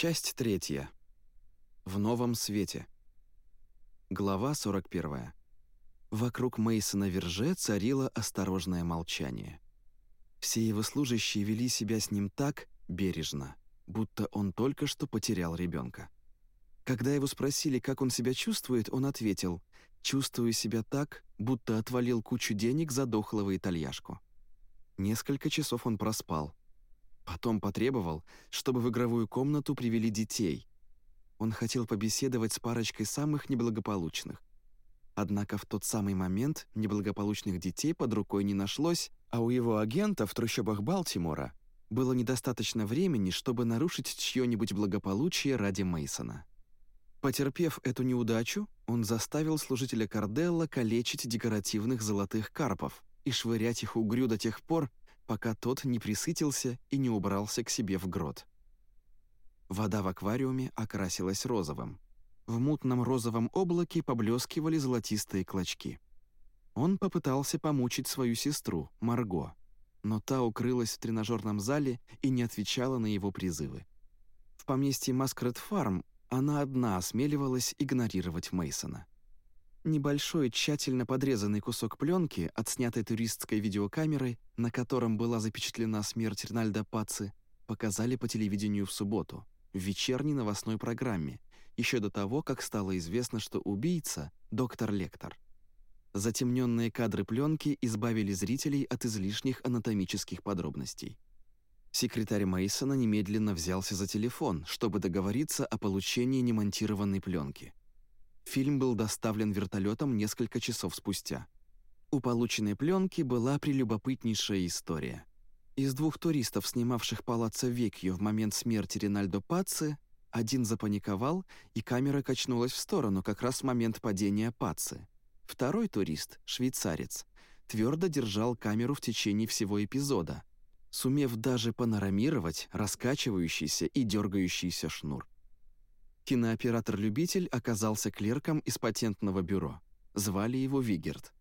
Часть третья. В новом свете. Глава 41. Вокруг Мейсона Верже царило осторожное молчание. Все его служащие вели себя с ним так бережно, будто он только что потерял ребенка. Когда его спросили, как он себя чувствует, он ответил «Чувствую себя так, будто отвалил кучу денег за дохлого итальяшку». Несколько часов он проспал. Потом потребовал, чтобы в игровую комнату привели детей. Он хотел побеседовать с парочкой самых неблагополучных. Однако в тот самый момент неблагополучных детей под рукой не нашлось, а у его агента в трущобах Балтимора было недостаточно времени, чтобы нарушить чье-нибудь благополучие ради Мейсона. Потерпев эту неудачу, он заставил служителя Карделла калечить декоративных золотых карпов и швырять их угрю до тех пор, пока тот не присытился и не убрался к себе в грот. Вода в аквариуме окрасилась розовым. В мутном розовом облаке поблескивали золотистые клочки. Он попытался помучить свою сестру, Марго, но та укрылась в тренажерном зале и не отвечала на его призывы. В поместье Маскрет Фарм она одна осмеливалась игнорировать Мейсона. Небольшой, тщательно подрезанный кусок пленки, отснятой туристской видеокамерой, на котором была запечатлена смерть Ринальда Паци, показали по телевидению в субботу, в вечерней новостной программе, еще до того, как стало известно, что убийца — доктор Лектор. Затемненные кадры пленки избавили зрителей от излишних анатомических подробностей. Секретарь Мейсона немедленно взялся за телефон, чтобы договориться о получении немонтированной пленки. Фильм был доставлен вертолетом несколько часов спустя. У полученной пленки была прелюбопытнейшая история. Из двух туристов, снимавших палаццо Векью в момент смерти Ринальдо Пацци, один запаниковал, и камера качнулась в сторону как раз в момент падения Пацци. Второй турист, швейцарец, твердо держал камеру в течение всего эпизода, сумев даже панорамировать раскачивающийся и дергающийся шнур. Кинооператор-любитель оказался клерком из патентного бюро. Звали его Вигерт.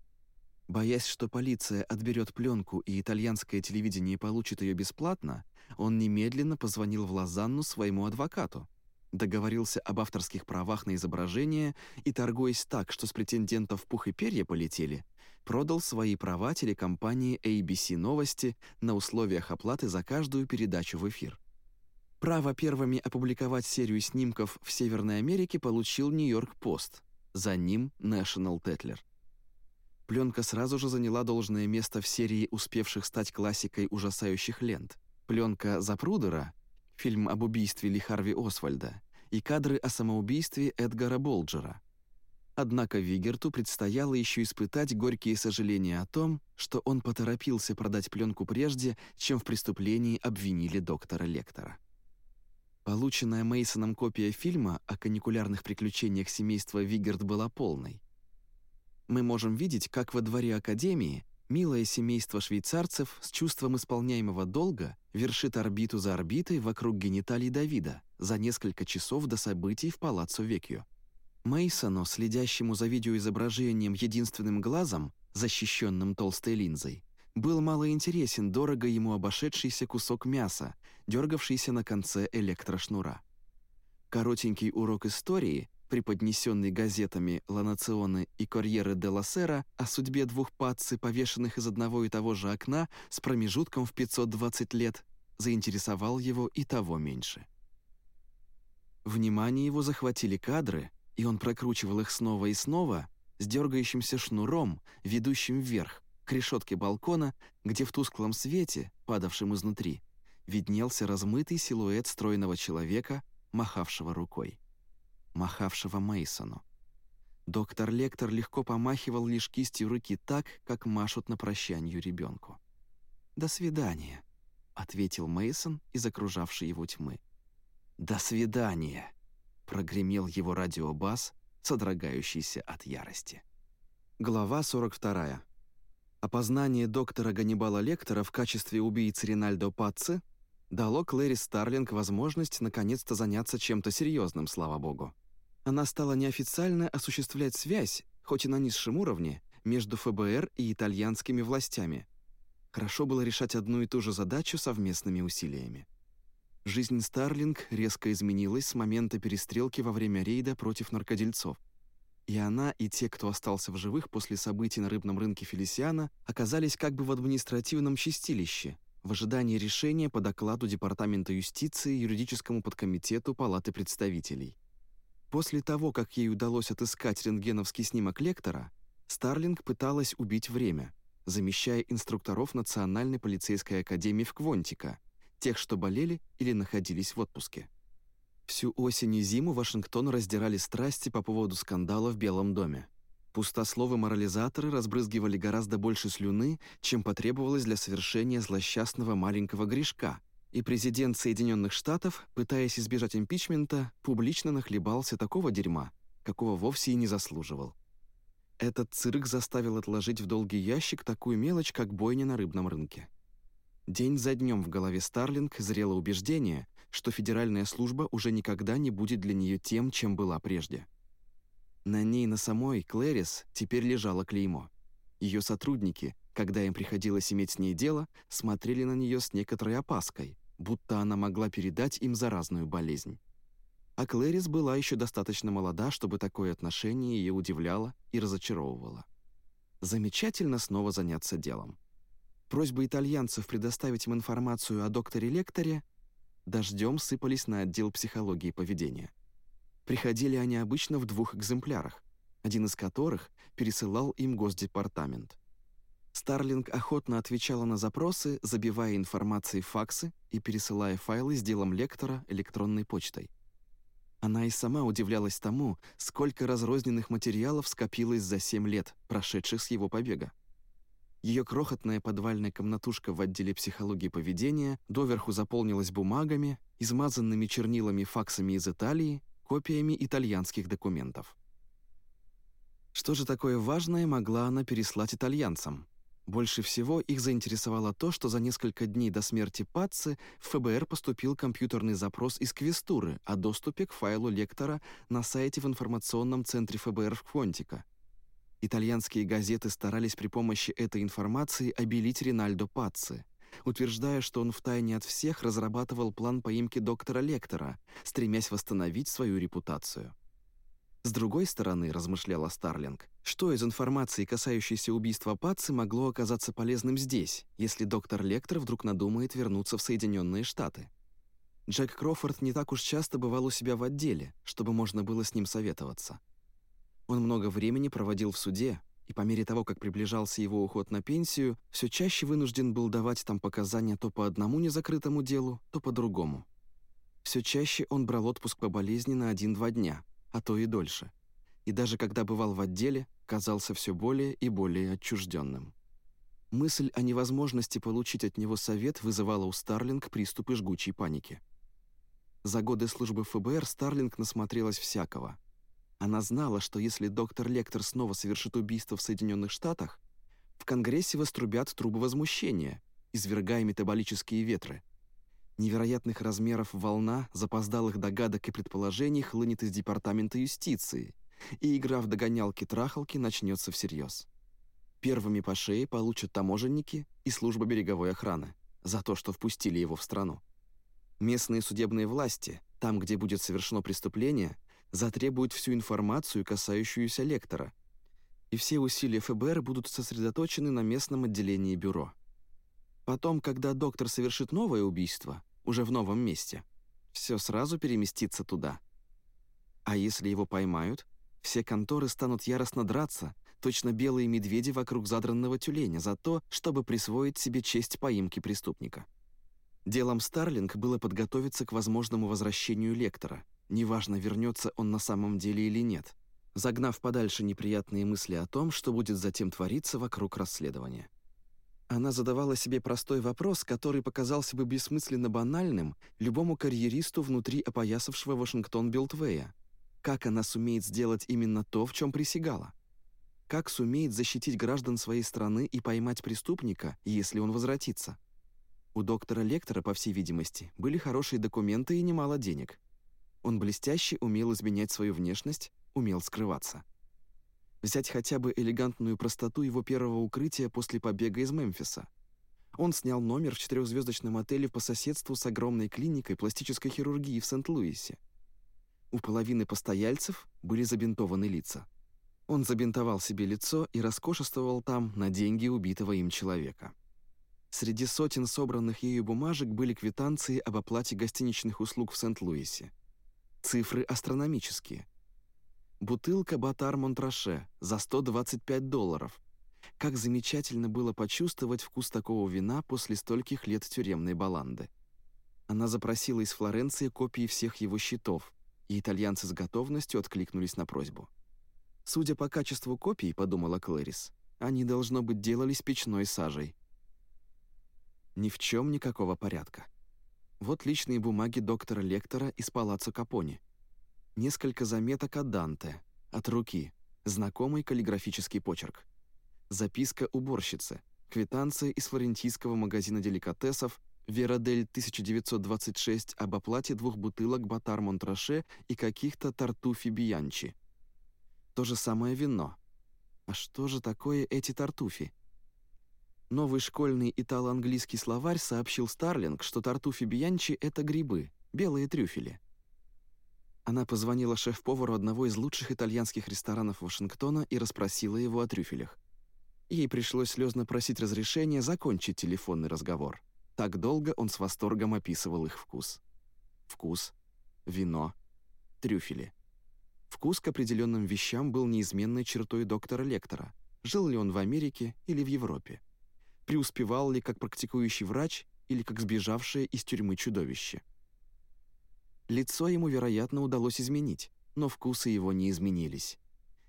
Боясь, что полиция отберет пленку и итальянское телевидение получит ее бесплатно, он немедленно позвонил в Лозанну своему адвокату, договорился об авторских правах на изображение и, торгуясь так, что с претендентов пух и перья полетели, продал свои права телекомпании ABC Новости на условиях оплаты за каждую передачу в эфир. Право первыми опубликовать серию снимков в Северной Америке получил Нью-Йорк Пост, за ним National Tetler. Пленка сразу же заняла должное место в серии успевших стать классикой ужасающих лент. Пленка Запрудера, фильм об убийстве Ли Харви Освальда, и кадры о самоубийстве Эдгара Болджера. Однако Вигерту предстояло еще испытать горькие сожаления о том, что он поторопился продать пленку прежде, чем в преступлении обвинили доктора Лектора. Полученная Мейсоном копия фильма о каникулярных приключениях семейства Вигерт была полной. Мы можем видеть, как во дворе Академии милое семейство швейцарцев с чувством исполняемого долга вершит орбиту за орбитой вокруг гениталий Давида за несколько часов до событий в Палаццо Векью. Мейсону, следящему за видеоизображением единственным глазом, защищенным толстой линзой, был малоинтересен дорого ему обошедшийся кусок мяса, дергавшийся на конце электрошнура. Коротенький урок истории, преподнесенный газетами «Ла Национе» и «Корьере де ла Сера» о судьбе двух пацци, повешенных из одного и того же окна с промежутком в 520 лет, заинтересовал его и того меньше. Внимание его захватили кадры, и он прокручивал их снова и снова с дергающимся шнуром, ведущим вверх, к решетке балкона, где в тусклом свете, падавшем изнутри, виднелся размытый силуэт стройного человека, махавшего рукой. Махавшего Мейсону. Доктор Лектор легко помахивал лишь кистью руки так, как машут на прощанию ребенку. «До свидания», — ответил Мейсон из окружавшей его тьмы. «До свидания!» — прогремел его радиобас, содрогающийся от ярости. Глава 42. Опознание доктора Ганнибала Лектора в качестве убийцы Ринальдо Пацци дало Клэри Старлинг возможность наконец-то заняться чем-то серьезным, слава богу. Она стала неофициально осуществлять связь, хоть и на низшем уровне, между ФБР и итальянскими властями. Хорошо было решать одну и ту же задачу совместными усилиями. Жизнь Старлинг резко изменилась с момента перестрелки во время рейда против наркодельцов. И она, и те, кто остался в живых после событий на рыбном рынке Фелисиана, оказались как бы в административном чистилище, в ожидании решения по докладу Департамента юстиции юридическому подкомитету Палаты представителей. После того, как ей удалось отыскать рентгеновский снимок лектора, Старлинг пыталась убить время, замещая инструкторов Национальной полицейской академии в Квонтика, тех, что болели или находились в отпуске. Всю осень и зиму Вашингтон раздирали страсти по поводу скандала в Белом доме. Пустословы-морализаторы разбрызгивали гораздо больше слюны, чем потребовалось для совершения злосчастного маленького грешка, и президент Соединенных Штатов, пытаясь избежать импичмента, публично нахлебался такого дерьма, какого вовсе и не заслуживал. Этот цирк заставил отложить в долгий ящик такую мелочь, как бойня на рыбном рынке. День за днем в голове Старлинг зрело убеждение, что федеральная служба уже никогда не будет для нее тем, чем была прежде. На ней на самой, Клэрис, теперь лежало клеймо. Ее сотрудники, когда им приходилось иметь с ней дело, смотрели на нее с некоторой опаской, будто она могла передать им заразную болезнь. А Клэрис была еще достаточно молода, чтобы такое отношение ее удивляло и разочаровывало. Замечательно снова заняться делом. Просьбы итальянцев предоставить им информацию о докторе Лекторе дождем сыпались на отдел психологии поведения. Приходили они обычно в двух экземплярах, один из которых пересылал им Госдепартамент. Старлинг охотно отвечала на запросы, забивая информацией факсы и пересылая файлы с делом лектора электронной почтой. Она и сама удивлялась тому, сколько разрозненных материалов скопилось за семь лет, прошедших с его побега. Ее крохотная подвальная комнатушка в отделе психологии поведения доверху заполнилась бумагами, измазанными чернилами факсами из Италии, копиями итальянских документов. Что же такое важное могла она переслать итальянцам? Больше всего их заинтересовало то, что за несколько дней до смерти Патцы в ФБР поступил компьютерный запрос из Квестуры о доступе к файлу лектора на сайте в информационном центре ФБР в Квонтика – Итальянские газеты старались при помощи этой информации обелить Ринальдо Пацци, утверждая, что он втайне от всех разрабатывал план поимки доктора Лектора, стремясь восстановить свою репутацию. С другой стороны, размышляла Старлинг, что из информации, касающейся убийства Пацци, могло оказаться полезным здесь, если доктор Лектор вдруг надумает вернуться в Соединенные Штаты? Джек Крофорд не так уж часто бывал у себя в отделе, чтобы можно было с ним советоваться. Он много времени проводил в суде, и по мере того, как приближался его уход на пенсию, все чаще вынужден был давать там показания то по одному незакрытому делу, то по другому. Все чаще он брал отпуск по болезни на один-два дня, а то и дольше. И даже когда бывал в отделе, казался все более и более отчужденным. Мысль о невозможности получить от него совет вызывала у Старлинг приступы жгучей паники. За годы службы ФБР Старлинг насмотрелась всякого – она знала, что если доктор Лектор снова совершит убийство в Соединенных Штатах, в Конгрессе вострубят трубы возмущения, извергая метаболические ветры. Невероятных размеров волна запоздалых догадок и предположений хлынет из Департамента юстиции, и игра в догонялки-трахалки начнется всерьез. Первыми по шее получат таможенники и служба береговой охраны за то, что впустили его в страну. Местные судебные власти, там, где будет совершено преступление, затребуют всю информацию, касающуюся лектора, и все усилия ФБР будут сосредоточены на местном отделении бюро. Потом, когда доктор совершит новое убийство, уже в новом месте, все сразу переместится туда. А если его поймают, все конторы станут яростно драться, точно белые медведи вокруг задранного тюленя, за то, чтобы присвоить себе честь поимки преступника. Делом Старлинг было подготовиться к возможному возвращению лектора – Неважно, вернется он на самом деле или нет, загнав подальше неприятные мысли о том, что будет затем твориться вокруг расследования. Она задавала себе простой вопрос, который показался бы бессмысленно банальным любому карьеристу внутри опоясавшего Вашингтон Билтвея. Как она сумеет сделать именно то, в чем присягала? Как сумеет защитить граждан своей страны и поймать преступника, если он возвратится? У доктора Лектора, по всей видимости, были хорошие документы и немало денег – он блестяще умел изменять свою внешность, умел скрываться. Взять хотя бы элегантную простоту его первого укрытия после побега из Мемфиса. Он снял номер в четырехзвездочном отеле по соседству с огромной клиникой пластической хирургии в Сент-Луисе. У половины постояльцев были забинтованы лица. Он забинтовал себе лицо и роскошествовал там на деньги убитого им человека. Среди сотен собранных ею бумажек были квитанции об оплате гостиничных услуг в Сент-Луисе. Цифры астрономические. Бутылка «Батар Монтраше» за 125 долларов. Как замечательно было почувствовать вкус такого вина после стольких лет тюремной баланды. Она запросила из Флоренции копии всех его счетов, и итальянцы с готовностью откликнулись на просьбу. «Судя по качеству копий, — подумала Клэрис, — они, должно быть, делались печной сажей. Ни в чем никакого порядка. Вот личные бумаги доктора Лектора из палаццо Капони. Несколько заметок от Данте, от руки, знакомый каллиграфический почерк. Записка уборщицы, квитанция из флорентийского магазина деликатесов Верадель 1926 об оплате двух бутылок Батар Монтраше и каких-то тартуфи Биянчи. То же самое вино. А что же такое эти тартуфи? Новый школьный итало-английский словарь сообщил Старлинг, что тартуфи Биянчи — это грибы, белые трюфели. Она позвонила шеф-повару одного из лучших итальянских ресторанов Вашингтона и расспросила его о трюфелях. Ей пришлось слезно просить разрешения закончить телефонный разговор. Так долго он с восторгом описывал их вкус. Вкус, вино, трюфели. Вкус к определенным вещам был неизменной чертой доктора Лектора, жил ли он в Америке или в Европе преуспевал ли как практикующий врач или как сбежавшее из тюрьмы чудовище. Лицо ему, вероятно, удалось изменить, но вкусы его не изменились.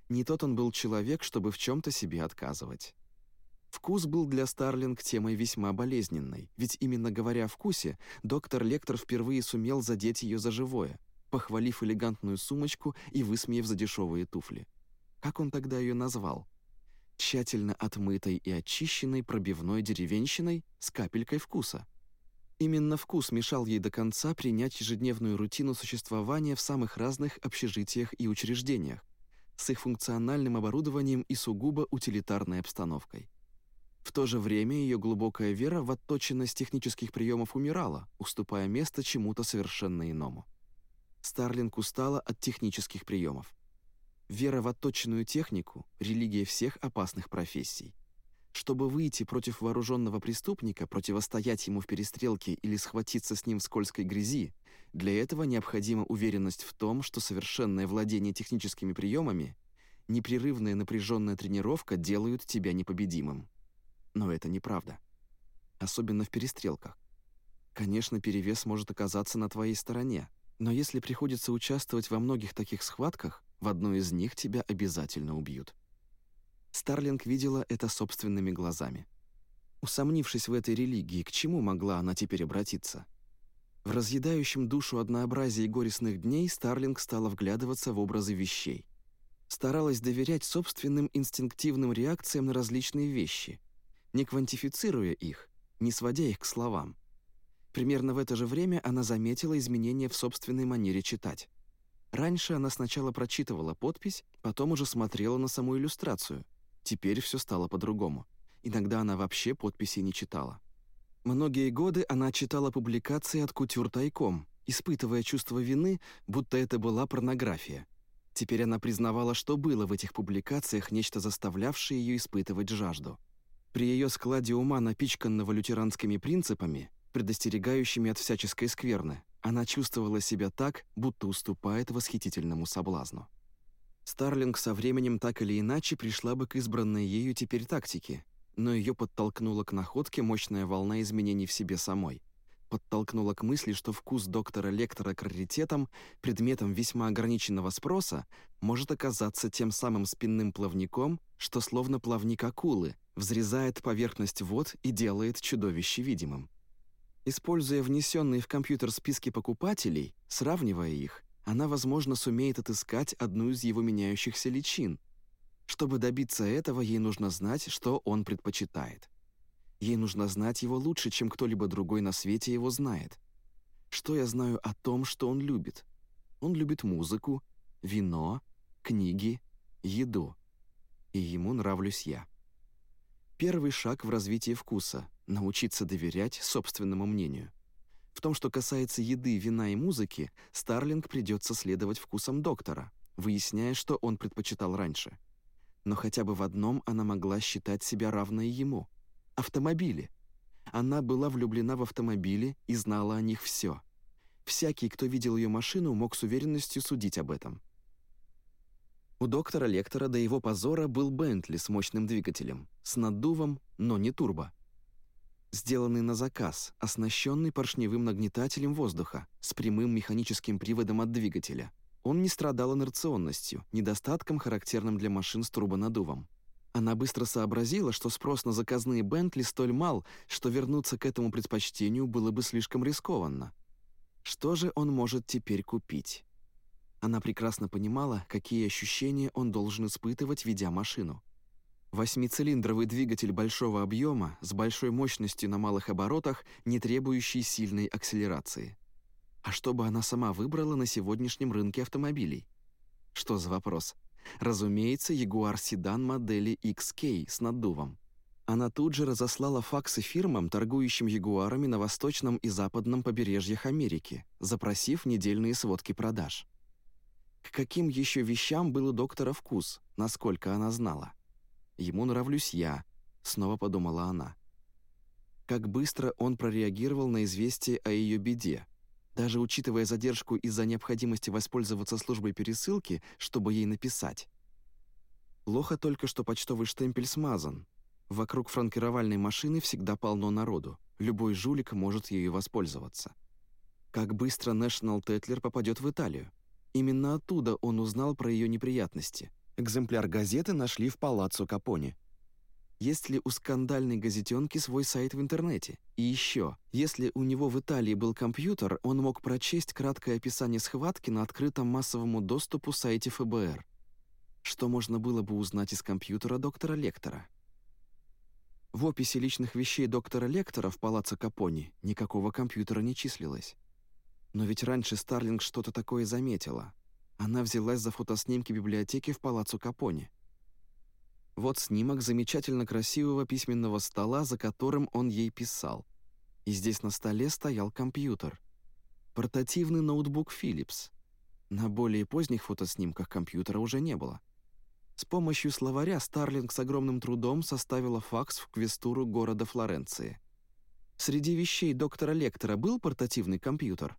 Не тот он был человек, чтобы в чем-то себе отказывать. Вкус был для Старлинг темой весьма болезненной, ведь именно говоря о вкусе, доктор Лектор впервые сумел задеть ее за живое, похвалив элегантную сумочку и высмеяв за дешевые туфли. Как он тогда ее назвал? Тщательно отмытой и очищенной пробивной деревенщиной с капелькой вкуса. Именно вкус мешал ей до конца принять ежедневную рутину существования в самых разных общежитиях и учреждениях, с их функциональным оборудованием и сугубо утилитарной обстановкой. В то же время ее глубокая вера в отточенность технических приемов умирала, уступая место чему-то совершенно иному. Старлинг устала от технических приемов. Вера в отточенную технику — религия всех опасных профессий. Чтобы выйти против вооруженного преступника, противостоять ему в перестрелке или схватиться с ним в скользкой грязи, для этого необходима уверенность в том, что совершенное владение техническими приемами, непрерывная напряженная тренировка делают тебя непобедимым. Но это неправда. Особенно в перестрелках. Конечно, перевес может оказаться на твоей стороне, но если приходится участвовать во многих таких схватках, в одной из них тебя обязательно убьют. Старлинг видела это собственными глазами. Усомнившись в этой религии, к чему могла она теперь обратиться? В разъедающем душу однообразии горестных дней Старлинг стала вглядываться в образы вещей. Старалась доверять собственным инстинктивным реакциям на различные вещи, не квантифицируя их, не сводя их к словам. Примерно в это же время она заметила изменения в собственной манере читать. Раньше она сначала прочитывала подпись, потом уже смотрела на саму иллюстрацию. Теперь все стало по-другому. Иногда она вообще подписи не читала. Многие годы она читала публикации от кутюр тайком, испытывая чувство вины, будто это была порнография. Теперь она признавала, что было в этих публикациях нечто заставлявшее ее испытывать жажду. При ее складе ума, напичканного лютеранскими принципами, предостерегающими от всяческой скверны, она чувствовала себя так, будто уступает восхитительному соблазну. Старлинг со временем так или иначе пришла бы к избранной ею теперь тактике, но ее подтолкнула к находке мощная волна изменений в себе самой. Подтолкнула к мысли, что вкус доктора Лектора к раритетам, предметом весьма ограниченного спроса, может оказаться тем самым спинным плавником, что словно плавник акулы, взрезает поверхность вод и делает чудовище видимым. Используя внесенные в компьютер списки покупателей, сравнивая их, она, возможно, сумеет отыскать одну из его меняющихся личин. Чтобы добиться этого, ей нужно знать, что он предпочитает. Ей нужно знать его лучше, чем кто-либо другой на свете его знает. Что я знаю о том, что он любит? Он любит музыку, вино, книги, еду. И ему нравлюсь я. Первый шаг в развитии вкуса научиться доверять собственному мнению. В том, что касается еды, вина и музыки, Старлинг придется следовать вкусам доктора, выясняя, что он предпочитал раньше. Но хотя бы в одном она могла считать себя равной ему — автомобили. Она была влюблена в автомобили и знала о них все. Всякий, кто видел ее машину, мог с уверенностью судить об этом. У доктора Лектора до его позора был Бентли с мощным двигателем, с наддувом, но не турбо сделанный на заказ, оснащенный поршневым нагнетателем воздуха с прямым механическим приводом от двигателя. Он не страдал инерционностью, недостатком, характерным для машин с турбонаддувом. Она быстро сообразила, что спрос на заказные Бентли столь мал, что вернуться к этому предпочтению было бы слишком рискованно. Что же он может теперь купить? Она прекрасно понимала, какие ощущения он должен испытывать, ведя машину. Восьмицилиндровый двигатель большого объема с большой мощностью на малых оборотах, не требующий сильной акселерации. А что бы она сама выбрала на сегодняшнем рынке автомобилей? Что за вопрос? Разумеется, Jaguar седан модели XK с наддувом. Она тут же разослала факсы фирмам, торгующим Ягуарами на восточном и западном побережьях Америки, запросив недельные сводки продаж. К каким еще вещам был у доктора вкус, насколько она знала? Ему нравлюсь я», — снова подумала она. Как быстро он прореагировал на известие о ее беде, даже учитывая задержку из-за необходимости воспользоваться службой пересылки, чтобы ей написать. Плохо только, что почтовый штемпель смазан. Вокруг франкировальной машины всегда полно народу. Любой жулик может ею воспользоваться. Как быстро National Тетлер попадет в Италию? Именно оттуда он узнал про ее неприятности. Экземпляр газеты нашли в палаццо Капоне. Есть ли у скандальной газетенки свой сайт в интернете? И еще, если у него в Италии был компьютер, он мог прочесть краткое описание схватки на открытом массовому доступу сайте ФБР. Что можно было бы узнать из компьютера доктора Лектора? В описи личных вещей доктора Лектора в палаццо Капони никакого компьютера не числилось. Но ведь раньше Старлинг что-то такое заметила. Она взялась за фотоснимки библиотеки в палаццо Капоне. Вот снимок замечательно красивого письменного стола, за которым он ей писал. И здесь на столе стоял компьютер. Портативный ноутбук Philips. На более поздних фотоснимках компьютера уже не было. С помощью словаря Старлинг с огромным трудом составила факс в квестуру города Флоренции. Среди вещей доктора Лектора был портативный компьютер?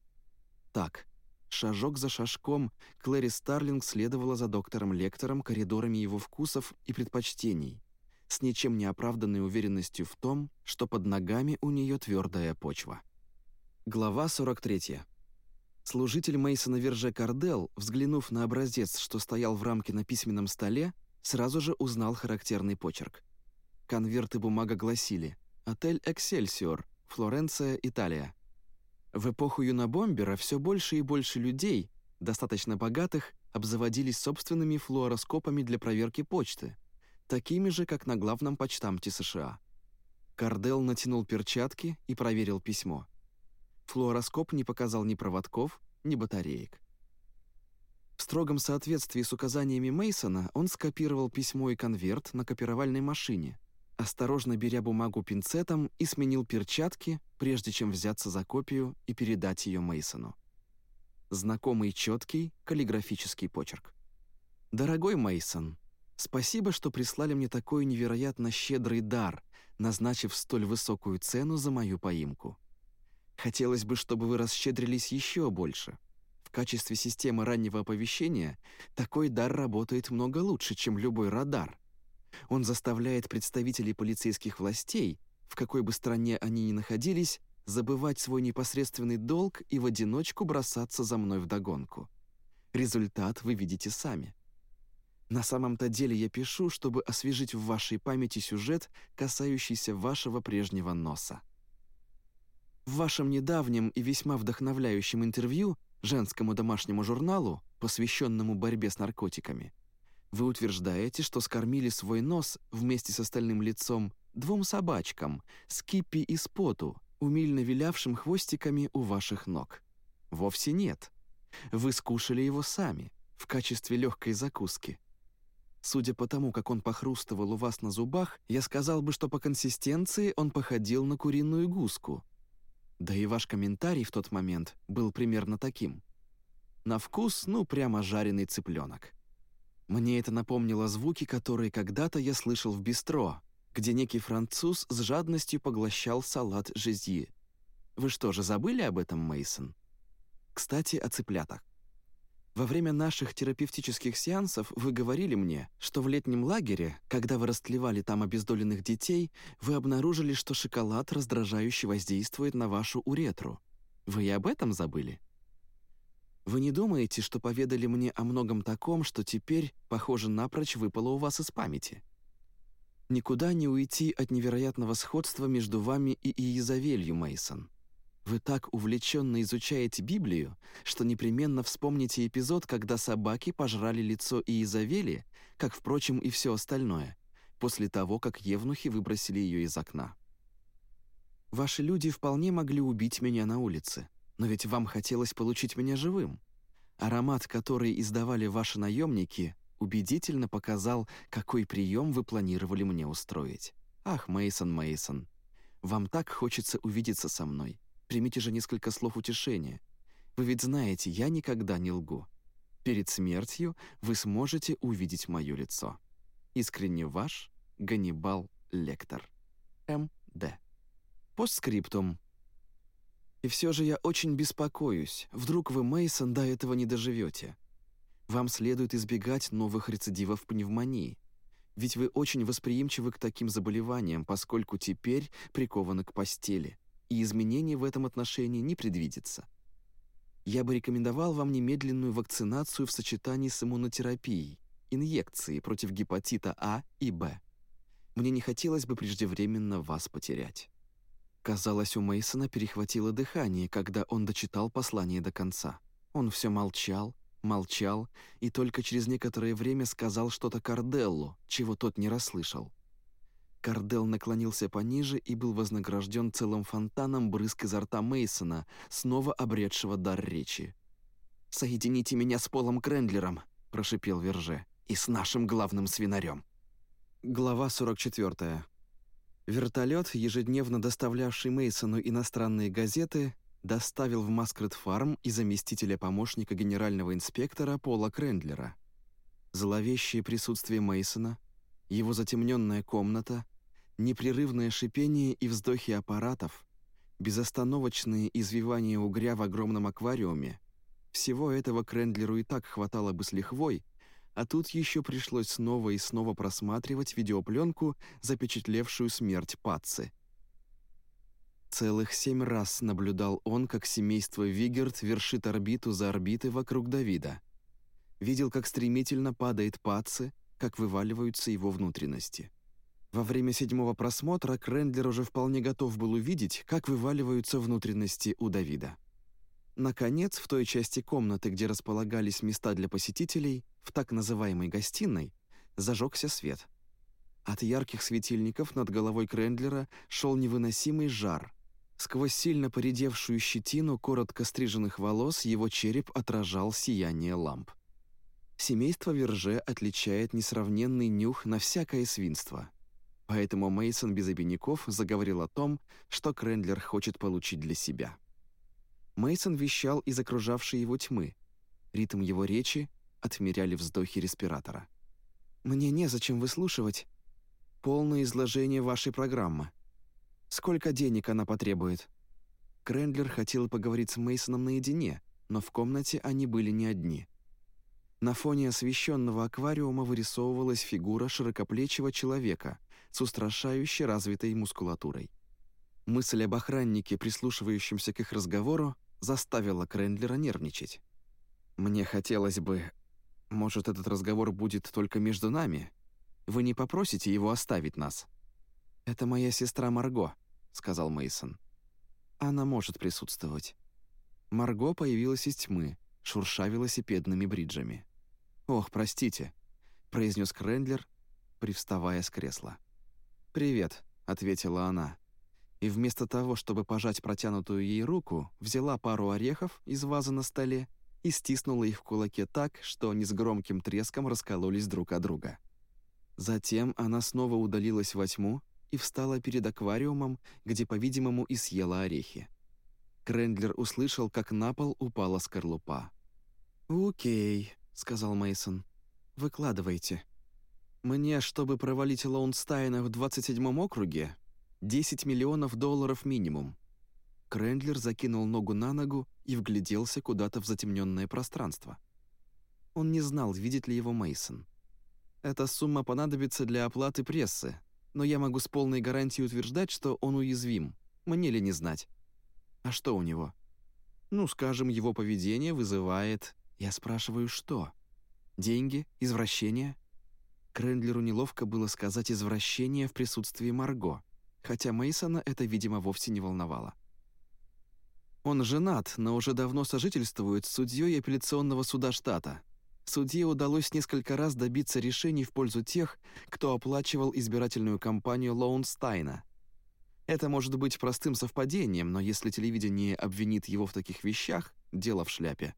Так, Шажок за шажком Клэри Старлинг следовала за доктором Лектором коридорами его вкусов и предпочтений, с ничем не оправданной уверенностью в том, что под ногами у нее твердая почва. Глава 43. Служитель Мейсона Верже Кардел, взглянув на образец, что стоял в рамке на письменном столе, сразу же узнал характерный почерк. Конверт и бумага гласили «Отель Эксельсиор, Флоренция, Италия». В эпоху юнобомбера все больше и больше людей, достаточно богатых, обзаводились собственными флуороскопами для проверки почты, такими же, как на главном почтамте США. Кардел натянул перчатки и проверил письмо. Флуороскоп не показал ни проводков, ни батареек. В строгом соответствии с указаниями Мейсона он скопировал письмо и конверт на копировальной машине – осторожно беря бумагу пинцетом и сменил перчатки, прежде чем взяться за копию и передать ее Мейсону. Знакомый четкий каллиграфический почерк. «Дорогой Мейсон, спасибо, что прислали мне такой невероятно щедрый дар, назначив столь высокую цену за мою поимку. Хотелось бы, чтобы вы расщедрились еще больше. В качестве системы раннего оповещения такой дар работает много лучше, чем любой радар. Он заставляет представителей полицейских властей, в какой бы стране они ни находились, забывать свой непосредственный долг и в одиночку бросаться за мной вдогонку. Результат вы видите сами. На самом-то деле я пишу, чтобы освежить в вашей памяти сюжет, касающийся вашего прежнего носа. В вашем недавнем и весьма вдохновляющем интервью женскому домашнему журналу, посвященному борьбе с наркотиками, вы утверждаете, что скормили свой нос вместе с остальным лицом двум собачкам, Скиппи и Споту, умильно вилявшим хвостиками у ваших ног. Вовсе нет. Вы скушали его сами, в качестве легкой закуски. Судя по тому, как он похрустывал у вас на зубах, я сказал бы, что по консистенции он походил на куриную гуску. Да и ваш комментарий в тот момент был примерно таким. На вкус, ну, прямо жареный цыпленок. Мне это напомнило звуки, которые когда-то я слышал в бистро, где некий француз с жадностью поглощал салат жизи. Вы что же забыли об этом, Мейсон? Кстати, о цыплятах. Во время наших терапевтических сеансов вы говорили мне, что в летнем лагере, когда вы растлевали там обездоленных детей, вы обнаружили, что шоколад раздражающе воздействует на вашу уретру. Вы и об этом забыли? Вы не думаете, что поведали мне о многом таком, что теперь, похоже, напрочь выпало у вас из памяти? Никуда не уйти от невероятного сходства между вами и Иезавелью, Мейсон. Вы так увлеченно изучаете Библию, что непременно вспомните эпизод, когда собаки пожрали лицо Иезавели, как, впрочем, и все остальное, после того, как евнухи выбросили ее из окна. Ваши люди вполне могли убить меня на улице, но ведь вам хотелось получить меня живым. Аромат, который издавали ваши наемники, убедительно показал, какой прием вы планировали мне устроить. Ах, Мейсон, Мейсон, вам так хочется увидеться со мной. Примите же несколько слов утешения. Вы ведь знаете, я никогда не лгу. Перед смертью вы сможете увидеть мое лицо. Искренне ваш Ганнибал Лектор. М.Д. Постскриптум. И все же я очень беспокоюсь. Вдруг вы, Мейсон, до этого не доживете. Вам следует избегать новых рецидивов пневмонии. Ведь вы очень восприимчивы к таким заболеваниям, поскольку теперь прикованы к постели и изменений в этом отношении не предвидится. Я бы рекомендовал вам немедленную вакцинацию в сочетании с иммунотерапией, инъекции против гепатита А и Б. Мне не хотелось бы преждевременно вас потерять. Казалось, у Мейсона перехватило дыхание, когда он дочитал послание до конца. Он все молчал, молчал и только через некоторое время сказал что-то Карделлу, чего тот не расслышал. Кардел наклонился пониже и был вознагражден целым фонтаном брызг изо рта Мейсона, снова обретшего дар речи. «Соедините меня с Полом Крендлером», — прошипел Верже, «и с нашим главным свинарем». Глава 44. Вертолет, ежедневно доставлявший Мейсону иностранные газеты, доставил в Маскрет-фарм и заместителя помощника генерального инспектора Пола Крендлера. Зловещее присутствие Мейсона — его затемненная комната, непрерывное шипение и вздохи аппаратов, безостановочные извивания угря в огромном аквариуме. Всего этого Крендлеру и так хватало бы с лихвой, а тут еще пришлось снова и снова просматривать видеопленку, запечатлевшую смерть Патцы. Целых семь раз наблюдал он, как семейство Вигерт вершит орбиту за орбитой вокруг Давида. Видел, как стремительно падает Патцы, как вываливаются его внутренности. Во время седьмого просмотра Крендлер уже вполне готов был увидеть, как вываливаются внутренности у Давида. Наконец, в той части комнаты, где располагались места для посетителей, в так называемой гостиной, зажегся свет. От ярких светильников над головой Крендлера шел невыносимый жар. Сквозь сильно поредевшую щетину коротко стриженных волос его череп отражал сияние ламп. Семейство Верже отличает несравненный нюх на всякое свинство. Поэтому Мейсон без обиняков заговорил о том, что Крендлер хочет получить для себя. Мейсон вещал из окружавшей его тьмы. Ритм его речи отмеряли вздохи респиратора. «Мне незачем выслушивать полное изложение вашей программы. Сколько денег она потребует?» Крендлер хотел поговорить с Мейсоном наедине, но в комнате они были не одни — на фоне освещенного аквариума вырисовывалась фигура широкоплечего человека с устрашающе развитой мускулатурой. Мысль об охраннике, прислушивающемся к их разговору, заставила Крендлера нервничать. «Мне хотелось бы... Может, этот разговор будет только между нами? Вы не попросите его оставить нас?» «Это моя сестра Марго», — сказал Мейсон. «Она может присутствовать». Марго появилась из тьмы, шурша велосипедными бриджами. «Ох, простите», — произнес Крендлер, привставая с кресла. «Привет», — ответила она. И вместо того, чтобы пожать протянутую ей руку, взяла пару орехов из вазы на столе и стиснула их в кулаке так, что они с громким треском раскололись друг от друга. Затем она снова удалилась во тьму и встала перед аквариумом, где, по-видимому, и съела орехи. Крендлер услышал, как на пол упала скорлупа. «Окей», — сказал Мейсон. «Выкладывайте». «Мне, чтобы провалить Лоунстайна в 27-м округе, 10 миллионов долларов минимум». Крендлер закинул ногу на ногу и вгляделся куда-то в затемненное пространство. Он не знал, видит ли его Мейсон. Эта сумма понадобится для оплаты прессы, но я могу с полной гарантией утверждать, что он уязвим. Мне ли не знать? А что у него? Ну, скажем, его поведение вызывает... Я спрашиваю, что? Деньги? Извращение? Крендлеру неловко было сказать «извращение» в присутствии Марго, хотя Мейсона это, видимо, вовсе не волновало. Он женат, но уже давно сожительствует с судьей апелляционного суда штата. Судье удалось несколько раз добиться решений в пользу тех, кто оплачивал избирательную кампанию Лоунстайна. Это может быть простым совпадением, но если телевидение обвинит его в таких вещах, дело в шляпе.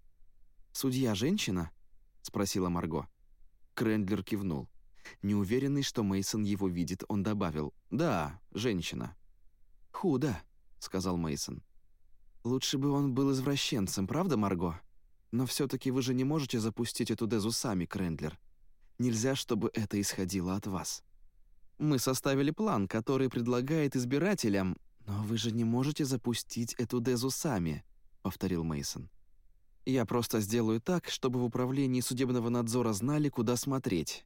«Судья женщина?» — спросила Марго. Крендлер кивнул. Неуверенный, что Мейсон его видит, он добавил «Да, женщина». «Худо», — сказал Мейсон. Лучше бы он был извращенцем, правда, Марго? Но все таки вы же не можете запустить эту Дезу сами, Крендлер. Нельзя, чтобы это исходило от вас. Мы составили план, который предлагает избирателям, но вы же не можете запустить эту Дезу сами, повторил Мейсон. Я просто сделаю так, чтобы в управлении судебного надзора знали, куда смотреть.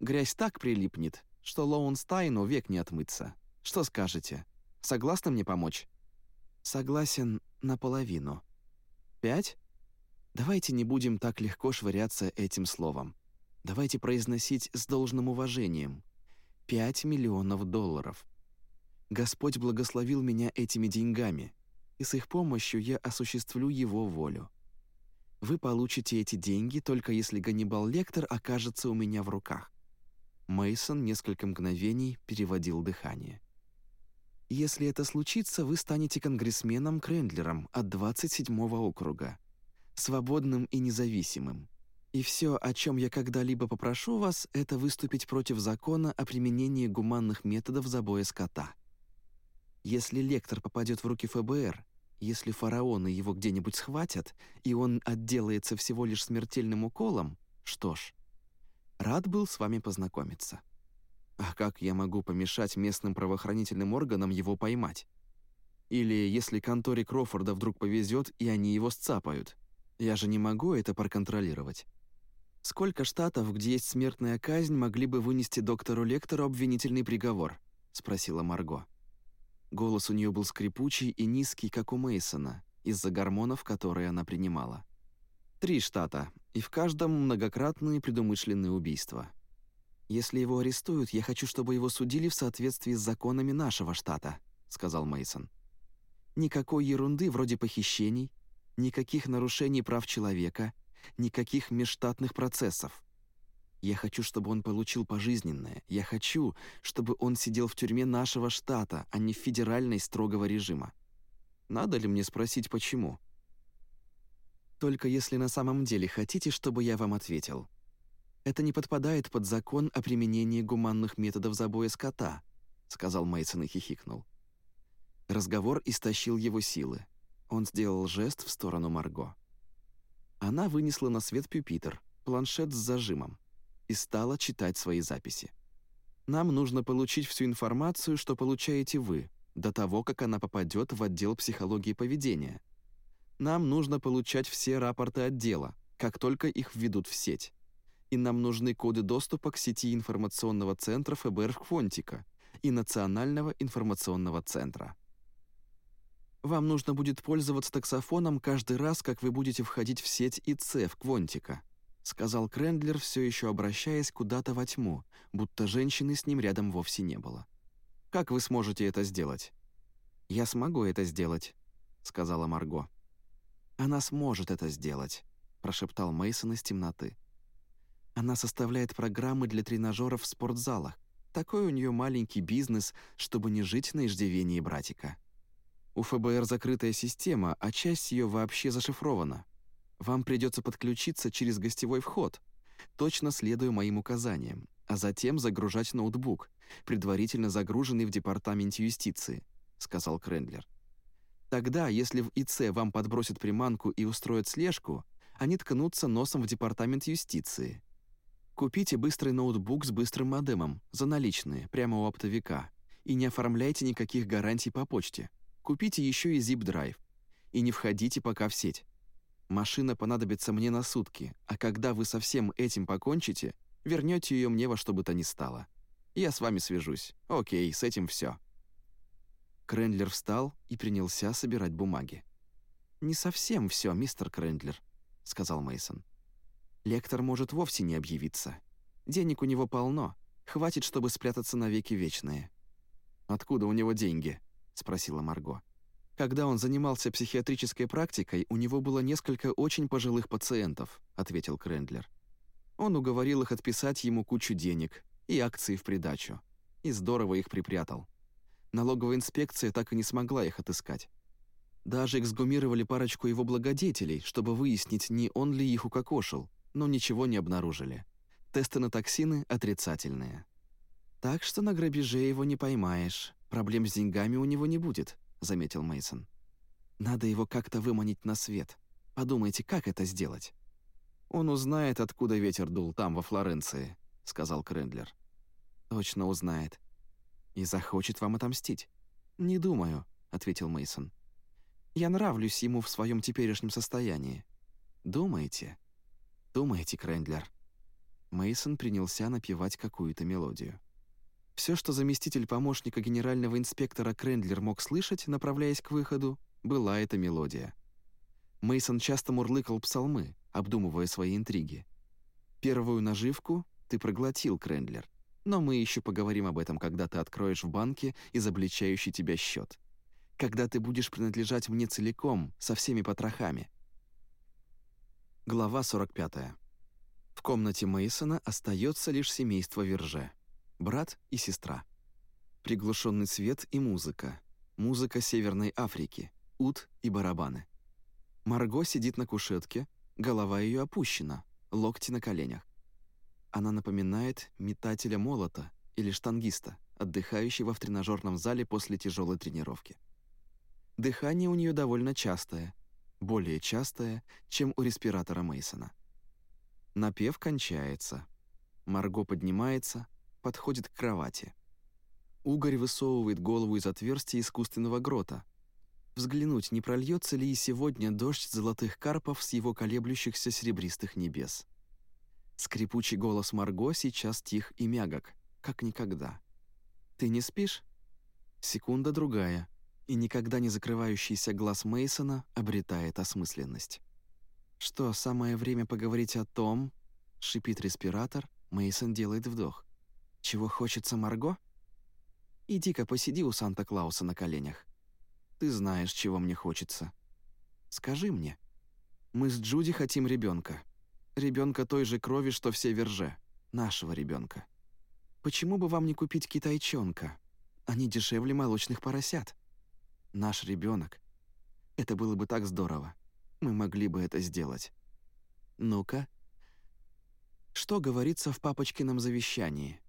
Грязь так прилипнет, что Лоунстайну век не отмыться. Что скажете? Согласны мне помочь? Согласен наполовину. Пять? Давайте не будем так легко швыряться этим словом. Давайте произносить с должным уважением. Пять миллионов долларов. Господь благословил меня этими деньгами, и с их помощью я осуществлю Его волю. Вы получите эти деньги только если Ганнибал Лектор окажется у меня в руках. Мейсон несколько мгновений переводил дыхание. Если это случится, вы станете конгрессменом Крендлером от 27-го округа, свободным и независимым. И все, о чем я когда-либо попрошу вас, это выступить против закона о применении гуманных методов забоя скота. Если лектор попадет в руки ФБР, если фараоны его где-нибудь схватят, и он отделается всего лишь смертельным уколом, что ж, рад был с вами познакомиться. А как я могу помешать местным правоохранительным органам его поймать? Или если конторе Крофорда вдруг повезет, и они его сцапают? Я же не могу это проконтролировать. Сколько штатов, где есть смертная казнь, могли бы вынести доктору Лектору обвинительный приговор? спросила Марго. Голос у нее был скрипучий и низкий, как у Мейсона, из-за гормонов, которые она принимала. Три штата, и в каждом многократные предумышленные убийства. Если его арестуют, я хочу, чтобы его судили в соответствии с законами нашего штата», — сказал Мейсон. «Никакой ерунды вроде похищений, никаких нарушений прав человека, никаких межштатных процессов. Я хочу, чтобы он получил пожизненное. Я хочу, чтобы он сидел в тюрьме нашего штата, а не в федеральной строгого режима. Надо ли мне спросить, почему?» «Только если на самом деле хотите, чтобы я вам ответил», это не подпадает под закон о применении гуманных методов забоя скота», сказал Мейсон и хихикнул. Разговор истощил его силы. Он сделал жест в сторону Марго. Она вынесла на свет пюпитер, планшет с зажимом, и стала читать свои записи. «Нам нужно получить всю информацию, что получаете вы, до того, как она попадет в отдел психологии поведения. Нам нужно получать все рапорты отдела, как только их введут в сеть и нам нужны коды доступа к сети информационного центра ФБР Квонтика и Национального информационного центра. Вам нужно будет пользоваться таксофоном каждый раз, как вы будете входить в сеть ИЦ в Квонтика, сказал Крендлер, все еще обращаясь куда-то во тьму, будто женщины с ним рядом вовсе не было. Как вы сможете это сделать? Я смогу это сделать, сказала Марго. Она сможет это сделать, прошептал Мейсон из темноты. Она составляет программы для тренажеров в спортзалах. Такой у нее маленький бизнес, чтобы не жить на иждивении братика. У ФБР закрытая система, а часть ее вообще зашифрована. Вам придется подключиться через гостевой вход, точно следуя моим указаниям, а затем загружать ноутбук, предварительно загруженный в департаменте юстиции», — сказал Крендлер. «Тогда, если в ИЦ вам подбросят приманку и устроят слежку, они ткнутся носом в департамент юстиции. Купите быстрый ноутбук с быстрым модемом, за наличные, прямо у оптовика, и не оформляйте никаких гарантий по почте. Купите еще и zip-драйв. И не входите пока в сеть. Машина понадобится мне на сутки, а когда вы со всем этим покончите, вернете ее мне во что бы то ни стало. Я с вами свяжусь. Окей, с этим все. Крендлер встал и принялся собирать бумаги. «Не совсем все, мистер Крендлер», — сказал Мейсон. «Лектор может вовсе не объявиться. Денег у него полно, хватит, чтобы спрятаться навеки вечные». «Откуда у него деньги?» — спросила Марго. «Когда он занимался психиатрической практикой, у него было несколько очень пожилых пациентов», — ответил Крендлер. Он уговорил их отписать ему кучу денег и акции в придачу. И здорово их припрятал. Налоговая инспекция так и не смогла их отыскать. Даже эксгумировали парочку его благодетелей, чтобы выяснить, не он ли их укокошил, но ничего не обнаружили. Тесты на токсины отрицательные. «Так что на грабеже его не поймаешь. Проблем с деньгами у него не будет», — заметил Мейсон. «Надо его как-то выманить на свет. Подумайте, как это сделать?» «Он узнает, откуда ветер дул там, во Флоренции», — сказал Крендлер. «Точно узнает. И захочет вам отомстить». «Не думаю», — ответил Мейсон. «Я нравлюсь ему в своем теперешнем состоянии». «Думаете?» «Думаете, Крендлер?» Мейсон принялся напевать какую-то мелодию. Все, что заместитель помощника генерального инспектора Крендлер мог слышать, направляясь к выходу, была эта мелодия. Мейсон часто мурлыкал псалмы, обдумывая свои интриги. Первую наживку ты проглотил, Крендлер. Но мы еще поговорим об этом, когда ты откроешь в банке изобличающий тебя счет. Когда ты будешь принадлежать мне целиком, со всеми потрохами. Глава 45. В комнате Мейсона остается лишь семейство Верже. Брат и сестра. Приглушенный свет и музыка. Музыка Северной Африки. Ут и барабаны. Марго сидит на кушетке, голова ее опущена, локти на коленях. Она напоминает метателя молота или штангиста, отдыхающего в тренажерном зале после тяжелой тренировки. Дыхание у нее довольно частое, более частое, чем у респиратора Мейсона. Напев кончается. Марго поднимается, подходит к кровати. Угорь высовывает голову из отверстия искусственного грота, взглянуть, не прольется ли и сегодня дождь золотых карпов с его колеблющихся серебристых небес. Скрипучий голос Марго сейчас тих и мягок, как никогда. «Ты не спишь?» Секунда другая, и никогда не закрывающийся глаз Мейсона обретает осмысленность. «Что, самое время поговорить о том?» — шипит респиратор, Мейсон делает вдох. «Чего хочется Марго?» «Иди-ка посиди у Санта-Клауса на коленях. Ты знаешь, чего мне хочется. Скажи мне. Мы с Джуди хотим ребенка. Ребенка той же крови, что все верже. Нашего ребенка. Почему бы вам не купить китайчонка? Они дешевле молочных поросят. Наш ребенок. Это было бы так здорово. Мы могли бы это сделать. Ну-ка. Что говорится в папочкином завещании?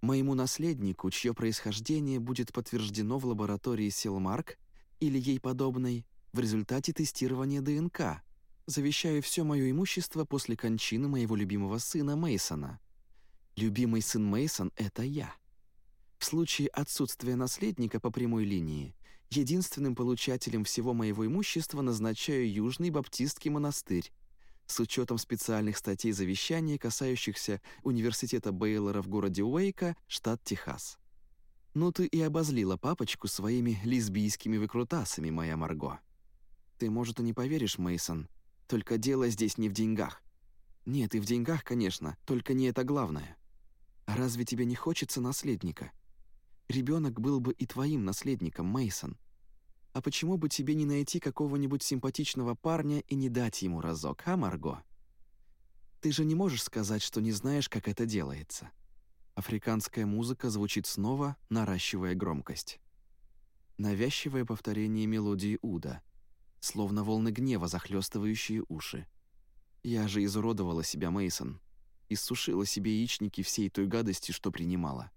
Моему наследнику, чье происхождение будет подтверждено в лаборатории Силмарк, или ей подобной в результате тестирования ДНК. Завещаю все мое имущество после кончины моего любимого сына Мейсона. Любимый сын Мейсон это я. В случае отсутствия наследника по прямой линии, единственным получателем всего моего имущества назначаю Южный Баптистский монастырь, с учетом специальных статей завещания, касающихся университета Бейлора в городе Уэйка, штат Техас. «Ну ты и обозлила папочку своими лесбийскими выкрутасами, моя Марго. Ты, может, и не поверишь, Мейсон, только дело здесь не в деньгах. Нет, и в деньгах, конечно, только не это главное. А разве тебе не хочется наследника? Ребенок был бы и твоим наследником, Мейсон. А почему бы тебе не найти какого-нибудь симпатичного парня и не дать ему разок, а, Марго? Ты же не можешь сказать, что не знаешь, как это делается. Африканская музыка звучит снова, наращивая громкость. Навязчивое повторение мелодии Уда, словно волны гнева, захлестывающие уши. «Я же изуродовала себя, Мейсон. иссушила себе яичники всей той гадости, что принимала.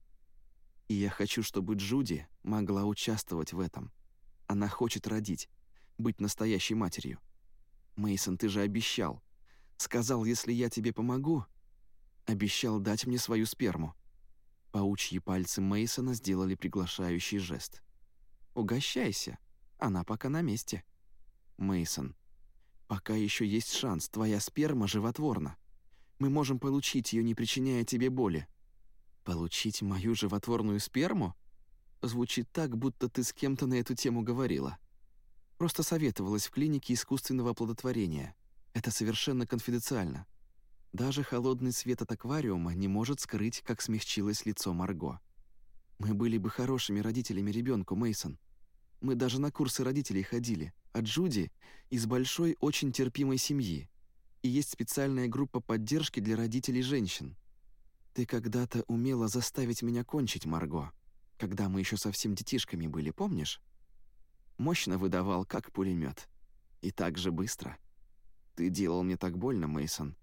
И я хочу, чтобы Джуди могла участвовать в этом. Она хочет родить, быть настоящей матерью. Мейсон, ты же обещал. Сказал, если я тебе помогу, обещал дать мне свою сперму. Паучьи пальцы Мейсона сделали приглашающий жест. Угощайся. Она пока на месте. Мейсон, пока еще есть шанс, твоя сперма животворна. Мы можем получить ее, не причиняя тебе боли. Получить мою животворную сперму? Звучит так, будто ты с кем-то на эту тему говорила. Просто советовалась в клинике искусственного оплодотворения. Это совершенно конфиденциально. Даже холодный свет от аквариума не может скрыть, как смягчилось лицо Марго. Мы были бы хорошими родителями ребенку, Мейсон. Мы даже на курсы родителей ходили, а Джуди из большой, очень терпимой семьи. И есть специальная группа поддержки для родителей женщин. Ты когда-то умела заставить меня кончить, Марго когда мы еще совсем детишками были, помнишь? Мощно выдавал, как пулемет. И так же быстро. Ты делал мне так больно, Мейсон.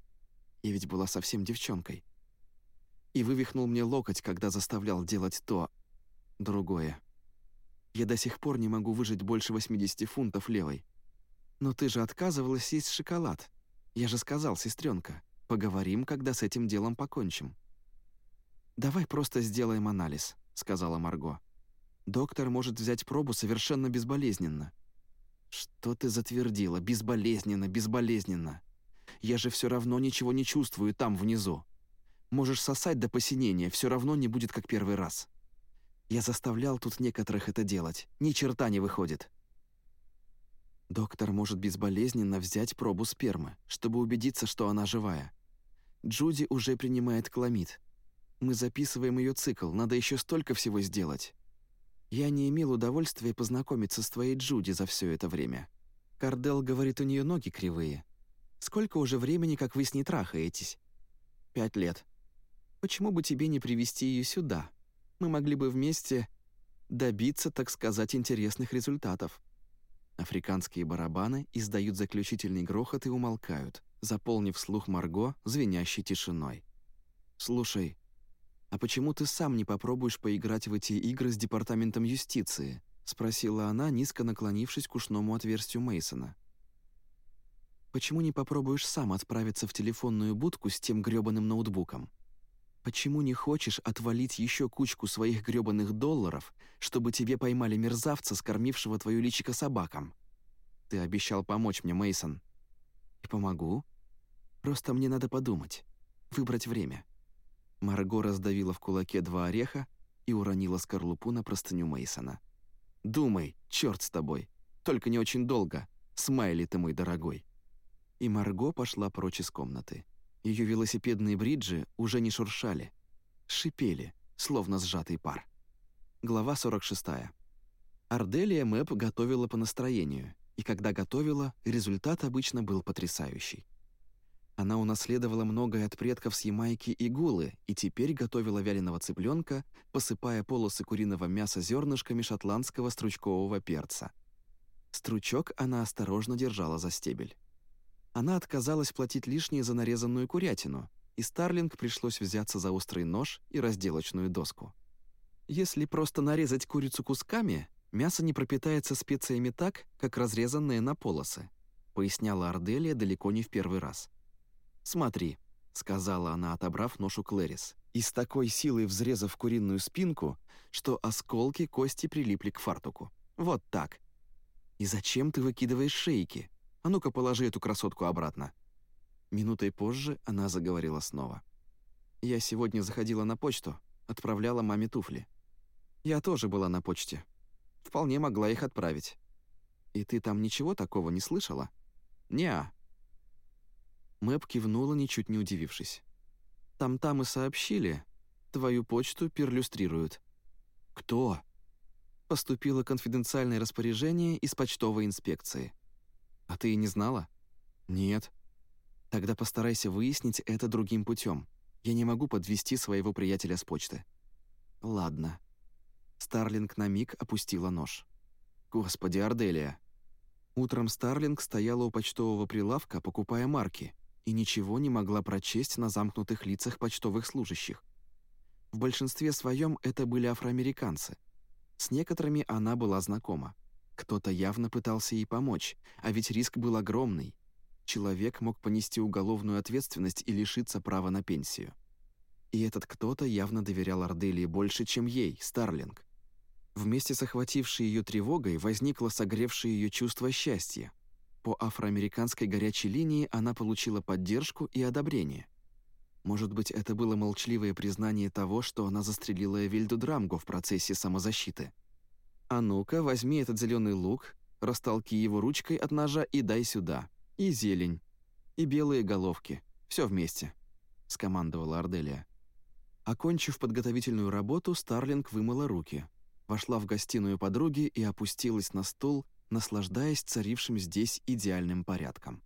Я ведь была совсем девчонкой. И вывихнул мне локоть, когда заставлял делать то, другое. Я до сих пор не могу выжить больше 80 фунтов левой. Но ты же отказывалась есть шоколад. Я же сказал, сестренка, поговорим, когда с этим делом покончим. Давай просто сделаем анализ сказала Марго. «Доктор может взять пробу совершенно безболезненно». «Что ты затвердила? Безболезненно, безболезненно. Я же все равно ничего не чувствую там, внизу. Можешь сосать до посинения, все равно не будет как первый раз. Я заставлял тут некоторых это делать. Ни черта не выходит». Доктор может безболезненно взять пробу спермы, чтобы убедиться, что она живая. Джуди уже принимает кламид, мы записываем ее цикл, надо еще столько всего сделать. Я не имел удовольствия познакомиться с твоей Джуди за все это время. Кардел говорит, у нее ноги кривые. Сколько уже времени, как вы с ней трахаетесь? Пять лет. Почему бы тебе не привести ее сюда? Мы могли бы вместе добиться, так сказать, интересных результатов. Африканские барабаны издают заключительный грохот и умолкают, заполнив слух Марго звенящей тишиной. «Слушай, «А почему ты сам не попробуешь поиграть в эти игры с департаментом юстиции?» — спросила она, низко наклонившись к ушному отверстию Мейсона. «Почему не попробуешь сам отправиться в телефонную будку с тем грёбаным ноутбуком? Почему не хочешь отвалить еще кучку своих грёбаных долларов, чтобы тебе поймали мерзавца, скормившего твою личико собакам? Ты обещал помочь мне, Мейсон. И помогу. Просто мне надо подумать, выбрать время». Марго раздавила в кулаке два ореха и уронила скорлупу на простыню Мейсона. «Думай, черт с тобой! Только не очень долго! Смайли ты мой дорогой!» И Марго пошла прочь из комнаты. Ее велосипедные бриджи уже не шуршали, шипели, словно сжатый пар. Глава 46. Арделия Мэп готовила по настроению, и когда готовила, результат обычно был потрясающий. Она унаследовала многое от предков с Ямайки и Гулы и теперь готовила вяленого цыпленка, посыпая полосы куриного мяса зернышками шотландского стручкового перца. Стручок она осторожно держала за стебель. Она отказалась платить лишнее за нарезанную курятину, и Старлинг пришлось взяться за острый нож и разделочную доску. Если просто нарезать курицу кусками, мясо не пропитается специями так, как разрезанное на полосы, поясняла Арделия далеко не в первый раз. «Смотри», — сказала она, отобрав нож у Клэрис, и с такой силой взрезав куриную спинку, что осколки кости прилипли к фартуку. «Вот так. И зачем ты выкидываешь шейки? А ну-ка положи эту красотку обратно». Минутой позже она заговорила снова. «Я сегодня заходила на почту, отправляла маме туфли. Я тоже была на почте. Вполне могла их отправить. И ты там ничего такого не слышала?» «Не-а», Мэп кивнула, ничуть не удивившись. «Там-там и сообщили. Твою почту перлюстрируют». «Кто?» Поступило конфиденциальное распоряжение из почтовой инспекции. «А ты и не знала?» «Нет». «Тогда постарайся выяснить это другим путем. Я не могу подвести своего приятеля с почты». «Ладно». Старлинг на миг опустила нож. «Господи, Арделия!» Утром Старлинг стояла у почтового прилавка, покупая марки — и ничего не могла прочесть на замкнутых лицах почтовых служащих. В большинстве своем это были афроамериканцы. С некоторыми она была знакома. Кто-то явно пытался ей помочь, а ведь риск был огромный. Человек мог понести уголовную ответственность и лишиться права на пенсию. И этот кто-то явно доверял Арделии больше, чем ей, Старлинг. Вместе с охватившей ее тревогой возникло согревшее ее чувство счастья. По афроамериканской горячей линии она получила поддержку и одобрение. Может быть, это было молчаливое признание того, что она застрелила Эвильду Драмго в процессе самозащиты. «А ну-ка, возьми этот зеленый лук, растолки его ручкой от ножа и дай сюда. И зелень. И белые головки. Все вместе», — скомандовала Арделия. Окончив подготовительную работу, Старлинг вымыла руки — вошла в гостиную подруги и опустилась на стул, наслаждаясь царившим здесь идеальным порядком.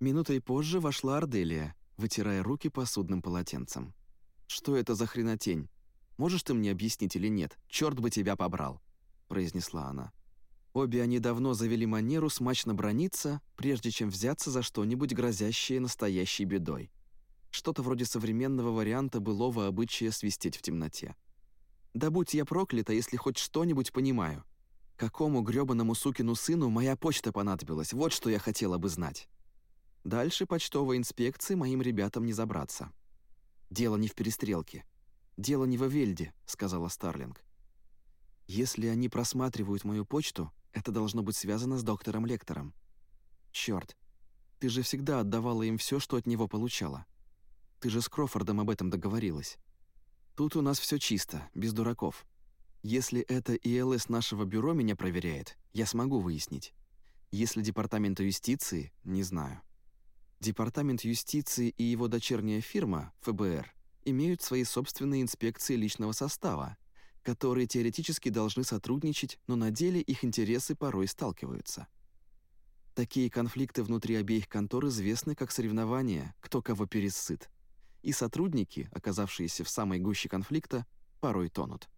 Минутой позже вошла Арделия, вытирая руки посудным полотенцем. «Что это за хренотень? Можешь ты мне объяснить или нет? Черт бы тебя побрал!» – произнесла она. Обе они давно завели манеру смачно брониться, прежде чем взяться за что-нибудь грозящее настоящей бедой. Что-то вроде современного варианта былого обычая свистеть в темноте. Да будь я проклята, если хоть что-нибудь понимаю. Какому грёбаному сукину сыну моя почта понадобилась, вот что я хотела бы знать. Дальше почтовой инспекции моим ребятам не забраться. Дело не в перестрелке. Дело не в Вельде, сказала Старлинг. Если они просматривают мою почту, это должно быть связано с доктором Лектором. Черт, ты же всегда отдавала им все, что от него получала. Ты же с Крофордом об этом договорилась. Тут у нас все чисто, без дураков. Если это ИЛС нашего бюро меня проверяет, я смогу выяснить. Если Департамент юстиции, не знаю. Департамент юстиции и его дочерняя фирма, ФБР, имеют свои собственные инспекции личного состава, которые теоретически должны сотрудничать, но на деле их интересы порой сталкиваются. Такие конфликты внутри обеих контор известны как соревнования, кто кого пересыт и сотрудники, оказавшиеся в самой гуще конфликта, порой тонут.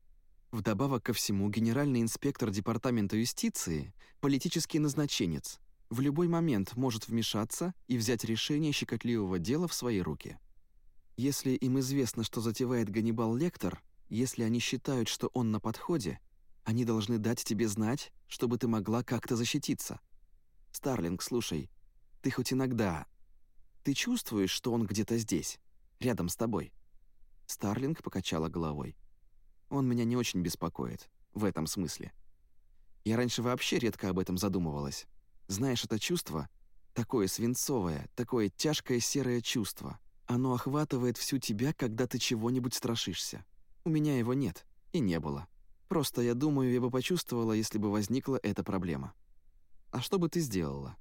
Вдобавок ко всему, генеральный инспектор Департамента юстиции – политический назначенец, в любой момент может вмешаться и взять решение щекотливого дела в свои руки. Если им известно, что затевает Ганнибал Лектор, если они считают, что он на подходе, они должны дать тебе знать, чтобы ты могла как-то защититься. Старлинг, слушай, ты хоть иногда... Ты чувствуешь, что он где-то здесь? рядом с тобой». Старлинг покачала головой. «Он меня не очень беспокоит, в этом смысле. Я раньше вообще редко об этом задумывалась. Знаешь, это чувство, такое свинцовое, такое тяжкое серое чувство, оно охватывает всю тебя, когда ты чего-нибудь страшишься. У меня его нет и не было. Просто я думаю, я бы почувствовала, если бы возникла эта проблема. А что бы ты сделала?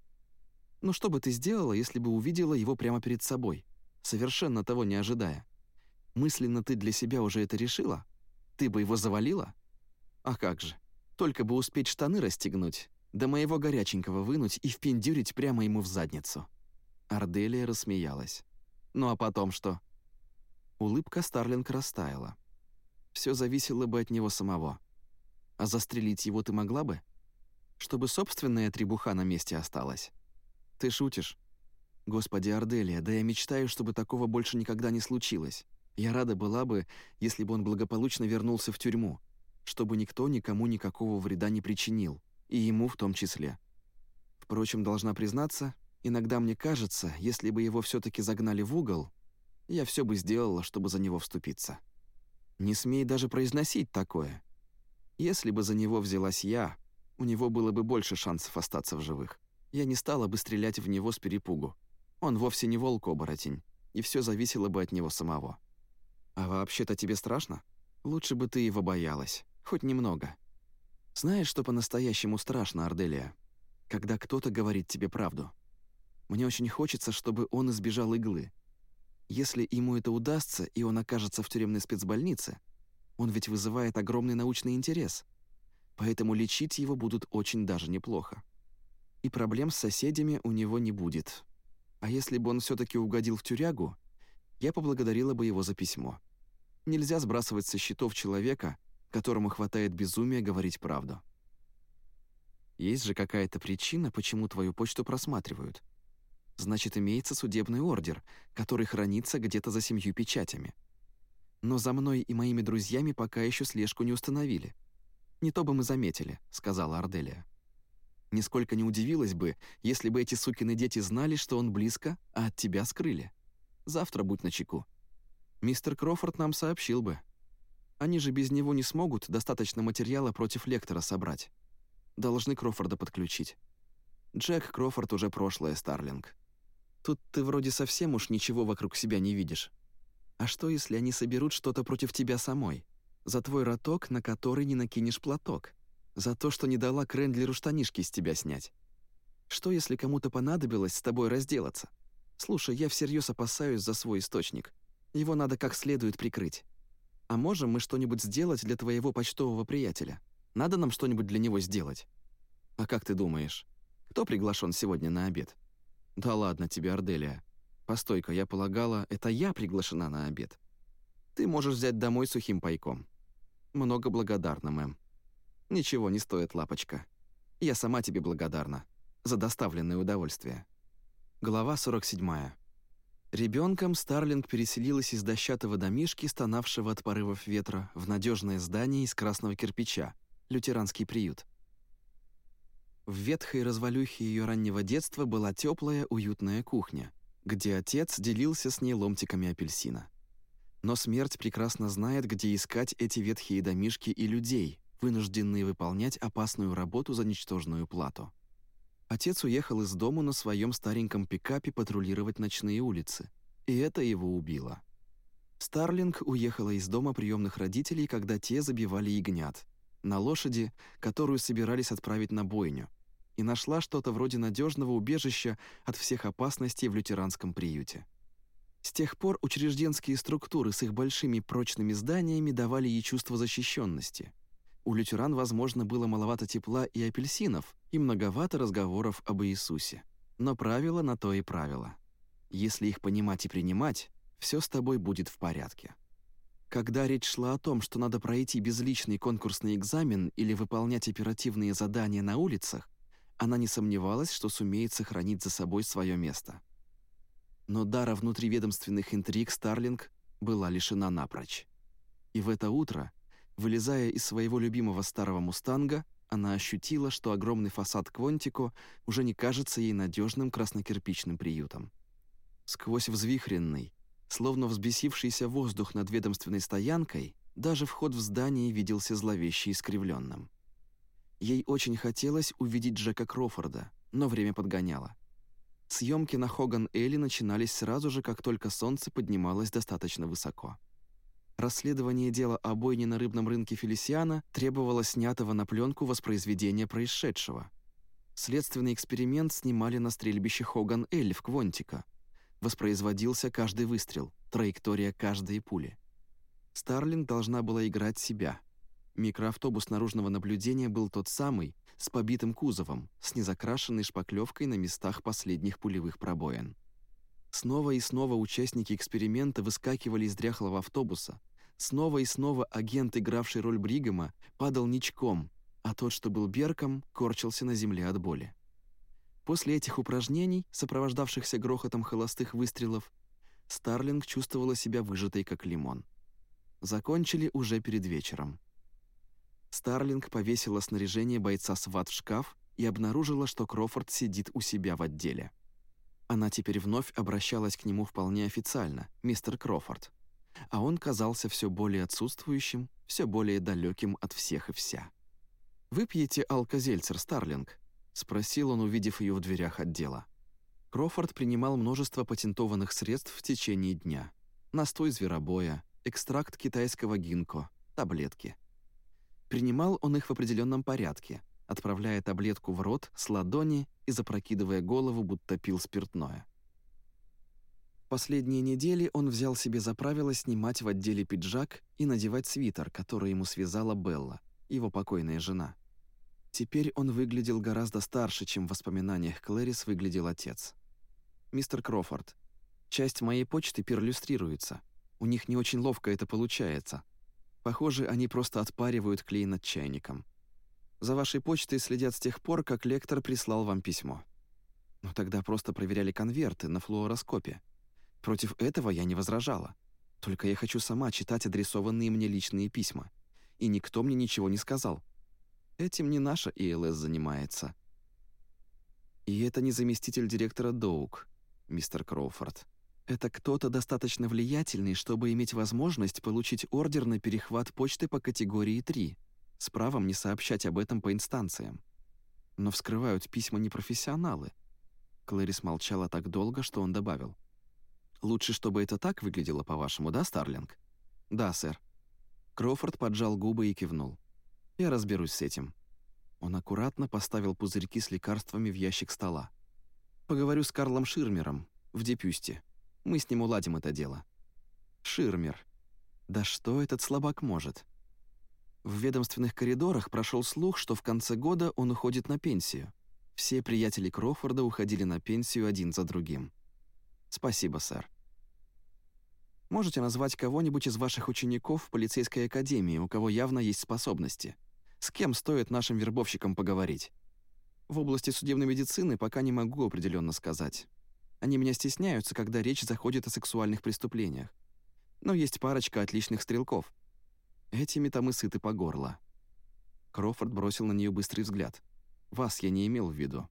Ну что бы ты сделала, если бы увидела его прямо перед собой? совершенно того не ожидая. Мысленно ты для себя уже это решила? Ты бы его завалила? А как же, только бы успеть штаны расстегнуть, да моего горяченького вынуть и впендюрить прямо ему в задницу. Арделия рассмеялась. Ну а потом что? Улыбка Старлинг растаяла. Все зависело бы от него самого. А застрелить его ты могла бы? Чтобы собственная требуха на месте осталась. Ты шутишь? Господи, Арделия, да я мечтаю, чтобы такого больше никогда не случилось. Я рада была бы, если бы он благополучно вернулся в тюрьму, чтобы никто никому никакого вреда не причинил, и ему в том числе. Впрочем, должна признаться, иногда мне кажется, если бы его все таки загнали в угол, я все бы сделала, чтобы за него вступиться. Не смей даже произносить такое. Если бы за него взялась я, у него было бы больше шансов остаться в живых. Я не стала бы стрелять в него с перепугу. Он вовсе не волк-оборотень, и все зависело бы от него самого. А вообще-то тебе страшно? Лучше бы ты его боялась, хоть немного. Знаешь, что по-настоящему страшно, Арделия? Когда кто-то говорит тебе правду. Мне очень хочется, чтобы он избежал иглы. Если ему это удастся, и он окажется в тюремной спецбольнице, он ведь вызывает огромный научный интерес. Поэтому лечить его будут очень даже неплохо. И проблем с соседями у него не будет, а если бы он все таки угодил в тюрягу, я поблагодарила бы его за письмо. Нельзя сбрасывать со счетов человека, которому хватает безумия говорить правду. Есть же какая-то причина, почему твою почту просматривают. Значит, имеется судебный ордер, который хранится где-то за семью печатями. Но за мной и моими друзьями пока еще слежку не установили. Не то бы мы заметили», — сказала Арделия. Нисколько не удивилась бы, если бы эти сукины дети знали, что он близко, а от тебя скрыли. Завтра будь начеку. Мистер Крофорд нам сообщил бы. Они же без него не смогут достаточно материала против лектора собрать. Должны Крофорда подключить. Джек Крофорд уже прошлое, Старлинг. Тут ты вроде совсем уж ничего вокруг себя не видишь. А что, если они соберут что-то против тебя самой? За твой роток, на который не накинешь платок? За то, что не дала Крендлеру штанишки с тебя снять? Что, если кому-то понадобилось с тобой разделаться? Слушай, я всерьез опасаюсь за свой источник. Его надо как следует прикрыть. А можем мы что-нибудь сделать для твоего почтового приятеля? Надо нам что-нибудь для него сделать? А как ты думаешь, кто приглашен сегодня на обед? Да ладно тебе, Арделия. Постой-ка, я полагала, это я приглашена на обед. Ты можешь взять домой сухим пайком. Много благодарна, мэм. Ничего не стоит, лапочка. Я сама тебе благодарна за доставленное удовольствие. Глава 47. Ребенком Старлинг переселилась из дощатого домишки, стонавшего от порывов ветра, в надежное здание из красного кирпича, лютеранский приют. В ветхой развалюхе ее раннего детства была теплая, уютная кухня, где отец делился с ней ломтиками апельсина. Но смерть прекрасно знает, где искать эти ветхие домишки и людей, вынужденные выполнять опасную работу за ничтожную плату. Отец уехал из дому на своем стареньком пикапе патрулировать ночные улицы, и это его убило. Старлинг уехала из дома приемных родителей, когда те забивали ягнят, на лошади, которую собирались отправить на бойню, и нашла что-то вроде надежного убежища от всех опасностей в лютеранском приюте. С тех пор учрежденские структуры с их большими прочными зданиями давали ей чувство защищенности. У лютеран, возможно, было маловато тепла и апельсинов, и многовато разговоров об Иисусе. Но правило на то и правило. Если их понимать и принимать, все с тобой будет в порядке. Когда речь шла о том, что надо пройти безличный конкурсный экзамен или выполнять оперативные задания на улицах, она не сомневалась, что сумеет сохранить за собой свое место но дара внутриведомственных интриг Старлинг была лишена напрочь. И в это утро, вылезая из своего любимого старого «Мустанга», она ощутила, что огромный фасад Квонтико уже не кажется ей надежным краснокирпичным приютом. Сквозь взвихренный, словно взбесившийся воздух над ведомственной стоянкой, даже вход в здание виделся зловеще искривленным. Ей очень хотелось увидеть Джека Крофорда, но время подгоняло. Съемки на Хоган-Элли начинались сразу же, как только солнце поднималось достаточно высоко. Расследование дела о бойне на рыбном рынке Фелисиана требовало снятого на пленку воспроизведения происшедшего. Следственный эксперимент снимали на стрельбище Хоган-Элли в Квонтика. Воспроизводился каждый выстрел, траектория каждой пули. Старлинг должна была играть себя. Микроавтобус наружного наблюдения был тот самый, с побитым кузовом, с незакрашенной шпаклевкой на местах последних пулевых пробоин. Снова и снова участники эксперимента выскакивали из дряхлого автобуса. Снова и снова агент, игравший роль Бригама, падал ничком, а тот, что был Берком, корчился на земле от боли. После этих упражнений, сопровождавшихся грохотом холостых выстрелов, Старлинг чувствовала себя выжатой, как лимон. Закончили уже перед вечером. Старлинг повесила снаряжение бойца СВАТ в шкаф и обнаружила, что Крофорд сидит у себя в отделе. Она теперь вновь обращалась к нему вполне официально, мистер Крофорд. А он казался все более отсутствующим, все более далеким от всех и вся. «Выпьете алкозельцер, Старлинг?» — спросил он, увидев ее в дверях отдела. Крофорд принимал множество патентованных средств в течение дня. Настой зверобоя, экстракт китайского гинко, таблетки — Принимал он их в определенном порядке, отправляя таблетку в рот с ладони и запрокидывая голову, будто пил спиртное. Последние недели он взял себе за правило снимать в отделе пиджак и надевать свитер, который ему связала Белла, его покойная жена. Теперь он выглядел гораздо старше, чем в воспоминаниях Клэрис выглядел отец. «Мистер Крофорд, часть моей почты перлюстрируется. У них не очень ловко это получается. Похоже, они просто отпаривают клей над чайником. За вашей почтой следят с тех пор, как лектор прислал вам письмо. Но тогда просто проверяли конверты на флуороскопе. Против этого я не возражала. Только я хочу сама читать адресованные мне личные письма. И никто мне ничего не сказал. Этим не наша ИЛС занимается. И это не заместитель директора Доук, мистер Кроуфорд. Это кто-то достаточно влиятельный, чтобы иметь возможность получить ордер на перехват почты по категории 3, с правом не сообщать об этом по инстанциям. Но вскрывают письма непрофессионалы. Клэрис молчала так долго, что он добавил. «Лучше, чтобы это так выглядело, по-вашему, да, Старлинг?» «Да, сэр». Кроуфорд поджал губы и кивнул. «Я разберусь с этим». Он аккуратно поставил пузырьки с лекарствами в ящик стола. «Поговорю с Карлом Ширмером в Депюсте. Мы с ним уладим это дело». «Ширмер. Да что этот слабак может?» В ведомственных коридорах прошел слух, что в конце года он уходит на пенсию. Все приятели Крофорда уходили на пенсию один за другим. «Спасибо, сэр». «Можете назвать кого-нибудь из ваших учеников в полицейской академии, у кого явно есть способности?» С кем стоит нашим вербовщикам поговорить? В области судебной медицины пока не могу определенно сказать. Они меня стесняются, когда речь заходит о сексуальных преступлениях. Но есть парочка отличных стрелков. Этими-то мы сыты по горло. Крофорд бросил на нее быстрый взгляд. Вас я не имел в виду.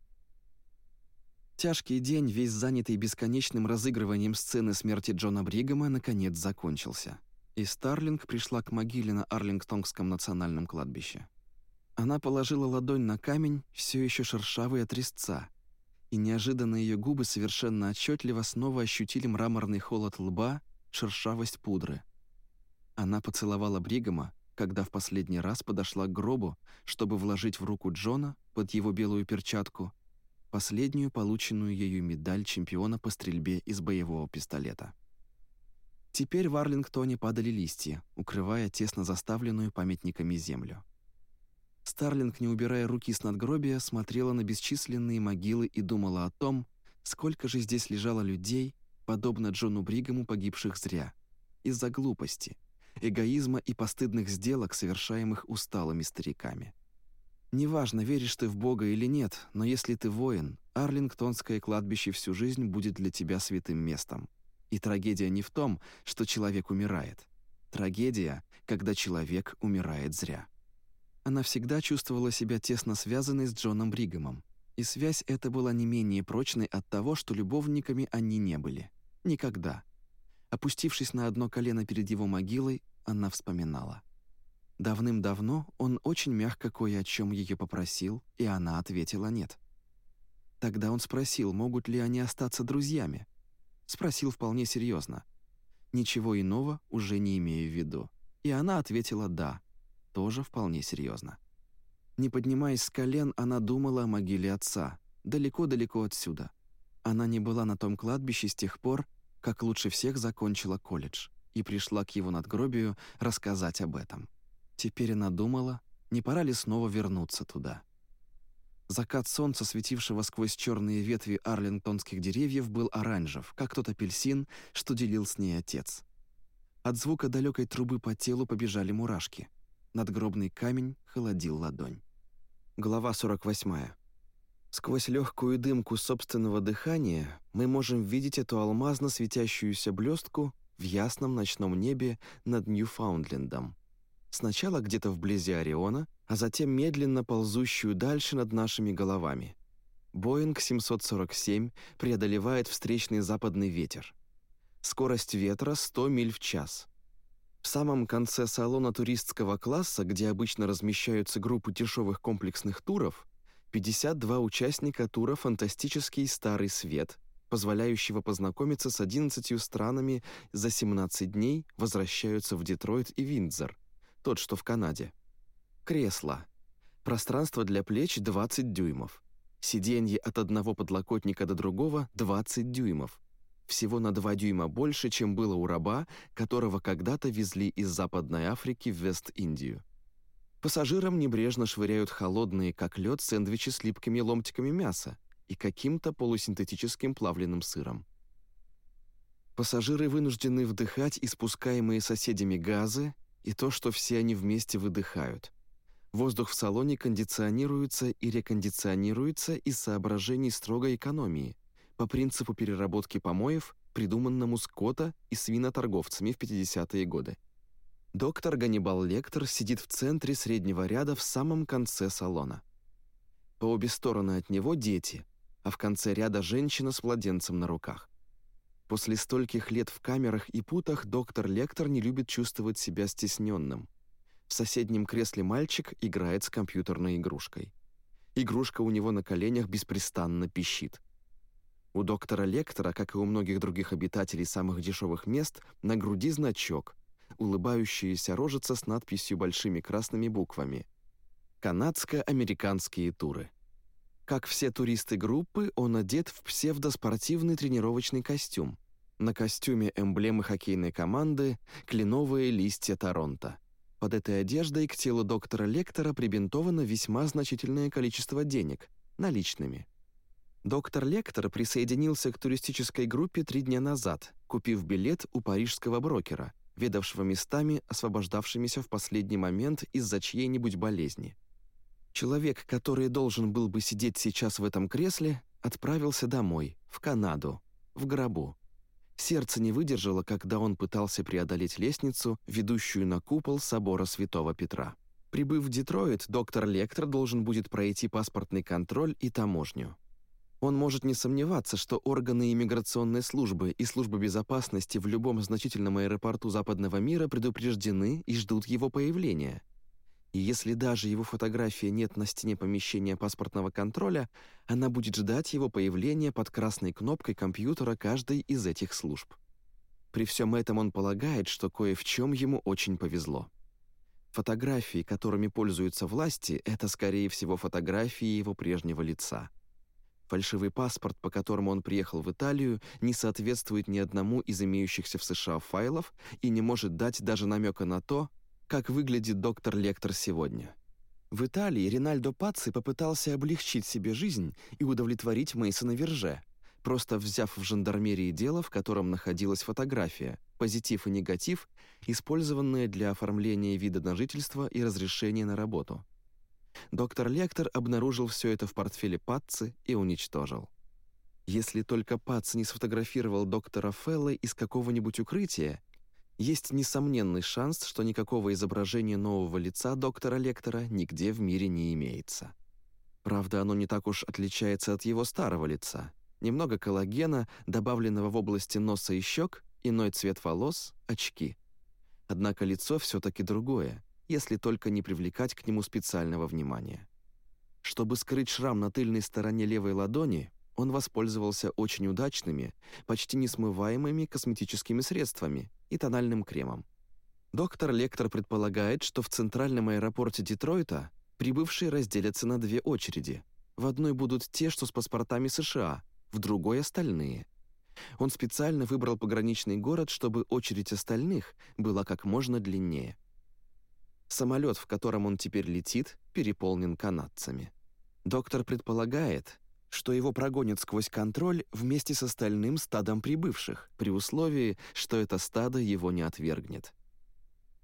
Тяжкий день, весь занятый бесконечным разыгрыванием сцены смерти Джона Бригама, наконец закончился. И Старлинг пришла к могиле на Арлингтонгском национальном кладбище. Она положила ладонь на камень, все еще шершавый от резца, и неожиданно ее губы совершенно отчетливо снова ощутили мраморный холод лба, шершавость пудры. Она поцеловала Бригама, когда в последний раз подошла к гробу, чтобы вложить в руку Джона под его белую перчатку последнюю полученную ею медаль чемпиона по стрельбе из боевого пистолета. Теперь в Арлингтоне падали листья, укрывая тесно заставленную памятниками землю. Старлинг, не убирая руки с надгробия, смотрела на бесчисленные могилы и думала о том, сколько же здесь лежало людей, подобно Джону Бригаму, погибших зря, из-за глупости, эгоизма и постыдных сделок, совершаемых усталыми стариками. Неважно, веришь ты в Бога или нет, но если ты воин, Арлингтонское кладбище всю жизнь будет для тебя святым местом. И трагедия не в том, что человек умирает. Трагедия, когда человек умирает зря. Она всегда чувствовала себя тесно связанной с Джоном Бригамом, и связь эта была не менее прочной от того, что любовниками они не были. Никогда. Опустившись на одно колено перед его могилой, она вспоминала. Давным-давно он очень мягко кое о чем ее попросил, и она ответила «нет». Тогда он спросил, могут ли они остаться друзьями. Спросил вполне серьезно. Ничего иного уже не имея в виду. И она ответила «да», тоже вполне серьезно. Не поднимаясь с колен, она думала о могиле отца, далеко-далеко отсюда. Она не была на том кладбище с тех пор, как лучше всех закончила колледж, и пришла к его надгробию рассказать об этом. Теперь она думала, не пора ли снова вернуться туда. Закат солнца, светившего сквозь черные ветви арлингтонских деревьев, был оранжев, как тот апельсин, что делил с ней отец. От звука далекой трубы по телу побежали мурашки. Надгробный камень холодил ладонь. Глава 48. Сквозь легкую дымку собственного дыхания мы можем видеть эту алмазно светящуюся блестку в ясном ночном небе над Ньюфаундлендом. Сначала где-то вблизи Ориона, а затем медленно ползущую дальше над нашими головами. Боинг 747 преодолевает встречный западный ветер. Скорость ветра 100 миль в час. В самом конце салона туристского класса, где обычно размещаются группы дешевых комплексных туров, 52 участника тура «Фантастический старый свет», позволяющего познакомиться с 11 странами за 17 дней, возвращаются в Детройт и Виндзор, тот, что в Канаде. Кресло. Пространство для плеч 20 дюймов. Сиденье от одного подлокотника до другого 20 дюймов всего на 2 дюйма больше, чем было у раба, которого когда-то везли из Западной Африки в Вест-Индию. Пассажирам небрежно швыряют холодные, как лед, сэндвичи с липкими ломтиками мяса и каким-то полусинтетическим плавленным сыром. Пассажиры вынуждены вдыхать испускаемые соседями газы и то, что все они вместе выдыхают. Воздух в салоне кондиционируется и рекондиционируется из соображений строгой экономии по принципу переработки помоев, придуманному Скотта и свиноторговцами в 50-е годы. Доктор Ганнибал Лектор сидит в центре среднего ряда в самом конце салона. По обе стороны от него дети, а в конце ряда женщина с младенцем на руках. После стольких лет в камерах и путах доктор Лектор не любит чувствовать себя стесненным. В соседнем кресле мальчик играет с компьютерной игрушкой. Игрушка у него на коленях беспрестанно пищит. У доктора Лектора, как и у многих других обитателей самых дешевых мест, на груди значок, улыбающаяся рожица с надписью большими красными буквами «Канадско-американские туры». Как все туристы группы, он одет в псевдоспортивный тренировочный костюм. На костюме эмблемы хоккейной команды «Кленовые листья Торонто». Под этой одеждой к телу доктора Лектора прибинтовано весьма значительное количество денег, наличными. Доктор Лектор присоединился к туристической группе три дня назад, купив билет у парижского брокера, ведавшего местами, освобождавшимися в последний момент из-за чьей-нибудь болезни. Человек, который должен был бы сидеть сейчас в этом кресле, отправился домой, в Канаду, в гробу. Сердце не выдержало, когда он пытался преодолеть лестницу, ведущую на купол собора Святого Петра. Прибыв в Детройт, доктор Лектор должен будет пройти паспортный контроль и таможню. Он может не сомневаться, что органы иммиграционной службы и службы безопасности в любом значительном аэропорту западного мира предупреждены и ждут его появления – и если даже его фотографии нет на стене помещения паспортного контроля, она будет ждать его появления под красной кнопкой компьютера каждой из этих служб. При всем этом он полагает, что кое в чем ему очень повезло. Фотографии, которыми пользуются власти, это, скорее всего, фотографии его прежнего лица. Фальшивый паспорт, по которому он приехал в Италию, не соответствует ни одному из имеющихся в США файлов и не может дать даже намека на то, как выглядит доктор Лектор сегодня. В Италии Ринальдо Пацци попытался облегчить себе жизнь и удовлетворить Мейсона Верже, просто взяв в жандармерии дело, в котором находилась фотография, позитив и негатив, использованные для оформления вида на жительство и разрешения на работу. Доктор Лектор обнаружил все это в портфеле Пацци и уничтожил. Если только Пацци не сфотографировал доктора Фелла из какого-нибудь укрытия, есть несомненный шанс, что никакого изображения нового лица доктора Лектора нигде в мире не имеется. Правда, оно не так уж отличается от его старого лица. Немного коллагена, добавленного в области носа и щек, иной цвет волос, очки. Однако лицо все-таки другое, если только не привлекать к нему специального внимания. Чтобы скрыть шрам на тыльной стороне левой ладони, он воспользовался очень удачными, почти несмываемыми косметическими средствами и тональным кремом. Доктор Лектор предполагает, что в центральном аэропорте Детройта прибывшие разделятся на две очереди. В одной будут те, что с паспортами США, в другой — остальные. Он специально выбрал пограничный город, чтобы очередь остальных была как можно длиннее. Самолет, в котором он теперь летит, переполнен канадцами. Доктор предполагает, что его прогонят сквозь контроль вместе с остальным стадом прибывших, при условии, что это стадо его не отвергнет.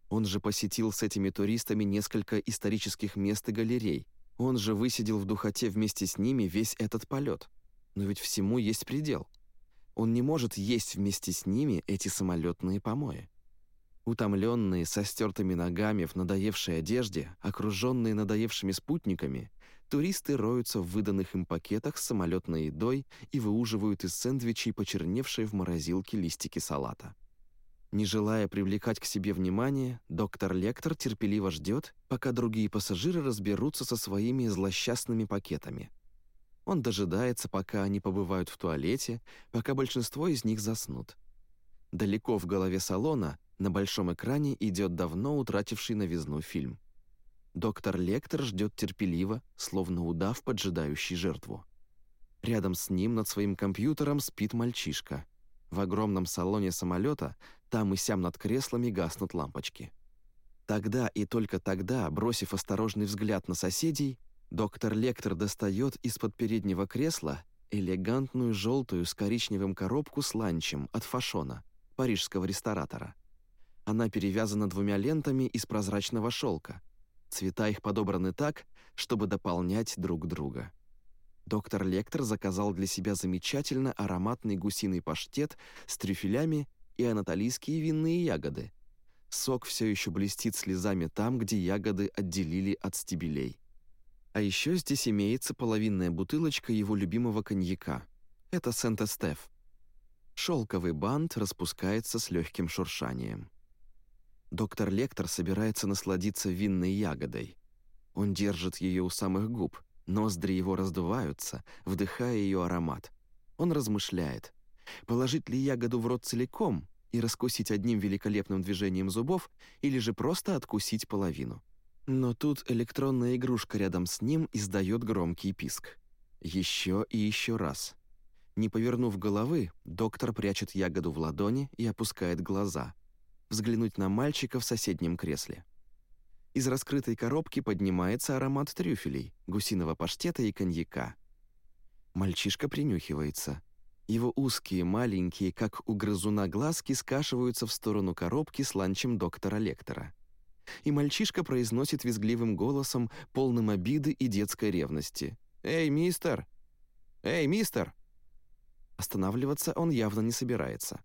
Он же посетил с этими туристами несколько исторических мест и галерей. Он же высидел в духоте вместе с ними весь этот полет. Но ведь всему есть предел. Он не может есть вместе с ними эти самолетные помои. Утомленные, со стертыми ногами в надоевшей одежде, окруженные надоевшими спутниками, туристы роются в выданных им пакетах с самолетной едой и выуживают из сэндвичей почерневшие в морозилке листики салата. Не желая привлекать к себе внимание, доктор Лектор терпеливо ждет, пока другие пассажиры разберутся со своими злосчастными пакетами. Он дожидается, пока они побывают в туалете, пока большинство из них заснут. Далеко в голове салона на большом экране идет давно утративший новизну фильм. Доктор Лектор ждет терпеливо, словно удав, поджидающий жертву. Рядом с ним над своим компьютером спит мальчишка. В огромном салоне самолета там и сям над креслами гаснут лампочки. Тогда и только тогда, бросив осторожный взгляд на соседей, доктор Лектор достает из-под переднего кресла элегантную желтую с коричневым коробку с ланчем от фашона, парижского ресторатора. Она перевязана двумя лентами из прозрачного шелка. Цвета их подобраны так, чтобы дополнять друг друга. Доктор Лектор заказал для себя замечательно ароматный гусиный паштет с трюфелями и анатолийские винные ягоды. Сок все еще блестит слезами там, где ягоды отделили от стебелей. А еще здесь имеется половинная бутылочка его любимого коньяка. Это Сент-Эстеф. Шелковый бант распускается с легким шуршанием. Доктор Лектор собирается насладиться винной ягодой. Он держит ее у самых губ, ноздри его раздуваются, вдыхая ее аромат. Он размышляет, положить ли ягоду в рот целиком и раскусить одним великолепным движением зубов, или же просто откусить половину. Но тут электронная игрушка рядом с ним издает громкий писк. Еще и еще раз. Не повернув головы, доктор прячет ягоду в ладони и опускает глаза. Взглянуть на мальчика в соседнем кресле. Из раскрытой коробки поднимается аромат трюфелей, гусиного паштета и коньяка. Мальчишка принюхивается. Его узкие, маленькие, как у грызуна глазки, скашиваются в сторону коробки с ланчем доктора Лектора. И мальчишка произносит визгливым голосом, полным обиды и детской ревности. «Эй, мистер! Эй, мистер!» Останавливаться он явно не собирается.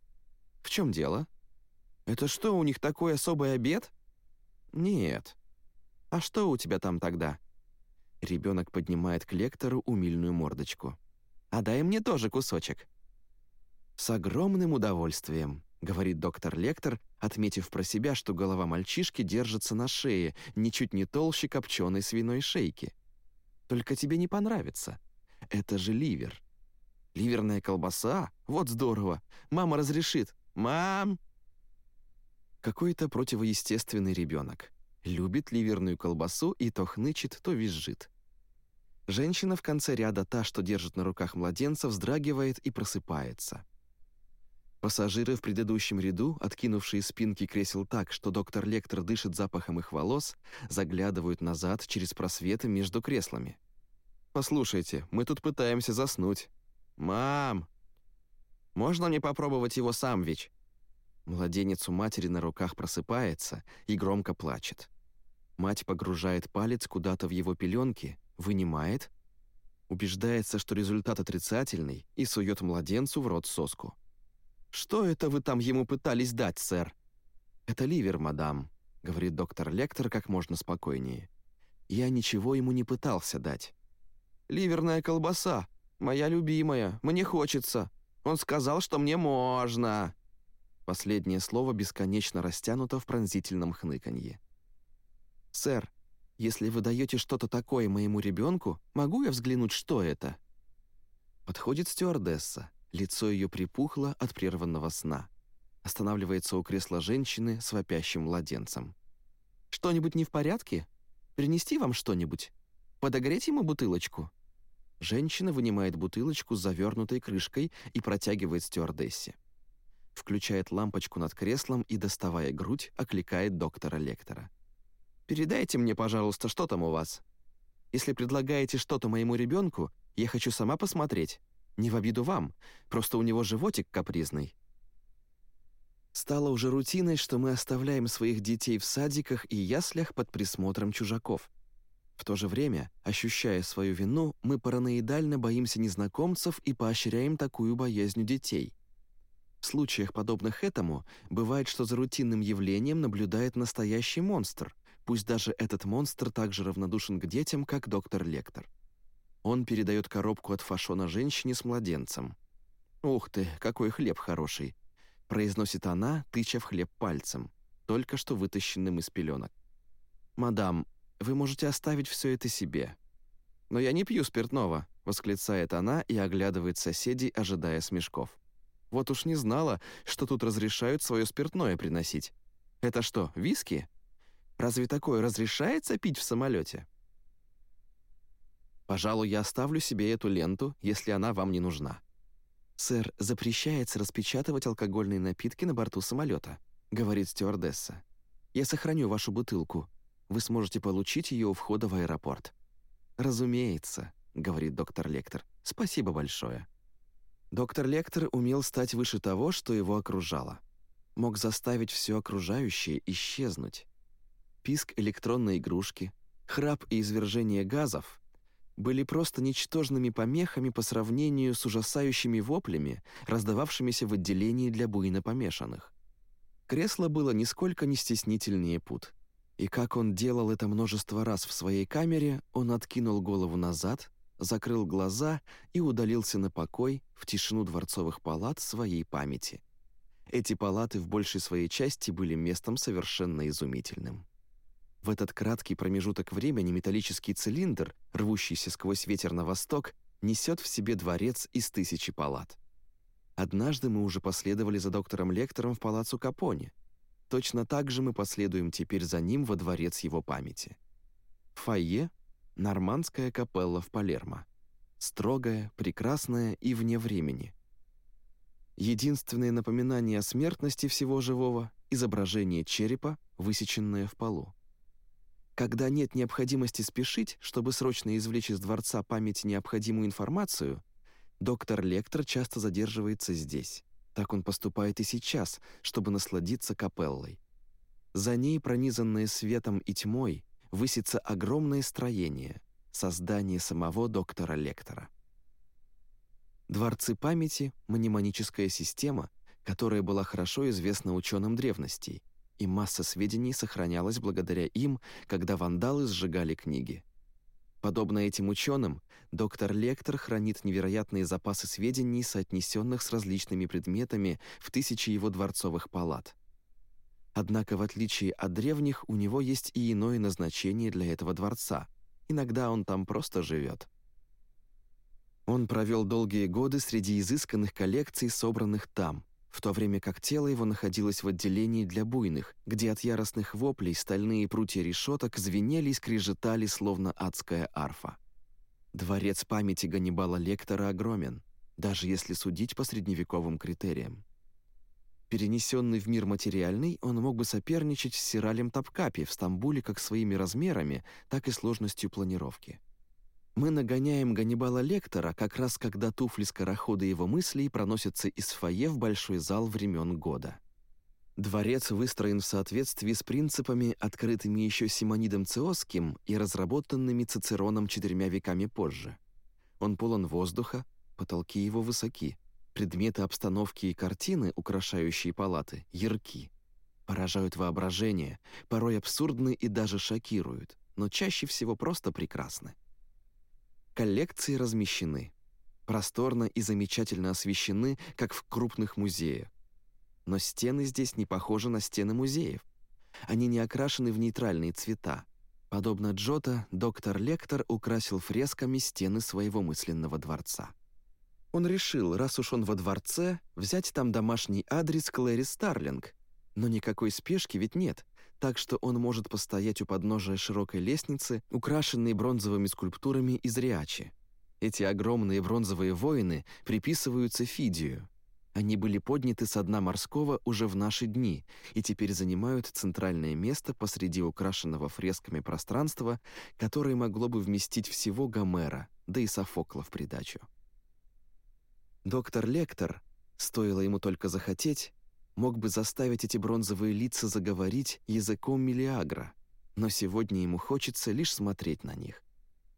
«В чем дело? Это что, у них такой особый обед?» «Нет. А что у тебя там тогда?» Ребенок поднимает к лектору умильную мордочку. «А дай мне тоже кусочек». «С огромным удовольствием», — говорит доктор-лектор, отметив про себя, что голова мальчишки держится на шее, ничуть не толще копченой свиной шейки. «Только тебе не понравится. Это же ливер». Ливерная колбаса? Вот здорово. Мама разрешит. Мам! Какой-то противоестественный ребенок. Любит ливерную колбасу и то хнычет, то визжит. Женщина в конце ряда, та, что держит на руках младенца, вздрагивает и просыпается. Пассажиры в предыдущем ряду, откинувшие спинки кресел так, что доктор Лектор дышит запахом их волос, заглядывают назад через просветы между креслами. «Послушайте, мы тут пытаемся заснуть. «Мам! Можно мне попробовать его самвич?» Младенец у матери на руках просыпается и громко плачет. Мать погружает палец куда-то в его пеленки, вынимает, убеждается, что результат отрицательный, и сует младенцу в рот соску. «Что это вы там ему пытались дать, сэр?» «Это ливер, мадам», — говорит доктор Лектор как можно спокойнее. «Я ничего ему не пытался дать». «Ливерная колбаса», «Моя любимая, мне хочется. Он сказал, что мне можно». Последнее слово бесконечно растянуто в пронзительном хныканье. «Сэр, если вы даете что-то такое моему ребенку, могу я взглянуть, что это?» Подходит стюардесса. Лицо ее припухло от прерванного сна. Останавливается у кресла женщины с вопящим младенцем. «Что-нибудь не в порядке? Принести вам что-нибудь? Подогреть ему бутылочку?» Женщина вынимает бутылочку с завернутой крышкой и протягивает стюардессе. Включает лампочку над креслом и, доставая грудь, окликает доктора Лектора. «Передайте мне, пожалуйста, что там у вас? Если предлагаете что-то моему ребенку, я хочу сама посмотреть. Не в обиду вам, просто у него животик капризный». Стало уже рутиной, что мы оставляем своих детей в садиках и яслях под присмотром чужаков. В то же время, ощущая свою вину, мы параноидально боимся незнакомцев и поощряем такую боязнь у детей. В случаях, подобных этому, бывает, что за рутинным явлением наблюдает настоящий монстр, пусть даже этот монстр так же равнодушен к детям, как доктор Лектор. Он передает коробку от фашона женщине с младенцем. «Ух ты, какой хлеб хороший!» произносит она, тыча в хлеб пальцем, только что вытащенным из пеленок. «Мадам, вы можете оставить все это себе». «Но я не пью спиртного», — восклицает она и оглядывает соседей, ожидая смешков. «Вот уж не знала, что тут разрешают свое спиртное приносить. Это что, виски? Разве такое разрешается пить в самолете?» «Пожалуй, я оставлю себе эту ленту, если она вам не нужна». «Сэр, запрещается распечатывать алкогольные напитки на борту самолета», — говорит стюардесса. «Я сохраню вашу бутылку, вы сможете получить ее у входа в аэропорт». «Разумеется», — говорит доктор Лектор. «Спасибо большое». Доктор Лектор умел стать выше того, что его окружало. Мог заставить все окружающее исчезнуть. Писк электронной игрушки, Храп и извержение газов были просто ничтожными помехами по сравнению с ужасающими воплями, раздававшимися в отделении для буйно помешанных. Кресло было нисколько не стеснительнее пут. И как он делал это множество раз в своей камере, он откинул голову назад, закрыл глаза и удалился на покой в тишину дворцовых палат своей памяти. Эти палаты в большей своей части были местом совершенно изумительным. В этот краткий промежуток времени металлический цилиндр, рвущийся сквозь ветер на восток, несет в себе дворец из тысячи палат. Однажды мы уже последовали за доктором Лектором в палацу Капоне. Точно так же мы последуем теперь за ним во дворец его памяти. Фойе — нормандская капелла в Палермо. Строгая, прекрасная и вне времени. Единственное напоминание о смертности всего живого — изображение черепа, высеченное в полу. Когда нет необходимости спешить, чтобы срочно извлечь из дворца память необходимую информацию, доктор Лектор часто задерживается здесь. Так он поступает и сейчас, чтобы насладиться капеллой. За ней, пронизанное светом и тьмой, высится огромное строение — создание самого доктора Лектора. Дворцы памяти — мнемоническая система, которая была хорошо известна ученым древностей, и масса сведений сохранялась благодаря им, когда вандалы сжигали книги. Подобно этим ученым, доктор Лектор хранит невероятные запасы сведений, соотнесенных с различными предметами в тысячи его дворцовых палат. Однако, в отличие от древних, у него есть и иное назначение для этого дворца. Иногда он там просто живет. Он провел долгие годы среди изысканных коллекций, собранных там, в то время как тело его находилось в отделении для буйных, где от яростных воплей стальные прутья решеток звенели и скрежетали, словно адская арфа. Дворец памяти Ганнибала Лектора огромен, даже если судить по средневековым критериям. Перенесенный в мир материальный, он мог бы соперничать с Сиралем Топкапи в Стамбуле как своими размерами, так и сложностью планировки. Мы нагоняем Ганнибала Лектора как раз когда туфли скорохода его мыслей проносятся из фойе в большой зал времен года. Дворец выстроен в соответствии с принципами, открытыми еще Симонидом Циосским и разработанными Цицероном четырьмя веками позже. Он полон воздуха, потолки его высоки, предметы обстановки и картины, украшающие палаты, ярки, поражают воображение, порой абсурдны и даже шокируют, но чаще всего просто прекрасны. Коллекции размещены, просторно и замечательно освещены, как в крупных музеях. Но стены здесь не похожи на стены музеев. Они не окрашены в нейтральные цвета. Подобно Джота, доктор Лектор украсил фресками стены своего мысленного дворца. Он решил, раз уж он во дворце, взять там домашний адрес Клэри Старлинг. Но никакой спешки ведь нет так что он может постоять у подножия широкой лестницы, украшенной бронзовыми скульптурами из Риачи. Эти огромные бронзовые воины приписываются Фидию. Они были подняты со дна морского уже в наши дни и теперь занимают центральное место посреди украшенного фресками пространства, которое могло бы вместить всего Гомера, да и Софокла в придачу. Доктор Лектор, стоило ему только захотеть, мог бы заставить эти бронзовые лица заговорить языком Мелиагра, но сегодня ему хочется лишь смотреть на них.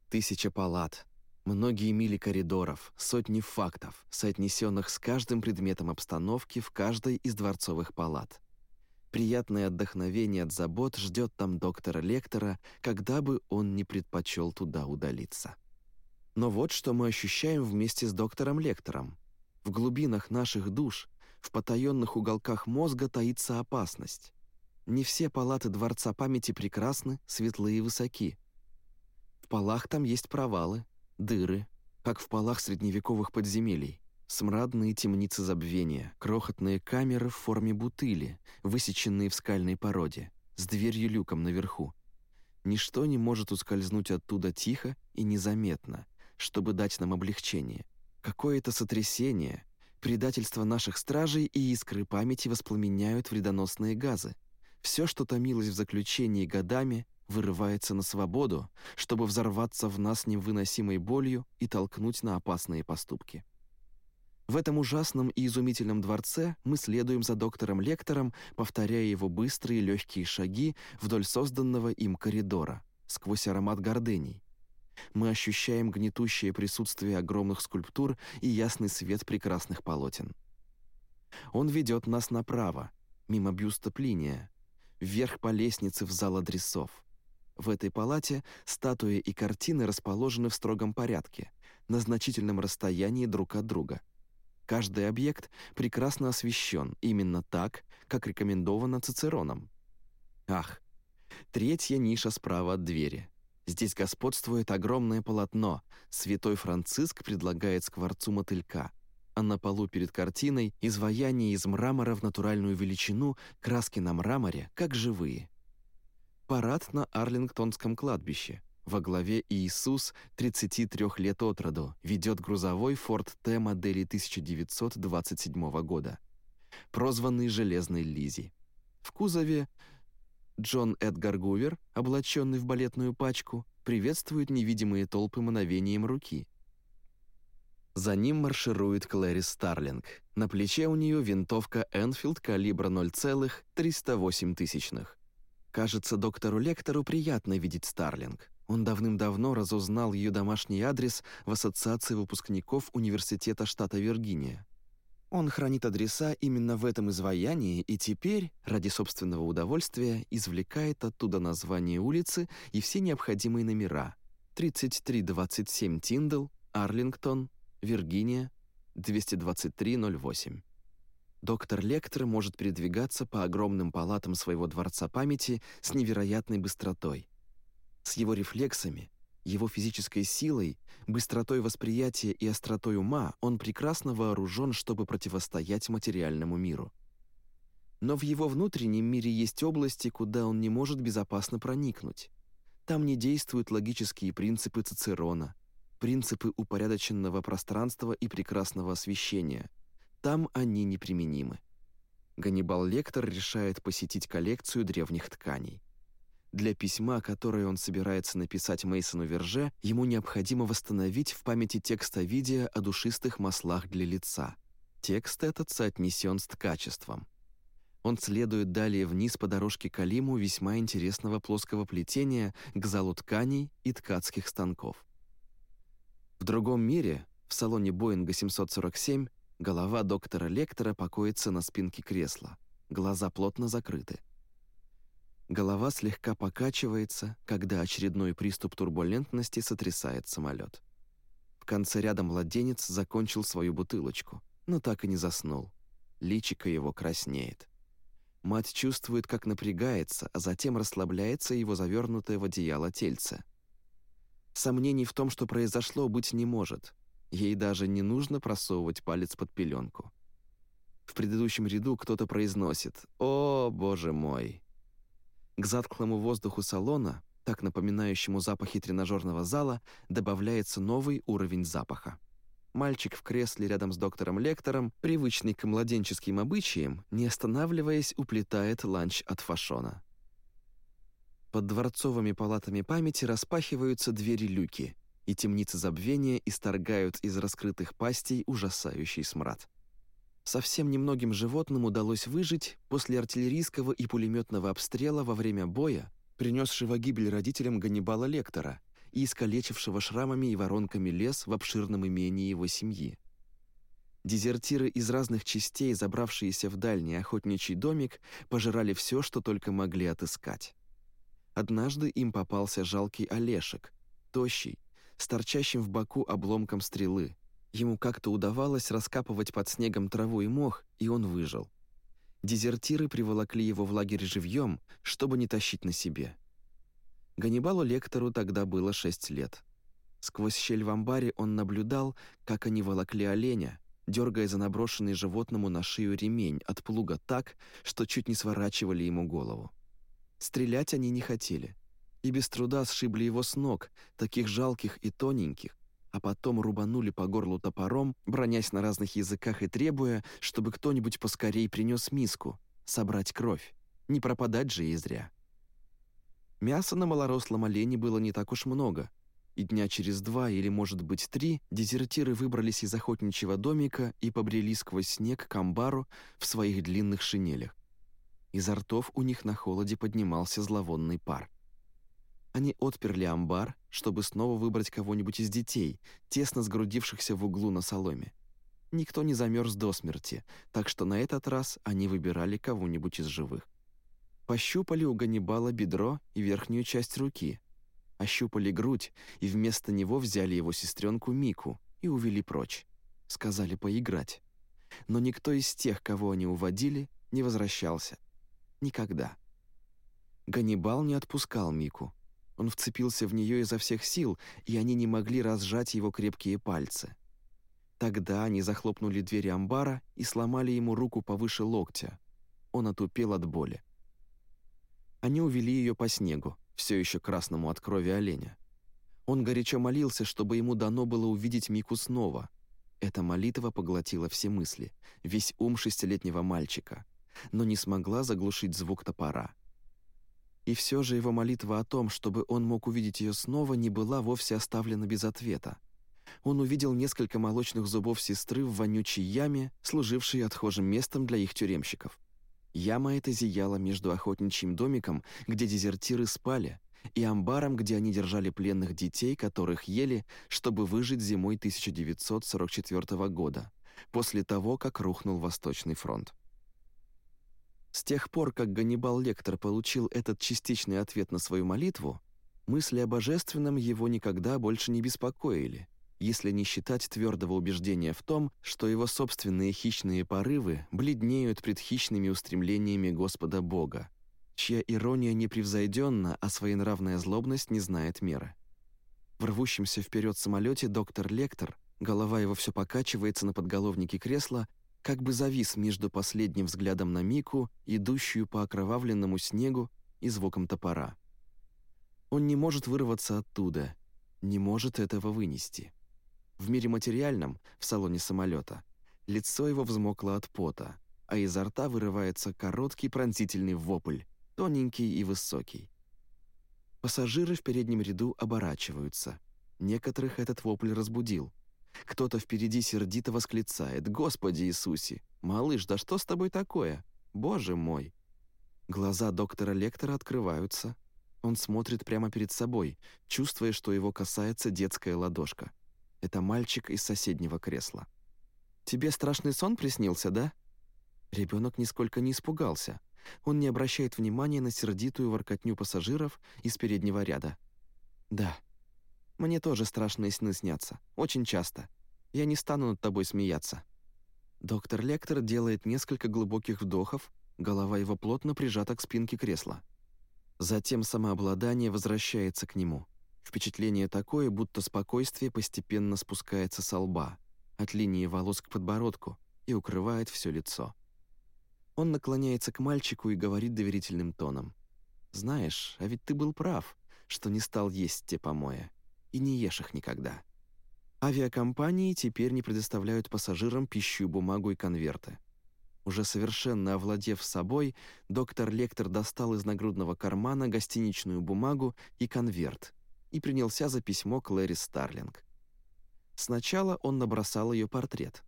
Тысяча палат, многие мили коридоров, сотни фактов, соотнесенных с каждым предметом обстановки в каждой из дворцовых палат. Приятное отдохновение от забот ждет там доктора-лектора, когда бы он не предпочел туда удалиться. Но вот что мы ощущаем вместе с доктором-лектором. В глубинах наших душ в потаенных уголках мозга таится опасность. Не все палаты Дворца памяти прекрасны, светлые и высоки. В полах там есть провалы, дыры, как в полах средневековых подземелий. Смрадные темницы забвения, крохотные камеры в форме бутыли, высеченные в скальной породе, с дверью-люком наверху. Ничто не может ускользнуть оттуда тихо и незаметно, чтобы дать нам облегчение. Какое-то сотрясение, Предательство наших стражей и искры памяти воспламеняют вредоносные газы. Все, что томилось в заключении годами, вырывается на свободу, чтобы взорваться в нас невыносимой болью и толкнуть на опасные поступки. В этом ужасном и изумительном дворце мы следуем за доктором-лектором, повторяя его быстрые легкие шаги вдоль созданного им коридора, сквозь аромат гордыний. Мы ощущаем гнетущее присутствие огромных скульптур и ясный свет прекрасных полотен. Он ведет нас направо, мимо бюста Плиния, вверх по лестнице в зал адресов. В этой палате статуи и картины расположены в строгом порядке, на значительном расстоянии друг от друга. Каждый объект прекрасно освещен именно так, как рекомендовано Цицероном. Ах, третья ниша справа от двери. Здесь господствует огромное полотно. Святой Франциск предлагает скворцу мотылька, а на полу перед картиной изваяние из мрамора в натуральную величину, краски на мраморе, как живые. Парад на Арлингтонском кладбище. Во главе Иисус, 33 лет от роду, ведет грузовой Форд Т модели 1927 года, прозванный «Железной Лизи». В кузове Джон Эдгар Гувер, облаченный в балетную пачку, приветствует невидимые толпы мановением руки. За ним марширует Клэри Старлинг. На плече у нее винтовка Энфилд калибра 0,308 тысячных. Кажется, доктору Лектору приятно видеть Старлинг. Он давным-давно разузнал ее домашний адрес в Ассоциации выпускников Университета штата Виргиния. Он хранит адреса именно в этом изваянии и теперь, ради собственного удовольствия, извлекает оттуда название улицы и все необходимые номера. 3327 Тиндл, Арлингтон, Виргиния, 22308. Доктор Лектор может передвигаться по огромным палатам своего дворца памяти с невероятной быстротой. С его рефлексами, его физической силой, быстротой восприятия и остротой ума он прекрасно вооружен, чтобы противостоять материальному миру. Но в его внутреннем мире есть области, куда он не может безопасно проникнуть. Там не действуют логические принципы Цицерона, принципы упорядоченного пространства и прекрасного освещения. Там они неприменимы. Ганнибал Лектор решает посетить коллекцию древних тканей. Для письма, которое он собирается написать Мейсону Верже, ему необходимо восстановить в памяти текстовидео о душистых маслах для лица. Текст этот соотнесен с ткачеством. Он следует далее вниз по дорожке Калиму весьма интересного плоского плетения к залу тканей и ткацких станков. В другом мире, в салоне Боинга 747, голова доктора Лектора покоится на спинке кресла, глаза плотно закрыты. Голова слегка покачивается, когда очередной приступ турбулентности сотрясает самолет. В конце ряда младенец закончил свою бутылочку, но так и не заснул. Личико его краснеет. Мать чувствует, как напрягается, а затем расслабляется его завернутое в одеяло тельце. Сомнений в том, что произошло, быть не может. Ей даже не нужно просовывать палец под пеленку. В предыдущем ряду кто-то произносит «О, боже мой!». К затхлому воздуху салона, так напоминающему запахи тренажерного зала, добавляется новый уровень запаха. Мальчик в кресле рядом с доктором Лектором, привычный к младенческим обычаям, не останавливаясь, уплетает ланч от фашона. Под дворцовыми палатами памяти распахиваются двери-люки, и темницы забвения исторгают из раскрытых пастей ужасающий смрад. Совсем немногим животным удалось выжить после артиллерийского и пулеметного обстрела во время боя, принесшего гибель родителям Ганнибала Лектора и искалечившего шрамами и воронками лес в обширном имении его семьи. Дезертиры из разных частей, забравшиеся в дальний охотничий домик, пожирали все, что только могли отыскать. Однажды им попался жалкий Олешек, тощий, с торчащим в боку обломком стрелы. Ему как-то удавалось раскапывать под снегом траву и мох, и он выжил. Дезертиры приволокли его в лагерь живьем, чтобы не тащить на себе. Ганнибалу Лектору тогда было шесть лет. Сквозь щель в амбаре он наблюдал, как они волокли оленя, дергая за наброшенный животному на шею ремень от плуга так, что чуть не сворачивали ему голову. Стрелять они не хотели. И без труда сшибли его с ног, таких жалких и тоненьких, а потом рубанули по горлу топором, бронясь на разных языках и требуя, чтобы кто-нибудь поскорей принес миску, собрать кровь, не пропадать же и зря. Мяса на малорослом олене было не так уж много, и дня через два или, может быть, три дезертиры выбрались из охотничьего домика и побрели сквозь снег к амбару в своих длинных шинелях. Изо ртов у них на холоде поднимался зловонный пар. Они отперли амбар, чтобы снова выбрать кого-нибудь из детей, тесно сгрудившихся в углу на соломе. Никто не замерз до смерти, так что на этот раз они выбирали кого-нибудь из живых. Пощупали у Ганнибала бедро и верхнюю часть руки. Ощупали грудь, и вместо него взяли его сестренку Мику и увели прочь. Сказали поиграть. Но никто из тех, кого они уводили, не возвращался. Никогда. Ганнибал не отпускал Мику. Он вцепился в нее изо всех сил, и они не могли разжать его крепкие пальцы. Тогда они захлопнули двери амбара и сломали ему руку повыше локтя. Он отупел от боли. Они увели ее по снегу, все еще красному от крови оленя. Он горячо молился, чтобы ему дано было увидеть Мику снова. Эта молитва поглотила все мысли, весь ум шестилетнего мальчика, но не смогла заглушить звук топора. И все же его молитва о том, чтобы он мог увидеть ее снова, не была вовсе оставлена без ответа. Он увидел несколько молочных зубов сестры в вонючей яме, служившей отхожим местом для их тюремщиков. Яма эта зияла между охотничьим домиком, где дезертиры спали, и амбаром, где они держали пленных детей, которых ели, чтобы выжить зимой 1944 года, после того, как рухнул Восточный фронт. С тех пор, как Ганнибал Лектор получил этот частичный ответ на свою молитву, мысли о божественном его никогда больше не беспокоили, если не считать твердого убеждения в том, что его собственные хищные порывы бледнеют пред хищными устремлениями Господа Бога, чья ирония непревзойденна, а своенравная злобность не знает меры. В рвущемся вперед самолете доктор Лектор, голова его все покачивается на подголовнике кресла, как бы завис между последним взглядом на Мику, идущую по окровавленному снегу, и звуком топора. Он не может вырваться оттуда, не может этого вынести. В мире материальном, в салоне самолета, лицо его взмокло от пота, а изо рта вырывается короткий пронзительный вопль, тоненький и высокий. Пассажиры в переднем ряду оборачиваются. Некоторых этот вопль разбудил. Кто-то впереди сердито восклицает «Господи Иисусе! Малыш, да что с тобой такое? Боже мой!» Глаза доктора Лектора открываются. Он смотрит прямо перед собой, чувствуя, что его касается детская ладошка. Это мальчик из соседнего кресла. «Тебе страшный сон приснился, да?» Ребенок нисколько не испугался. Он не обращает внимания на сердитую воркотню пассажиров из переднего ряда. «Да. Мне тоже страшные сны снятся. Очень часто. Я не стану над тобой смеяться». Доктор Лектор делает несколько глубоких вдохов, голова его плотно прижата к спинке кресла. Затем самообладание возвращается к нему. Впечатление такое, будто спокойствие постепенно спускается со лба, от линии волос к подбородку и укрывает все лицо. Он наклоняется к мальчику и говорит доверительным тоном. «Знаешь, а ведь ты был прав, что не стал есть те помои, и не ешь их никогда. Авиакомпании теперь не предоставляют пассажирам пищу, бумагу и конверты. Уже совершенно овладев собой, доктор Лектор достал из нагрудного кармана гостиничную бумагу и конверт и принялся за письмо Клэри Старлинг. Сначала он набросал ее портрет.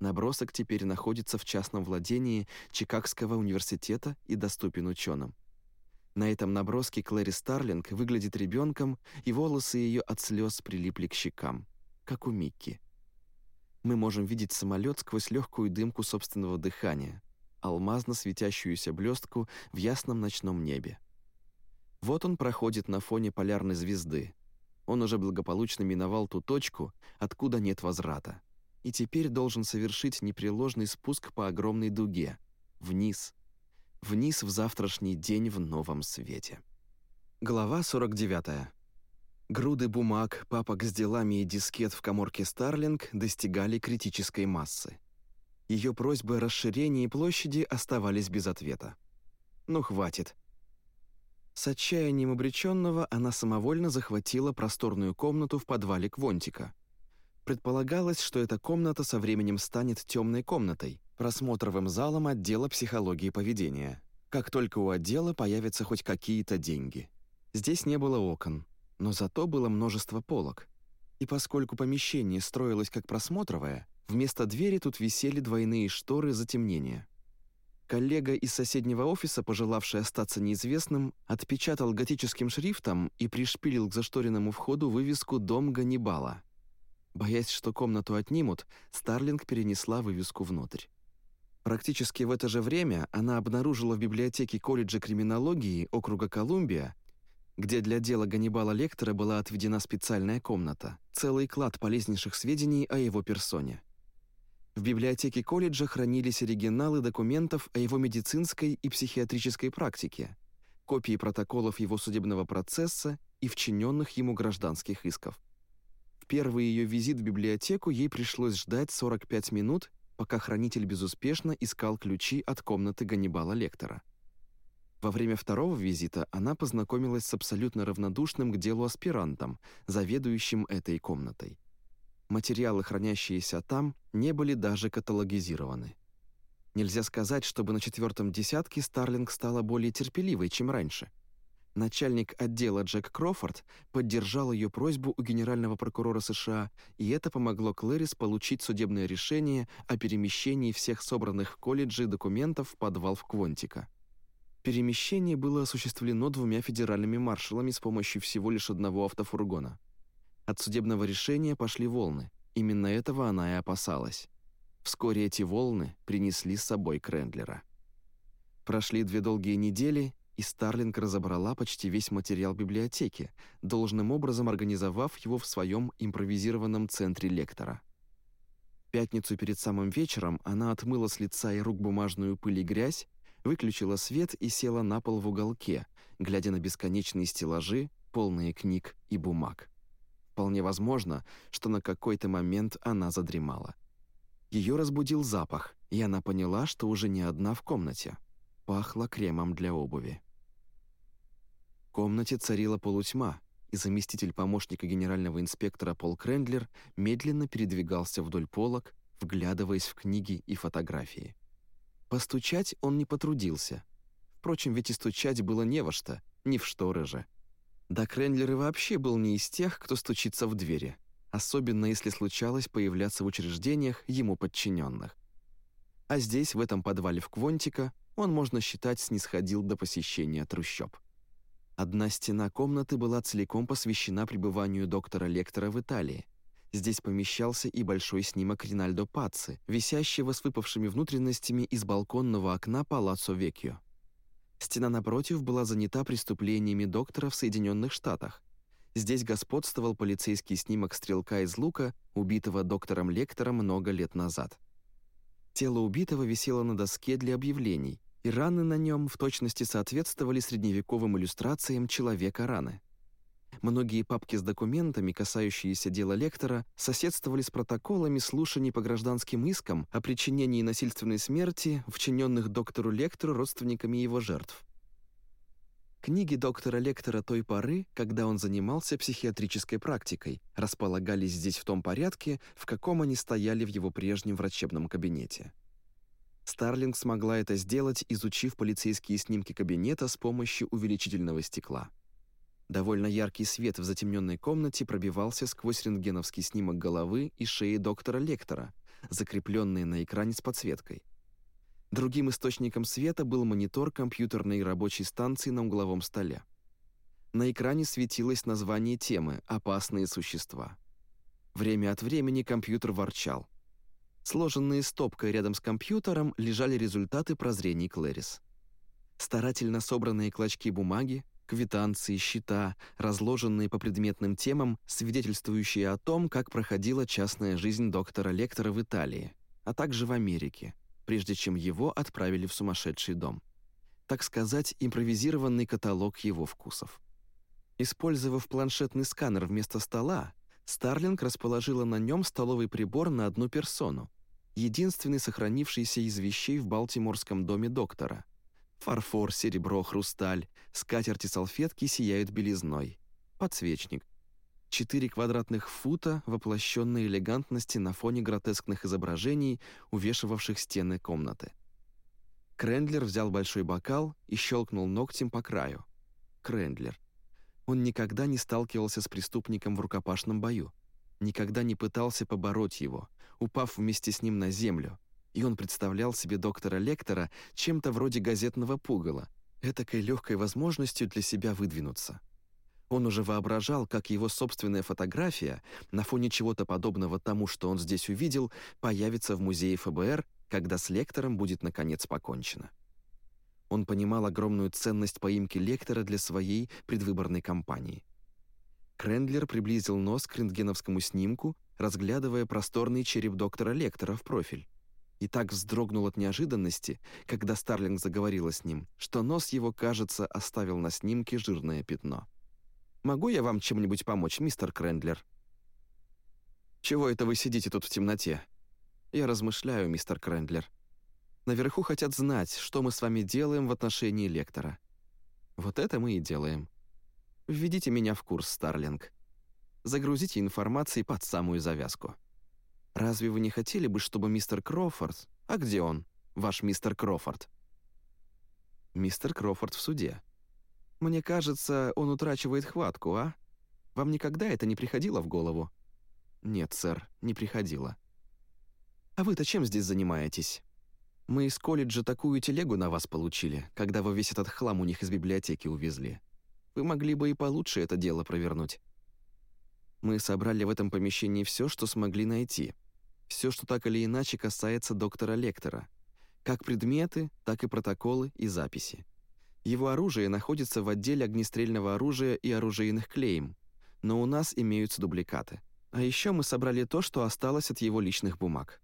Набросок теперь находится в частном владении Чикагского университета и доступен ученым. На этом наброске Клэри Старлинг выглядит ребенком, и волосы ее от слез прилипли к щекам, как у Микки. Мы можем видеть самолет сквозь легкую дымку собственного дыхания, алмазно светящуюся блестку в ясном ночном небе. Вот он проходит на фоне полярной звезды. Он уже благополучно миновал ту точку, откуда нет возврата. И теперь должен совершить непреложный спуск по огромной дуге. Вниз. Вниз в завтрашний день в новом свете. Глава 49. Груды бумаг, папок с делами и дискет в коморке Старлинг достигали критической массы. Ее просьбы о расширении площади оставались без ответа. «Ну, хватит», с отчаянием обреченного она самовольно захватила просторную комнату в подвале Квонтика. Предполагалось, что эта комната со временем станет темной комнатой, просмотровым залом отдела психологии поведения. Как только у отдела появятся хоть какие-то деньги. Здесь не было окон, но зато было множество полок. И поскольку помещение строилось как просмотровое, вместо двери тут висели двойные шторы затемнения. Коллега из соседнего офиса, пожелавший остаться неизвестным, отпечатал готическим шрифтом и пришпилил к зашторенному входу вывеску «Дом Ганнибала». Боясь, что комнату отнимут, Старлинг перенесла вывеску внутрь. Практически в это же время она обнаружила в библиотеке колледжа криминологии округа Колумбия, где для дела Ганнибала Лектора была отведена специальная комната, целый клад полезнейших сведений о его персоне. В библиотеке колледжа хранились оригиналы документов о его медицинской и психиатрической практике, копии протоколов его судебного процесса и вчиненных ему гражданских исков. Первый ее визит в библиотеку ей пришлось ждать 45 минут, пока хранитель безуспешно искал ключи от комнаты Ганнибала Лектора. Во время второго визита она познакомилась с абсолютно равнодушным к делу аспирантом, заведующим этой комнатой. Материалы, хранящиеся там, не были даже каталогизированы. Нельзя сказать, чтобы на четвертом десятке Старлинг стала более терпеливой, чем раньше. Начальник отдела Джек Крофорд поддержал ее просьбу у генерального прокурора США, и это помогло Клэрис получить судебное решение о перемещении всех собранных в колледже документов в подвал в Квонтика. Перемещение было осуществлено двумя федеральными маршалами с помощью всего лишь одного автофургона. От судебного решения пошли волны. Именно этого она и опасалась. Вскоре эти волны принесли с собой Крендлера. Прошли две долгие недели, и Старлинг разобрала почти весь материал библиотеки, должным образом организовав его в своем импровизированном центре лектора. Пятницу перед самым вечером она отмыла с лица и рук бумажную пыль и грязь, выключила свет и села на пол в уголке, глядя на бесконечные стеллажи, полные книг и бумаг. Вполне возможно, что на какой-то момент она задремала. Ее разбудил запах, и она поняла, что уже не одна в комнате. Пахло кремом для обуви. Комнате царила полутьма, и заместитель помощника генерального инспектора Пол Крендлер медленно передвигался вдоль полок, вглядываясь в книги и фотографии. Постучать он не потрудился. Впрочем, ведь и стучать было не во что, не в шторы же. Да Крендлер и вообще был не из тех, кто стучится в двери, особенно если случалось появляться в учреждениях ему подчиненных. А здесь, в этом подвале в Квонтика, он, можно считать, снисходил до посещения трущоб. Одна стена комнаты была целиком посвящена пребыванию доктора-лектора в Италии. Здесь помещался и большой снимок Ринальдо Пацци, висящего с выпавшими внутренностями из балконного окна Палаццо Веккио. Стена напротив была занята преступлениями доктора в Соединенных Штатах. Здесь господствовал полицейский снимок стрелка из лука, убитого доктором Лектором много лет назад. Тело убитого висело на доске для объявлений, и раны на нем в точности соответствовали средневековым иллюстрациям человека-раны. Многие папки с документами, касающиеся дела лектора, соседствовали с протоколами слушаний по гражданским искам о причинении насильственной смерти, вчиненных доктору лектору родственниками его жертв. Книги доктора Лектора той поры, когда он занимался психиатрической практикой, располагались здесь в том порядке, в каком они стояли в его прежнем врачебном кабинете. Старлинг смогла это сделать, изучив полицейские снимки кабинета с помощью увеличительного стекла. Довольно яркий свет в затемненной комнате пробивался сквозь рентгеновский снимок головы и шеи доктора Лектора, закрепленные на экране с подсветкой. Другим источником света был монитор компьютерной рабочей станции на угловом столе. На экране светилось название темы «Опасные существа». Время от времени компьютер ворчал. Сложенные стопкой рядом с компьютером лежали результаты прозрений Клэрис. Старательно собранные клочки бумаги, квитанции, счета, разложенные по предметным темам, свидетельствующие о том, как проходила частная жизнь доктора Лектора в Италии, а также в Америке, прежде чем его отправили в сумасшедший дом. Так сказать, импровизированный каталог его вкусов. Использовав планшетный сканер вместо стола, Старлинг расположила на нем столовый прибор на одну персону, единственный сохранившийся из вещей в Балтиморском доме доктора – Фарфор, серебро, хрусталь, скатерти, салфетки сияют белизной. Подсвечник. Четыре квадратных фута воплощенной элегантности на фоне гротескных изображений, увешивавших стены комнаты. Крендлер взял большой бокал и щелкнул ногтем по краю. Крендлер. Он никогда не сталкивался с преступником в рукопашном бою, никогда не пытался побороть его, упав вместе с ним на землю, и он представлял себе доктора Лектора чем-то вроде газетного пугала, этакой легкой возможностью для себя выдвинуться. Он уже воображал, как его собственная фотография на фоне чего-то подобного тому, что он здесь увидел, появится в музее ФБР, когда с лектором будет наконец покончено. Он понимал огромную ценность поимки лектора для своей предвыборной кампании. Крендлер приблизил нос к рентгеновскому снимку, разглядывая просторный череп доктора Лектора в профиль и так вздрогнул от неожиданности, когда Старлинг заговорила с ним, что нос его, кажется, оставил на снимке жирное пятно. «Могу я вам чем-нибудь помочь, мистер Крендлер?» «Чего это вы сидите тут в темноте?» «Я размышляю, мистер Крендлер. Наверху хотят знать, что мы с вами делаем в отношении лектора». «Вот это мы и делаем. Введите меня в курс, Старлинг. Загрузите информацией под самую завязку». Разве вы не хотели бы, чтобы мистер Крофорд... А где он, ваш мистер Крофорд?» «Мистер Крофорд в суде. Мне кажется, он утрачивает хватку, а? Вам никогда это не приходило в голову?» «Нет, сэр, не приходило». «А вы-то чем здесь занимаетесь? Мы из колледжа такую телегу на вас получили, когда вы весь этот хлам у них из библиотеки увезли. Вы могли бы и получше это дело провернуть». Мы собрали в этом помещении все, что смогли найти — все, что так или иначе касается доктора Лектора. Как предметы, так и протоколы и записи. Его оружие находится в отделе огнестрельного оружия и оружейных клейм, но у нас имеются дубликаты. А еще мы собрали то, что осталось от его личных бумаг.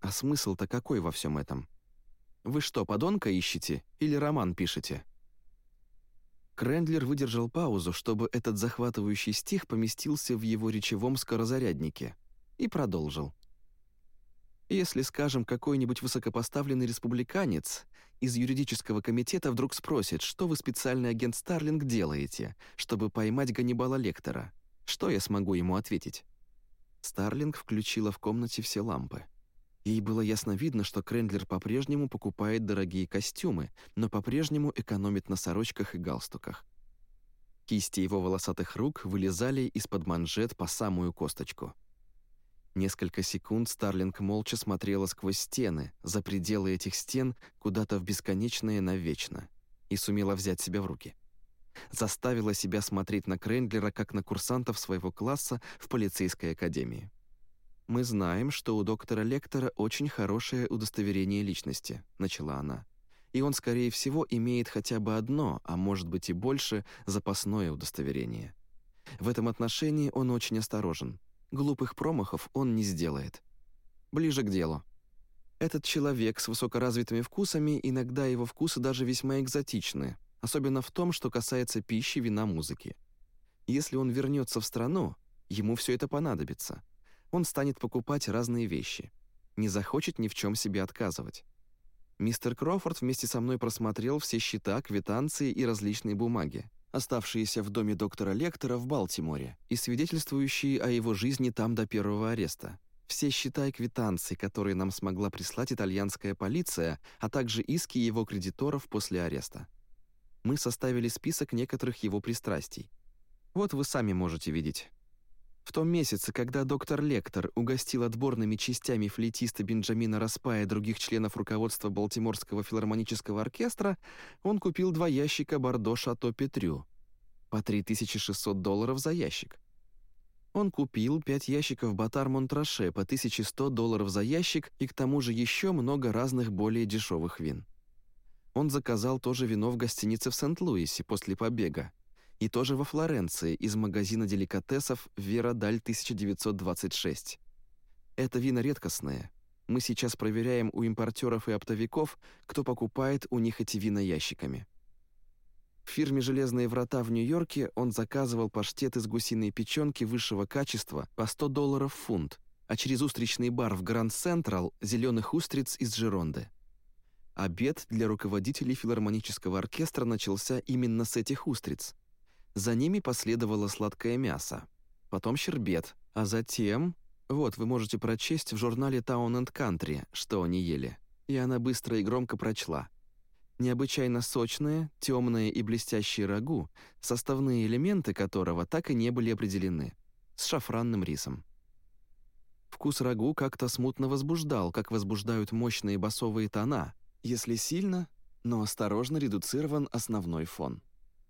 А смысл-то какой во всем этом? Вы что, подонка ищете или роман пишете? Крендлер выдержал паузу, чтобы этот захватывающий стих поместился в его речевом скорозаряднике, и продолжил. Если, скажем, какой-нибудь высокопоставленный республиканец из юридического комитета вдруг спросит, что вы, специальный агент Старлинг, делаете, чтобы поймать Ганнибала Лектора, что я смогу ему ответить? Старлинг включила в комнате все лампы. Ей было ясно видно, что Крендлер по-прежнему покупает дорогие костюмы, но по-прежнему экономит на сорочках и галстуках. Кисти его волосатых рук вылезали из-под манжет по самую косточку — Несколько секунд Старлинг молча смотрела сквозь стены, за пределы этих стен, куда-то в бесконечное навечно, и сумела взять себя в руки. Заставила себя смотреть на Крендлера, как на курсантов своего класса в полицейской академии. «Мы знаем, что у доктора Лектора очень хорошее удостоверение личности», — начала она. «И он, скорее всего, имеет хотя бы одно, а может быть и больше, запасное удостоверение. В этом отношении он очень осторожен. Глупых промахов он не сделает. Ближе к делу. Этот человек с высокоразвитыми вкусами, иногда его вкусы даже весьма экзотичны, особенно в том, что касается пищи, вина, музыки. Если он вернется в страну, ему все это понадобится. Он станет покупать разные вещи. Не захочет ни в чем себе отказывать. Мистер Крофорд вместе со мной просмотрел все счета, квитанции и различные бумаги оставшиеся в доме доктора Лектора в Балтиморе и свидетельствующие о его жизни там до первого ареста. Все счета и квитанции, которые нам смогла прислать итальянская полиция, а также иски его кредиторов после ареста. Мы составили список некоторых его пристрастий. Вот вы сами можете видеть. В том месяце, когда доктор Лектор угостил отборными частями флейтиста Бенджамина Распа и других членов руководства Балтиморского филармонического оркестра, он купил два ящика Бордо Шато Петрю по 3600 долларов за ящик. Он купил пять ящиков Батар Монтраше по 1100 долларов за ящик и к тому же еще много разных более дешевых вин. Он заказал тоже вино в гостинице в Сент-Луисе после побега, и тоже во Флоренции из магазина деликатесов «Вера Даль 1926». Это вина редкостные. Мы сейчас проверяем у импортеров и оптовиков, кто покупает у них эти вина ящиками. В фирме «Железные врата» в Нью-Йорке он заказывал паштет из гусиной печенки высшего качества по 100 долларов в фунт, а через устричный бар в Гранд Централ – зеленых устриц из Жеронды. Обед для руководителей филармонического оркестра начался именно с этих устриц – за ними последовало сладкое мясо, потом щербет, а затем... Вот, вы можете прочесть в журнале Town and Country, что они ели. И она быстро и громко прочла. Необычайно сочное, темное и блестящее рагу, составные элементы которого так и не были определены, с шафранным рисом. Вкус рагу как-то смутно возбуждал, как возбуждают мощные басовые тона, если сильно, но осторожно редуцирован основной фон.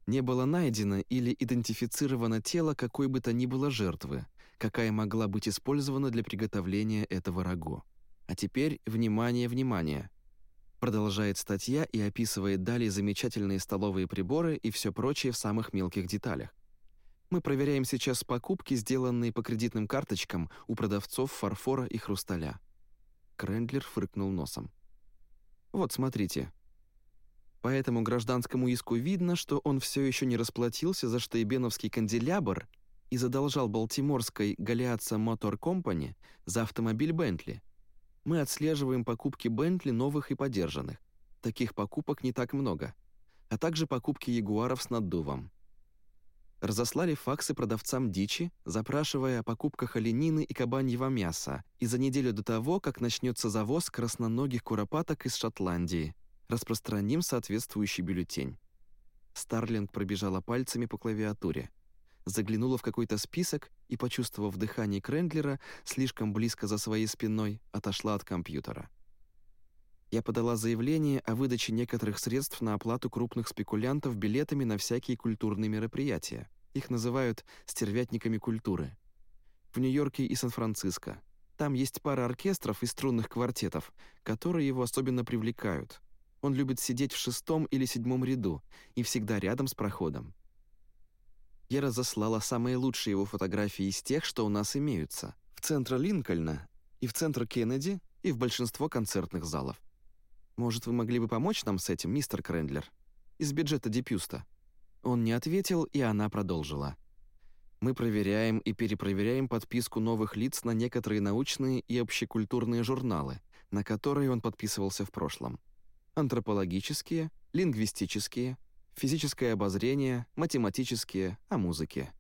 Не было найдено или идентифицировано тело какой бы то ни было жертвы, какая могла быть использована для приготовления этого рагу. А теперь, внимание, внимание. Продолжает статья и описывает далее замечательные столовые приборы и все прочее в самых мелких деталях. Мы проверяем сейчас покупки, сделанные по кредитным карточкам у продавцов фарфора и хрусталя. Крендлер фыркнул носом. Вот смотрите. По этому гражданскому иску видно, что он все еще не расплатился за штейбеновский канделябр и задолжал Балтиморской Галиатса Мотор Компани за автомобиль Бентли. Мы отслеживаем покупки Бентли новых и подержанных. Таких покупок не так много. А также покупки ягуаров с наддувом разослали факсы продавцам дичи, запрашивая о покупках оленины и кабаньего мяса, и за неделю до того, как начнется завоз красноногих куропаток из Шотландии, распространим соответствующий бюллетень. Старлинг пробежала пальцами по клавиатуре, заглянула в какой-то список и, почувствовав дыхание Крендлера слишком близко за своей спиной, отошла от компьютера. Я подала заявление о выдаче некоторых средств на оплату крупных спекулянтов билетами на всякие культурные мероприятия. Их называют «стервятниками культуры». В Нью-Йорке и Сан-Франциско. Там есть пара оркестров и струнных квартетов, которые его особенно привлекают. Он любит сидеть в шестом или седьмом ряду и всегда рядом с проходом. Я разослала самые лучшие его фотографии из тех, что у нас имеются, в центр Линкольна и в центр Кеннеди и в большинство концертных залов. Может, вы могли бы помочь нам с этим, мистер Крендлер? Из бюджета Дипюста». Он не ответил, и она продолжила. «Мы проверяем и перепроверяем подписку новых лиц на некоторые научные и общекультурные журналы, на которые он подписывался в прошлом. Антропологические, лингвистические, физическое обозрение, математические, о музыке.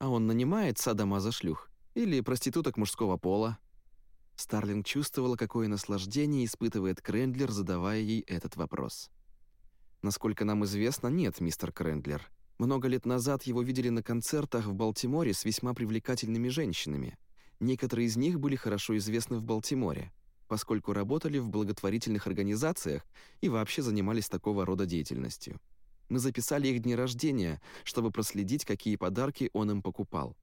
А он нанимает садомаза шлюх или проституток мужского пола, Старлинг чувствовала, какое наслаждение испытывает Крендлер, задавая ей этот вопрос. «Насколько нам известно, нет, мистер Крендлер. Много лет назад его видели на концертах в Балтиморе с весьма привлекательными женщинами. Некоторые из них были хорошо известны в Балтиморе, поскольку работали в благотворительных организациях и вообще занимались такого рода деятельностью. Мы записали их дни рождения, чтобы проследить, какие подарки он им покупал.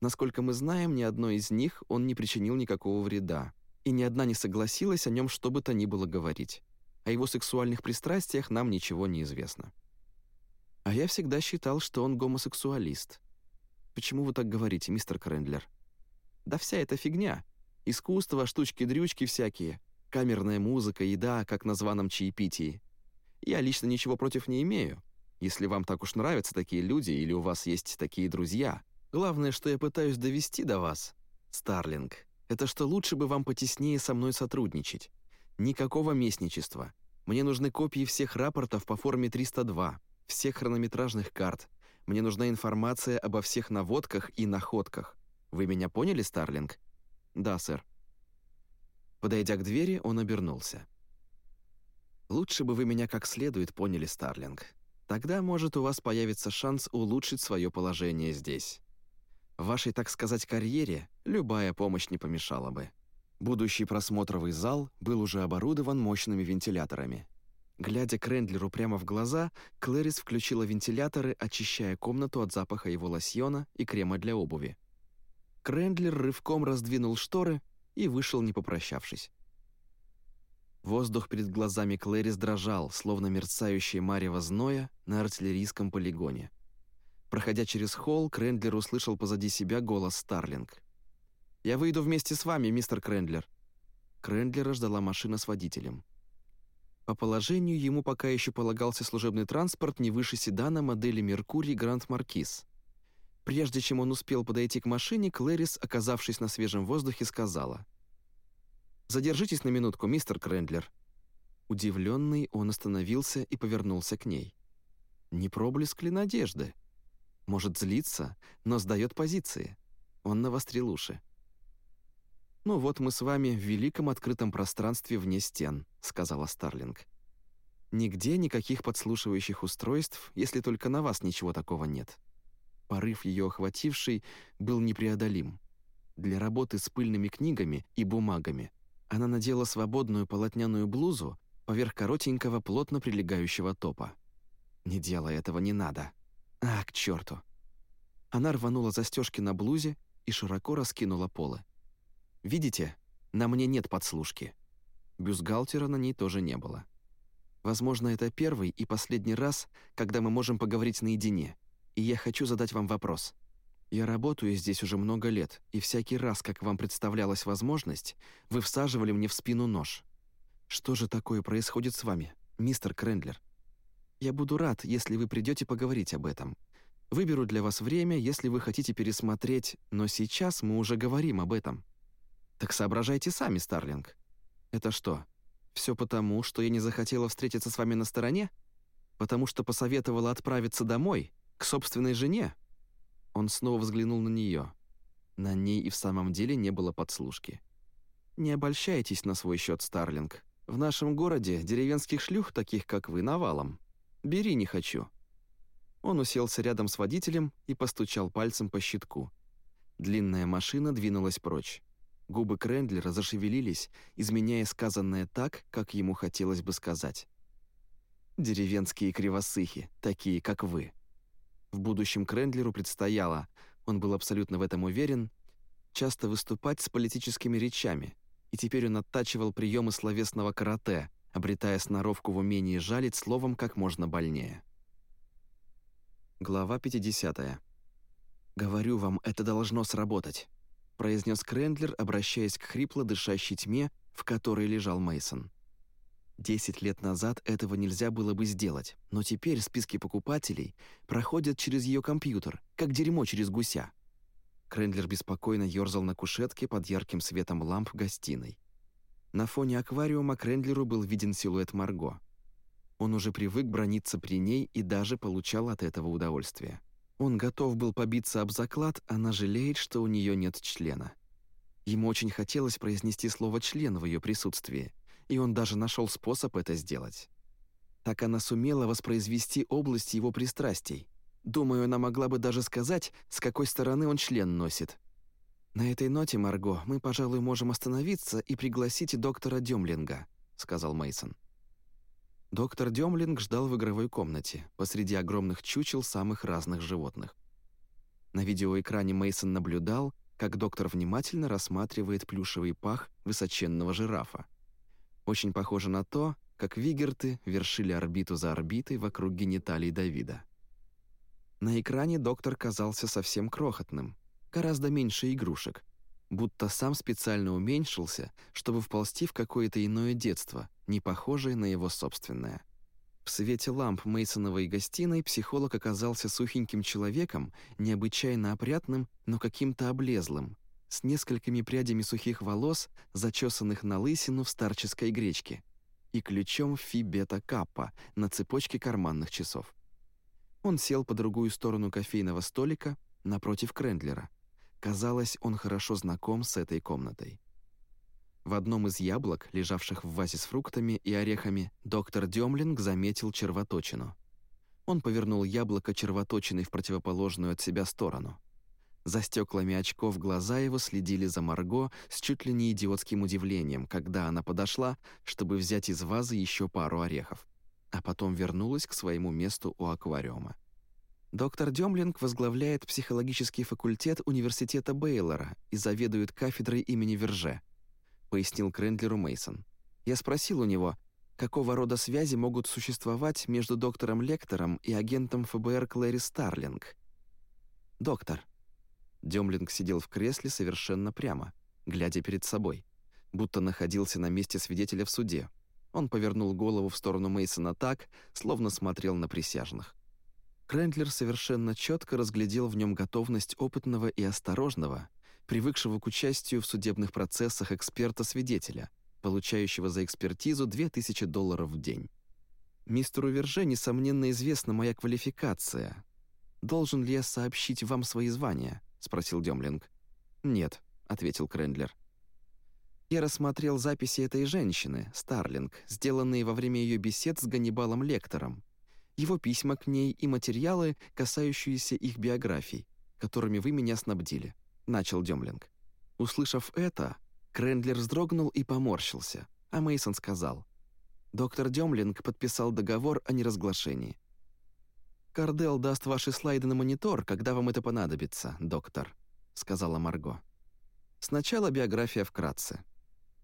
Насколько мы знаем, ни одной из них он не причинил никакого вреда, и ни одна не согласилась о нем что бы то ни было говорить. О его сексуальных пристрастиях нам ничего не известно. А я всегда считал, что он гомосексуалист. Почему вы так говорите, мистер Крендлер? Да вся эта фигня. Искусство, штучки-дрючки всякие. Камерная музыка, еда, как на званом чаепитии. Я лично ничего против не имею. Если вам так уж нравятся такие люди или у вас есть такие друзья, Главное, что я пытаюсь довести до вас, Старлинг, это что лучше бы вам потеснее со мной сотрудничать. Никакого местничества. Мне нужны копии всех рапортов по форме 302, всех хронометражных карт. Мне нужна информация обо всех наводках и находках. Вы меня поняли, Старлинг? Да, сэр. Подойдя к двери, он обернулся. Лучше бы вы меня как следует поняли, Старлинг. Тогда, может, у вас появится шанс улучшить свое положение здесь. Вашей, так сказать, карьере любая помощь не помешала бы. Будущий просмотровый зал был уже оборудован мощными вентиляторами. Глядя Крендлеру прямо в глаза, Клэрис включила вентиляторы, очищая комнату от запаха его лосьона и крема для обуви. Крендлер рывком раздвинул шторы и вышел, не попрощавшись. Воздух перед глазами Клэрис дрожал, словно мерцающее марево зноя на артиллерийском полигоне. Проходя через холл, Крендлер услышал позади себя голос Старлинг. «Я выйду вместе с вами, мистер Крендлер». Крендлера ждала машина с водителем. По положению ему пока еще полагался служебный транспорт не выше седана модели «Меркурий Гранд Маркиз». Прежде чем он успел подойти к машине, Клэрис, оказавшись на свежем воздухе, сказала. «Задержитесь на минутку, мистер Крендлер». Удивленный, он остановился и повернулся к ней. «Не проблеск ли надежды?» Может злиться, но сдает позиции. Он навострил уши. «Ну вот мы с вами в великом открытом пространстве вне стен», — сказала Старлинг. «Нигде никаких подслушивающих устройств, если только на вас ничего такого нет». Порыв ее охвативший был непреодолим. для работы с пыльными книгами и бумагами. Она надела свободную полотняную блузу поверх коротенького, плотно прилегающего топа. «Не делай этого, не надо!» «А, к черту!» Она рванула застежки на блузе и широко раскинула полы. «Видите, на мне нет подслушки». Бюстгальтера на ней тоже не было. Возможно, это первый и последний раз, когда мы можем поговорить наедине, и я хочу задать вам вопрос. Я работаю здесь уже много лет, и всякий раз, как вам представлялась возможность, вы всаживали мне в спину нож. Что же такое происходит с вами, мистер Крендлер? Я буду рад, если вы придете поговорить об этом. Выберу для вас время, если вы хотите пересмотреть, но сейчас мы уже говорим об этом. Так соображайте сами, Старлинг. Это что, все потому, что я не захотела встретиться с вами на стороне? Потому что посоветовала отправиться домой, к собственной жене?» Он снова взглянул на нее. На ней и в самом деле не было подслушки. «Не обольщайтесь на свой счет, Старлинг. В нашем городе деревенских шлюх, таких как вы, навалом. Бери не хочу». Он уселся рядом с водителем и постучал пальцем по щитку. Длинная машина двинулась прочь. Губы Крендлера зашевелились, изменяя сказанное так, как ему хотелось бы сказать. «Деревенские кривосыхи, такие, как вы». В будущем Крендлеру предстояло, он был абсолютно в этом уверен, часто выступать с политическими речами, и теперь он оттачивал приемы словесного карате, обретая сноровку в умении жалить словом как можно больнее. Глава 50. «Говорю вам, это должно сработать произнес Крендлер, обращаясь к хрипло дышащей тьме, в которой лежал Мейсон. Десять лет назад этого нельзя было бы сделать, но теперь списки покупателей проходят через ее компьютер, как дерьмо через гуся. Крендлер беспокойно ерзал на кушетке под ярким светом ламп в гостиной. На фоне аквариума Крендлеру был виден силуэт Марго. Он уже привык брониться при ней и даже получал от этого удовольствие. Он готов был побиться об заклад, она жалеет, что у нее нет члена. Ему очень хотелось произнести слово «член» в ее присутствии, и он даже нашел способ это сделать. Так она сумела воспроизвести область его пристрастий. Думаю, она могла бы даже сказать, с какой стороны он член носит. «На этой ноте, Марго, мы, пожалуй, можем остановиться и пригласить доктора Демлинга», — сказал Мейсон. Доктор Демлинг ждал в игровой комнате, посреди огромных чучел самых разных животных. На видеоэкране Мейсон наблюдал, как доктор внимательно рассматривает плюшевый пах высоченного жирафа. Очень похоже на то, как вигерты вершили орбиту за орбитой вокруг гениталий Давида. На экране доктор казался совсем крохотным, гораздо меньше игрушек, будто сам специально уменьшился, чтобы вползти в какое-то иное детство, не похожее на его собственное. В свете ламп Мейсоновой гостиной психолог оказался сухеньким человеком, необычайно опрятным, но каким-то облезлым, с несколькими прядями сухих волос, зачесанных на лысину в старческой гречке, и ключом фи бета каппа на цепочке карманных часов. Он сел по другую сторону кофейного столика, напротив Крендлера. Казалось, он хорошо знаком с этой комнатой. В одном из яблок, лежавших в вазе с фруктами и орехами, доктор Демлинг заметил червоточину. Он повернул яблоко червоточиной в противоположную от себя сторону. За стеклами очков глаза его следили за Марго с чуть ли не идиотским удивлением, когда она подошла, чтобы взять из вазы еще пару орехов, а потом вернулась к своему месту у аквариума. Доктор Демлинг возглавляет психологический факультет университета Бейлора и заведует кафедрой имени Верже, пояснил Крендлеру Мейсон. Я спросил у него, какого рода связи могут существовать между доктором Лектором и агентом ФБР Клэри Старлинг. «Доктор». Демлинг сидел в кресле совершенно прямо, глядя перед собой, будто находился на месте свидетеля в суде. Он повернул голову в сторону Мейсона так, словно смотрел на присяжных. Крендлер совершенно четко разглядел в нем готовность опытного и осторожного, привыкшего к участию в судебных процессах эксперта-свидетеля, получающего за экспертизу 2000 долларов в день. «Мистеру Верже, несомненно, известна моя квалификация. Должен ли я сообщить вам свои звания?» — спросил Демлинг. «Нет», — ответил Крендлер. Я рассмотрел записи этой женщины, Старлинг, сделанные во время ее бесед с Ганнибалом Лектором, его письма к ней и материалы, касающиеся их биографий, которыми вы меня снабдили», — начал Демлинг. Услышав это, Крендлер вздрогнул и поморщился, а Мейсон сказал, «Доктор Демлинг подписал договор о неразглашении». «Кардел даст ваши слайды на монитор, когда вам это понадобится, доктор», — сказала Марго. Сначала биография вкратце.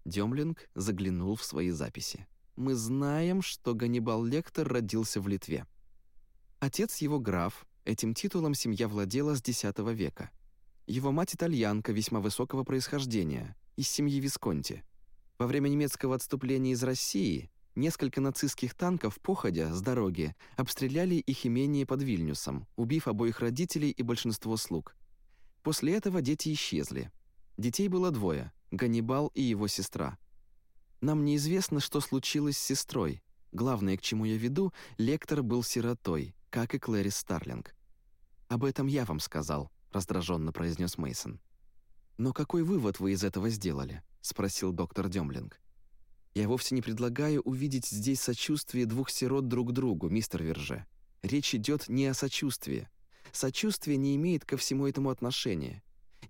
Демлинг заглянул в свои записи. «Мы знаем, что Ганнибал Лектор родился в Литве. Отец его граф, этим титулом семья владела с X века. Его мать итальянка весьма высокого происхождения, из семьи Висконти. Во время немецкого отступления из России несколько нацистских танков, походя с дороги, обстреляли их имение под Вильнюсом, убив обоих родителей и большинство слуг. После этого дети исчезли. Детей было двое – Ганнибал и его сестра. Нам неизвестно, что случилось с сестрой. Главное, к чему я веду, лектор был сиротой, как и Клэрис Старлинг. «Об этом я вам сказал», — раздраженно произнес Мейсон. «Но какой вывод вы из этого сделали?» — спросил доктор Демлинг. «Я вовсе не предлагаю увидеть здесь сочувствие двух сирот друг другу, мистер Верже. Речь идет не о сочувствии. Сочувствие не имеет ко всему этому отношения.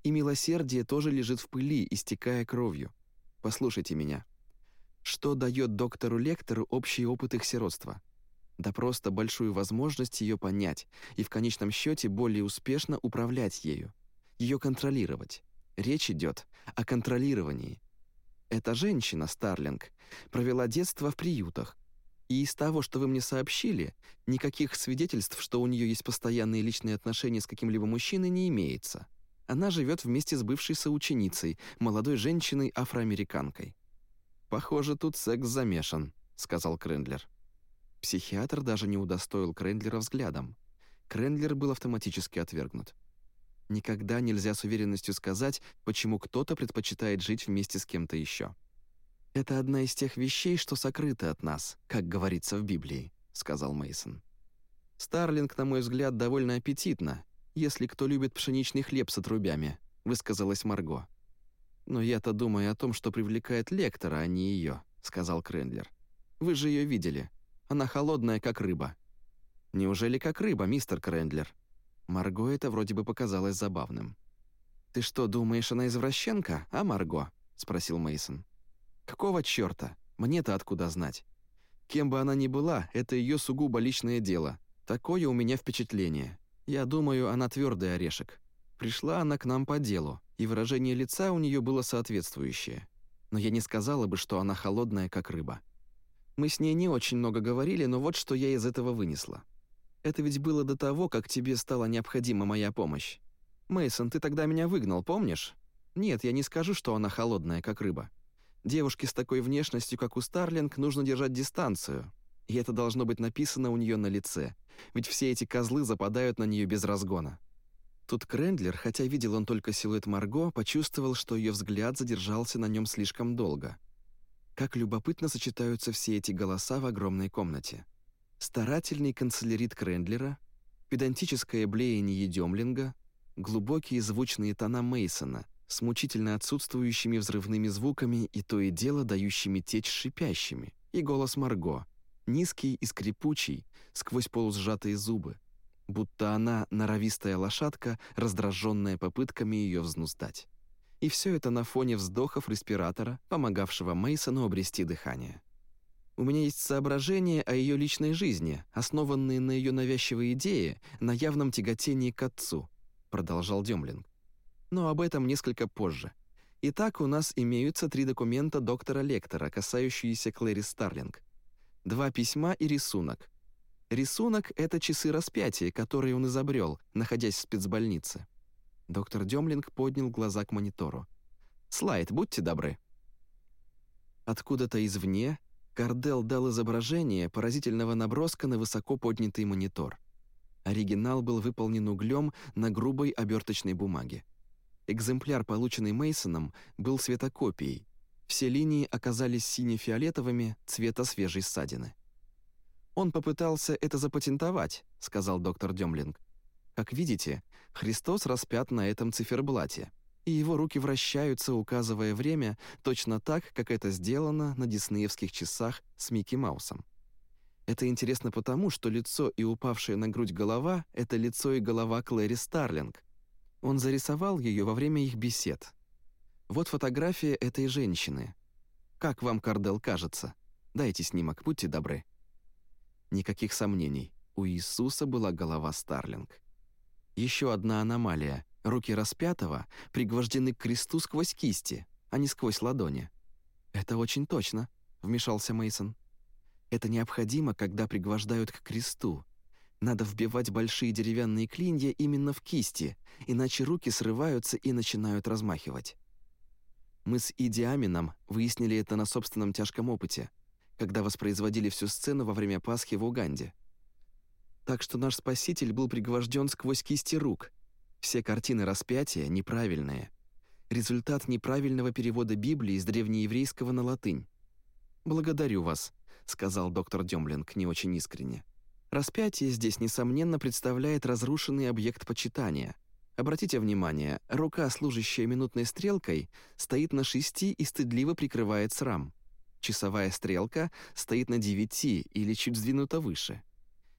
И милосердие тоже лежит в пыли, истекая кровью. Послушайте меня. Что дает доктору-лектору общий опыт их сиротства? Да просто большую возможность ее понять и в конечном счете более успешно управлять ею, ее контролировать. Речь идет о контролировании. Эта женщина, Старлинг, провела детство в приютах, и из того, что вы мне сообщили, никаких свидетельств, что у нее есть постоянные личные отношения с каким-либо мужчиной, не имеется. Она живет вместе с бывшей соученицей, молодой женщиной-афроамериканкой. «Похоже, тут секс замешан», — сказал Крендлер. Психиатр даже не удостоил Крендлера взглядом. Крендлер был автоматически отвергнут. Никогда нельзя с уверенностью сказать, почему кто-то предпочитает жить вместе с кем-то еще. «Это одна из тех вещей, что сокрыты от нас, как говорится в Библии», — сказал Мейсон. «Старлинг, на мой взгляд, довольно аппетитно, если кто любит пшеничный хлеб с отрубями», — высказалась Марго. «Но я-то думаю о том, что привлекает лектора, а не ее», — сказал Крендлер. «Вы же ее видели. Она холодная, как рыба». «Неужели как рыба, мистер Крендлер?» Марго это вроде бы показалось забавным. «Ты что, думаешь, она извращенка, а, Марго?» — спросил Мейсон. «Какого чёрта? Мне-то откуда знать? Кем бы она ни была, это ее сугубо личное дело. Такое у меня впечатление. Я думаю, она твердый орешек. Пришла она к нам по делу, и выражение лица у нее было соответствующее. Но я не сказала бы, что она холодная, как рыба. Мы с ней не очень много говорили, но вот что я из этого вынесла. Это ведь было до того, как тебе стала необходима моя помощь. Мейсон, ты тогда меня выгнал, помнишь? Нет, я не скажу, что она холодная, как рыба. Девушке с такой внешностью, как у Старлинг, нужно держать дистанцию, и это должно быть написано у нее на лице, ведь все эти козлы западают на нее без разгона. Тут Крендлер, хотя видел он только силуэт Марго, почувствовал, что ее взгляд задержался на нем слишком долго. Как любопытно сочетаются все эти голоса в огромной комнате. Старательный канцелярит Крендлера, педантическое блеяние Демлинга, глубокие звучные тона Мейсона с мучительно отсутствующими взрывными звуками и то и дело дающими течь шипящими, и голос Марго — низкий и скрипучий, сквозь полусжатые зубы, будто она норовистая лошадка, раздраженная попытками ее взнуздать. И все это на фоне вздохов респиратора, помогавшего Мейсону обрести дыхание. У меня есть соображения о ее личной жизни, основанные на ее навязчивой идее, на явном тяготении к отцу, продолжал Демлинг. Но об этом несколько позже. Итак, у нас имеются три документа доктора Лектора, касающиеся Клэри Старлинг. Два письма и рисунок. Рисунок — это часы распятия, которые он изобрел, находясь в спецбольнице. Доктор Демлинг поднял глаза к монитору. «Слайд, будьте добры». Откуда-то извне Кардел дал изображение поразительного наброска на высоко поднятый монитор. Оригинал был выполнен углем на грубой оберточной бумаге. Экземпляр, полученный Мейсоном, был светокопией, все линии оказались сине-фиолетовыми цвета свежей ссадины. «Он попытался это запатентовать», — сказал доктор Демлинг. «Как видите, Христос распят на этом циферблате, и его руки вращаются, указывая время точно так, как это сделано на диснеевских часах с Микки Маусом. Это интересно потому, что лицо и упавшая на грудь голова — это лицо и голова Клэри Старлинг. Он зарисовал ее во время их бесед, Вот фотография этой женщины. Как вам, Кардел, кажется? Дайте снимок, будьте добры». Никаких сомнений. У Иисуса была голова Старлинг. Еще одна аномалия. Руки распятого пригвождены к кресту сквозь кисти, а не сквозь ладони. «Это очень точно», — вмешался Мейсон. «Это необходимо, когда пригвождают к кресту. Надо вбивать большие деревянные клинья именно в кисти, иначе руки срываются и начинают размахивать. Мы с Идиамином выяснили это на собственном тяжком опыте, когда воспроизводили всю сцену во время Пасхи в Уганде. Так что наш спаситель был пригвожден сквозь кисти рук. Все картины распятия неправильные. Результат неправильного перевода Библии с древнееврейского на латынь. «Благодарю вас», — сказал доктор Демлинг не очень искренне. Распятие здесь, несомненно, представляет разрушенный объект почитания. Обратите внимание, рука, служащая минутной стрелкой, стоит на шести и стыдливо прикрывает срам. Часовая стрелка стоит на девяти или чуть сдвинута выше.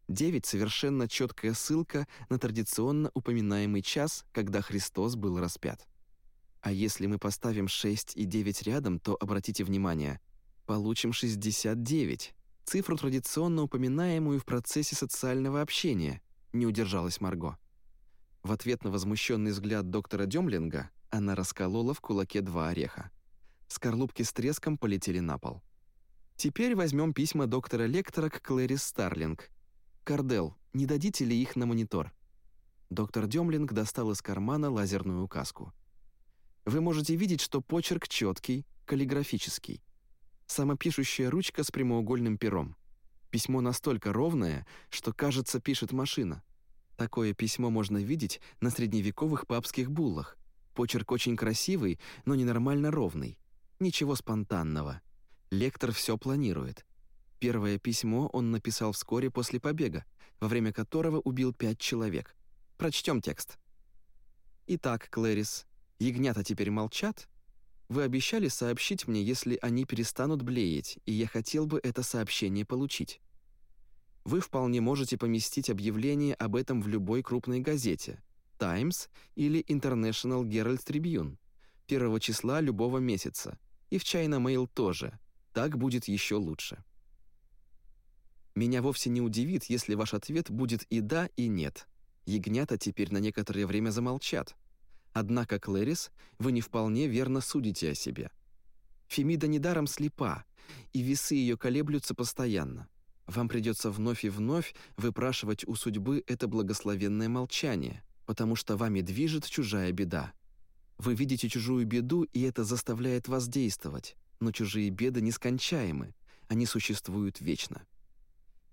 Девять — совершенно четкая ссылка на традиционно упоминаемый час, когда Христос был распят. А если мы поставим 6 и 9 рядом, то, обратите внимание, получим 69, цифру, традиционно упоминаемую в процессе социального общения, не удержалась Марго. В ответ на возмущенный взгляд доктора Демлинга она расколола в кулаке два ореха. Скорлупки с треском полетели на пол. Теперь возьмем письма доктора Лектора к Клэрис Старлинг. «Кардел, не дадите ли их на монитор?» Доктор Демлинг достал из кармана лазерную указку. Вы можете видеть, что почерк четкий, каллиграфический. Самопишущая ручка с прямоугольным пером. Письмо настолько ровное, что, кажется, пишет машина. Такое письмо можно видеть на средневековых папских буллах. Почерк очень красивый, но ненормально ровный. Ничего спонтанного. Лектор все планирует. Первое письмо он написал вскоре после побега, во время которого убил пять человек. Прочтем текст. «Итак, Клэрис, ягнята теперь молчат, вы обещали сообщить мне, если они перестанут блеять, и я хотел бы это сообщение получить. Вы вполне можете поместить объявление об этом в любой крупной газете, Times или International Herald Tribune, первого числа любого месяца, и в China Mail тоже. Так будет еще лучше. Меня вовсе не удивит, если ваш ответ будет и да, и нет. Ягнята теперь на некоторое время замолчат, Однако, Клэрис, вы не вполне верно судите о себе. Фемида недаром слепа, и весы ее колеблются постоянно. Вам придется вновь и вновь выпрашивать у судьбы это благословенное молчание, потому что вами движет чужая беда. Вы видите чужую беду, и это заставляет вас действовать, но чужие беды нескончаемы, они существуют вечно.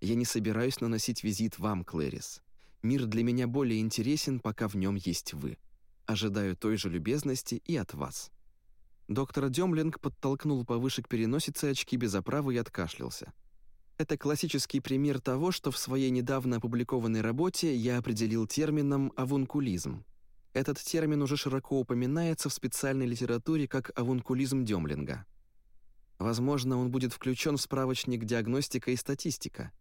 Я не собираюсь наносить визит вам, Клэрис. Мир для меня более интересен, пока в нем есть вы. Ожидаю той же любезности и от вас». Доктор Демлинг подтолкнул повыше к переносице очки без оправы и откашлялся. Это классический пример того, что в своей недавно опубликованной работе я определил термином «авункулизм». Этот термин уже широко упоминается в специальной литературе как авункулизм Демлинга. Возможно, он будет включен в справочник «Диагностика и статистика».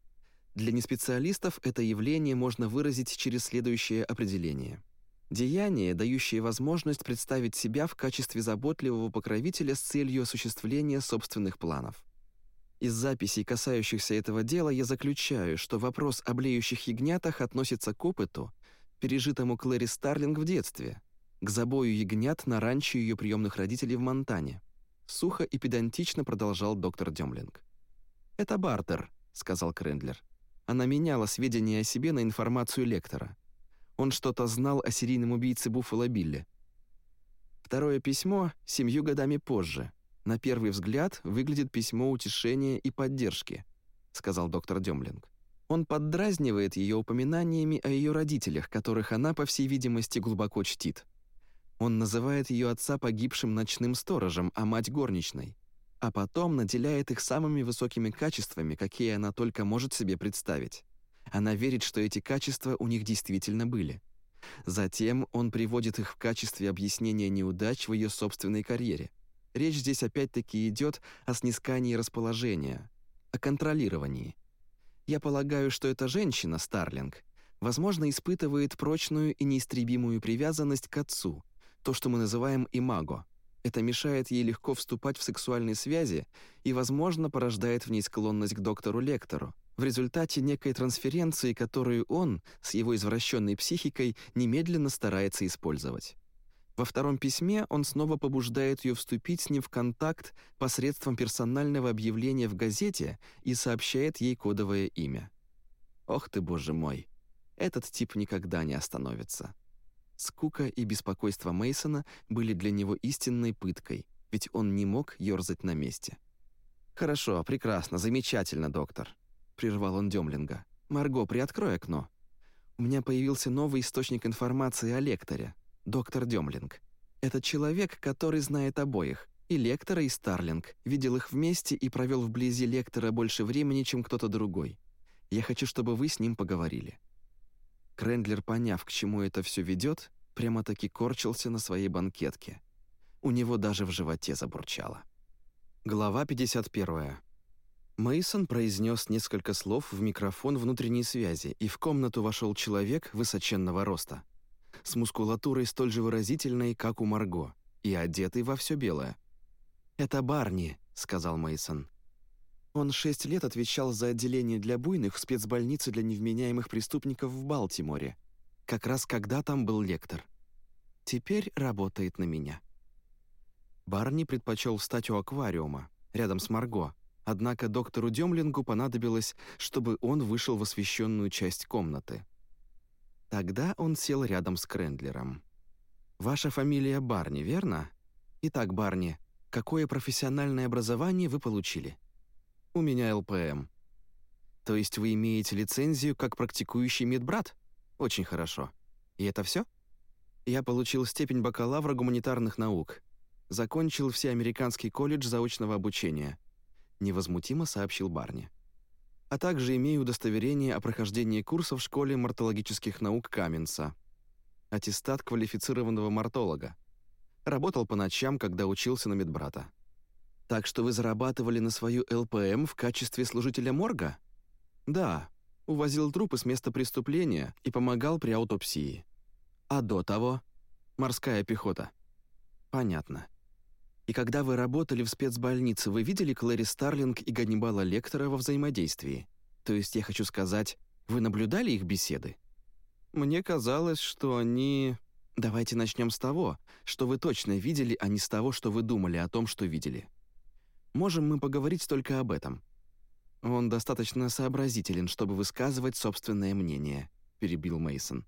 Для неспециалистов это явление можно выразить через следующее определение – Деяние, дающее возможность представить себя в качестве заботливого покровителя с целью осуществления собственных планов. Из записей, касающихся этого дела, я заключаю, что вопрос о блеющих ягнятах относится к опыту, пережитому Клэри Старлинг в детстве, к забою ягнят на ранчо ее приемных родителей в Монтане. Сухо и педантично продолжал доктор Демлинг. «Это бартер», — сказал Крендлер. Она меняла сведения о себе на информацию лектора. Он что-то знал о серийном убийце Буффало Билли. Второе письмо семью годами позже. На первый взгляд выглядит письмо утешения и поддержки, сказал доктор Демлинг. Он поддразнивает ее упоминаниями о ее родителях, которых она, по всей видимости, глубоко чтит. Он называет ее отца погибшим ночным сторожем, а мать горничной, а потом наделяет их самыми высокими качествами, какие она только может себе представить. Она верит, что эти качества у них действительно были. Затем он приводит их в качестве объяснения неудач в ее собственной карьере. Речь здесь опять-таки идет о снискании расположения, о контролировании. Я полагаю, что эта женщина, Старлинг, возможно, испытывает прочную и неистребимую привязанность к отцу, то, что мы называем имаго. Это мешает ей легко вступать в сексуальные связи и, возможно, порождает в ней склонность к доктору-лектору, в результате некой трансференции, которую он, с его извращенной психикой, немедленно старается использовать. Во втором письме он снова побуждает ее вступить с ним в контакт посредством персонального объявления в газете и сообщает ей кодовое имя. Ох ты, боже мой, этот тип никогда не остановится. Скука и беспокойство Мейсона были для него истинной пыткой, ведь он не мог ёрзать на месте. «Хорошо, прекрасно, замечательно, доктор», — прервал он Демлинга. «Марго, приоткрой окно. У меня появился новый источник информации о лекторе, доктор Демлинг. Это человек, который знает обоих, и лектора, и Старлинг, видел их вместе и провел вблизи лектора больше времени, чем кто-то другой. Я хочу, чтобы вы с ним поговорили». Крендлер, поняв, к чему это все ведет, прямо-таки корчился на своей банкетке. У него даже в животе забурчало. Глава 51. Мейсон произнес несколько слов в микрофон внутренней связи, и в комнату вошел человек высоченного роста, с мускулатурой столь же выразительной, как у Марго, и одетый во все белое. «Это Барни», — сказал Мейсон. Он шесть лет отвечал за отделение для буйных в спецбольнице для невменяемых преступников в Балтиморе, как раз когда там был лектор. Теперь работает на меня. Барни предпочел встать у аквариума, рядом с Марго, однако доктору Демлингу понадобилось, чтобы он вышел в освещенную часть комнаты. Тогда он сел рядом с Крендлером. «Ваша фамилия Барни, верно? Итак, Барни, какое профессиональное образование вы получили?» У меня ЛПМ. То есть вы имеете лицензию как практикующий медбрат? Очень хорошо. И это все? Я получил степень бакалавра гуманитарных наук. Закончил Всеамериканский колледж заочного обучения. Невозмутимо сообщил Барни. А также имею удостоверение о прохождении курса в школе мортологических наук Каменса. Аттестат квалифицированного мортолога. Работал по ночам, когда учился на медбрата. Так что вы зарабатывали на свою ЛПМ в качестве служителя морга? Да, увозил трупы с места преступления и помогал при аутопсии. А до того? Морская пехота. Понятно. И когда вы работали в спецбольнице, вы видели Клэри Старлинг и Ганнибала Лектора во взаимодействии? То есть, я хочу сказать, вы наблюдали их беседы? Мне казалось, что они... Давайте начнем с того, что вы точно видели, а не с того, что вы думали о том, что видели. Можем мы поговорить только об этом. Он достаточно сообразителен, чтобы высказывать собственное мнение, перебил Мейсон.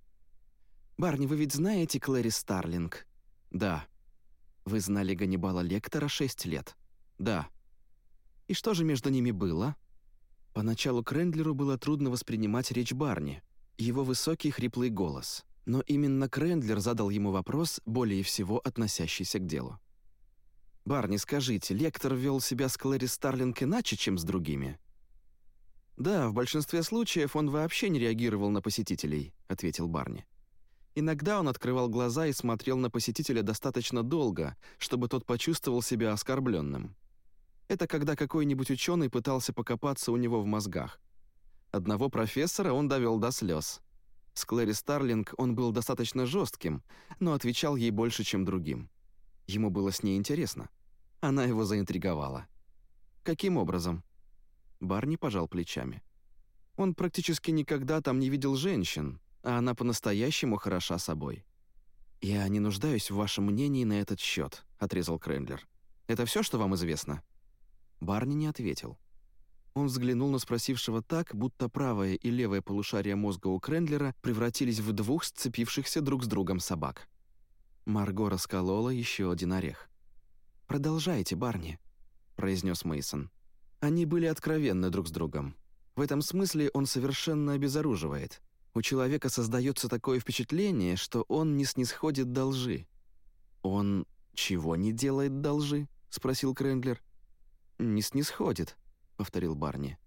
Барни, вы ведь знаете Клэри Старлинг? Да. Вы знали Ганнибала Лектора шесть лет? Да. И что же между ними было? Поначалу Крендлеру было трудно воспринимать речь Барни, его высокий хриплый голос. Но именно Крендлер задал ему вопрос, более всего относящийся к делу. «Барни, скажите, лектор вел себя с Клэри Старлинг иначе, чем с другими?» «Да, в большинстве случаев он вообще не реагировал на посетителей», — ответил Барни. Иногда он открывал глаза и смотрел на посетителя достаточно долго, чтобы тот почувствовал себя оскорбленным. Это когда какой-нибудь ученый пытался покопаться у него в мозгах. Одного профессора он довел до слез. С Клэри Старлинг он был достаточно жестким, но отвечал ей больше, чем другим. Ему было с ней интересно. Она его заинтриговала. Каким образом? Барни пожал плечами. Он практически никогда там не видел женщин, а она по-настоящему хороша собой. «Я не нуждаюсь в вашем мнении на этот счет», — отрезал Крендлер. «Это все, что вам известно?» Барни не ответил. Он взглянул на спросившего так, будто правое и левое полушария мозга у Крендлера превратились в двух сцепившихся друг с другом собак. Марго расколола еще один орех. «Продолжайте, Барни», — произнес Мейсон. Они были откровенны друг с другом. В этом смысле он совершенно обезоруживает. У человека создается такое впечатление, что он не снисходит до лжи. «Он чего не делает до лжи?» — спросил Крендлер. «Не снисходит», — повторил Барни.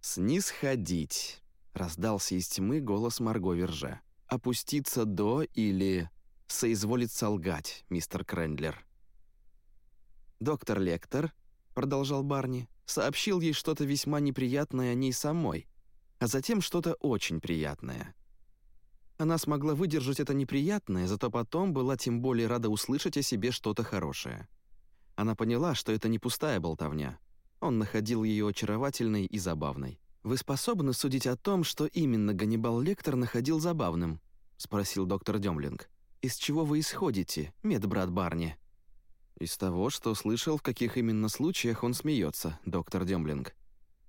«Снисходить», — раздался из тьмы голос Марго Верже. «Опуститься до или соизволит солгать, мистер Крендлер». «Доктор Лектор», — продолжал Барни, сообщил ей что-то весьма неприятное о ней самой, а затем что-то очень приятное. Она смогла выдержать это неприятное, зато потом была тем более рада услышать о себе что-то хорошее. Она поняла, что это не пустая болтовня. Он находил ее очаровательной и забавной. «Вы способны судить о том, что именно Ганнибал Лектор находил забавным?» — спросил доктор Демлинг. «Из чего вы исходите, медбрат Барни?» «Из того, что слышал, в каких именно случаях он смеется, доктор Демлинг.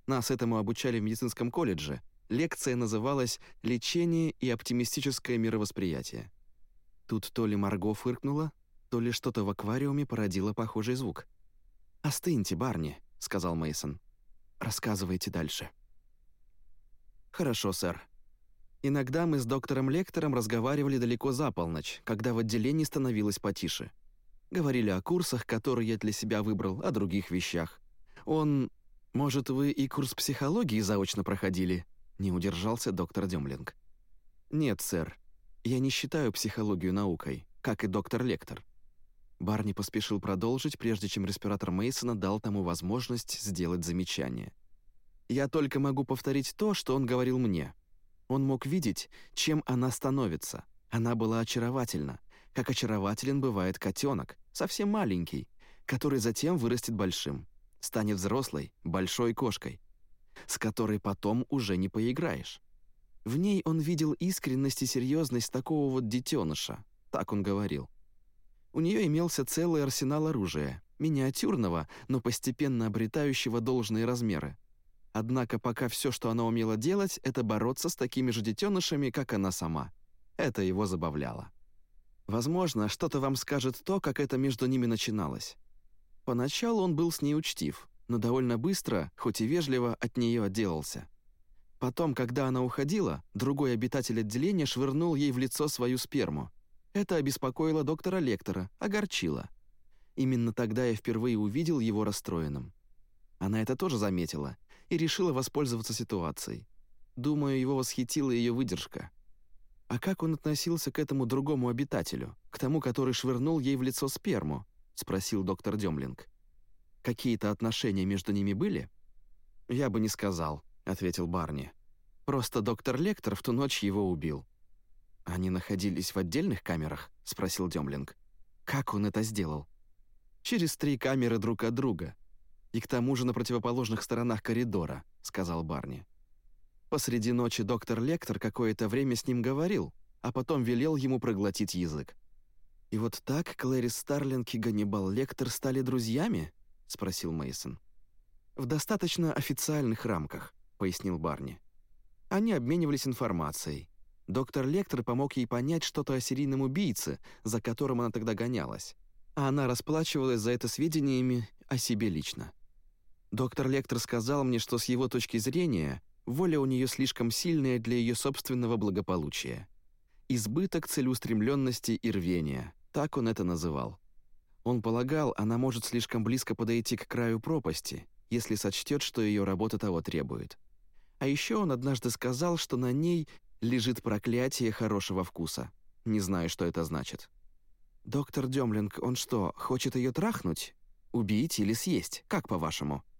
Нас этому обучали в медицинском колледже, Лекция называлась «Лечение и оптимистическое мировосприятие». Тут то ли Марго фыркнула, то ли что-то в аквариуме породило похожий звук. «Остыньте, барни», — сказал Мейсон. «Рассказывайте дальше». «Хорошо, сэр. Иногда мы с доктором Лектором разговаривали далеко за полночь, когда в отделении становилось потише. Говорили о курсах, которые я для себя выбрал, о других вещах. Он... Может, вы и курс психологии заочно проходили?» Не удержался доктор Демлинг. «Нет, сэр. Я не считаю психологию наукой, как и доктор Лектор». Барни поспешил продолжить, прежде чем респиратор Мейсона дал тому возможность сделать замечание. «Я только могу повторить то, что он говорил мне. Он мог видеть, чем она становится. Она была очаровательна, как очарователен бывает котенок, совсем маленький, который затем вырастет большим, станет взрослой, большой кошкой, с которой потом уже не поиграешь. В ней он видел искренность и серьезность такого вот детеныша, так он говорил. У нее имелся целый арсенал оружия, миниатюрного, но постепенно обретающего должные размеры. Однако пока все, что она умела делать, это бороться с такими же детенышами, как она сама. Это его забавляло. Возможно, что-то вам скажет то, как это между ними начиналось. Поначалу он был с ней учтив, но довольно быстро, хоть и вежливо, от нее отделался. Потом, когда она уходила, другой обитатель отделения швырнул ей в лицо свою сперму. Это обеспокоило доктора Лектора, огорчило. Именно тогда я впервые увидел его расстроенным. Она это тоже заметила и решила воспользоваться ситуацией. Думаю, его восхитила ее выдержка. А как он относился к этому другому обитателю, к тому, который швырнул ей в лицо сперму? спросил доктор Демлинг. Какие-то отношения между ними были?» «Я бы не сказал», — ответил Барни. «Просто доктор Лектор в ту ночь его убил». «Они находились в отдельных камерах?» — спросил Демлинг. «Как он это сделал?» «Через три камеры друг от друга. И к тому же на противоположных сторонах коридора», — сказал Барни. Посреди ночи доктор Лектор какое-то время с ним говорил, а потом велел ему проглотить язык. И вот так Клэрис Старлинг и Ганнибал Лектор стали друзьями? — спросил Мейсон. «В достаточно официальных рамках», — пояснил Барни. Они обменивались информацией. Доктор Лектор помог ей понять что-то о серийном убийце, за которым она тогда гонялась. А она расплачивалась за это сведениями о себе лично. Доктор Лектор сказал мне, что с его точки зрения воля у нее слишком сильная для ее собственного благополучия. Избыток целеустремленности и рвения, так он это называл. Он полагал, она может слишком близко подойти к краю пропасти, если сочтет, что ее работа того требует. А еще он однажды сказал, что на ней лежит проклятие хорошего вкуса. Не знаю, что это значит. «Доктор Демлинг, он что, хочет ее трахнуть? Убить или съесть? Как по-вашему?» —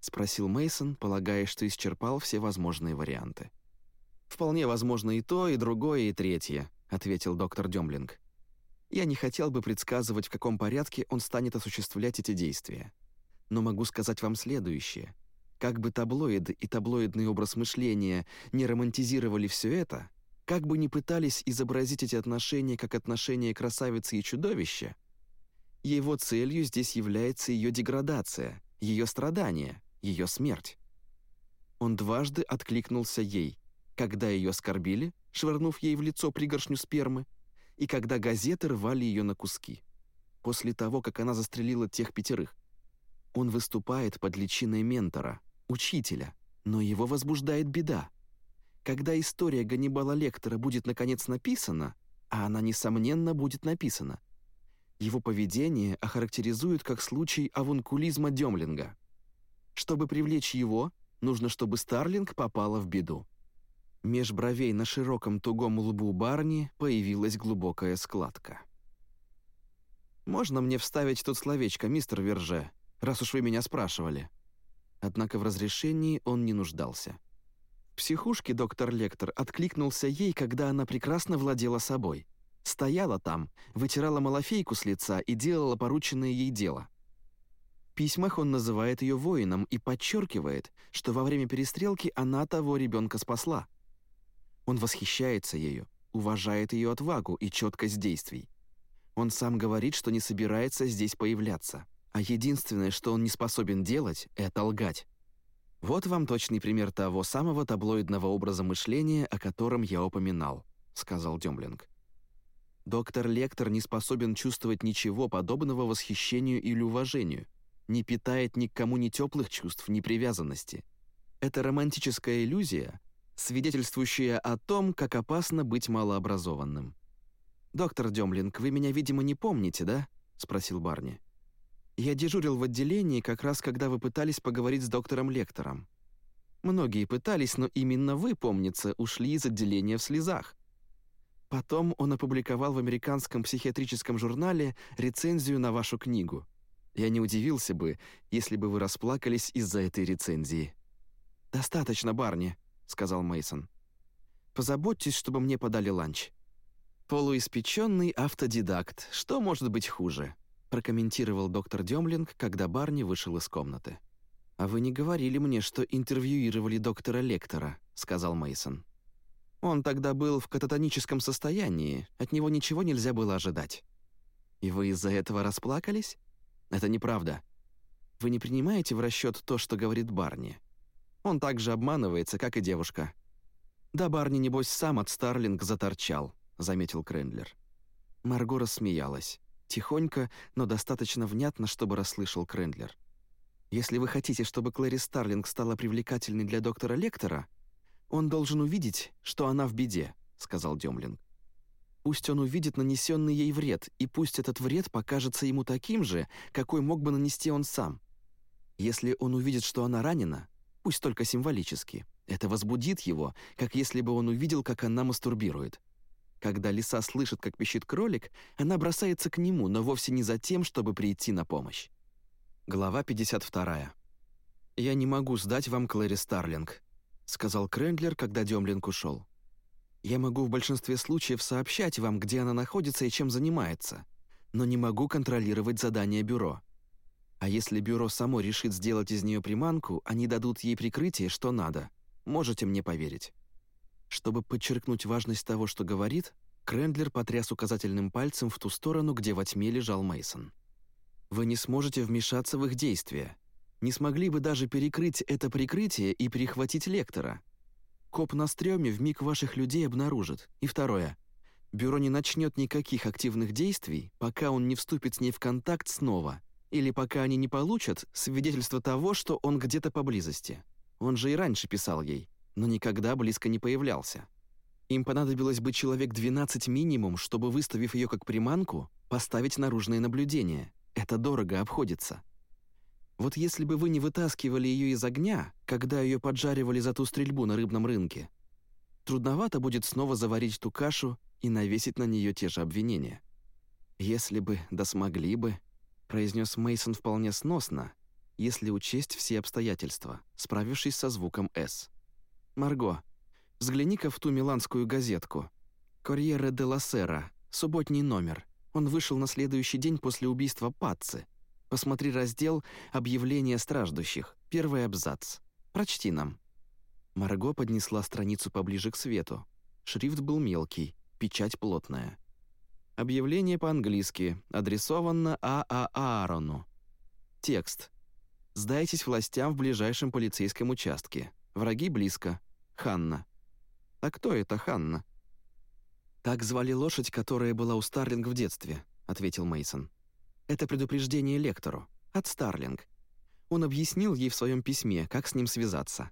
спросил Мейсон, полагая, что исчерпал все возможные варианты. «Вполне возможно и то, и другое, и третье», — ответил доктор Демлинг. Я не хотел бы предсказывать, в каком порядке он станет осуществлять эти действия. Но могу сказать вам следующее. Как бы таблоиды и таблоидный образ мышления не романтизировали все это, как бы ни пытались изобразить эти отношения как отношения красавицы и чудовища, его целью здесь является ее деградация, ее страдание, ее смерть. Он дважды откликнулся ей, когда ее оскорбили, швырнув ей в лицо пригоршню спермы, и когда газеты рвали ее на куски. После того, как она застрелила тех пятерых. Он выступает под личиной ментора, учителя, но его возбуждает беда. Когда история Ганнибала Лектора будет наконец написана, а она, несомненно, будет написана, его поведение охарактеризуют как случай авункулизма Демлинга. Чтобы привлечь его, нужно, чтобы Старлинг попала в беду. Меж бровей на широком тугом лбу Барни появилась глубокая складка. «Можно мне вставить тут словечко, мистер Верже, раз уж вы меня спрашивали?» Однако в разрешении он не нуждался. психушке доктор Лектор откликнулся ей, когда она прекрасно владела собой. Стояла там, вытирала малофейку с лица и делала порученное ей дело. Письмах он называет ее воином и подчеркивает, что во время перестрелки она того ребенка спасла. Он восхищается ею, уважает ее отвагу и четкость действий. Он сам говорит, что не собирается здесь появляться, а единственное, что он не способен делать, это лгать. Вот вам точный пример того самого таблоидного образа мышления, о котором я упоминал, сказал Демблинг. Доктор Лектор не способен чувствовать ничего подобного восхищению или уважению, не питает ни к ни теплых чувств, ни привязанности. Это романтическая иллюзия, свидетельствующая о том, как опасно быть малообразованным. «Доктор Демлинг, вы меня, видимо, не помните, да?» — спросил Барни. «Я дежурил в отделении как раз, когда вы пытались поговорить с доктором Лектором. Многие пытались, но именно вы, помнится, ушли из отделения в слезах. Потом он опубликовал в американском психиатрическом журнале рецензию на вашу книгу. Я не удивился бы, если бы вы расплакались из-за этой рецензии. «Достаточно, Барни», — сказал Мейсон. «Позаботьтесь, чтобы мне подали ланч». «Полуиспеченный автодидакт. Что может быть хуже?» — прокомментировал доктор Демлинг, когда Барни вышел из комнаты. «А вы не говорили мне, что интервьюировали доктора Лектора», — сказал Мейсон. Он тогда был в кататоническом состоянии, от него ничего нельзя было ожидать. И вы из-за этого расплакались? Это неправда. Вы не принимаете в расчет то, что говорит Барни. Он также обманывается, как и девушка. Да Барни, небось, сам от Старлинг заторчал, заметил Крендлер. Марго рассмеялась. Тихонько, но достаточно внятно, чтобы расслышал Крендлер. «Если вы хотите, чтобы Клэри Старлинг стала привлекательной для доктора Лектора, «Он должен увидеть, что она в беде», — сказал Демлинг. «Пусть он увидит нанесенный ей вред, и пусть этот вред покажется ему таким же, какой мог бы нанести он сам. Если он увидит, что она ранена, пусть только символически, это возбудит его, как если бы он увидел, как она мастурбирует. Когда лиса слышит, как пищит кролик, она бросается к нему, но вовсе не за тем, чтобы прийти на помощь. Глава 52. «Я не могу сдать вам Клэри Старлинг», сказал Крендлер, когда Демлинг ушел. «Я могу в большинстве случаев сообщать вам, где она находится и чем занимается, но не могу контролировать задания бюро. А если бюро само решит сделать из нее приманку, они дадут ей прикрытие, что надо. Можете мне поверить». Чтобы подчеркнуть важность того, что говорит, Крендлер потряс указательным пальцем в ту сторону, где во тьме лежал Мейсон. «Вы не сможете вмешаться в их действия не смогли бы даже перекрыть это прикрытие и перехватить лектора. Коп на стреме вмиг ваших людей обнаружит. И второе. Бюро не начнет никаких активных действий, пока он не вступит с ней в контакт снова, или пока они не получат свидетельство того, что он где-то поблизости. Он же и раньше писал ей, но никогда близко не появлялся. Им понадобилось бы человек 12 минимум, чтобы, выставив ее как приманку, поставить наружное наблюдение. Это дорого обходится. Вот если бы вы не вытаскивали ее из огня, когда ее поджаривали за ту стрельбу на рыбном рынке, трудновато будет снова заварить ту кашу и навесить на нее те же обвинения. Если бы, да смогли бы, произнес Мейсон вполне сносно, если учесть все обстоятельства, справившись со звуком «С». «Марго, взгляни-ка в ту миланскую газетку. «Корьере де ла Сера», субботний номер. Он вышел на следующий день после убийства Патцы. Посмотри раздел «Объявления страждущих», первый абзац. Прочти нам». Марго поднесла страницу поближе к свету. Шрифт был мелкий, печать плотная. Объявление по-английски, адресовано А.А. Аарону. Текст. «Сдайтесь властям в ближайшем полицейском участке. Враги близко. Ханна». «А кто это Ханна?» «Так звали лошадь, которая была у Старлинг в детстве», — ответил Мейсон. Это предупреждение лектору. От Старлинг. Он объяснил ей в своем письме, как с ним связаться.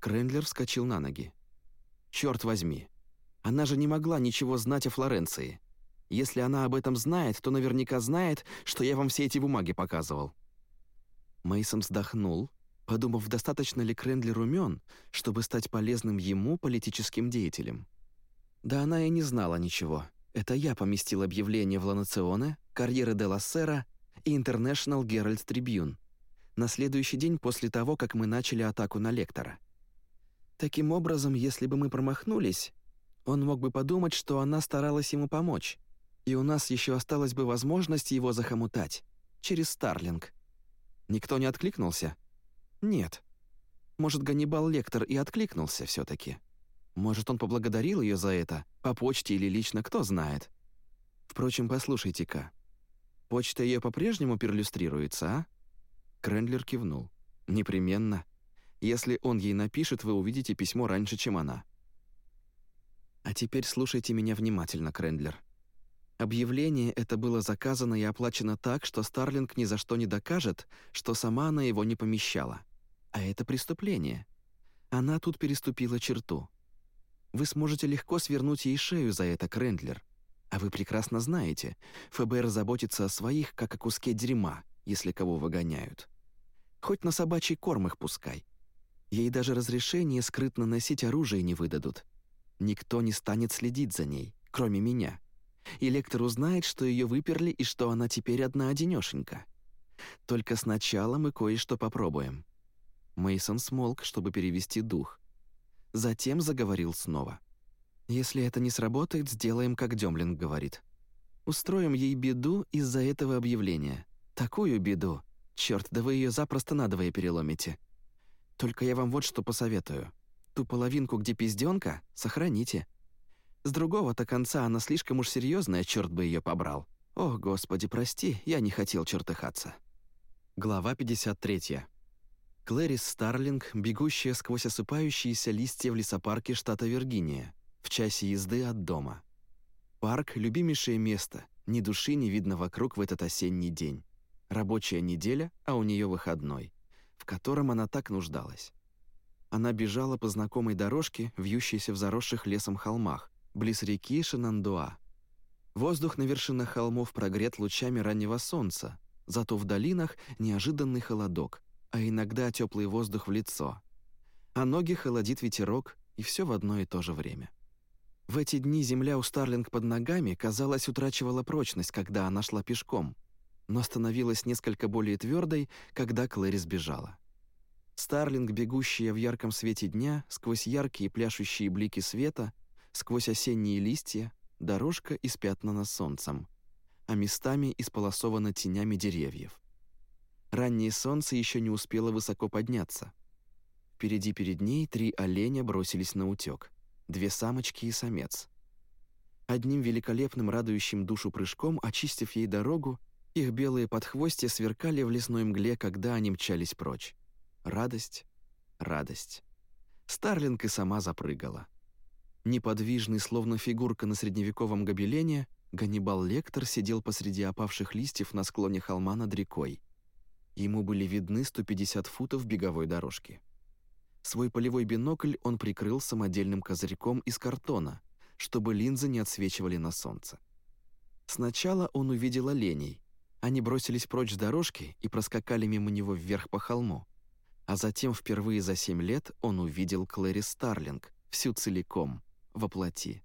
Крендлер вскочил на ноги. «Черт возьми! Она же не могла ничего знать о Флоренции. Если она об этом знает, то наверняка знает, что я вам все эти бумаги показывал». Мейсон вздохнул, подумав, достаточно ли Крендлер умен, чтобы стать полезным ему политическим деятелем. Да она и не знала ничего. Это я поместил объявление в Ланационе, Карьеры де ла Сера и International Herald Tribune на следующий день после того, как мы начали атаку на лектора. Таким образом, если бы мы промахнулись, он мог бы подумать, что она старалась ему помочь, и у нас еще осталась бы возможность его захомутать через Старлинг. Никто не откликнулся? Нет. Может, Ганнибал Лектор и откликнулся все таки Может, он поблагодарил ее за это, по почте или лично, кто знает. Впрочем, послушайте-ка. Почта ее по-прежнему перлюстрируется, а? Крендлер кивнул. «Непременно. Если он ей напишет, вы увидите письмо раньше, чем она». А теперь слушайте меня внимательно, Крендлер. Объявление это было заказано и оплачено так, что Старлинг ни за что не докажет, что сама она его не помещала. А это преступление. Она тут переступила черту. Вы сможете легко свернуть ей шею за это, Крендлер. А вы прекрасно знаете, ФБР заботится о своих, как о куске дерьма, если кого выгоняют. Хоть на собачий корм их пускай. Ей даже разрешение скрытно носить оружие не выдадут. Никто не станет следить за ней, кроме меня и лектор узнает, что ее выперли и что она теперь одна-одинёшенька. Только сначала мы кое-что попробуем». Мейсон смолк, чтобы перевести дух. Затем заговорил снова. «Если это не сработает, сделаем, как Демлинг говорит. Устроим ей беду из-за этого объявления. Такую беду. Черт, да вы ее запросто надвое переломите. Только я вам вот что посоветую. Ту половинку, где пизденка, сохраните. С другого-то конца она слишком уж серьезная, черт бы ее побрал. О, господи, прости, я не хотел чертыхаться. Глава 53. Клэрис Старлинг, бегущая сквозь осыпающиеся листья в лесопарке штата Виргиния, в часе езды от дома. Парк — любимейшее место, ни души не видно вокруг в этот осенний день. Рабочая неделя, а у нее выходной, в котором она так нуждалась. Она бежала по знакомой дорожке, вьющейся в заросших лесом холмах, близ реки Шинандуа. Воздух на вершинах холмов прогрет лучами раннего солнца, зато в долинах неожиданный холодок, а иногда теплый воздух в лицо. А ноги холодит ветерок, и все в одно и то же время. В эти дни земля у Старлинг под ногами, казалось, утрачивала прочность, когда она шла пешком, но становилась несколько более твердой, когда Клэрис бежала. Старлинг, бегущая в ярком свете дня, сквозь яркие пляшущие блики света, Сквозь осенние листья дорожка испятнана солнцем, а местами исполосована тенями деревьев. Раннее солнце еще не успело высоко подняться. Впереди перед ней три оленя бросились на утёк, две самочки и самец. Одним великолепным радующим душу прыжком, очистив ей дорогу, их белые подхвостья сверкали в лесной мгле, когда они мчались прочь. Радость, радость. Старлинг и сама запрыгала. Неподвижный, словно фигурка на средневековом гобелене, Ганнибал Лектор сидел посреди опавших листьев на склоне холма над рекой. Ему были видны 150 футов беговой дорожки. Свой полевой бинокль он прикрыл самодельным козырьком из картона, чтобы линзы не отсвечивали на солнце. Сначала он увидел оленей. Они бросились прочь с дорожки и проскакали мимо него вверх по холму. А затем впервые за семь лет он увидел Клэри Старлинг, всю целиком, воплоти.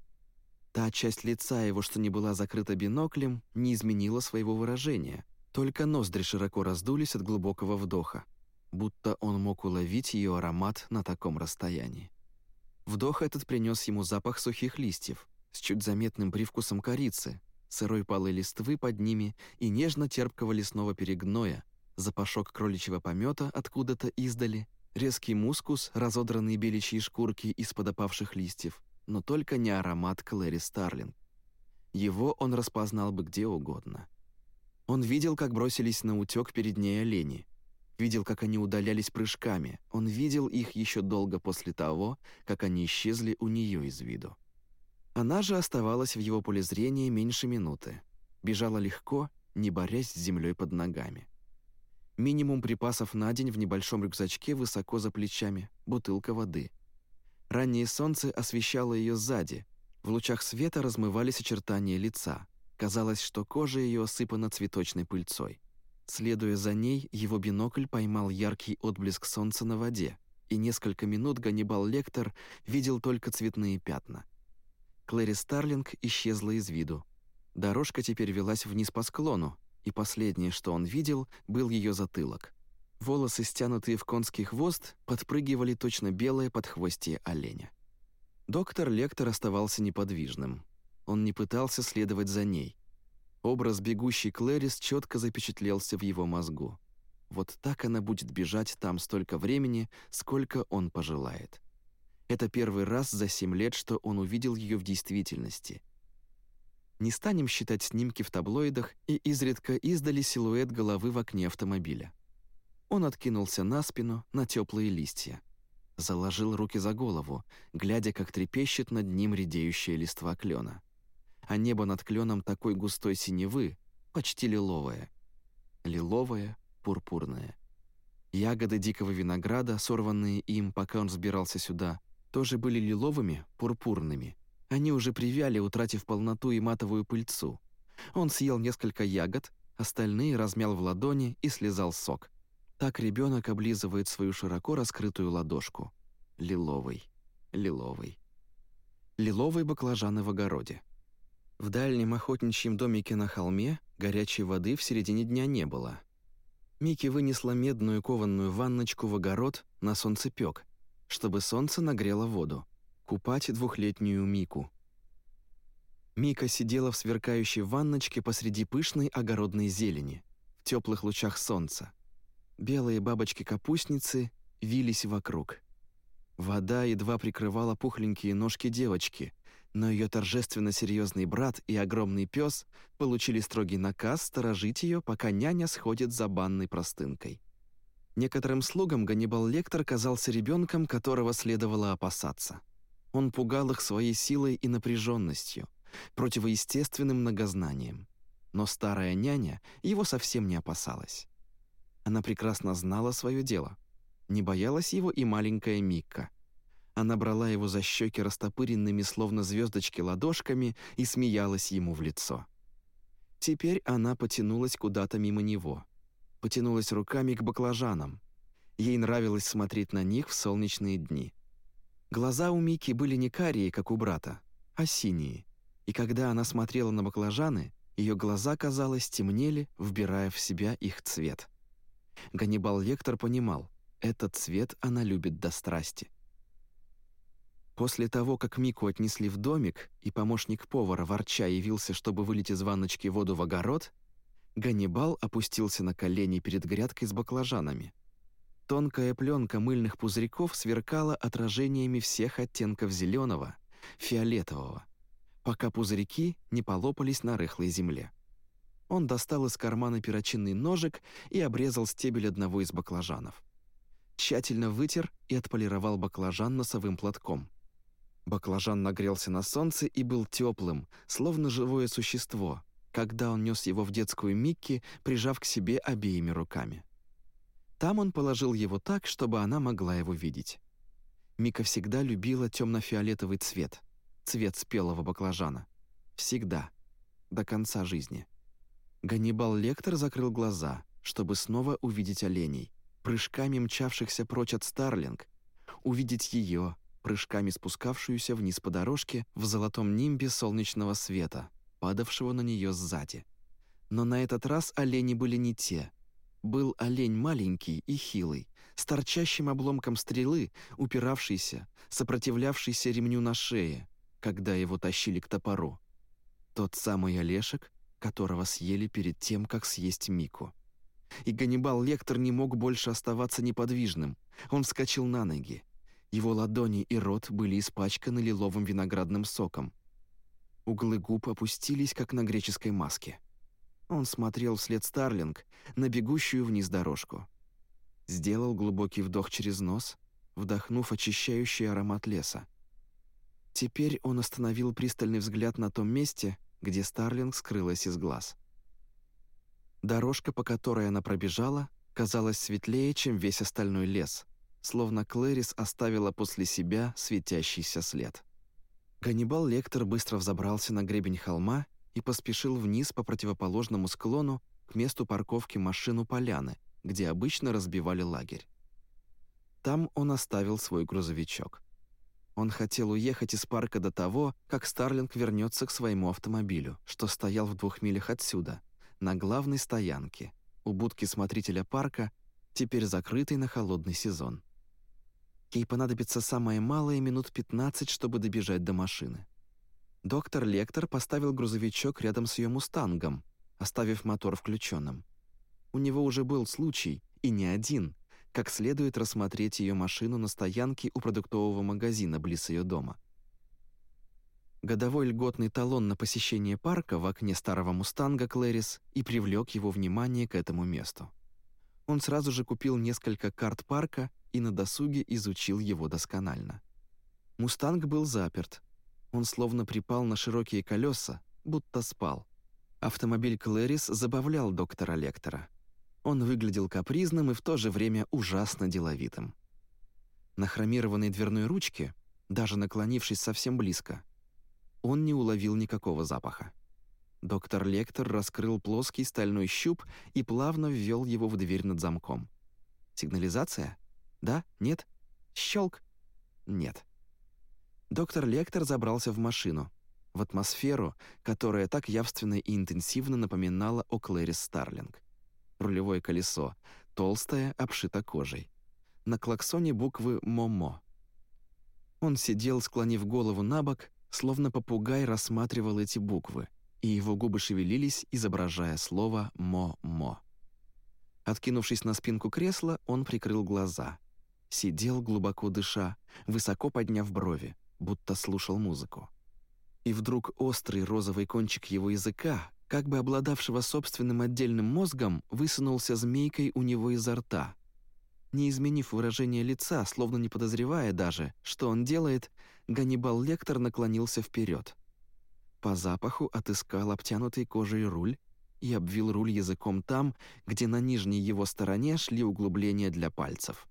Та часть лица его, что не была закрыта биноклем, не изменила своего выражения, только ноздри широко раздулись от глубокого вдоха, будто он мог уловить ее аромат на таком расстоянии. Вдох этот принес ему запах сухих листьев с чуть заметным привкусом корицы, сырой палой листвы под ними и нежно-терпкого лесного перегноя, запашок кроличьего помета откуда-то издали, резкий мускус, разодранные беличьи шкурки из-под опавших листьев, но только не аромат Клэри Старлинг. Его он распознал бы где угодно. Он видел, как бросились на утёк перед ней олени, видел, как они удалялись прыжками, он видел их еще долго после того, как они исчезли у нее из виду. Она же оставалась в его поле зрения меньше минуты, бежала легко, не борясь с землей под ногами. Минимум припасов на день в небольшом рюкзачке высоко за плечами, бутылка воды — Раннее солнце освещало ее сзади. В лучах света размывались очертания лица. Казалось, что кожа ее осыпана цветочной пыльцой. Следуя за ней, его бинокль поймал яркий отблеск солнца на воде, и несколько минут Ганнибал Лектор видел только цветные пятна. Клэри Старлинг исчезла из виду. Дорожка теперь велась вниз по склону, и последнее, что он видел, был ее затылок. Волосы, стянутые в конский хвост, подпрыгивали точно белое подхвостье оленя. Доктор Лектор оставался неподвижным. Он не пытался следовать за ней. Образ бегущей Клэрис четко запечатлелся в его мозгу. Вот так она будет бежать там столько времени, сколько он пожелает. Это первый раз за семь лет, что он увидел ее в действительности. Не станем считать снимки в таблоидах и изредка издали силуэт головы в окне автомобиля. Он откинулся на спину, на теплые листья. Заложил руки за голову, глядя, как трепещет над ним редеющая листва клена. А небо над кленом такой густой синевы, почти лиловое. Лиловое, пурпурное. Ягоды дикого винограда, сорванные им, пока он сбирался сюда, тоже были лиловыми, пурпурными. Они уже привяли, утратив полноту и матовую пыльцу. Он съел несколько ягод, остальные размял в ладони и слезал сок. Так ребенок облизывает свою широко раскрытую ладошку. Лиловый, лиловый. Лиловые баклажаны в огороде. В дальнем охотничьем домике на холме горячей воды в середине дня не было. Микки вынесла медную кованную ванночку в огород на солнцепёк, чтобы солнце нагрело воду. Купать двухлетнюю Мику. Мика сидела в сверкающей ванночке посреди пышной огородной зелени, в теплых лучах солнца. Белые бабочки-капустницы вились вокруг. Вода едва прикрывала пухленькие ножки девочки, но ее торжественно серьезный брат и огромный пес получили строгий наказ сторожить ее, пока няня сходит за банной простынкой. Некоторым слугам Ганнибал Лектор казался ребенком, которого следовало опасаться. Он пугал их своей силой и напряженностью, противоестественным многознанием. Но старая няня его совсем не опасалась. Она прекрасно знала свое дело. Не боялась его и маленькая Микка. Она брала его за щеки растопыренными, словно звездочки, ладошками и смеялась ему в лицо. Теперь она потянулась куда-то мимо него. Потянулась руками к баклажанам. Ей нравилось смотреть на них в солнечные дни. Глаза у Мики были не карие, как у брата, а синие. И когда она смотрела на баклажаны, ее глаза, казалось, темнели, вбирая в себя их цвет. Ганнибал Лектор понимал, этот цвет она любит до страсти. После того, как Мику отнесли в домик, и помощник повара ворча явился, чтобы вылить из ванночки воду в огород, Ганнибал опустился на колени перед грядкой с баклажанами. Тонкая пленка мыльных пузырьков сверкала отражениями всех оттенков зеленого, фиолетового, пока пузырьки не полопались на рыхлой земле. Он достал из кармана перочинный ножик и обрезал стебель одного из баклажанов. Тщательно вытер и отполировал баклажан носовым платком. Баклажан нагрелся на солнце и был теплым, словно живое существо, когда он нес его в детскую Микки, прижав к себе обеими руками. Там он положил его так, чтобы она могла его видеть. Мика всегда любила темно-фиолетовый цвет, цвет спелого баклажана. Всегда. До конца жизни. Ганнибал Лектор закрыл глаза, чтобы снова увидеть оленей, прыжками мчавшихся прочь от Старлинг, увидеть ее, прыжками спускавшуюся вниз по дорожке в золотом нимбе солнечного света, падавшего на нее сзади. Но на этот раз олени были не те. Был олень маленький и хилый, с торчащим обломком стрелы, упиравшийся, сопротивлявшийся ремню на шее, когда его тащили к топору. Тот самый Олешек, которого съели перед тем, как съесть Мику. И Ганнибал Лектор не мог больше оставаться неподвижным. Он вскочил на ноги. Его ладони и рот были испачканы лиловым виноградным соком. Углы губ опустились, как на греческой маске. Он смотрел вслед Старлинг на бегущую вниз дорожку. Сделал глубокий вдох через нос, вдохнув очищающий аромат леса. Теперь он остановил пристальный взгляд на том месте, где Старлинг скрылась из глаз. Дорожка, по которой она пробежала, казалась светлее, чем весь остальной лес, словно Клэрис оставила после себя светящийся след. Ганнибал Лектор быстро взобрался на гребень холма и поспешил вниз по противоположному склону к месту парковки машину поляны, где обычно разбивали лагерь. Там он оставил свой грузовичок. Он хотел уехать из парка до того, как Старлинг вернется к своему автомобилю, что стоял в двух милях отсюда, на главной стоянке, у будки смотрителя парка, теперь закрытый на холодный сезон. Ей понадобится самое малое минут 15, чтобы добежать до машины. Доктор Лектор поставил грузовичок рядом с ее «Мустангом», оставив мотор включенным. У него уже был случай, и не один, как следует рассмотреть ее машину на стоянке у продуктового магазина близ ее дома. Годовой льготный талон на посещение парка в окне старого «Мустанга» Клэрис и привлек его внимание к этому месту. Он сразу же купил несколько карт парка и на досуге изучил его досконально. «Мустанг» был заперт. Он словно припал на широкие колеса, будто спал. Автомобиль Клэрис забавлял доктора Лектора. Он выглядел капризным и в то же время ужасно деловитым. На хромированной дверной ручке, даже наклонившись совсем близко, он не уловил никакого запаха. Доктор Лектор раскрыл плоский стальной щуп и плавно ввел его в дверь над замком. Сигнализация? Да? Нет? Щелк? Нет. Доктор Лектор забрался в машину, в атмосферу, которая так явственно и интенсивно напоминала о Клэрис Старлинг. Рулевое колесо, толстое, обшито кожей. На клаксоне буквы «МОМО». Он сидел, склонив голову на бок, Словно попугай рассматривал эти буквы, и его губы шевелились, изображая слово «мо-мо». Откинувшись на спинку кресла, он прикрыл глаза. Сидел, глубоко дыша, высоко подняв брови, будто слушал музыку. И вдруг острый розовый кончик его языка, как бы обладавшего собственным отдельным мозгом, высунулся змейкой у него изо рта. Не изменив выражение лица, словно не подозревая даже, что он делает, Ганнибал Лектор наклонился вперед. По запаху отыскал обтянутый кожей руль и обвил руль языком там, где на нижней его стороне шли углубления для пальцев.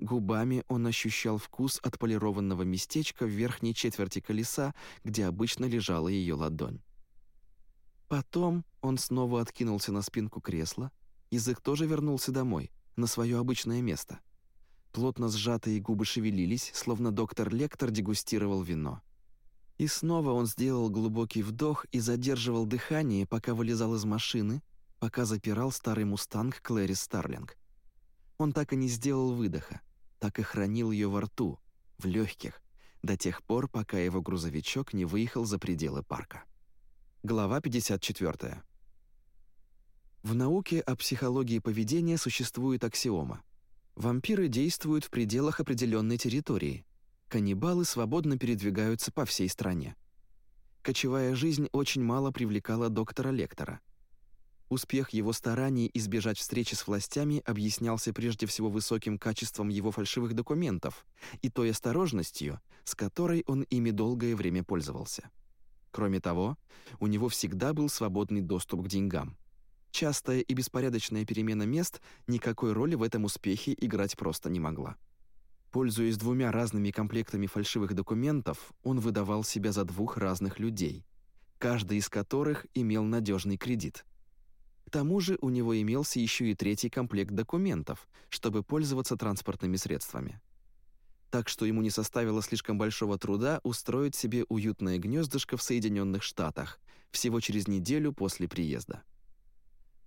Губами он ощущал вкус отполированного местечка в верхней четверти колеса, где обычно лежала ее ладонь. Потом он снова откинулся на спинку кресла, язык тоже вернулся домой, на свое обычное место. Плотно сжатые губы шевелились, словно доктор-лектор дегустировал вино. И снова он сделал глубокий вдох и задерживал дыхание, пока вылезал из машины, пока запирал старый мустанг Клэри Старлинг. Он так и не сделал выдоха, так и хранил ее во рту, в легких, до тех пор, пока его грузовичок не выехал за пределы парка. Глава 54. В науке о психологии поведения существует аксиома. Вампиры действуют в пределах определенной территории. Каннибалы свободно передвигаются по всей стране. Кочевая жизнь очень мало привлекала доктора Лектора. Успех его стараний избежать встречи с властями объяснялся прежде всего высоким качеством его фальшивых документов и той осторожностью, с которой он ими долгое время пользовался. Кроме того, у него всегда был свободный доступ к деньгам. Частая и беспорядочная перемена мест никакой роли в этом успехе играть просто не могла. Пользуясь двумя разными комплектами фальшивых документов, он выдавал себя за двух разных людей, каждый из которых имел надежный кредит. К тому же у него имелся еще и третий комплект документов, чтобы пользоваться транспортными средствами. Так что ему не составило слишком большого труда устроить себе уютное гнездышко в Соединенных Штатах всего через неделю после приезда.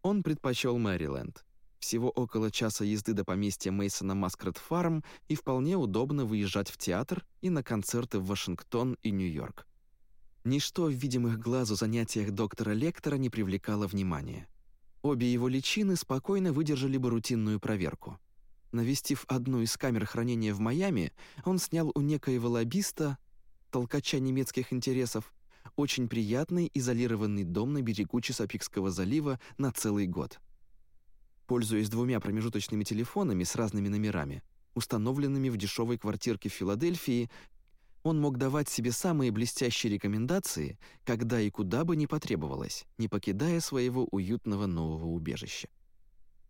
Он предпочел Мэриленд. Всего около часа езды до поместья Мейсона Маскрат Фарм и вполне удобно выезжать в театр и на концерты в Вашингтон и Нью-Йорк. Ничто в видимых глазу занятиях доктора Лектора не привлекало внимания. Обе его личины спокойно выдержали бы рутинную проверку. Навестив одну из камер хранения в Майами, он снял у некоего лоббиста, толкача немецких интересов, очень приятный изолированный дом на берегу Чесапикского залива на целый год. Пользуясь двумя промежуточными телефонами с разными номерами, установленными в дешевой квартирке в Филадельфии, он мог давать себе самые блестящие рекомендации, когда и куда бы ни потребовалось, не покидая своего уютного нового убежища.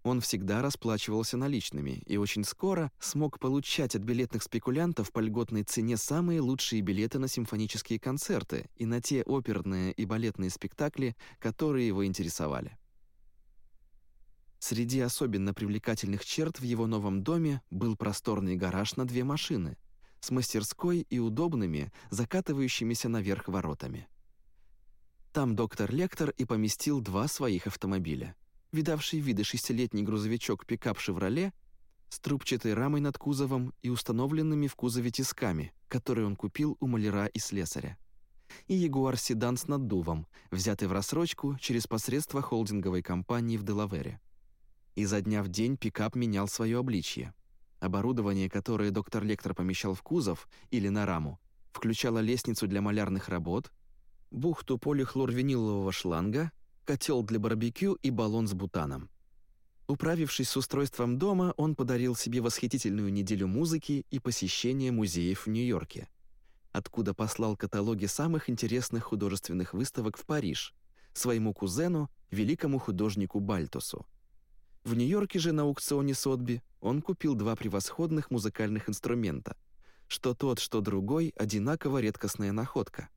Он всегда расплачивался наличными и очень скоро смог получать от билетных спекулянтов по льготной цене самые лучшие билеты на симфонические концерты и на те оперные и балетные спектакли, которые его интересовали. Среди особенно привлекательных черт в его новом доме был просторный гараж на две машины с мастерской и удобными, закатывающимися наверх воротами. Там доктор Лектор и поместил два своих автомобиля — видавший виды шестилетний грузовичок-пикап «Шевроле» с трубчатой рамой над кузовом и установленными в кузове тисками, которые он купил у маляра и слесаря. И Ягуар-седан с наддувом, взятый в рассрочку через посредство холдинговой компании в Делавере. Изо дня в день пикап менял свое обличье. Оборудование, которое доктор Лектор помещал в кузов или на раму, включало лестницу для малярных работ, бухту полихлорвинилового шланга, котел для барбекю и баллон с бутаном. Управившись с устройством дома, он подарил себе восхитительную неделю музыки и посещение музеев в Нью-Йорке, откуда послал каталоги самых интересных художественных выставок в Париж своему кузену, великому художнику Бальтусу. В Нью-Йорке же на аукционе Сотби он купил два превосходных музыкальных инструмента, что тот, что другой одинаково редкостная находка.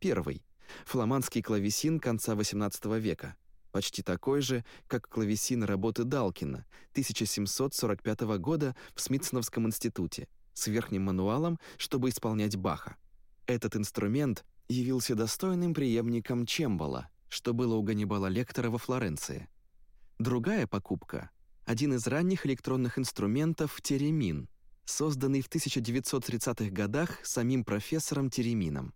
Первый — фламандский клавесин конца XVIII века — почти такой же, как клавесин работы Далкина 1745 года в Смитсоновском институте с верхним мануалом, чтобы исполнять Баха. Этот инструмент явился достойным преемником чембала, что было у Ганнибала Лектора во Флоренции. Другая покупка — один из ранних электронных инструментов теремин, созданный в 1930-х годах самим профессором Теремином.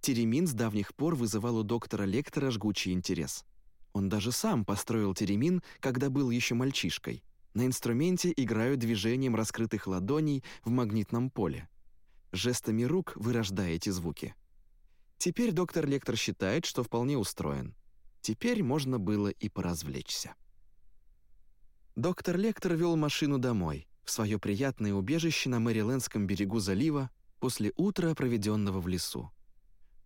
Теремин с давних пор вызывал у доктора Лектора жгучий интерес — он даже сам построил теремин, когда был еще мальчишкой. На инструменте играют движением раскрытых ладоней в магнитном поле. Жестами рук вырождая эти звуки. Теперь доктор Лектор считает, что вполне устроен. Теперь можно было и поразвлечься. Доктор Лектор вел машину домой, в свое приятное убежище на Мэрилендском берегу залива после утра, проведенного в лесу.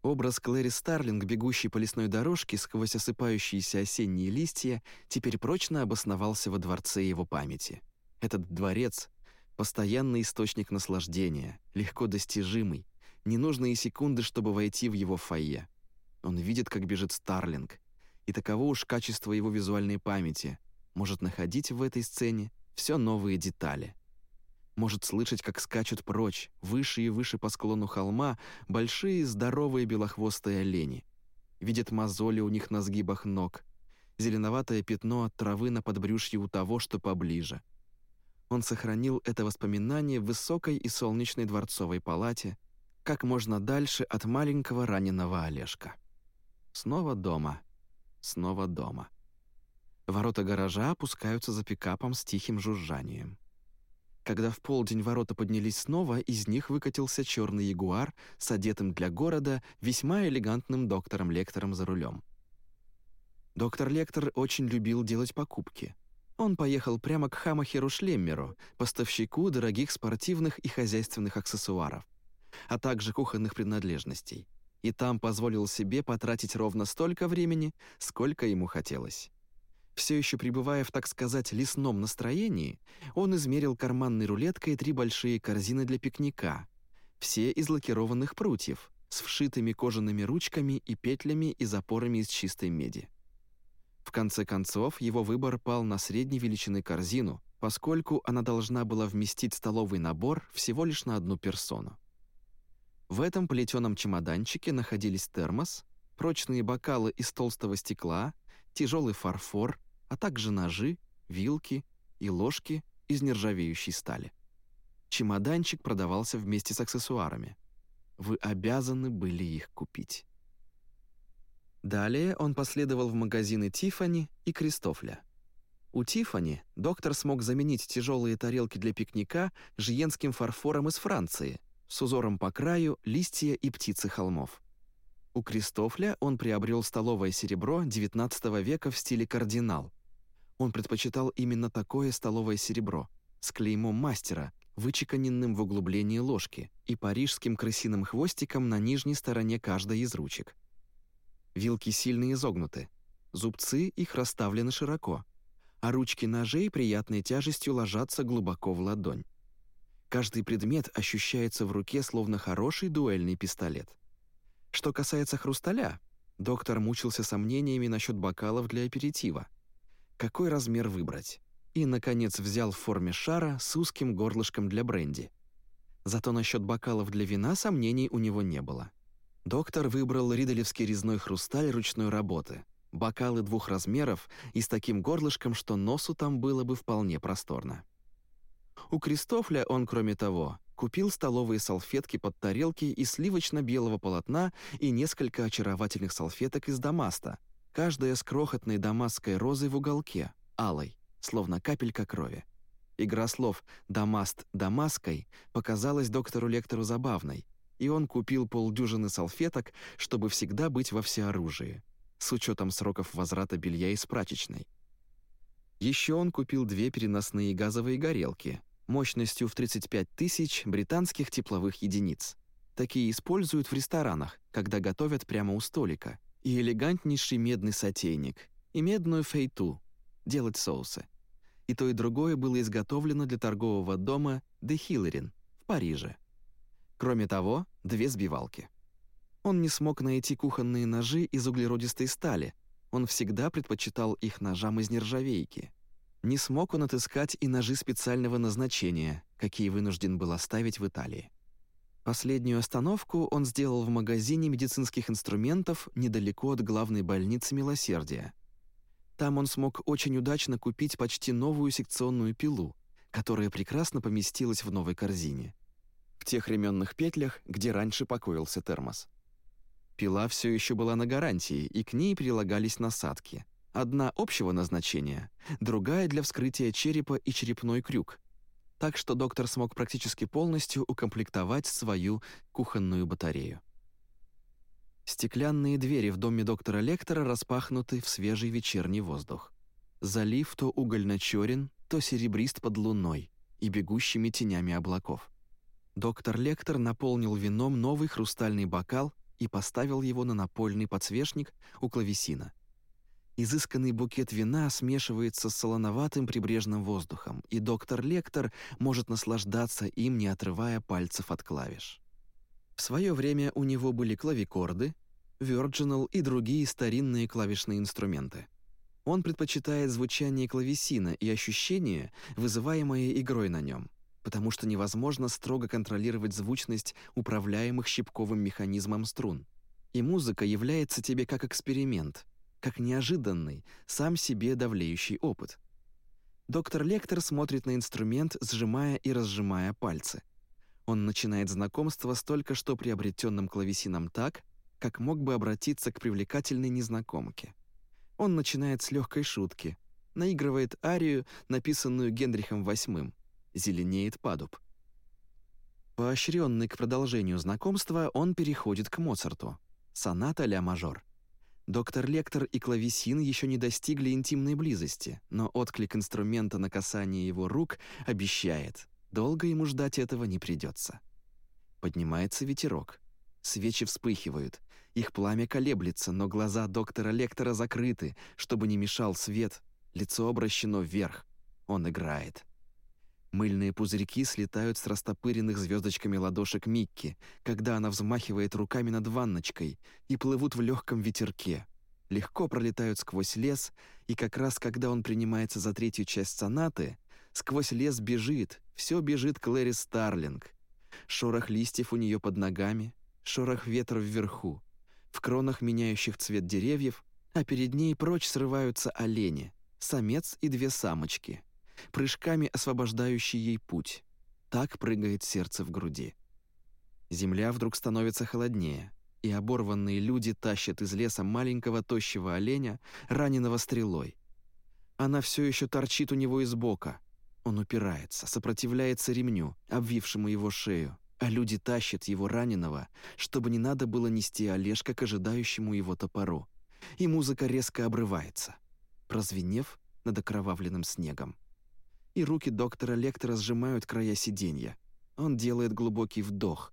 Образ Клэри Старлинг, бегущей по лесной дорожке сквозь осыпающиеся осенние листья, теперь прочно обосновался во дворце его памяти. Этот дворец — постоянный источник наслаждения, легко достижимый, не нужно и секунды, чтобы войти в его фойе. Он видит, как бежит Старлинг, и таково уж качество его визуальной памяти, может находить в этой сцене все новые детали может слышать, как скачут прочь, выше и выше по склону холма, большие здоровые белохвостые олени. Видит мозоли у них на сгибах ног, зеленоватое пятно от травы на подбрюшье у того, что поближе. Он сохранил это воспоминание в высокой и солнечной дворцовой палате, как можно дальше от маленького раненого Олежка. Снова дома, снова дома. Ворота гаража опускаются за пикапом с тихим жужжанием. Когда в полдень ворота поднялись снова, из них выкатился черный ягуар с одетым для города весьма элегантным доктором-лектором за рулем. Доктор-лектор очень любил делать покупки. Он поехал прямо к Хамахеру Шлеммеру, поставщику дорогих спортивных и хозяйственных аксессуаров, а также кухонных принадлежностей, и там позволил себе потратить ровно столько времени, сколько ему хотелось. Все еще пребывая в, так сказать, лесном настроении, он измерил карманной рулеткой три большие корзины для пикника, все из лакированных прутьев, с вшитыми кожаными ручками и петлями и запорами из чистой меди. В конце концов, его выбор пал на средней величины корзину, поскольку она должна была вместить столовый набор всего лишь на одну персону. В этом плетеном чемоданчике находились термос, прочные бокалы из толстого стекла, тяжелый фарфор, а также ножи, вилки и ложки из нержавеющей стали. Чемоданчик продавался вместе с аксессуарами. Вы обязаны были их купить. Далее он последовал в магазины Тифани и Кристофля. У Тифани доктор смог заменить тяжелые тарелки для пикника жиенским фарфором из Франции с узором по краю, листья и птицы холмов. У Кристофля он приобрел столовое серебро XIX века в стиле кардинал, он предпочитал именно такое столовое серебро с клеймом мастера, вычеканенным в углублении ложки и парижским крысиным хвостиком на нижней стороне каждой из ручек. Вилки сильно изогнуты, зубцы их расставлены широко, а ручки ножей приятной тяжестью ложатся глубоко в ладонь. Каждый предмет ощущается в руке словно хороший дуэльный пистолет. Что касается хрусталя, доктор мучился сомнениями насчет бокалов для аперитива какой размер выбрать. И, наконец, взял в форме шара с узким горлышком для бренди. Зато насчет бокалов для вина сомнений у него не было. Доктор выбрал риделевский резной хрусталь ручной работы, бокалы двух размеров и с таким горлышком, что носу там было бы вполне просторно. У Кристофля он, кроме того, купил столовые салфетки под тарелки из сливочно-белого полотна и несколько очаровательных салфеток из дамаста, каждая с крохотной дамасской розой в уголке, алой, словно капелька крови. Игра слов «дамаст дамаской» показалась доктору-лектору забавной, и он купил полдюжины салфеток, чтобы всегда быть во всеоружии, с учетом сроков возврата белья из прачечной. Еще он купил две переносные газовые горелки мощностью в 35 тысяч британских тепловых единиц. Такие используют в ресторанах, когда готовят прямо у столика, и элегантнейший медный сотейник, и медную фейту – делать соусы. И то, и другое было изготовлено для торгового дома «Де Хиллерин» в Париже. Кроме того, две сбивалки. Он не смог найти кухонные ножи из углеродистой стали, он всегда предпочитал их ножам из нержавейки. Не смог он отыскать и ножи специального назначения, какие вынужден был оставить в Италии. Последнюю остановку он сделал в магазине медицинских инструментов недалеко от главной больницы Милосердия. Там он смог очень удачно купить почти новую секционную пилу, которая прекрасно поместилась в новой корзине в тех ременных петлях, где раньше покоился термос. Пила все еще была на гарантии, и к ней прилагались насадки. Одна общего назначения, другая для вскрытия черепа и черепной крюк. Так что доктор смог практически полностью укомплектовать свою кухонную батарею. Стеклянные двери в доме доктора Лектора распахнуты в свежий вечерний воздух. Залив то угольно-черен, то серебрист под луной и бегущими тенями облаков. Доктор Лектор наполнил вином новый хрустальный бокал и поставил его на напольный подсвечник у клавесина. Изысканный букет вина смешивается с солоноватым прибрежным воздухом, и доктор Лектор может наслаждаться им, не отрывая пальцев от клавиш. В свое время у него были клавикорды, Virginal и другие старинные клавишные инструменты. Он предпочитает звучание клавесина и ощущение, вызываемое игрой на нем потому что невозможно строго контролировать звучность управляемых щипковым механизмом струн. И музыка является тебе как эксперимент, как неожиданный, сам себе давлеющий опыт. Доктор Лектор смотрит на инструмент, сжимая и разжимая пальцы. Он начинает знакомство с только что приобретенным клавесином так, как мог бы обратиться к привлекательной незнакомке. Он начинает с легкой шутки, наигрывает арию, написанную Генрихом VIII, зеленеет падуб. Поощренный к продолжению знакомства, он переходит к Моцарту. Соната ля мажор. Доктор Лектор и клавесин еще не достигли интимной близости, но отклик инструмента на касание его рук обещает, долго ему ждать этого не придется. Поднимается ветерок. Свечи вспыхивают, их пламя колеблется, но глаза доктора Лектора закрыты, чтобы не мешал свет, лицо обращено вверх. Он играет. Мыльные пузырьки слетают с растопыренных звездочками ладошек Микки, когда она взмахивает руками над ванночкой, и плывут в легком ветерке. Легко пролетают сквозь лес, и как раз когда он принимается за третью часть сонаты, сквозь лес бежит, все бежит Клэри Старлинг. Шорох листьев у нее под ногами, шорох ветра вверху, в кронах меняющих цвет деревьев, а перед ней прочь срываются олени, самец и две самочки — прыжками освобождающий ей путь. Так прыгает сердце в груди. Земля вдруг становится холоднее, и оборванные люди тащат из леса маленького тощего оленя, раненого стрелой. Она все еще торчит у него из бока. Он упирается, сопротивляется ремню, обвившему его шею, а люди тащат его раненого, чтобы не надо было нести Олежка к ожидающему его топору. И музыка резко обрывается, прозвенев над окровавленным снегом и руки доктора Лектора сжимают края сиденья. Он делает глубокий вдох.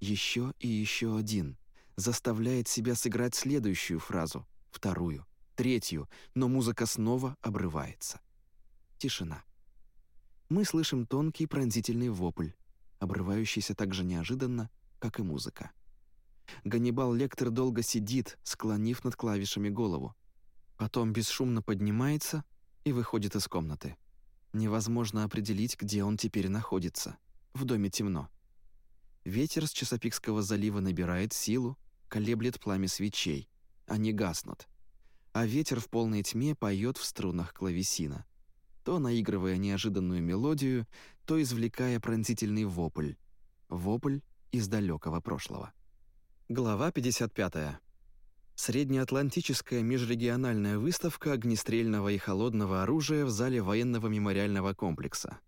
Еще и еще один. Заставляет себя сыграть следующую фразу, вторую, третью, но музыка снова обрывается. Тишина. Мы слышим тонкий пронзительный вопль, обрывающийся так же неожиданно, как и музыка. Ганнибал Лектор долго сидит, склонив над клавишами голову. Потом бесшумно поднимается и выходит из комнаты. Невозможно определить, где он теперь находится. В доме темно. Ветер с Чесопикского залива набирает силу, колеблет пламя свечей. Они гаснут. а ветер в полной тьме поет в струнах клавесина, то наигрывая неожиданную мелодию, то извлекая пронзительный вопль. Вопль из далекого прошлого. Глава 55. Среднеатлантическая межрегиональная выставка огнестрельного и холодного оружия в зале военного мемориального комплекса.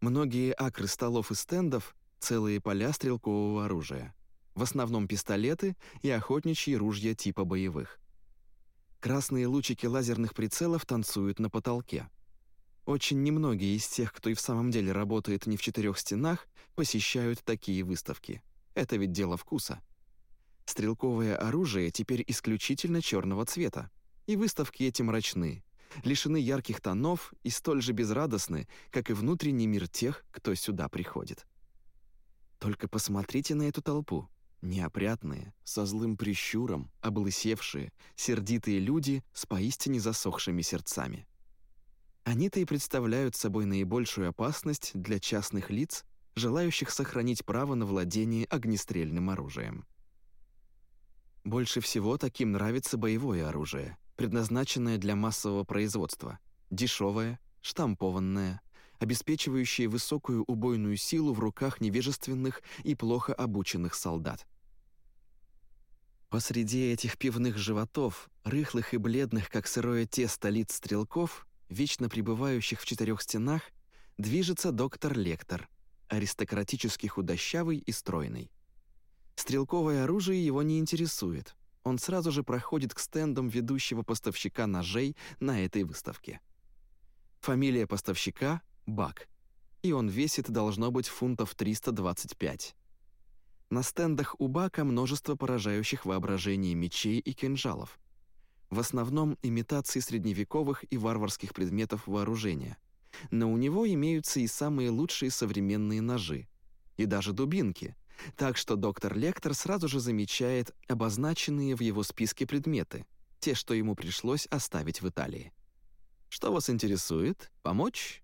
Многие акры столов и стендов — целые поля стрелкового оружия. В основном пистолеты и охотничьи ружья типа боевых. Красные лучики лазерных прицелов танцуют на потолке. Очень немногие из тех, кто и в самом деле работает не в четырех стенах, посещают такие выставки. Это ведь дело вкуса. Стрелковое оружие теперь исключительно черного цвета, и выставки эти мрачны, лишены ярких тонов и столь же безрадостны, как и внутренний мир тех, кто сюда приходит. Только посмотрите на эту толпу. Неопрятные, со злым прищуром, облысевшие, сердитые люди с поистине засохшими сердцами. Они-то и представляют собой наибольшую опасность для частных лиц, желающих сохранить право на владение огнестрельным оружием. Больше всего таким нравится боевое оружие, предназначенное для массового производства, дешевое, штампованное, обеспечивающее высокую убойную силу в руках невежественных и плохо обученных солдат. Посреди этих пивных животов, рыхлых и бледных, как сырое тесто лиц стрелков, вечно пребывающих в четырех стенах, движется доктор-лектор, аристократически худощавый и стройный. Стрелковое оружие его не интересует. Он сразу же проходит к стендам ведущего поставщика ножей на этой выставке. Фамилия поставщика — Бак, и он весит должно быть фунтов 325. На стендах у Бака множество поражающих воображение мечей и кинжалов. В основном имитации средневековых и варварских предметов вооружения. Но у него имеются и самые лучшие современные ножи. И даже дубинки. Так что доктор Лектор сразу же замечает обозначенные в его списке предметы, те, что ему пришлось оставить в Италии. «Что вас интересует? Помочь?»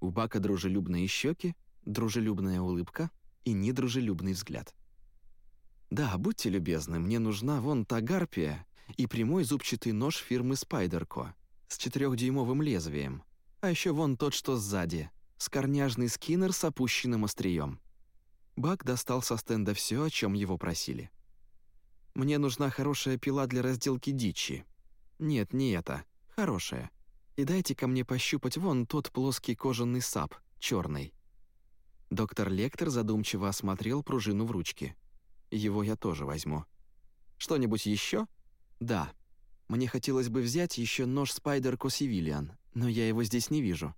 У Бака дружелюбные щеки, дружелюбная улыбка и недружелюбный взгляд. «Да, будьте любезны, мне нужна вон та гарпия и прямой зубчатый нож фирмы Спайдерко с четырехдюймовым лезвием, а еще вон тот, что сзади, скорняжный скиннер с опущенным острием». Бак достал со стенда все, о чем его просили. «Мне нужна хорошая пила для разделки дичи. Нет, не это. Хорошая. И дайте ко мне пощупать вон тот плоский кожаный сап, черный». Доктор Лектор задумчиво осмотрел пружину в ручке. Его я тоже возьму. Что-нибудь еще? Да. Мне хотелось бы взять еще нож Спайдер Косивилиан, но я его здесь не вижу.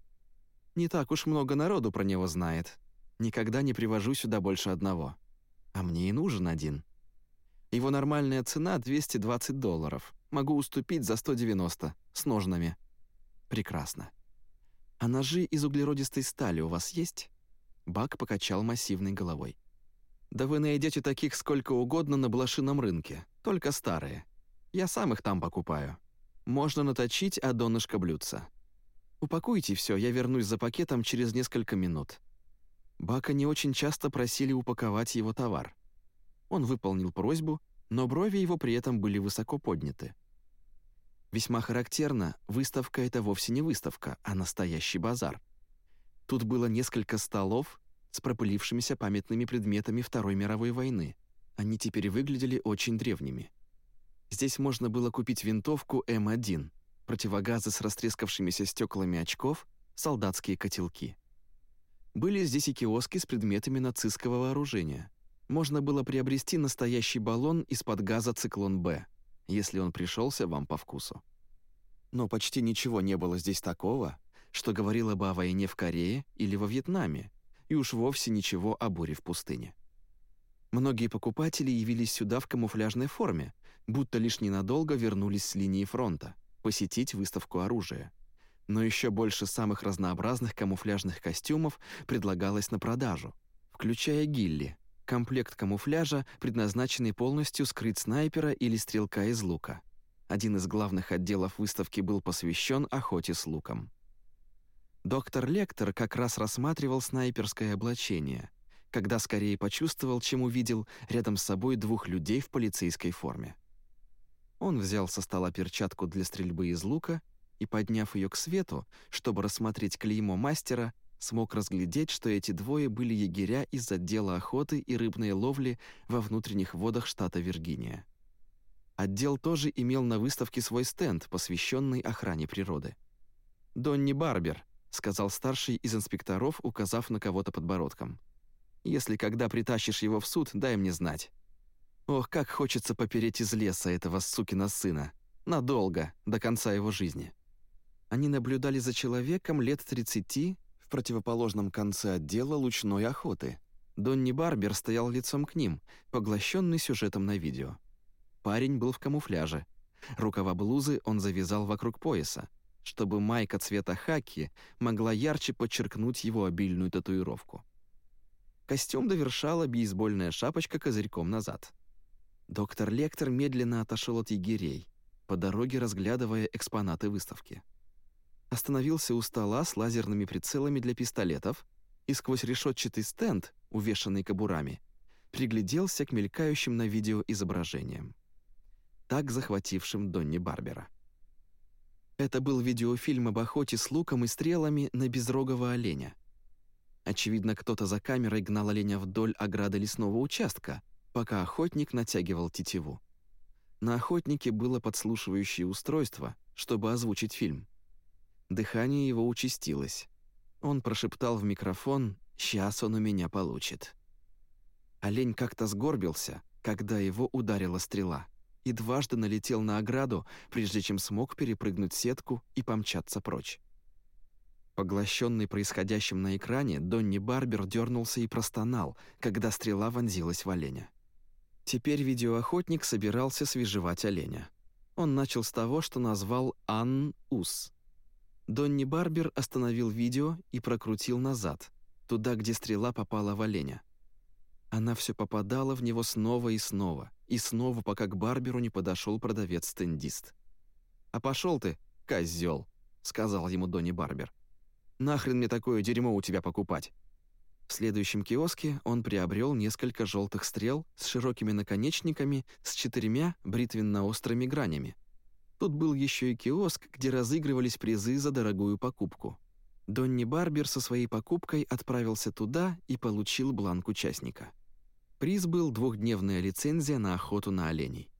Не так уж много народу про него знает. Никогда не привожу сюда больше одного. А мне и нужен один. Его нормальная цена 220 долларов. Могу уступить за 190, с ножнами. Прекрасно. А ножи из углеродистой стали у вас есть? Бак покачал массивной головой. Да вы найдете таких сколько угодно на блошином рынке, только старые. Я сам их там покупаю. Можно наточить, а донышко блюдца. Упакуйте все, я вернусь за пакетом через несколько минут. Бака не очень часто просили упаковать его товар. Он выполнил просьбу, но брови его при этом были высоко подняты. Весьма характерно, выставка — это вовсе не выставка, а настоящий базар. Тут было несколько столов, с пропылившимися памятными предметами Второй мировой войны. Они теперь выглядели очень древними. Здесь можно было купить винтовку М1, противогазы с растрескавшимися стеклами очков, солдатские котелки. Были здесь и киоски с предметами нацистского вооружения. Можно было приобрести настоящий баллон из-под газа «Циклон-Б», если он пришелся вам по вкусу. Но почти ничего не было здесь такого, что говорило бы о войне в Корее или во Вьетнаме, и уж вовсе ничего о буре в пустыне. Многие покупатели явились сюда в камуфляжной форме, будто лишь ненадолго вернулись с линии фронта, посетить выставку оружия. Но еще больше самых разнообразных камуфляжных костюмов предлагалось на продажу, включая гилли, комплект камуфляжа, предназначенный полностью скрыть снайпера или стрелка из лука. Один из главных отделов выставки был посвящен охоте с луком. Доктор Лектор как раз рассматривал снайперское облачение, когда скорее почувствовал, чем увидел рядом с собой двух людей в полицейской форме. Он взял со стола перчатку для стрельбы из лука и, подняв ее к свету, чтобы рассмотреть клеймо мастера, смог разглядеть, что эти двое были егеря из отдела охоты и рыбной ловли во внутренних водах штата Виргиния. Отдел тоже имел на выставке свой стенд, посвященный охране природы. «Донни Барбер», — сказал старший из инспекторов, указав на кого-то подбородком. «Если когда притащишь его в суд, дай мне знать. Ох, как хочется попереть из леса этого сукина сына. Надолго, до конца его жизни». Они наблюдали за человеком лет 30 в противоположном конце отдела лучной охоты. Донни Барбер стоял лицом к ним, поглощенный сюжетом на видео. Парень был в камуфляже. Рукава блузы он завязал вокруг пояса, чтобы майка цвета хаки могла ярче подчеркнуть его обильную татуировку. Костюм довершала бейсбольная шапочка козырьком назад. Доктор Лектор медленно отошел от егерей, по дороге разглядывая экспонаты выставки остановился у стола с лазерными прицелами для пистолетов и сквозь решетчатый стенд, увешанный кобурами, пригляделся к мелькающим на видео изображениям. Так захватившим Донни Барбера. Это был видеофильм об охоте с луком и стрелами на безрогого оленя. Очевидно, кто-то за камерой гнал оленя вдоль ограды лесного участка, пока охотник натягивал тетиву. На охотнике было подслушивающее устройство, чтобы озвучить фильм. Дыхание его участилось. Он прошептал в микрофон «Сейчас он у меня получит». Олень как-то сгорбился, когда его ударила стрела, и дважды налетел на ограду, прежде чем смог перепрыгнуть сетку и помчаться прочь. Поглощенный происходящим на экране, Донни Барбер дернулся и простонал, когда стрела вонзилась в оленя. Теперь видеоохотник собирался свежевать оленя. Он начал с того, что назвал «Ан-Ус», Донни Барбер остановил видео и прокрутил назад, туда, где стрела попала в оленя. Она все попадала в него снова и снова, и снова, пока к Барберу не подошел продавец-стендист. «А пошел ты, козел, сказал ему Донни Барбер. «Нахрен мне такое дерьмо у тебя покупать?» В следующем киоске он приобрел несколько желтых стрел с широкими наконечниками с четырьмя бритвенно-острыми гранями, Тут был еще и киоск, где разыгрывались призы за дорогую покупку. Донни Барбер со своей покупкой отправился туда и получил бланк участника. Приз был двухдневная лицензия на охоту на оленей.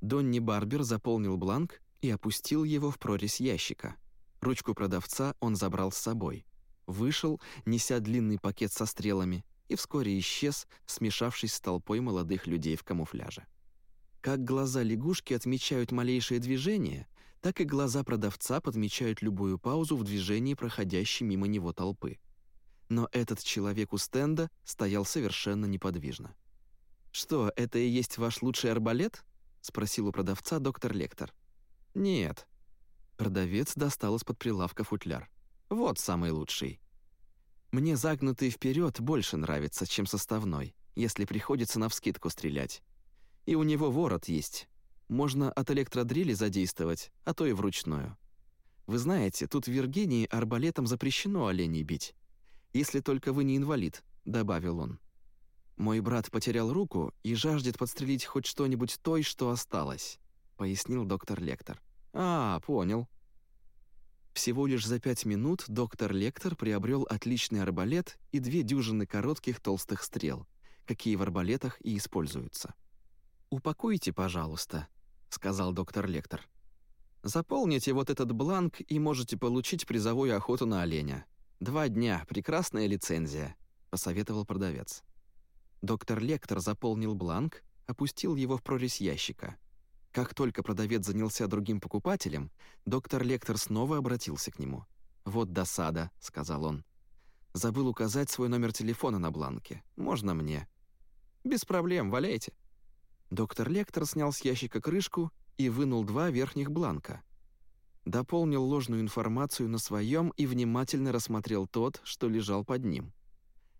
Донни Барбер заполнил бланк и опустил его в прорезь ящика. Ручку продавца он забрал с собой. Вышел, неся длинный пакет со стрелами, и вскоре исчез, смешавшись с толпой молодых людей в камуфляже. Как глаза лягушки отмечают малейшее движение, так и глаза продавца подмечают любую паузу в движении проходящей мимо него толпы. Но этот человек у стенда стоял совершенно неподвижно. «Что, это и есть ваш лучший арбалет?» — спросил у продавца доктор Лектор. «Нет». Продавец достал из-под прилавка футляр. «Вот самый лучший. Мне загнутый вперед больше нравится, чем составной, если приходится навскидку стрелять. И у него ворот есть. Можно от электродрели задействовать, а то и вручную. Вы знаете, тут в Виргинии арбалетом запрещено оленей бить. Если только вы не инвалид», — добавил он. «Мой брат потерял руку и жаждет подстрелить хоть что-нибудь той, что осталось», — пояснил доктор Лектор. «А, понял». Всего лишь за пять минут доктор Лектор приобрел отличный арбалет и две дюжины коротких толстых стрел, какие в арбалетах и используются. «Упакуйте, пожалуйста», — сказал доктор Лектор. «Заполните вот этот бланк и можете получить призовую охоту на оленя. Два дня, прекрасная лицензия», — посоветовал продавец. Доктор Лектор заполнил бланк, опустил его в прорезь ящика. Как только продавец занялся другим покупателем, доктор Лектор снова обратился к нему. «Вот досада», — сказал он. «Забыл указать свой номер телефона на бланке. Можно мне?» «Без проблем, валяйте». Доктор Лектор снял с ящика крышку и вынул два верхних бланка. Дополнил ложную информацию на своем и внимательно рассмотрел тот, что лежал под ним.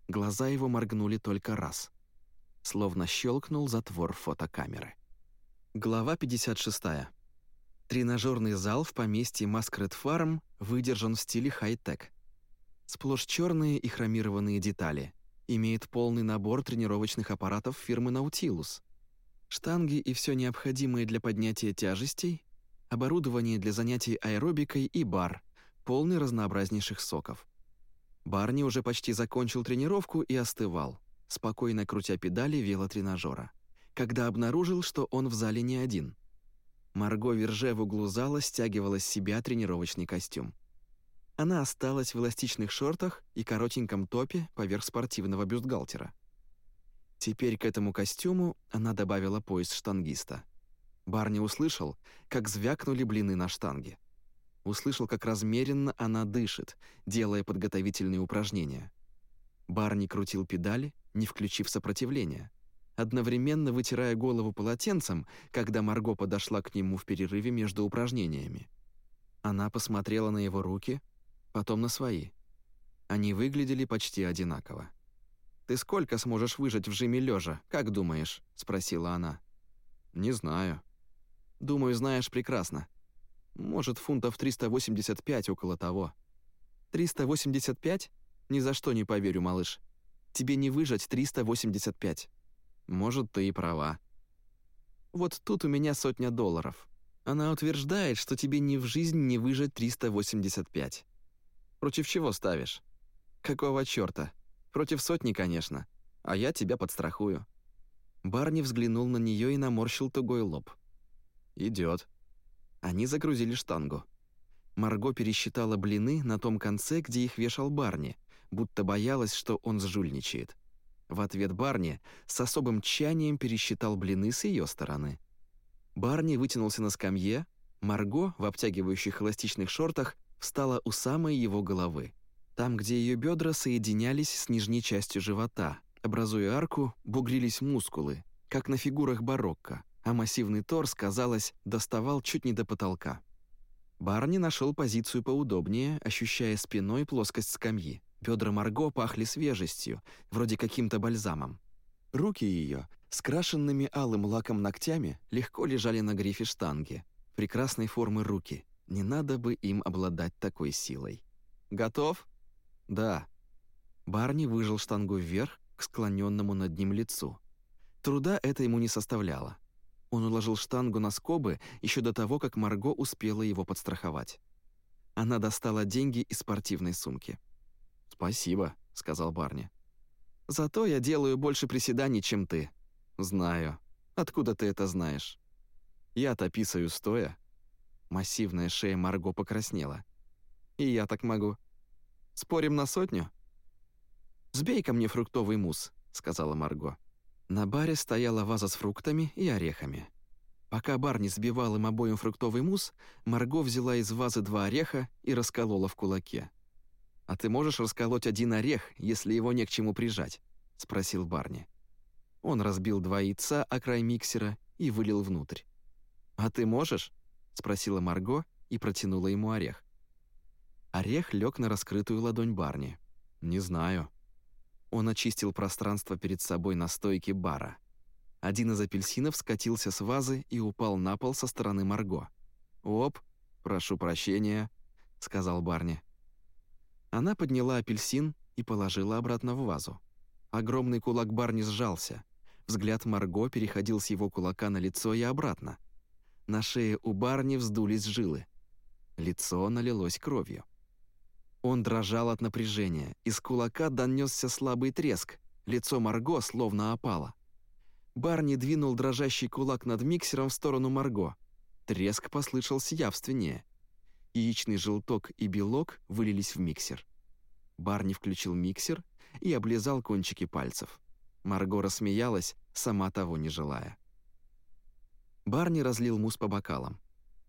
Глаза его моргнули только раз. Словно щелкнул затвор фотокамеры. Глава 56. Тренажерный зал в поместье Маскрет Фарм выдержан в стиле хай-тек. Сплошь черные и хромированные детали. Имеет полный набор тренировочных аппаратов фирмы Nautilus — Штанги и все необходимое для поднятия тяжестей, оборудование для занятий аэробикой и бар, полный разнообразнейших соков. Барни уже почти закончил тренировку и остывал, спокойно крутя педали велотренажера, когда обнаружил, что он в зале не один. Марго Верже в углу зала стягивала с себя тренировочный костюм. Она осталась в эластичных шортах и коротеньком топе поверх спортивного бюстгальтера. Теперь к этому костюму она добавила пояс штангиста. Барни услышал, как звякнули блины на штанге. Услышал, как размеренно она дышит, делая подготовительные упражнения. Барни крутил педали, не включив сопротивления, одновременно вытирая голову полотенцем, когда Марго подошла к нему в перерыве между упражнениями. Она посмотрела на его руки, потом на свои. Они выглядели почти одинаково. «Ты сколько сможешь выжать в жиме лежа, как думаешь?» — спросила она. «Не знаю». «Думаю, знаешь прекрасно. Может, фунтов 385 около того». «385? Ни за что не поверю, малыш. Тебе не выжать 385». «Может, ты и права». «Вот тут у меня сотня долларов. Она утверждает, что тебе ни в жизнь не выжать 385. Против чего ставишь? Какого чёрта? Против сотни, конечно. А я тебя подстрахую». Барни взглянул на неё и наморщил тугой лоб. «Идёт». Они загрузили штангу. Марго пересчитала блины на том конце, где их вешал Барни, будто боялась, что он сжульничает. В ответ Барни с особым тщанием пересчитал блины с её стороны. Барни вытянулся на скамье, Марго в обтягивающих эластичных шортах встала у самой его головы. Там, где ее бедра соединялись с нижней частью живота, образуя арку, бугрились мускулы, как на фигурах барокко, а массивный торс, казалось, доставал чуть не до потолка. Барни нашел позицию поудобнее, ощущая спиной плоскость скамьи. Бедра Марго пахли свежестью, вроде каким-то бальзамом. Руки ее, с крашенными алым лаком ногтями, легко лежали на грифе штанги. Прекрасной формы руки, не надо бы им обладать такой силой. «Готов?» «Да». Барни выжил штангу вверх к склоненному над ним лицу. Труда это ему не составляло. Он уложил штангу на скобы еще до того, как Марго успела его подстраховать. Она достала деньги из спортивной сумки. «Спасибо», — сказал Барни. «Зато я делаю больше приседаний, чем ты». «Знаю. Откуда ты это знаешь?» «Я-то писаю стоя», Массивная шея Марго покраснела. «И я так могу. Спорим на сотню?» «Сбей ко мне фруктовый мусс», — сказала Марго. На баре стояла ваза с фруктами и орехами. Пока Барни сбивал им обоим фруктовый мусс, Марго взяла из вазы два ореха и расколола в кулаке. «А ты можешь расколоть один орех, если его не к чему прижать?» — спросил Барни. Он разбил два яйца о край миксера и вылил внутрь. «А ты можешь?» — спросила Марго и протянула ему орех. Орех лег на раскрытую ладонь Барни. «Не знаю». Он очистил пространство перед собой на стойке бара. Один из апельсинов скатился с вазы и упал на пол со стороны Марго. «Оп, прошу прощения», — сказал Барни. Она подняла апельсин и положила обратно в вазу. Огромный кулак Барни сжался. Взгляд Марго переходил с его кулака на лицо и обратно. На шее у Барни вздулись жилы. Лицо налилось кровью. Он дрожал от напряжения, из кулака донесся слабый треск, лицо Марго словно опало. Барни двинул дрожащий кулак над миксером в сторону Марго. Треск послышался явственнее. Яичный желток и белок вылились в миксер. Барни включил миксер и облизал кончики пальцев. Марго рассмеялась, сама того не желая. Барни разлил мусс по бокалам.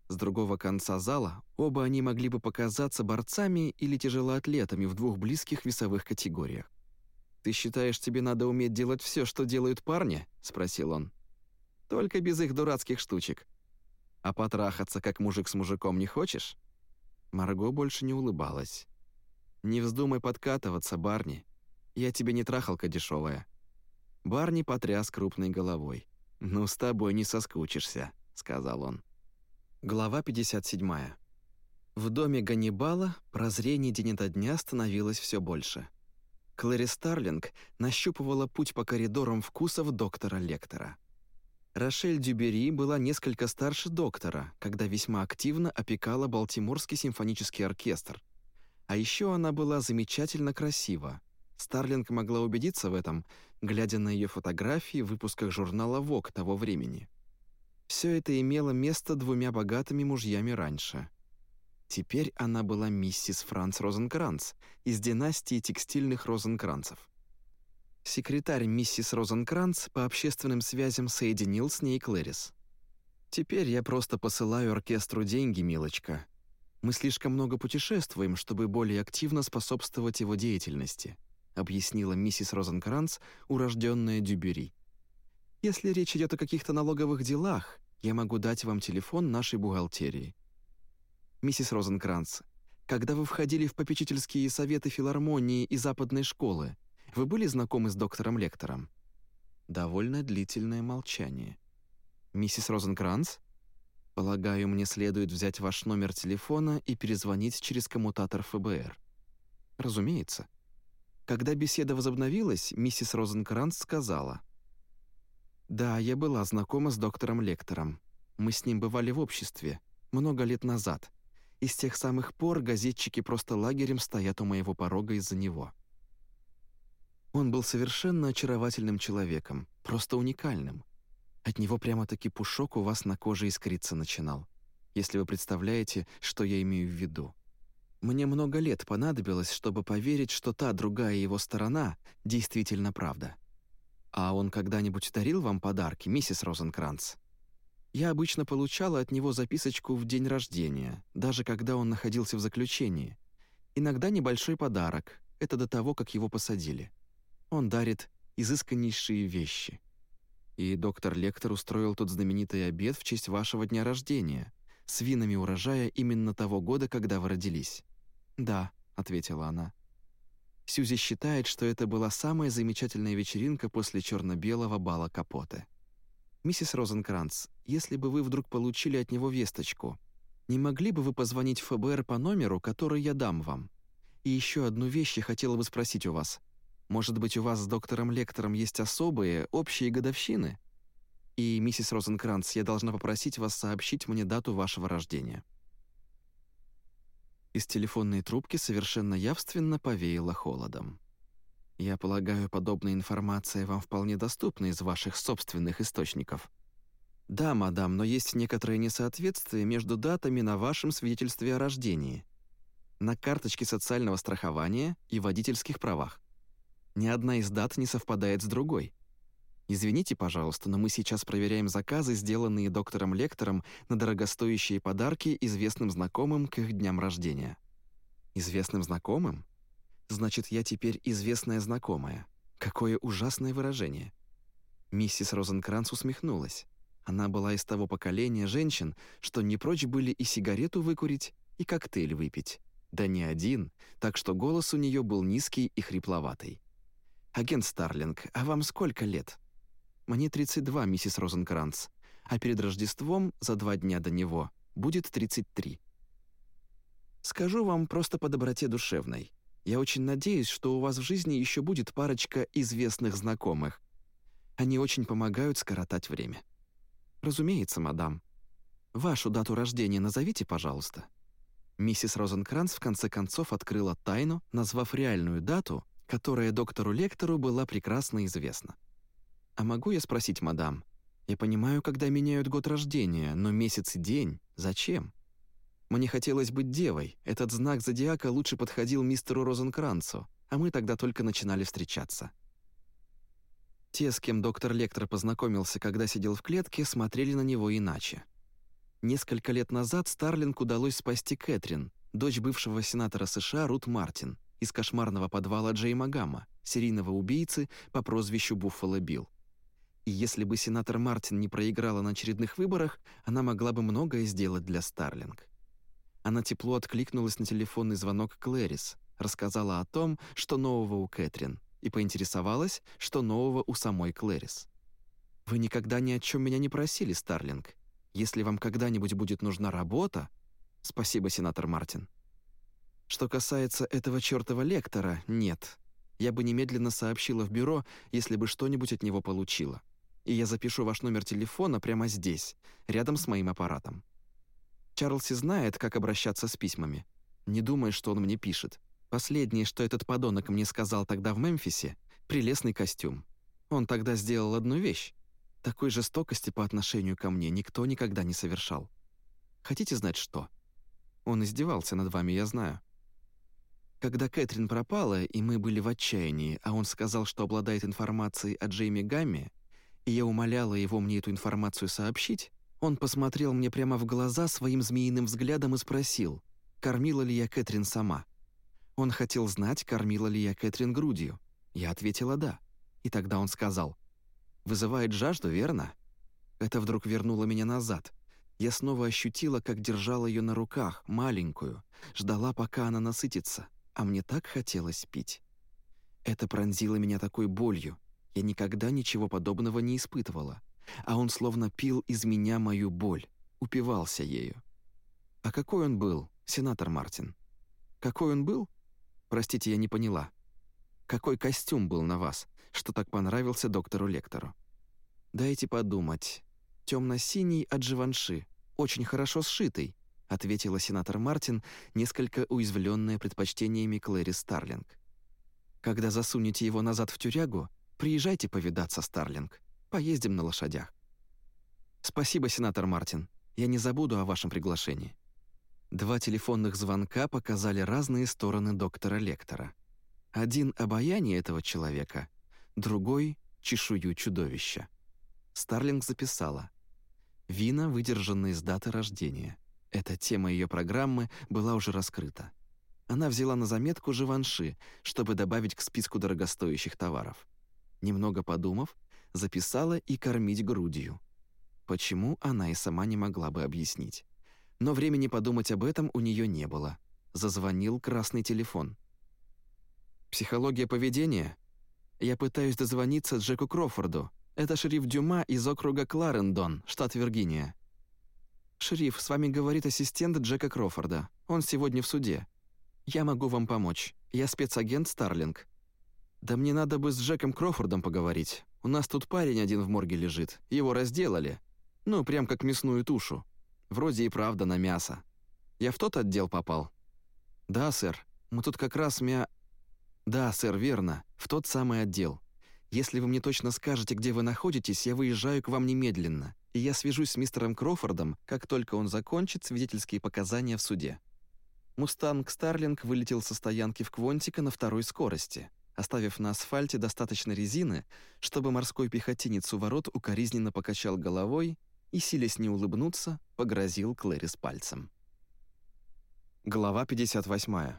С другого конца зала оба они могли бы показаться борцами или тяжелоатлетами в двух близких весовых категориях. «Ты считаешь, тебе надо уметь делать все, что делают парни?» — спросил он. «Только без их дурацких штучек. А потрахаться, как мужик с мужиком, не хочешь?» Марго больше не улыбалась. «Не вздумай подкатываться, Барни. Я тебе не трахалка дешевая. Барни потряс крупной головой. «Ну, с тобой не соскучишься», — сказал он. Глава 57. В доме Ганнибала прозрений день ото дня становилось все больше. Клэри Старлинг нащупывала путь по коридорам вкусов доктора Лектора. Рошель Дюбери была несколько старше доктора, когда весьма активно опекала Балтиморский симфонический оркестр. А еще она была замечательно красива. Старлинг могла убедиться в этом, глядя на ее фотографии в выпусках журнала «Вог» того времени. Все это имело место двумя богатыми мужьями раньше. Теперь она была миссис Франц Розенкранц из династии текстильных Розенкранцев. Секретарь миссис Розенкранц по общественным связям соединил с ней Клэрис. «Теперь я просто посылаю оркестру деньги, милочка. Мы слишком много путешествуем, чтобы более активно способствовать его деятельности», объяснила миссис Розенкранц, урожденная Дюбери. «Если речь идет о каких-то налоговых делах, я могу дать вам телефон нашей бухгалтерии». «Миссис Розенкранц, когда вы входили в попечительские советы филармонии и западной школы, вы были знакомы с доктором Лектором?» Довольно длительное молчание. «Миссис Розенкранц?» «Полагаю, мне следует взять ваш номер телефона и перезвонить через коммутатор ФБР». «Разумеется». Когда беседа возобновилась, миссис Розенкранц сказала. «Да, я была знакома с доктором Лектором. Мы с ним бывали в обществе, много лет назад. И с тех самых пор газетчики просто лагерем стоят у моего порога из-за него». Он был совершенно очаровательным человеком, просто уникальным. От него прямо-таки пушок у вас на коже искриться начинал, если вы представляете, что я имею в виду. Мне много лет понадобилось, чтобы поверить, что та другая его сторона действительно правда. А он когда-нибудь дарил вам подарки, миссис Розенкранц? Я обычно получала от него записочку в день рождения, даже когда он находился в заключении. Иногда небольшой подарок, это до того, как его посадили. Он дарит изысканнейшие вещи. И доктор Лектор устроил тот знаменитый обед в честь вашего дня рождения, с винами урожая именно того года, когда вы родились. «Да», — ответила она. Сьюзи считает, что это была самая замечательная вечеринка после черно-белого бала Капоте. «Миссис Розенкранц, если бы вы вдруг получили от него весточку, не могли бы вы позвонить в ФБР по номеру, который я дам вам? И еще одну вещь я хотела бы спросить у вас. Может быть, у вас с доктором Лектором есть особые, общие годовщины? И, миссис Розенкранц, я должна попросить вас сообщить мне дату вашего рождения». Из телефонной трубки совершенно явственно повеяло холодом. «Я полагаю, подобная информация вам вполне доступна из ваших собственных источников». «Да, мадам, но есть некоторое несоответствие между датами на вашем свидетельстве о рождении, на карточке социального страхования и водительских правах. Ни одна из дат не совпадает с другой. Извините, пожалуйста, но мы сейчас проверяем заказы, сделанные доктором Лектором на дорогостоящие подарки известным знакомым к их дням рождения. Известным знакомым? Значит, я теперь известная знакомая. Какое ужасное выражение. Миссис Розенкранц усмехнулась. Она была из того поколения женщин, что не прочь были и сигарету выкурить, и коктейль выпить. Да не один, так что голос у нее был низкий и хрипловатый. «Агент Старлинг, а вам сколько лет?» «Мне 32, миссис Розенкранц, а перед Рождеством, за два дня до него, будет 33». «Скажу вам просто по доброте душевной. Я очень надеюсь, что у вас в жизни еще будет парочка известных знакомых. Они очень помогают скоротать время». «Разумеется, мадам. Вашу дату рождения назовите, пожалуйста». Миссис Розенкранц в конце концов открыла тайну, назвав реальную дату — которая доктору-лектору была прекрасно известна. «А могу я спросить, мадам? Я понимаю, когда меняют год рождения, но месяц и день зачем? Мне хотелось быть девой, этот знак зодиака лучше подходил мистеру Розенкранцу, а мы тогда только начинали встречаться». Те, с кем доктор-лектор познакомился, когда сидел в клетке, смотрели на него иначе. Несколько лет назад Старлинг удалось спасти Кэтрин, дочь бывшего сенатора США Рут Мартин, из кошмарного подвала Джейма Гамма, серийного убийцы по прозвищу Буффало Билл. И если бы сенатор Мартин не проиграла на очередных выборах, она могла бы многое сделать для Старлинг. Она тепло откликнулась на телефонный звонок Клэрис, рассказала о том, что нового у Кэтрин, и поинтересовалась, что нового у самой Клэрис. «Вы никогда ни о чем меня не просили, Старлинг. Если вам когда-нибудь будет нужна работа...» «Спасибо, сенатор Мартин», что касается этого чёртова лектора, нет. Я бы немедленно сообщила в бюро, если бы что-нибудь от него получила. И я запишу ваш номер телефона прямо здесь, рядом с моим аппаратом. Чарльз знает, как обращаться с письмами. Не думай, что он мне пишет. Последнее, что этот подонок мне сказал тогда в Мемфисе — прелестный костюм. Он тогда сделал одну вещь. Такой жестокости по отношению ко мне никто никогда не совершал. Хотите знать, что? Он издевался над вами, я знаю. Когда Кэтрин пропала, и мы были в отчаянии, а он сказал, что обладает информацией о Джейми Гамме, и я умоляла его мне эту информацию сообщить, он посмотрел мне прямо в глаза своим змеиным взглядом и спросил, кормила ли я Кэтрин сама. Он хотел знать, кормила ли я Кэтрин грудью. Я ответила «да». И тогда он сказал, «Вызывает жажду, верно?» Это вдруг вернуло меня назад. Я снова ощутила, как держала ее на руках, маленькую, ждала, пока она насытится, а мне так хотелось пить. Это пронзило меня такой болью. Я никогда ничего подобного не испытывала а он словно пил из меня мою боль, упивался ею. А какой он был, сенатор Мартин? Какой он был? Простите, я не поняла. Какой костюм был на вас, что так понравился доктору-лектору? Дайте подумать. Темно-синий от Живанши, очень хорошо сшитый, ответила сенатор Мартин, несколько уязвленная предпочтениями Клэри Старлинг. Когда засунете его назад в тюрягу, приезжайте повидаться, Старлинг. Поездим на лошадях. Спасибо, сенатор Мартин. Я не забуду о вашем приглашении. Два телефонных звонка показали разные стороны доктора Лектора. Один — обаяние этого человека, другой — чешую чудовища. Старлинг записала. «Вина, выдержанные с даты рождения». Эта тема ее программы была уже раскрыта. Она взяла на заметку живанши, чтобы добавить к списку дорогостоящих товаров. Немного подумав, записала и кормить грудью. Почему, она и сама не могла бы объяснить. Но времени подумать об этом у нее не было. Зазвонил красный телефон. «Психология поведения? Я пытаюсь дозвониться Джеку Крофорду. Это шериф Дюма из округа Кларендон, штат Виргиния». «Шериф, с вами говорит ассистент Джека Крофорда. Он сегодня в суде. Я могу вам помочь. Я спецагент Старлинг». «Да мне надо бы с Джеком Крофордом поговорить. У нас тут парень один в морге лежит. Его разделали. Ну, прям как мясную тушу. Вроде и правда на мясо. Я в тот отдел попал?» «Да, сэр. Мы тут как раз мя...» «Да, сэр, верно. В тот самый отдел. Если вы мне точно скажете, где вы находитесь, я выезжаю к вам немедленно, и я свяжусь с мистером Крофордом, как только он закончит свидетельские показания в суде». «Мустанг Старлинг» вылетел со стоянки в Квонтика на второй скорости оставив на асфальте достаточно резины, чтобы морской пехотинец у ворот укоризненно покачал головой и, силясь не улыбнуться, погрозил Клэрис пальцем. Глава 58.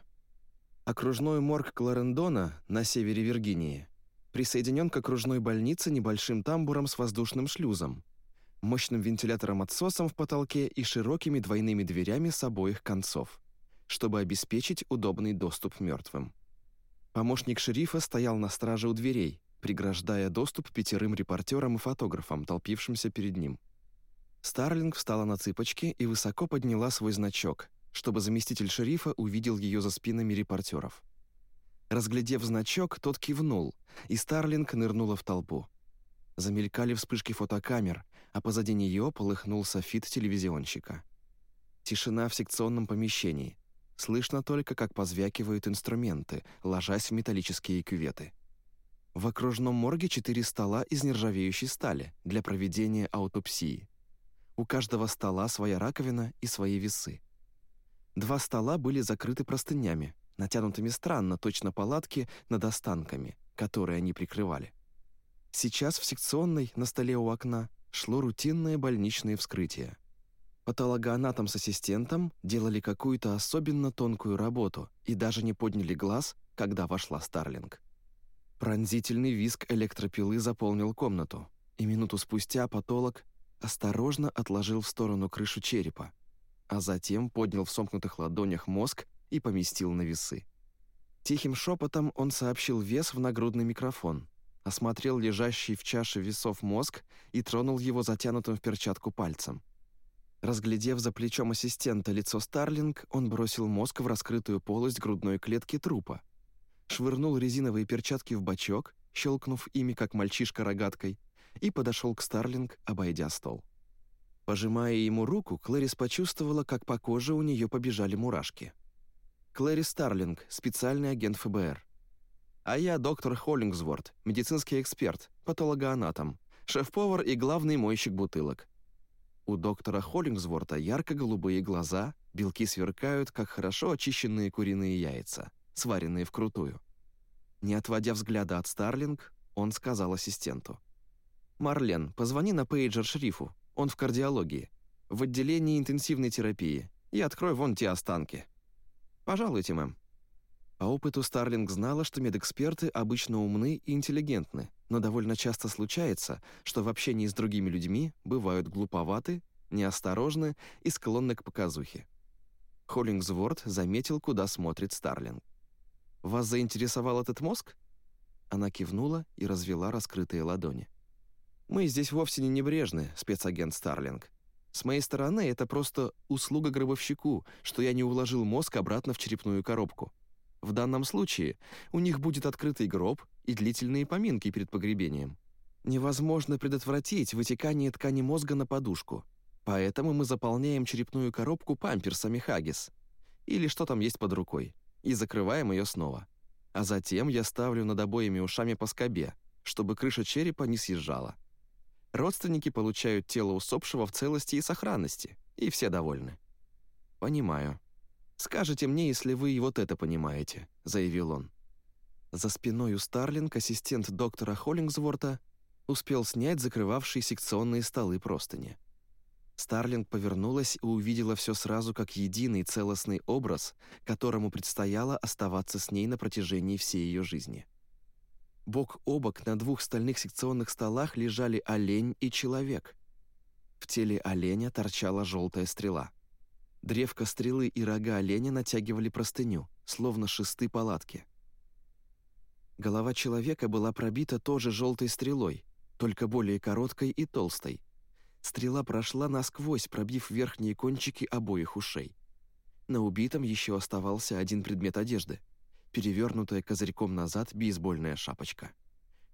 Окружной морг Кларендона на севере Виргинии присоединен к окружной больнице небольшим тамбуром с воздушным шлюзом, мощным вентилятором-отсосом в потолке и широкими двойными дверями с обоих концов, чтобы обеспечить удобный доступ мертвым. Помощник шерифа стоял на страже у дверей, преграждая доступ пятерым репортерам и фотографам, толпившимся перед ним. Старлинг встала на цыпочки и высоко подняла свой значок, чтобы заместитель шерифа увидел ее за спинами репортеров. Разглядев значок, тот кивнул, и Старлинг нырнула в толпу. Замелькали вспышки фотокамер, а позади нее полыхнул софит телевизионщика. Тишина в секционном помещении — Слышно только, как позвякивают инструменты, ложась в металлические кюветы. В окружном морге четыре стола из нержавеющей стали для проведения аутопсии. У каждого стола своя раковина и свои весы. Два стола были закрыты простынями, натянутыми странно, точно палатки над останками, которые они прикрывали. Сейчас в секционной, на столе у окна, шло рутинное больничное вскрытие. Патологоанатом с ассистентом делали какую-то особенно тонкую работу и даже не подняли глаз, когда вошла Старлинг. Пронзительный визг электропилы заполнил комнату, и минуту спустя патолог осторожно отложил в сторону крышу черепа, а затем поднял в сомкнутых ладонях мозг и поместил на весы. Тихим шепотом он сообщил вес в нагрудный микрофон, осмотрел лежащий в чаше весов мозг и тронул его затянутым в перчатку пальцем. Разглядев за плечом ассистента лицо Старлинг, он бросил мозг в раскрытую полость грудной клетки трупа, швырнул резиновые перчатки в бачок, щелкнув ими, как мальчишка рогаткой, и подошел к Старлинг, обойдя стол. Пожимая ему руку, Клэрис почувствовала, как по коже у нее побежали мурашки. Клэри Старлинг, специальный агент ФБР. А я доктор Холлингсворт, медицинский эксперт, патологоанатом, шеф-повар и главный мойщик бутылок. У доктора Холлингсворта ярко-голубые глаза, белки сверкают, как хорошо очищенные куриные яйца, сваренные вкрутую. Не отводя взгляда от Старлинг, он сказал ассистенту. «Марлен, позвони на пейджер шрифу, он в кардиологии. В отделении интенсивной терапии. И открой вон те останки. Пожалуйте, мэм». По опыту Старлинг знала, что медэксперты обычно умны и интеллигентны, но довольно часто случается, что в общении с другими людьми бывают глуповаты, неосторожны и склонны к показухе. Холлингсворт заметил, куда смотрит Старлинг. «Вас заинтересовал этот мозг?» Она кивнула и развела раскрытые ладони. Мы здесь вовсе не небрежны, спецагент Старлинг. С моей стороны, это просто услуга гробовщику, что я не уложил мозг обратно в черепную коробку. В данном случае у них будет открытый гроб и длительные поминки перед погребением. Невозможно предотвратить вытекание ткани мозга на подушку, поэтому мы заполняем черепную коробку памперсами Хаггис или что там есть под рукой, и закрываем ее снова. А затем я ставлю над обоими ушами по скобе, чтобы крыша черепа не съезжала. Родственники получают тело усопшего в целости и сохранности, и все довольны. «Понимаю. Скажите мне, если вы и вот это понимаете», — заявил он. За спиной у Старлинг ассистент доктора Холлингсворта успел снять закрывавшие секционные столы простыни. Старлинг повернулась и увидела все сразу как единый целостный образ, которому предстояло оставаться с ней на протяжении всей ее жизни. Бок о бок на двух стальных секционных столах лежали олень и человек. В теле оленя торчала желтая стрела. Древко стрелы и рога оленя натягивали простыню, словно шесты палатки. Голова человека была пробита тоже желтой стрелой, только более короткой и толстой. Стрела прошла насквозь, пробив верхние кончики обоих ушей. На убитом еще оставался один предмет одежды — перевернутая козырьком назад бейсбольная шапочка,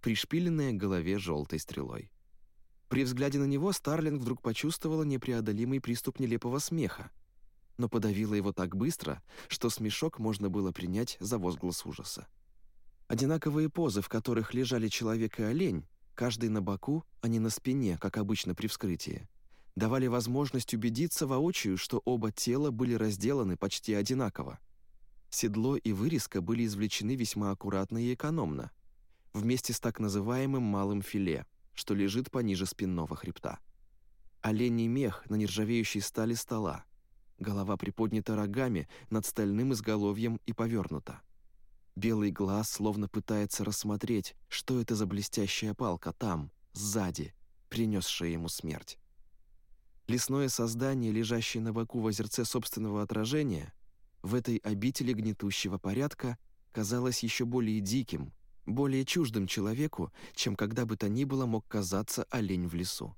пришпиленная к голове желтой стрелой. При взгляде на него Старлинг вдруг почувствовала непреодолимый приступ нелепого смеха, но подавила его так быстро, что смешок можно было принять за возглас ужаса. Одинаковые позы, в которых лежали человек и олень, каждый на боку, а не на спине, как обычно при вскрытии, давали возможность убедиться воочию, что оба тела были разделаны почти одинаково. Седло и вырезка были извлечены весьма аккуратно и экономно, вместе с так называемым малым филе, что лежит пониже спинного хребта. Оленей мех на нержавеющей стали стола, голова приподнята рогами над стальным изголовьем и повернута. Белый глаз словно пытается рассмотреть, что это за блестящая палка там, сзади, принесшая ему смерть. Лесное создание, лежащее на боку в озерце собственного отражения, в этой обители гнетущего порядка казалось еще более диким, более чуждым человеку, чем когда бы то ни было мог казаться олень в лесу.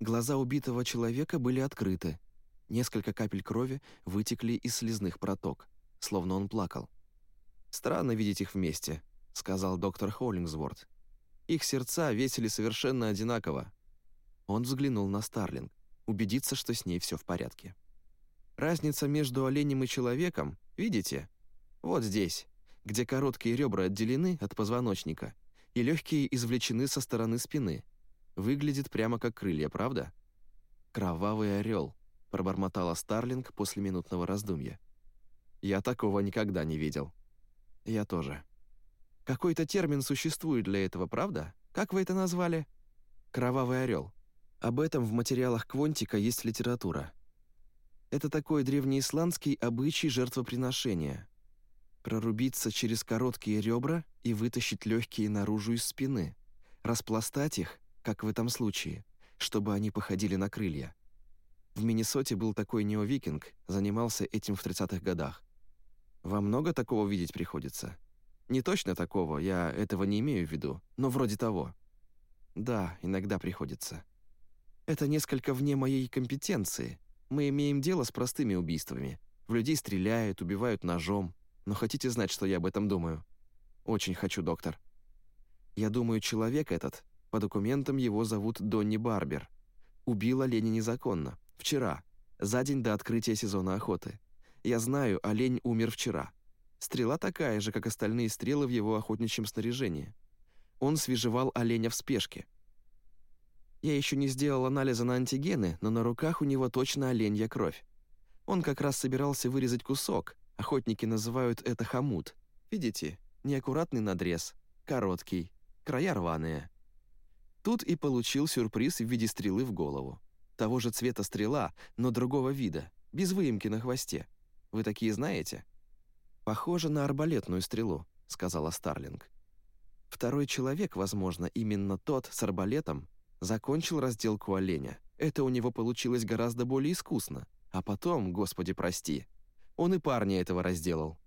Глаза убитого человека были открыты, несколько капель крови вытекли из слезных проток, словно он плакал. «Странно видеть их вместе», — сказал доктор Холлингсворт. «Их сердца весили совершенно одинаково». Он взглянул на Старлинг, убедиться, что с ней все в порядке. Разница между оленем и человеком, видите? Вот здесь, где короткие ребра отделены от позвоночника и легкие извлечены со стороны спины. Выглядит прямо как крылья, правда? «Кровавый орел», — пробормотала Старлинг после минутного раздумья. «Я такого никогда не видел». «Я тоже». «Какой-то термин существует для этого, правда? Как вы это назвали?» «Кровавый орел». Об этом в материалах Квонтика есть литература. Это такой древнеисландский обычай жертвоприношения. Прорубиться через короткие ребра и вытащить легкие наружу из спины. Распластать их, как в этом случае, чтобы они походили на крылья. В Миннесоте был такой неовикинг, занимался этим в 30-х годах. Вам много такого видеть приходится? Не точно такого, я этого не имею в виду, но вроде того. Да, иногда приходится. Это несколько вне моей компетенции, мы имеем дело с простыми убийствами. В людей стреляют, убивают ножом. Но хотите знать, что я об этом думаю? Очень хочу, доктор. Я думаю, человек этот По документам его зовут Донни Барбер. Убил оленя незаконно. Вчера. За день до открытия сезона охоты. Я знаю, олень умер вчера. Стрела такая же, как остальные стрелы в его охотничьем снаряжении. Он свежевал оленя в спешке. Я еще не сделал анализа на антигены, но на руках у него точно оленья кровь. Он как раз собирался вырезать кусок. Охотники называют это хомут. Видите? Неаккуратный надрез. Короткий. Края рваные. Тут и получил сюрприз в виде стрелы в голову. Того же цвета стрела, но другого вида, без выемки на хвосте. Вы такие знаете? «Похоже на арбалетную стрелу», — сказала Старлинг. Второй человек, возможно, именно тот с арбалетом, закончил разделку оленя. Это у него получилось гораздо более искусно. А потом, господи прости, он и парня этого разделал.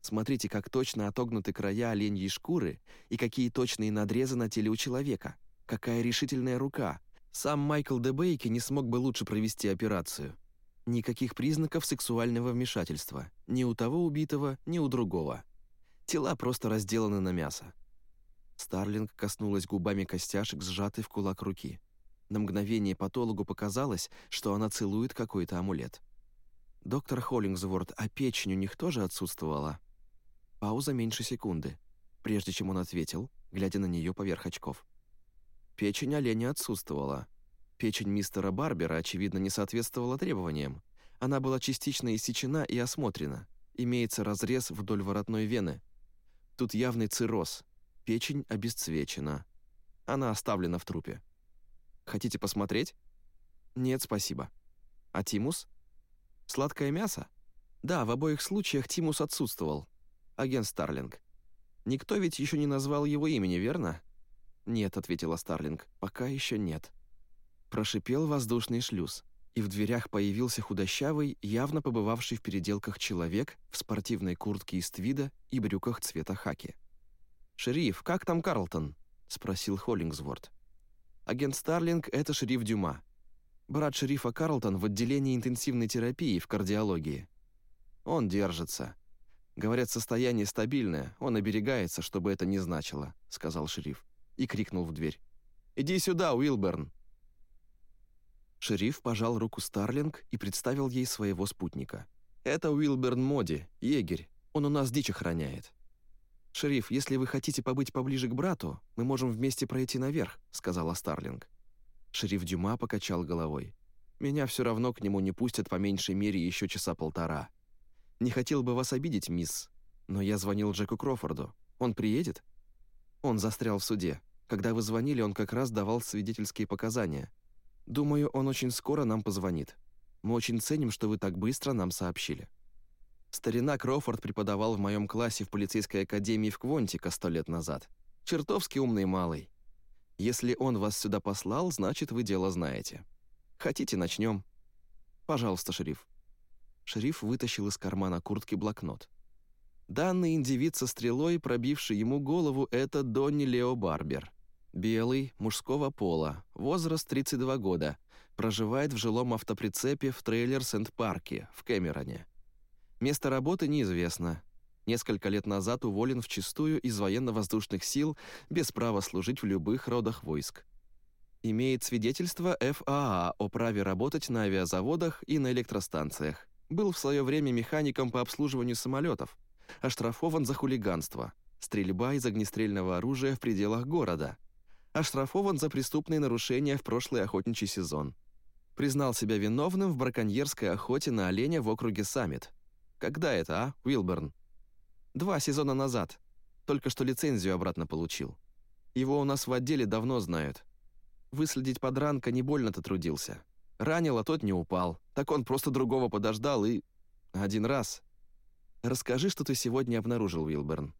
Смотрите, как точно отогнуты края оленьей шкуры и какие точные надрезы на теле у человека. Какая решительная рука. Сам Майкл Дебейки не смог бы лучше провести операцию. Никаких признаков сексуального вмешательства. Ни у того убитого, ни у другого. Тела просто разделаны на мясо. Старлинг коснулась губами костяшек, сжатой в кулак руки. На мгновение патологу показалось, что она целует какой-то амулет. «Доктор Холлингсворт, а печень у них тоже отсутствовала?» Пауза меньше секунды, прежде чем он ответил, глядя на нее поверх очков. Печень оленя отсутствовала, Печень мистера Барбера, очевидно, не соответствовала требованиям. Она была частично иссечена и осмотрена. Имеется разрез вдоль воротной вены. Тут явный цирроз. Печень обесцвечена. Она оставлена в трупе. Хотите посмотреть? Нет, спасибо. А тимус? Сладкое мясо? Да, в обоих случаях тимус отсутствовал. Агент Старлинг. Никто ведь еще не назвал его имени, верно? Нет, ответила Старлинг. Пока еще нет. Прошипел воздушный шлюз, и в дверях появился худощавый, явно побывавший в переделках человек в спортивной куртке из твида и брюках цвета хаки. «Шериф, как там Карлтон?» — спросил Холлингсворт. «Агент Старлинг — это шериф Дюма. Брат шерифа Карлтон в отделении интенсивной терапии в кардиологии. Он держится. Говорят, состояние стабильное, он оберегается, чтобы это не значило», — сказал шериф и крикнул в дверь. «Иди сюда, Уилберн!» Шериф пожал руку Старлинг и представил ей своего спутника. «Это Уилберн Моди, егерь. Он у нас дичь охраняет». «Шериф, если вы хотите побыть поближе к брату, мы можем вместе пройти наверх», — сказала Старлинг. Шериф Дюма покачал головой. «Меня все равно к нему не пустят по меньшей мере еще часа полтора. Не хотел бы вас обидеть, мисс, но я звонил Джеку Крофорду. Он приедет?» Он застрял в суде. Когда вы звонили, он как раз давал свидетельские показания. Думаю, он очень скоро нам позвонит. Мы очень ценим, что вы так быстро нам сообщили. Старина Кроуфорд преподавал в моем классе в полицейской академии в Квонтика сто лет назад. Чертовски умный малый. Если он вас сюда послал, значит, вы дело знаете. Хотите, начнем? Пожалуйста, шериф». Шериф вытащил из кармана куртки блокнот. Данный индивид со стрелой, пробивший ему голову, это Донни Лео Барбер. Белый, мужского пола, возраст 32 года, проживает в жилом автоприцепе в Трейлс-Энд-Парке, в Кэмероне. Место работы неизвестно. Несколько лет назад уволен вчистую из военно-воздушных сил без права служить в любых родах войск. Имеет свидетельство ФАА о праве работать на авиазаводах и на электростанциях. Был в свое время механиком по обслуживанию самолетов. Оштрафован за хулиганство. Стрельба из огнестрельного оружия в пределах города – оштрафован за преступные нарушения в прошлый охотничий сезон. Признал себя виновным в браконьерской охоте на оленя в округе Саммит. Когда это, а, Уилберн? Два сезона назад. Только что лицензию обратно получил. Его у нас в отделе давно знают. Выследить подранка не больно-то трудился. Ранил, а тот не упал. Так он просто другого подождал и... Один раз. Расскажи, что ты сегодня обнаружил, Уилберн.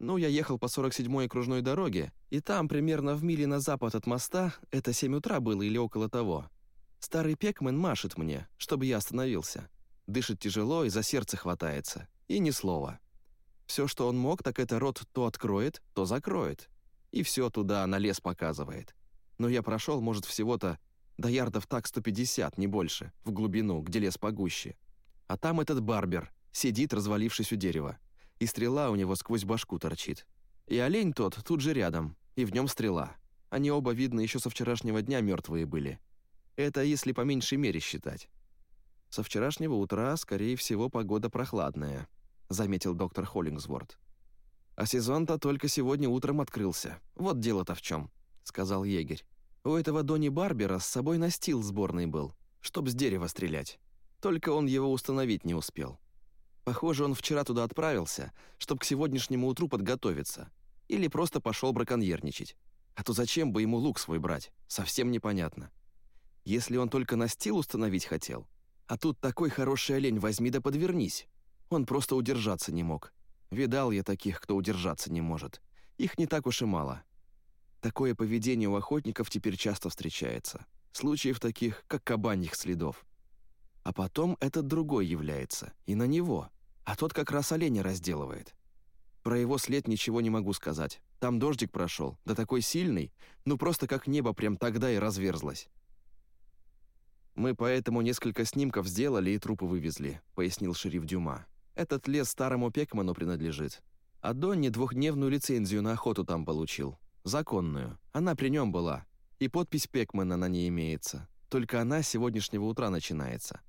Ну, я ехал по 47-й окружной дороге, и там, примерно в миле на запад от моста, это 7 утра было или около того, старый пекмен машет мне, чтобы я остановился. Дышит тяжело и за сердце хватается. И ни слова. Все, что он мог, так это рот то откроет, то закроет. И все туда на лес показывает. Но я прошел, может, всего-то до ярдов так 150, не больше, в глубину, где лес погуще. А там этот барбер сидит, развалившись у дерева и стрела у него сквозь башку торчит. И олень тот тут же рядом, и в нем стрела. Они оба, видно, еще со вчерашнего дня мертвые были. Это если по меньшей мере считать. Со вчерашнего утра, скорее всего, погода прохладная, заметил доктор Холлингсворт. А сезон-то только сегодня утром открылся. Вот дело-то в чем, сказал егерь. У этого Донни Барбера с собой настил сборный был, чтоб с дерева стрелять. Только он его установить не успел. Похоже, он вчера туда отправился, чтобы к сегодняшнему утру подготовиться. Или просто пошел браконьерничать. А то зачем бы ему лук свой брать? Совсем непонятно. Если он только настил установить хотел. А тут такой хороший олень возьми да подвернись. Он просто удержаться не мог. Видал я таких, кто удержаться не может. Их не так уж и мало. Такое поведение у охотников теперь часто встречается. Случаев таких, как кабаньих следов. А потом этот другой является, и на него, а тот как раз оленя разделывает. Про его след ничего не могу сказать. Там дождик прошел, да такой сильный, ну просто как небо прям тогда и разверзлось. «Мы поэтому несколько снимков сделали и трупы вывезли», — пояснил шериф Дюма. «Этот лес старому Пекману принадлежит. А Донни двухдневную лицензию на охоту там получил. Законную. Она при нем была. И подпись Пекмана на ней имеется. Только она с сегодняшнего утра начинается.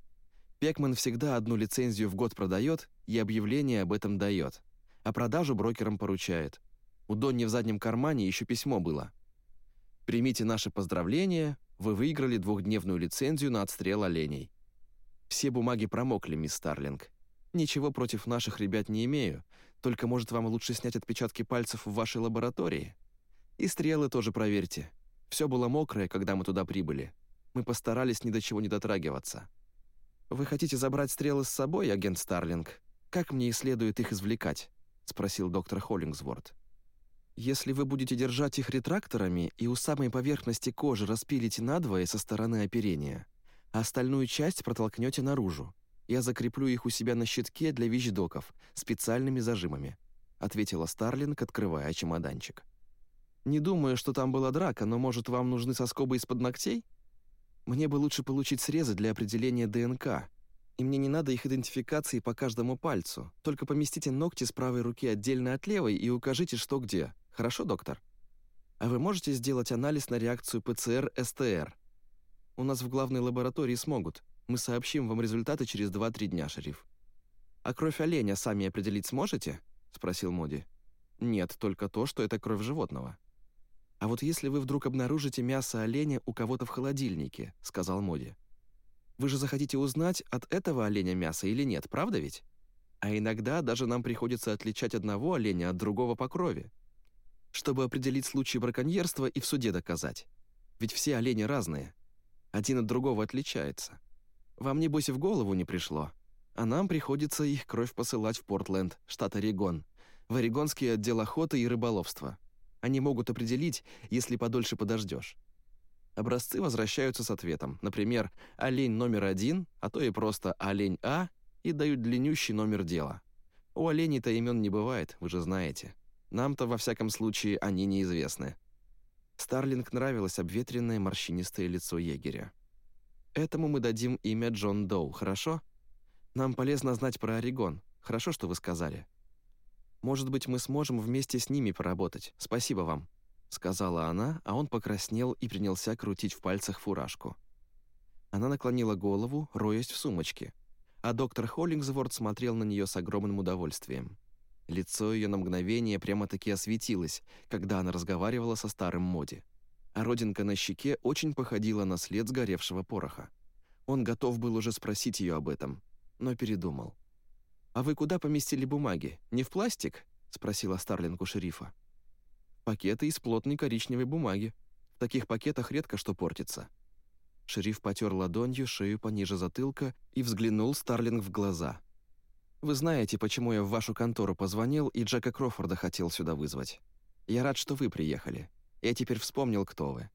Пекман всегда одну лицензию в год продает и объявление об этом дает. А продажу брокерам поручает. У Донни в заднем кармане еще письмо было. «Примите наши поздравления, вы выиграли двухдневную лицензию на отстрел оленей». Все бумаги промокли, мисс Старлинг. Ничего против наших ребят не имею, только, может, вам лучше снять отпечатки пальцев в вашей лаборатории? И стрелы тоже проверьте. Все было мокрое, когда мы туда прибыли. Мы постарались ни до чего не дотрагиваться. «Вы хотите забрать стрелы с собой, агент Старлинг? Как мне и следует их извлекать?» — спросил доктор Холлингсворт. «Если вы будете держать их ретракторами и у самой поверхности кожи распилите надвое со стороны оперения, а остальную часть протолкнете наружу, я закреплю их у себя на щитке для вещдоков специальными зажимами», — ответила Старлинг, открывая чемоданчик. «Не думаю, что там была драка, но, может, вам нужны соскобы из-под ногтей?» Мне бы лучше получить срезы для определения ДНК, и мне не надо их идентификации по каждому пальцу. Только поместите ногти с правой руки отдельно от левой и укажите, что где. Хорошо, доктор? А вы можете сделать анализ на реакцию ПЦР-СТР? У нас в главной лаборатории смогут. Мы сообщим вам результаты через 2-3 дня, шериф. А кровь оленя сами определить сможете? спросил Моди. Нет, только то, что это кровь животного. «А вот если вы вдруг обнаружите мясо оленя у кого-то в холодильнике», — сказал Моди. «Вы же захотите узнать, от этого оленя мясо или нет, правда ведь? А иногда даже нам приходится отличать одного оленя от другого по крови, чтобы определить случай браконьерства и в суде доказать. Ведь все олени разные. Один от другого отличается. Вам, небось, и в голову не пришло. А нам приходится их кровь посылать в Портленд, штат Орегон, в Орегонский отдел охоты и рыболовства. Они могут определить, если подольше подождешь. Образцы возвращаются с ответом. Например, олень номер один, а то и просто олень А, и дают длиннющий номер дела. У оленей-то имен не бывает, вы же знаете. Нам-то, во всяком случае, они неизвестны. Старлинг нравилось обветренное морщинистое лицо егеря. «Этому мы дадим имя Джон Доу, хорошо? Нам полезно знать про Орегон. Хорошо, что вы сказали. Может быть, мы сможем вместе с ними поработать. Спасибо вам», — сказала она, а он покраснел и принялся крутить в пальцах фуражку. Она наклонила голову, роясь в сумочке, а доктор Холлингсворт смотрел на нее с огромным удовольствием. Лицо ее на мгновение прямо-таки осветилось, когда она разговаривала со старым Моди. А родинка на щеке очень походила на след сгоревшего пороха. Он готов был уже спросить ее об этом, но передумал. «А вы куда поместили бумаги? Не в пластик?» — спросила Старлинг у шерифа. «Пакеты из плотной коричневой бумаги. В таких пакетах редко что портится». Шериф потер ладонью шею пониже затылка и взглянул Старлинг в глаза. «Вы знаете, почему я в вашу контору позвонил и Джека Крофорда хотел сюда вызвать. Я рад, что вы приехали. Я теперь вспомнил, кто вы.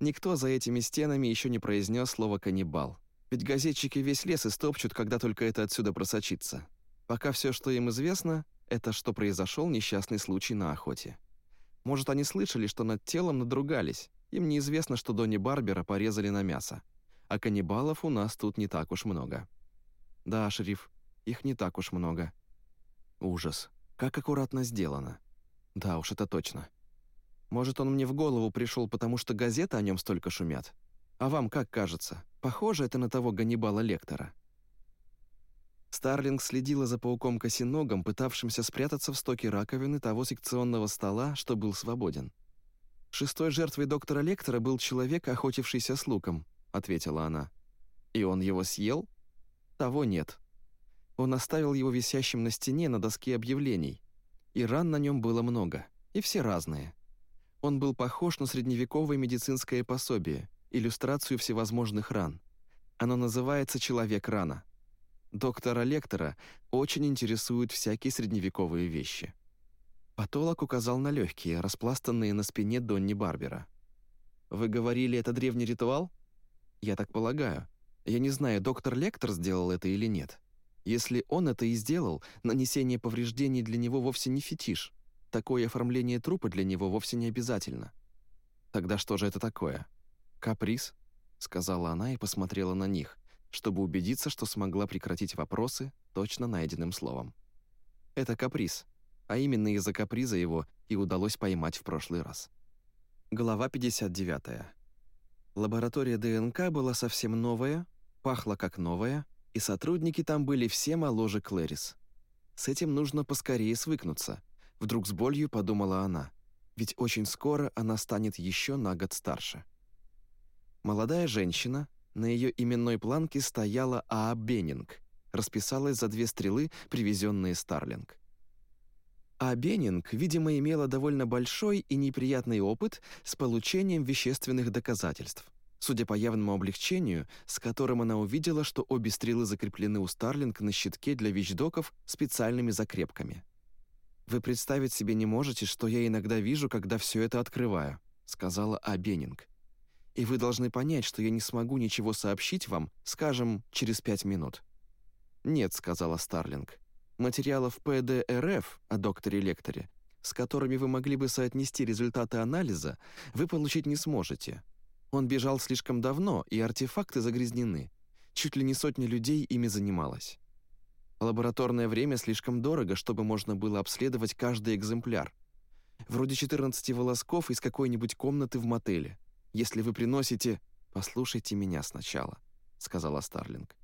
Никто за этими стенами еще не произнес слово «каннибал». Ведь газетчики весь лес истопчут, когда только это отсюда просочится. Пока все, что им известно, это что произошел несчастный случай на охоте. Может, они слышали, что над телом надругались. Им неизвестно, что Донни Барбера порезали на мясо. А каннибалов у нас тут не так уж много. Да, шериф, их не так уж много. Ужас. Как аккуратно сделано. Да уж, это точно. Может, он мне в голову пришел, потому что газеты о нем столько шумят? А вам как кажется? Похоже это на того Ганнибала Лектора?» Старлинг следила за пауком-косиногом, пытавшимся спрятаться в стоке раковины того секционного стола, что был свободен. «Шестой жертвой доктора Лектора был человек, охотившийся с луком», — ответила она. «И он его съел?» «Того нет. Он оставил его висящим на стене на доске объявлений. И ран на нем было много, и все разные. Он был похож на средневековое медицинское пособие, иллюстрацию всевозможных ран. Оно называется «Человек-рана». Доктора Лектора очень интересуют всякие средневековые вещи. Патолог указал на легкие, распластанные на спине Донни Барбера. «Вы говорили, это древний ритуал?» «Я так полагаю. Я не знаю, доктор Лектор сделал это или нет. Если он это и сделал, нанесение повреждений для него вовсе не фетиш. Такое оформление трупа для него вовсе не обязательно. Тогда что же это такое? Каприз?» — сказала она и посмотрела на них чтобы убедиться, что смогла прекратить вопросы точно найденным словом. Это каприз, а именно из-за каприза его и удалось поймать в прошлый раз. Глава 59. Лаборатория ДНК была совсем новая, пахла как новая, и сотрудники там были все моложе Клэрис. С этим нужно поскорее свыкнуться, вдруг с болью подумала она, ведь очень скоро она станет еще на год старше. Молодая женщина, на ее именной планке стояла Аа Беннинг, расписалась за две стрелы, привезенные Старлинг. А Беннинг, видимо, имела довольно большой и неприятный опыт с получением вещественных доказательств, судя по явному облегчению, с которым она увидела, что обе стрелы закреплены у Старлинг на щитке для вещдоков специальными закрепками. «Вы представить себе не можете, что я иногда вижу, когда все это открываю», сказала А. Беннинг и вы должны понять, что я не смогу ничего сообщить вам, скажем, через пять минут». «Нет», — сказала Старлинг. «Материалов ПДРФ о докторе Лекторе, с которыми вы могли бы соотнести результаты анализа, вы получить не сможете. Он бежал слишком давно, и артефакты загрязнены. Чуть ли не сотня людей ими занималась. Лабораторное время слишком дорого, чтобы можно было обследовать каждый экземпляр. Вроде 14 волосков из какой-нибудь комнаты в мотеле. Если вы приносите... Послушайте меня сначала, сказала Старлинг.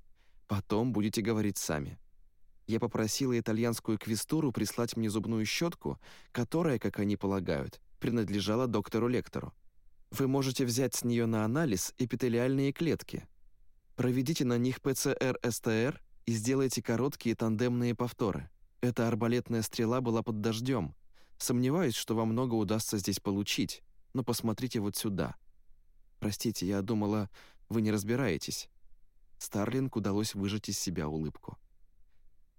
Потом будете говорить сами. Я попросила итальянскую квестуру прислать мне зубную щетку, которая, как они полагают, принадлежала доктору Лектору. Вы можете взять с нее на анализ эпителиальные клетки. Проведите на них ПЦР-СТР и сделайте короткие тандемные повторы. Эта арбалетная стрела была под дождем. Сомневаюсь, что вам много удастся здесь получить, но посмотрите вот сюда. «Простите, я думала, вы не разбираетесь». Старлинг удалось выжать из себя улыбку.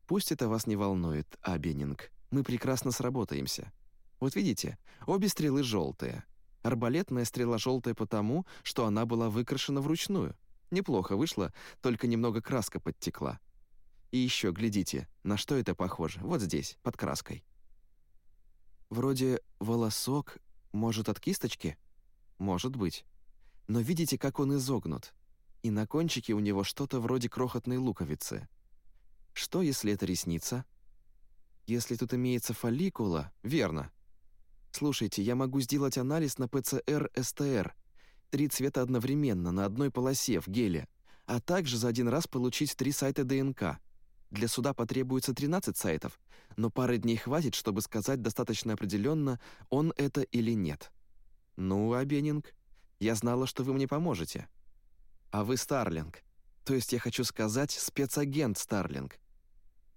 «Пусть это вас не волнует, Абенинг. Мы прекрасно сработаемся. Вот видите, обе стрелы желтые. Арбалетная стрела желтая потому, что она была выкрашена вручную. Неплохо вышло, только немного краска подтекла. И еще, глядите, на что это похоже, вот здесь, под краской. Вроде волосок, может, от кисточки? Может быть но видите, как он изогнут, и на кончике у него что-то вроде крохотной луковицы. Что, если это ресница? Если тут имеется фолликула, верно. Слушайте, я могу сделать анализ на ПЦР-СТР, три цвета одновременно, на одной полосе, в геле, а также за один раз получить три сайта ДНК. Для суда потребуется 13 сайтов, но пары дней хватит, чтобы сказать достаточно определенно, он это или нет. Ну, Абенинг, я знала, что вы мне поможете. А вы Старлинг. То есть я хочу сказать, спецагент Старлинг.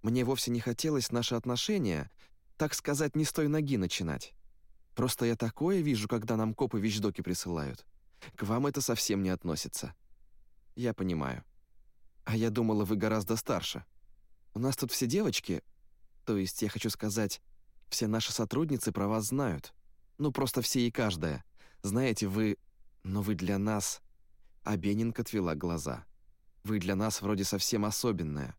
Мне вовсе не хотелось наши отношения, так сказать, не с той ноги начинать. Просто я такое вижу, когда нам копы вещдоки присылают. К вам это совсем не относится. Я понимаю. А я думала, вы гораздо старше. У нас тут все девочки, то есть я хочу сказать, все наши сотрудницы про вас знают. Ну, просто все и каждая. Знаете, вы но вы для нас...» А Беннинг отвела глаза. «Вы для нас вроде совсем особенная».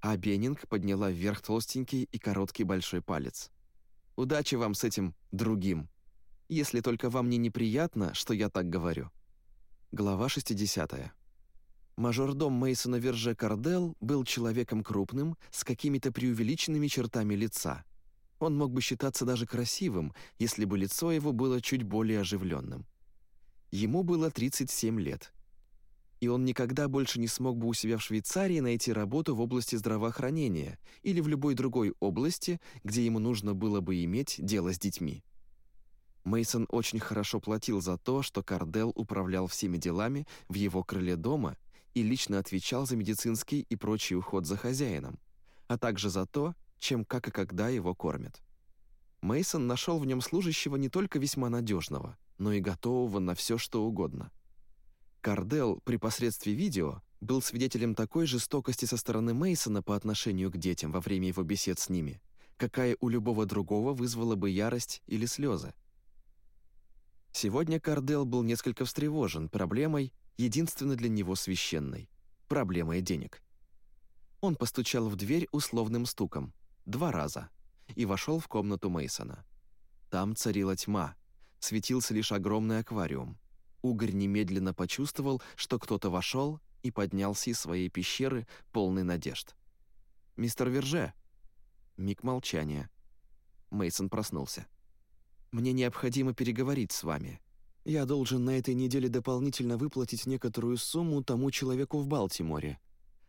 А Беннинг подняла вверх толстенький и короткий большой палец. «Удачи вам с этим другим, если только вам не неприятно, что я так говорю». Глава 60. Мажордом Мейсона Верже Кардел был человеком крупным, с какими-то преувеличенными чертами лица. Он мог бы считаться даже красивым, если бы лицо его было чуть более оживленным. Ему было 37 лет. И он никогда больше не смог бы у себя в Швейцарии найти работу в области здравоохранения или в любой другой области, где ему нужно было бы иметь дело с детьми. Мейсон очень хорошо платил за то, что Кардел управлял всеми делами в его крыле дома и лично отвечал за медицинский и прочий уход за хозяином, а также за то, чем как и когда его кормят. Мейсон нашел в нем служащего не только весьма надежного, но и готового на все, что угодно. Кардел при посредстве видео был свидетелем такой жестокости со стороны Мейсона по отношению к детям во время его бесед с ними, какая у любого другого вызвала бы ярость или слезы. Сегодня Кардел был несколько встревожен проблемой, единственно для него священной – проблемой денег. Он постучал в дверь условным стуком – два раза и вошел в комнату Мейсона. Там царила тьма, светился лишь огромный аквариум. Угорь немедленно почувствовал, что кто-то вошел и поднялся из своей пещеры, полный надежд. «Мистер Верже!» Миг молчания. Мейсон проснулся. «Мне необходимо переговорить с вами. Я должен на этой неделе дополнительно выплатить некоторую сумму тому человеку в Балтиморе,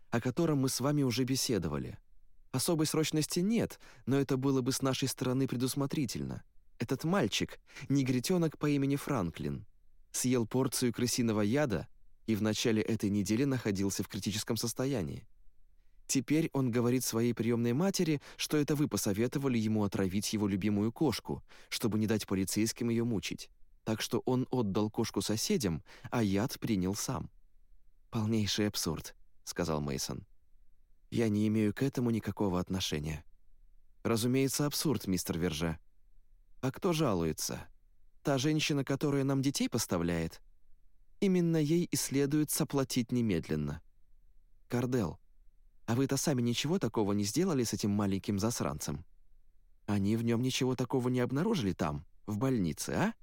о котором мы с вами уже беседовали. Особой срочности нет, но это было бы с нашей стороны предусмотрительно. Этот мальчик, негритенок по имени Франклин, съел порцию крысиного яда и в начале этой недели находился в критическом состоянии. Теперь он говорит своей приемной матери, что это вы посоветовали ему отравить его любимую кошку, чтобы не дать полицейским ее мучить. Так что он отдал кошку соседям, а яд принял сам. «Полнейший абсурд», — сказал Мейсон. Я не имею к этому никакого отношения. Разумеется, абсурд, мистер Верже. А кто жалуется? Та женщина, которая нам детей поставляет? Именно ей и следует соплатить немедленно. Кардел, а вы-то сами ничего такого не сделали с этим маленьким засранцем? Они в нем ничего такого не обнаружили там, в больнице, а?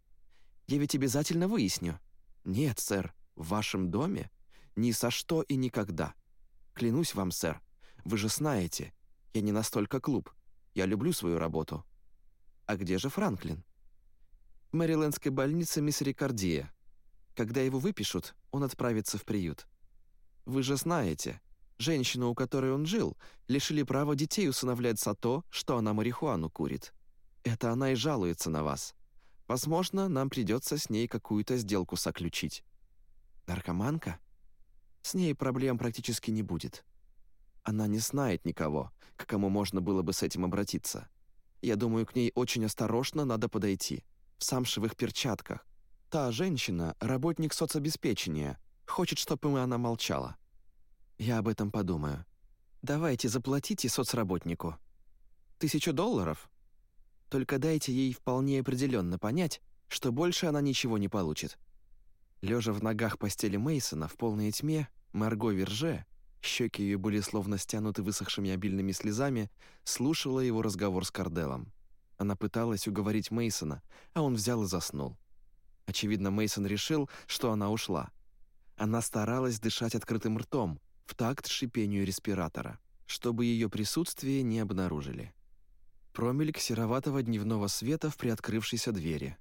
Я ведь обязательно выясню. Нет, сэр, в вашем доме? Ни со что и никогда. Клянусь вам, сэр, вы же знаете, я не настолько клуб. Я люблю свою работу. А где же Франклин? В Мэрилендской больнице мисс Рикардия. Когда его выпишут, он отправится в приют. Вы же знаете, женщину, у которой он жил, лишили права детей усыновлять за то, что она марихуану курит. Это она и жалуется на вас. Возможно, нам придется с ней какую-то сделку соключить. Наркоманка? С ней проблем практически не будет. Она не знает никого, к кому можно было бы с этим обратиться. Я думаю, к ней очень осторожно надо подойти. В самшевых перчатках. Та женщина — работник соцобеспечения. Хочет, чтобы она молчала. Я об этом подумаю. Давайте заплатите соцработнику. Тысячу долларов? Только дайте ей вполне определенно понять, что больше она ничего не получит. Лежа в ногах постели Мейсона в полной тьме, Марго Верже щеки ее были словно стянуты высохшими обильными слезами, слушала его разговор с Карделом. Она пыталась уговорить Мейсона, а он взял и заснул. Очевидно, Мейсон решил, что она ушла. Она старалась дышать открытым ртом, в такт шипению респиратора, чтобы ее присутствие не обнаружили. Промельк сероватого дневного света в приоткрывшейся двери.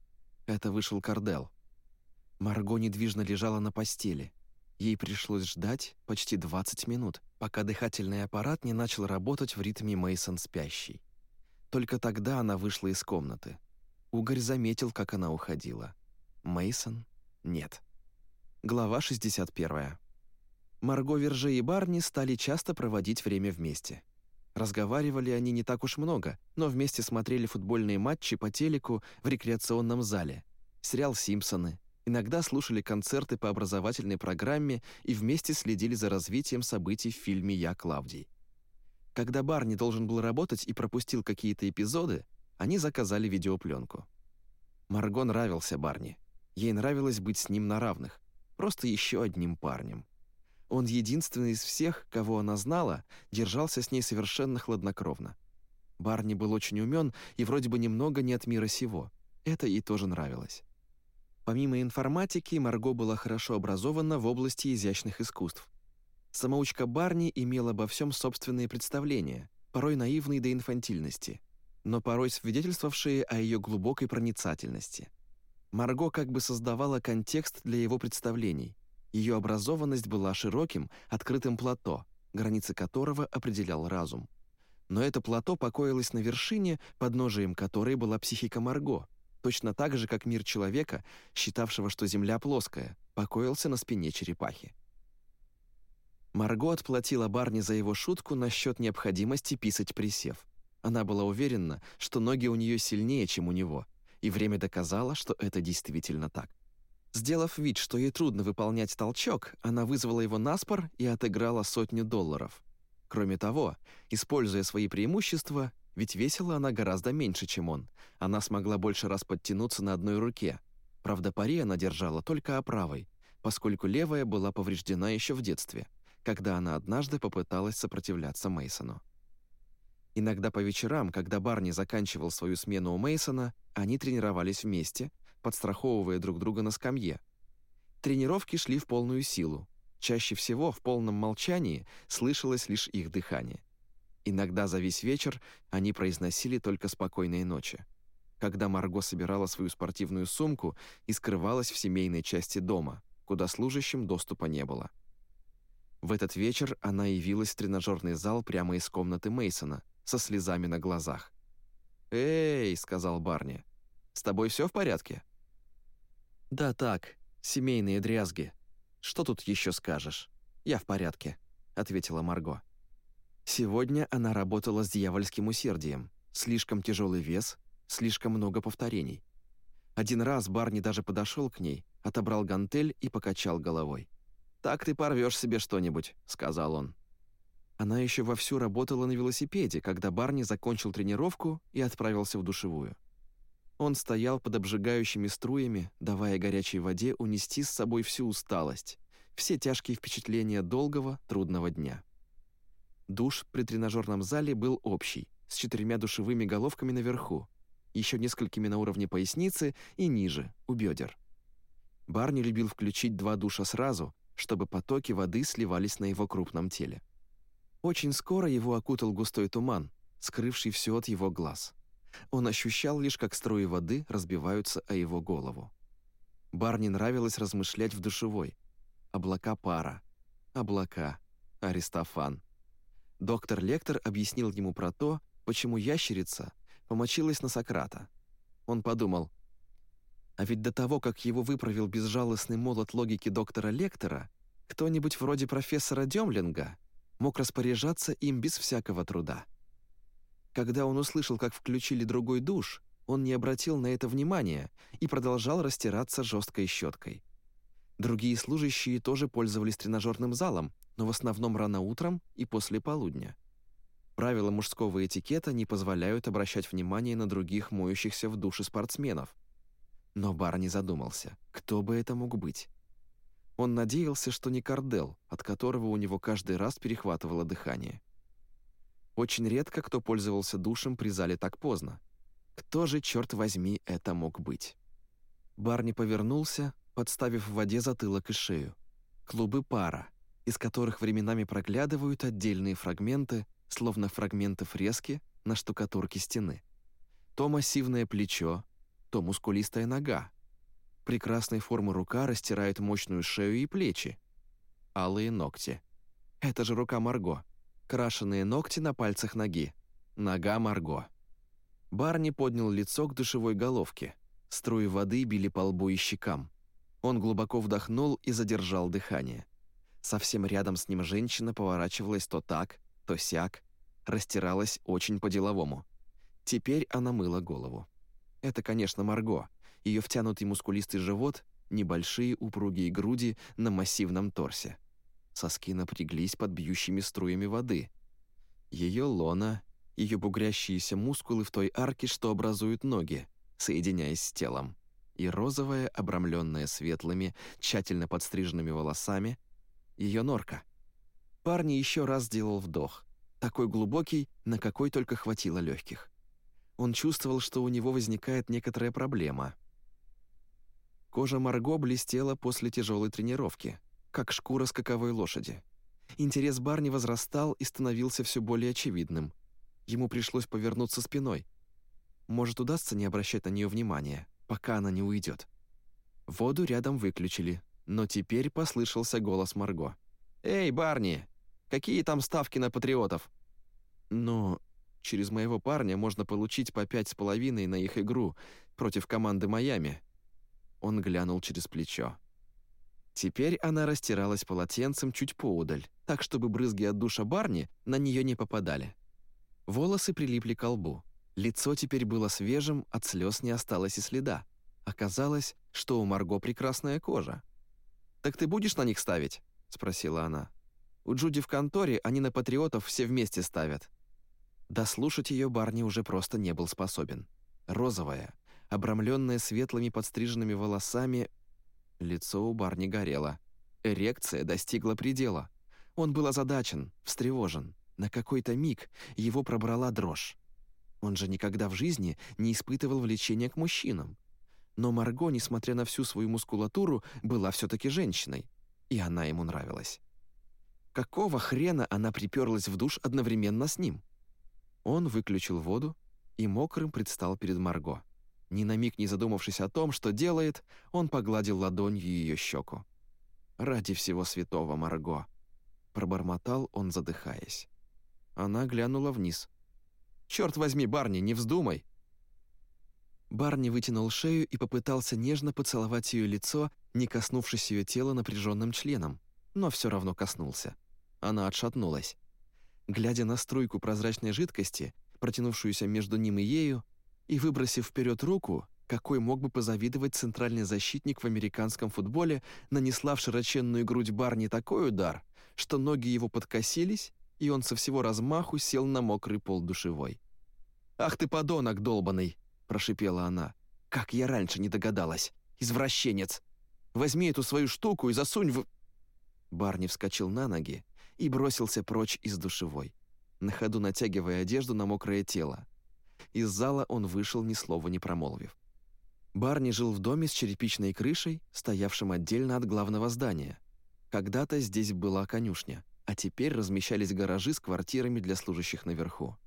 Это вышел Кардел. Марго недвижно лежала на постели — Ей пришлось ждать почти 20 минут, пока дыхательный аппарат не начал работать в ритме Мейсон спящий. Только тогда она вышла из комнаты. Угорь заметил, как она уходила. Мейсон нет. Глава 61. Марго Верже и Барни стали часто проводить время вместе. Разговаривали они не так уж много, но вместе смотрели футбольные матчи по телеку в рекреационном зале, сериал «Симпсоны», иногда слушали концерты по образовательной программе и вместе следили за развитием событий в фильме «Я, Клавдий». Когда Барни должен был работать и пропустил какие-то эпизоды, они заказали видеопленку. Марго нравился Барни. Ей нравилось быть с ним на равных, просто еще одним парнем. Он единственный из всех, кого она знала, держался с ней совершенно хладнокровно. Барни был очень умен и вроде бы немного не от мира сего. Это ей тоже нравилось. Помимо информатики, Марго была хорошо образована в области изящных искусств. Самоучка Барни имела обо всем собственные представления, порой наивные до инфантильности. но порой свидетельствовавшие о ее глубокой проницательности. Марго как бы создавала контекст для его представлений. Ее образованность была широким, открытым плато, границы которого определял разум. Но это плато покоилось на вершине, подножием которой была психика Марго, точно так же, как мир человека, считавшего, что Земля плоская, покоился на спине черепахи. Марго отплатила Барни за его шутку насчет необходимости писать присев. Она была уверена, что ноги у нее сильнее, чем у него, и время доказало, что это действительно так. Сделав вид, что ей трудно выполнять толчок, она вызвала его на спор и отыграла сотню долларов. Кроме того, используя свои преимущества, ведь весила она гораздо меньше, чем он, она смогла больше раз подтянуться на одной руке. Правда, пари она держала только оправой, поскольку левая была повреждена еще в детстве – когда она однажды попыталась сопротивляться Мейсону. Иногда по вечерам, когда Барни заканчивал свою смену у Мейсона, они тренировались вместе, подстраховывая друг друга на скамье. Тренировки шли в полную силу. Чаще всего в полном молчании слышалось лишь их дыхание. Иногда за весь вечер они произносили только спокойные ночи. Когда Марго собирала свою спортивную сумку и скрывалась в семейной части дома, куда служащим доступа не было. В этот вечер она явилась в тренажерный зал прямо из комнаты Мейсона со слезами на глазах. «Эй!» — сказал Барни. «С тобой все в порядке?» «Да так, семейные дрязги. Что тут еще скажешь? Я в порядке», — ответила Марго. Сегодня она работала с дьявольским усердием. Слишком тяжелый вес, слишком много повторений. Один раз Барни даже подошел к ней, отобрал гантель и покачал головой. «Так ты порвешь себе что-нибудь», — сказал он. Она еще вовсю работала на велосипеде, когда Барни закончил тренировку и отправился в душевую. Он стоял под обжигающими струями, давая горячей воде унести с собой всю усталость, все тяжкие впечатления долгого, трудного дня. Душ при тренажерном зале был общий, с четырьмя душевыми головками наверху, еще несколькими на уровне поясницы и ниже, у бедер. Барни любил включить два душа сразу, чтобы потоки воды сливались на его крупном теле. Очень скоро его окутал густой туман, скрывший все от его глаз. Он ощущал лишь, как струи воды разбиваются о его голову. Барни нравилось размышлять в душевой. Облака пара. Облака. Аристофан. Доктор Лектор объяснил ему про то, почему ящерица помочилась на Сократа. Он подумал, а ведь до того, как его выправил безжалостный молот логики доктора Лектора, кто-нибудь вроде профессора Демлинга мог распоряжаться им без всякого труда. Когда он услышал, как включили другой душ, он не обратил на это внимания и продолжал растираться жесткой щеткой. Другие служащие тоже пользовались тренажерным залом, но в основном рано утром и после полудня. Правила мужского этикета не позволяют обращать внимание на других моющихся в душе спортсменов, но Барни задумался, кто бы это мог быть. Он надеялся, что не Кардел, от которого у него каждый раз перехватывало дыхание. Очень редко кто пользовался душем при зале так поздно. Кто же, черт возьми, это мог быть? Барни повернулся, подставив в воде затылок и шею. Клубы пара, из которых временами проглядывают отдельные фрагменты, словно фрагменты фрески на штукатурке стены. То массивное плечо, то мускулистая нога. Прекрасной формы рука растирает мощную шею и плечи. Алые ногти. Это же рука Марго. Крашеные ногти на пальцах ноги. Нога Марго. Барни поднял лицо к душевой головке. Струи воды били по лбу и щекам. Он глубоко вдохнул и задержал дыхание. Совсем рядом с ним женщина поворачивалась то так, то сяк, растиралась очень по-деловому. Теперь она мыла голову. Это, конечно, Марго. Ее втянутый мускулистый живот, небольшие упругие груди на массивном торсе. Соски напряглись под бьющими струями воды. Ее лона, ее бугрящиеся мускулы в той арке, что образуют ноги, соединяясь с телом. И розовая, обрамленная светлыми, тщательно подстриженными волосами, ее норка. Парни еще раз сделал вдох, такой глубокий, на какой только хватило легких он чувствовал, что у него возникает некоторая проблема. Кожа Марго блестела после тяжелой тренировки, как шкура скаковой лошади. Интерес Барни возрастал и становился все более очевидным. Ему пришлось повернуться спиной. Может, удастся не обращать на нее внимания, пока она не уйдет. Воду рядом выключили, но теперь послышался голос Марго. «Эй, Барни, какие там ставки на патриотов?» «Но через моего парня можно получить по пять с половиной на их игру против команды Майами». Он глянул через плечо. Теперь она растиралась полотенцем чуть поудаль, так чтобы брызги от душа Барни на нее не попадали. Волосы прилипли к лбу. Лицо теперь было свежим, от слез не осталось и следа. Оказалось, что у Марго прекрасная кожа. «Так ты будешь на них ставить?» — спросила она. «У Джуди в конторе они на патриотов все вместе ставят». Дослушать ее Барни уже просто не был способен. Розовая, обрамленная светлыми подстриженными волосами, лицо у Барни горело. Эрекция достигла предела. Он был озадачен, встревожен. На какой-то миг его пробрала дрожь. Он же никогда в жизни не испытывал влечения к мужчинам. Но Марго, несмотря на всю свою мускулатуру, была все таки женщиной, и она ему нравилась. Какого хрена она приперлась в душ одновременно с ним? Он выключил воду и мокрым предстал перед Марго. Ни на миг не задумавшись о том, что делает, он погладил ладонью ее щеку. «Ради всего святого, Марго!» Пробормотал он, задыхаясь. Она глянула вниз. «Черт возьми, Барни, не вздумай!» Барни вытянул шею и попытался нежно поцеловать ее лицо, не коснувшись ее тела напряженным членом, но все равно коснулся. Она отшатнулась. Глядя на струйку прозрачной жидкости, протянувшуюся между ним и ею, и выбросив вперед руку, какой мог бы позавидовать центральный защитник в американском футболе, нанесла в широченную грудь Барни такой удар, что ноги его подкосились, и он со всего размаху сел на мокрый пол душевой. «Ах ты подонок долбанный!» — прошипела она. «Как я раньше не догадалась! Извращенец! Возьми эту свою штуку и засунь в...» Барни вскочил на ноги и бросился прочь из душевой, на ходу натягивая одежду на мокрое тело. Из зала он вышел, ни слова не промолвив. Барни жил в доме с черепичной крышей, стоявшим отдельно от главного здания. Когда-то здесь была конюшня, а теперь размещались гаражи с квартирами для служащих наверху.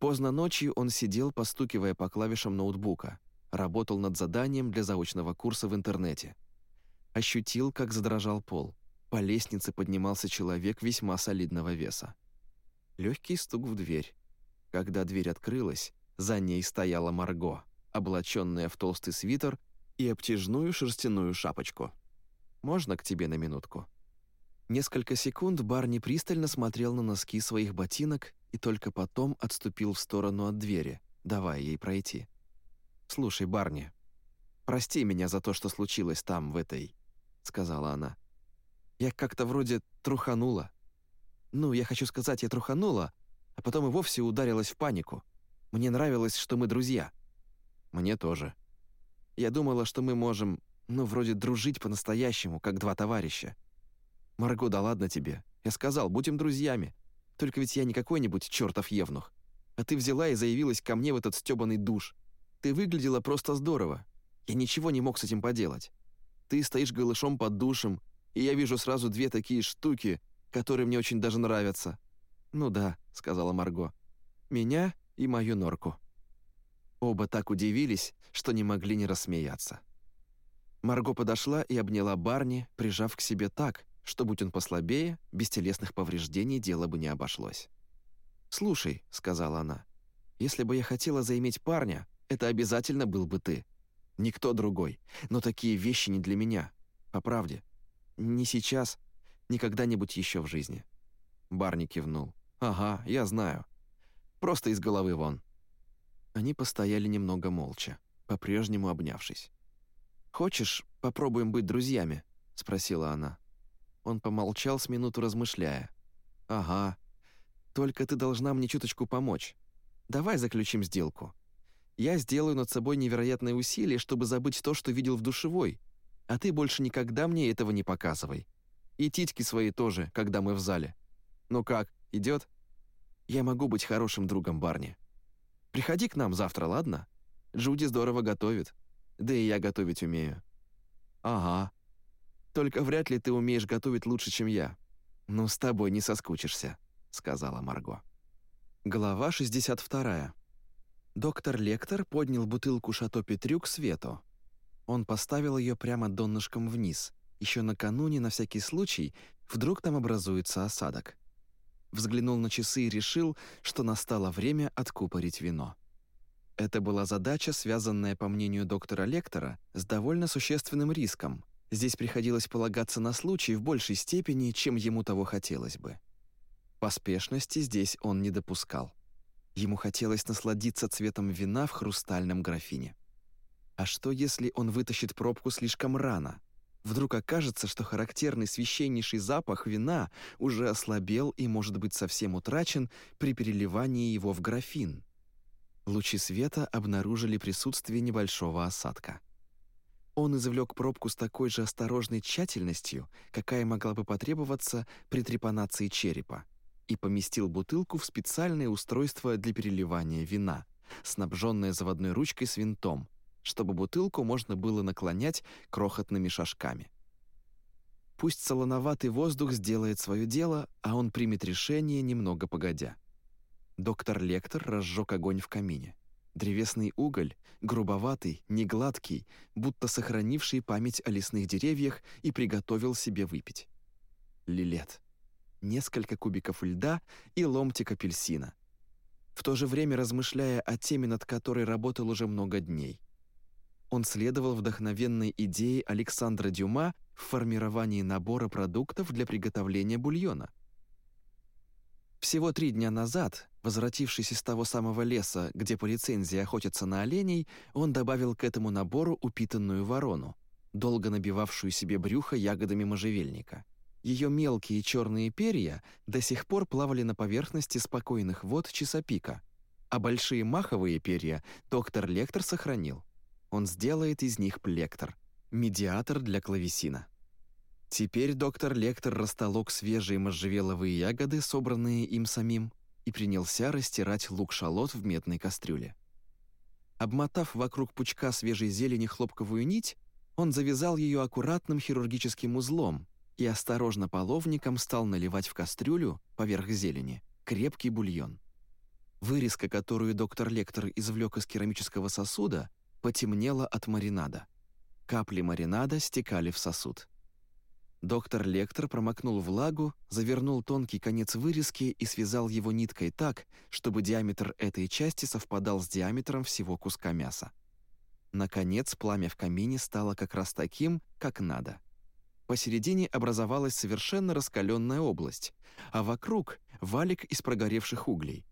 Поздно ночью он сидел, постукивая по клавишам ноутбука, работал над заданием для заочного курса в интернете. Ощутил, как задрожал пол. По лестнице поднимался человек весьма солидного веса. Легкий стук в дверь. Когда дверь открылась, за ней стояла Марго, облаченная в толстый свитер и обтяжную шерстяную шапочку. «Можно к тебе на минутку?» Несколько секунд Барни пристально смотрел на носки своих ботинок и только потом отступил в сторону от двери, давая ей пройти. «Слушай, Барни, прости меня за то, что случилось там, в этой...» — сказала она. «Я как-то вроде труханула. Ну, я хочу сказать, я труханула, а потом и вовсе ударилась в панику. Мне нравилось, что мы друзья». «Мне тоже». «Я думала, что мы можем, ну, вроде дружить по-настоящему, как два товарища. «Марго, да ладно тебе. Я сказал, будем друзьями. Только ведь я не какой-нибудь чертов евнух. А ты взяла и заявилась ко мне в этот стёбаный душ. Ты выглядела просто здорово. Я ничего не мог с этим поделать. Ты стоишь голышом под душем, и я вижу сразу две такие штуки, которые мне очень даже нравятся». «Ну да», — сказала Марго. «Меня и мою норку». Оба так удивились, что не могли не рассмеяться. Марго подошла и обняла Барни, прижав к себе так, что, будь он послабее, без телесных повреждений дело бы не обошлось. «Слушай», — сказала она, — «если бы я хотела заиметь парня, это обязательно был бы ты. Никто другой. Но такие вещи не для меня. По правде. Не сейчас, ни когда-нибудь еще в жизни». Барни кивнул. «Ага, я знаю. Просто из головы вон». Они постояли немного молча, по-прежнему обнявшись. «Хочешь, попробуем быть друзьями?» — спросила она. Он помолчал с минуту, размышляя. «Ага. Только ты должна мне чуточку помочь. Давай заключим сделку. Я сделаю над собой невероятные усилия, чтобы забыть то, что видел в душевой, а ты больше никогда мне этого не показывай. И титьки свои тоже, когда мы в зале. Ну как, идет? Я могу быть хорошим другом Барни. Приходи к нам завтра, ладно? Джуди здорово готовит. Да и я готовить умею». «Ага», только вряд ли ты умеешь готовить лучше, чем я. Ну, с тобой не соскучишься», — сказала Марго. Глава 62. Доктор Лектор поднял бутылку «Шато Петрю» к свету. Он поставил ее прямо донышком вниз. Еще накануне, на всякий случай, вдруг там образуется осадок. Взглянул на часы и решил, что настало время откупорить вино. Это была задача, связанная, по мнению доктора Лектора, с довольно существенным риском. Здесь приходилось полагаться на случай в большей степени, чем ему того хотелось бы. Поспешности здесь он не допускал. Ему хотелось насладиться цветом вина в хрустальном графине. А что, если он вытащит пробку слишком рано? Вдруг окажется, что характерный священнейший запах вина уже ослабел и может быть совсем утрачен при переливании его в графин. Лучи света обнаружили присутствие небольшого осадка. Он извлек пробку с такой же осторожной тщательностью, какая могла бы потребоваться при трепанации черепа, и поместил бутылку в специальное устройство для переливания вина, снабженное заводной ручкой с винтом, чтобы бутылку можно было наклонять крохотными шажками. Пусть солоноватый воздух сделает свое дело, а он примет решение немного погодя. Доктор Лектор разжег огонь в камине. Древесный уголь, грубоватый, негладкий, будто сохранивший память о лесных деревьях и приготовил себе выпить. Лилет. Несколько кубиков льда и ломтик апельсина. В то же время размышляя о теме, над которой работал уже много дней. Он следовал вдохновенной идее Александра Дюма в формировании набора продуктов для приготовления бульона. Всего три дня назад, возвратившись из того самого леса, где по лицензии охотятся на оленей, он добавил к этому набору упитанную ворону, долго набивавшую себе брюхо ягодами можжевельника. Ее мелкие черные перья до сих пор плавали на поверхности спокойных вод Чесопика, а большие маховые перья доктор Лектор сохранил. Он сделает из них плектор, медиатор для клавесина. Теперь доктор Лектор растолок свежие можжевеловые ягоды, собранные им самим, и принялся растирать лук-шалот в медной кастрюле. Обмотав вокруг пучка свежей зелени хлопковую нить, он завязал ее аккуратным хирургическим узлом и осторожно половником стал наливать в кастрюлю, поверх зелени, крепкий бульон. Вырезка, которую доктор Лектор извлек из керамического сосуда, потемнело от маринада. Капли маринада стекали в сосуд. Доктор Лектор промокнул влагу, завернул тонкий конец вырезки и связал его ниткой так, чтобы диаметр этой части совпадал с диаметром всего куска мяса. Наконец, пламя в камине стало как раз таким, как надо. Посередине образовалась совершенно раскаленная область, а вокруг — валик из прогоревших углей.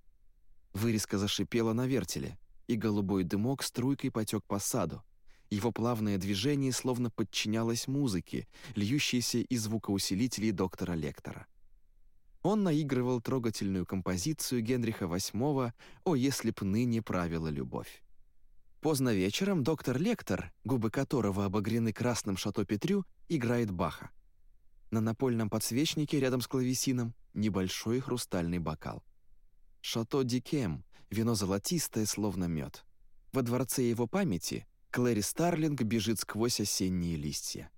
Вырезка зашипела на вертеле — и голубой дымок струйкой потек по саду. Его плавное движение словно подчинялось музыке, льющейся из звукоусилителей доктора Лектора. Он наигрывал трогательную композицию Генриха VIII «О, если б ныне правила любовь». Поздно вечером доктор Лектор, губы которого обогрены красным шато Петрю, играет Баха. На напольном подсвечнике рядом с клавесином небольшой хрустальный бокал. Шато Дикем, вино золотистое, словно мед. Во дворце его памяти Клэри Старлинг бежит сквозь осенние листья.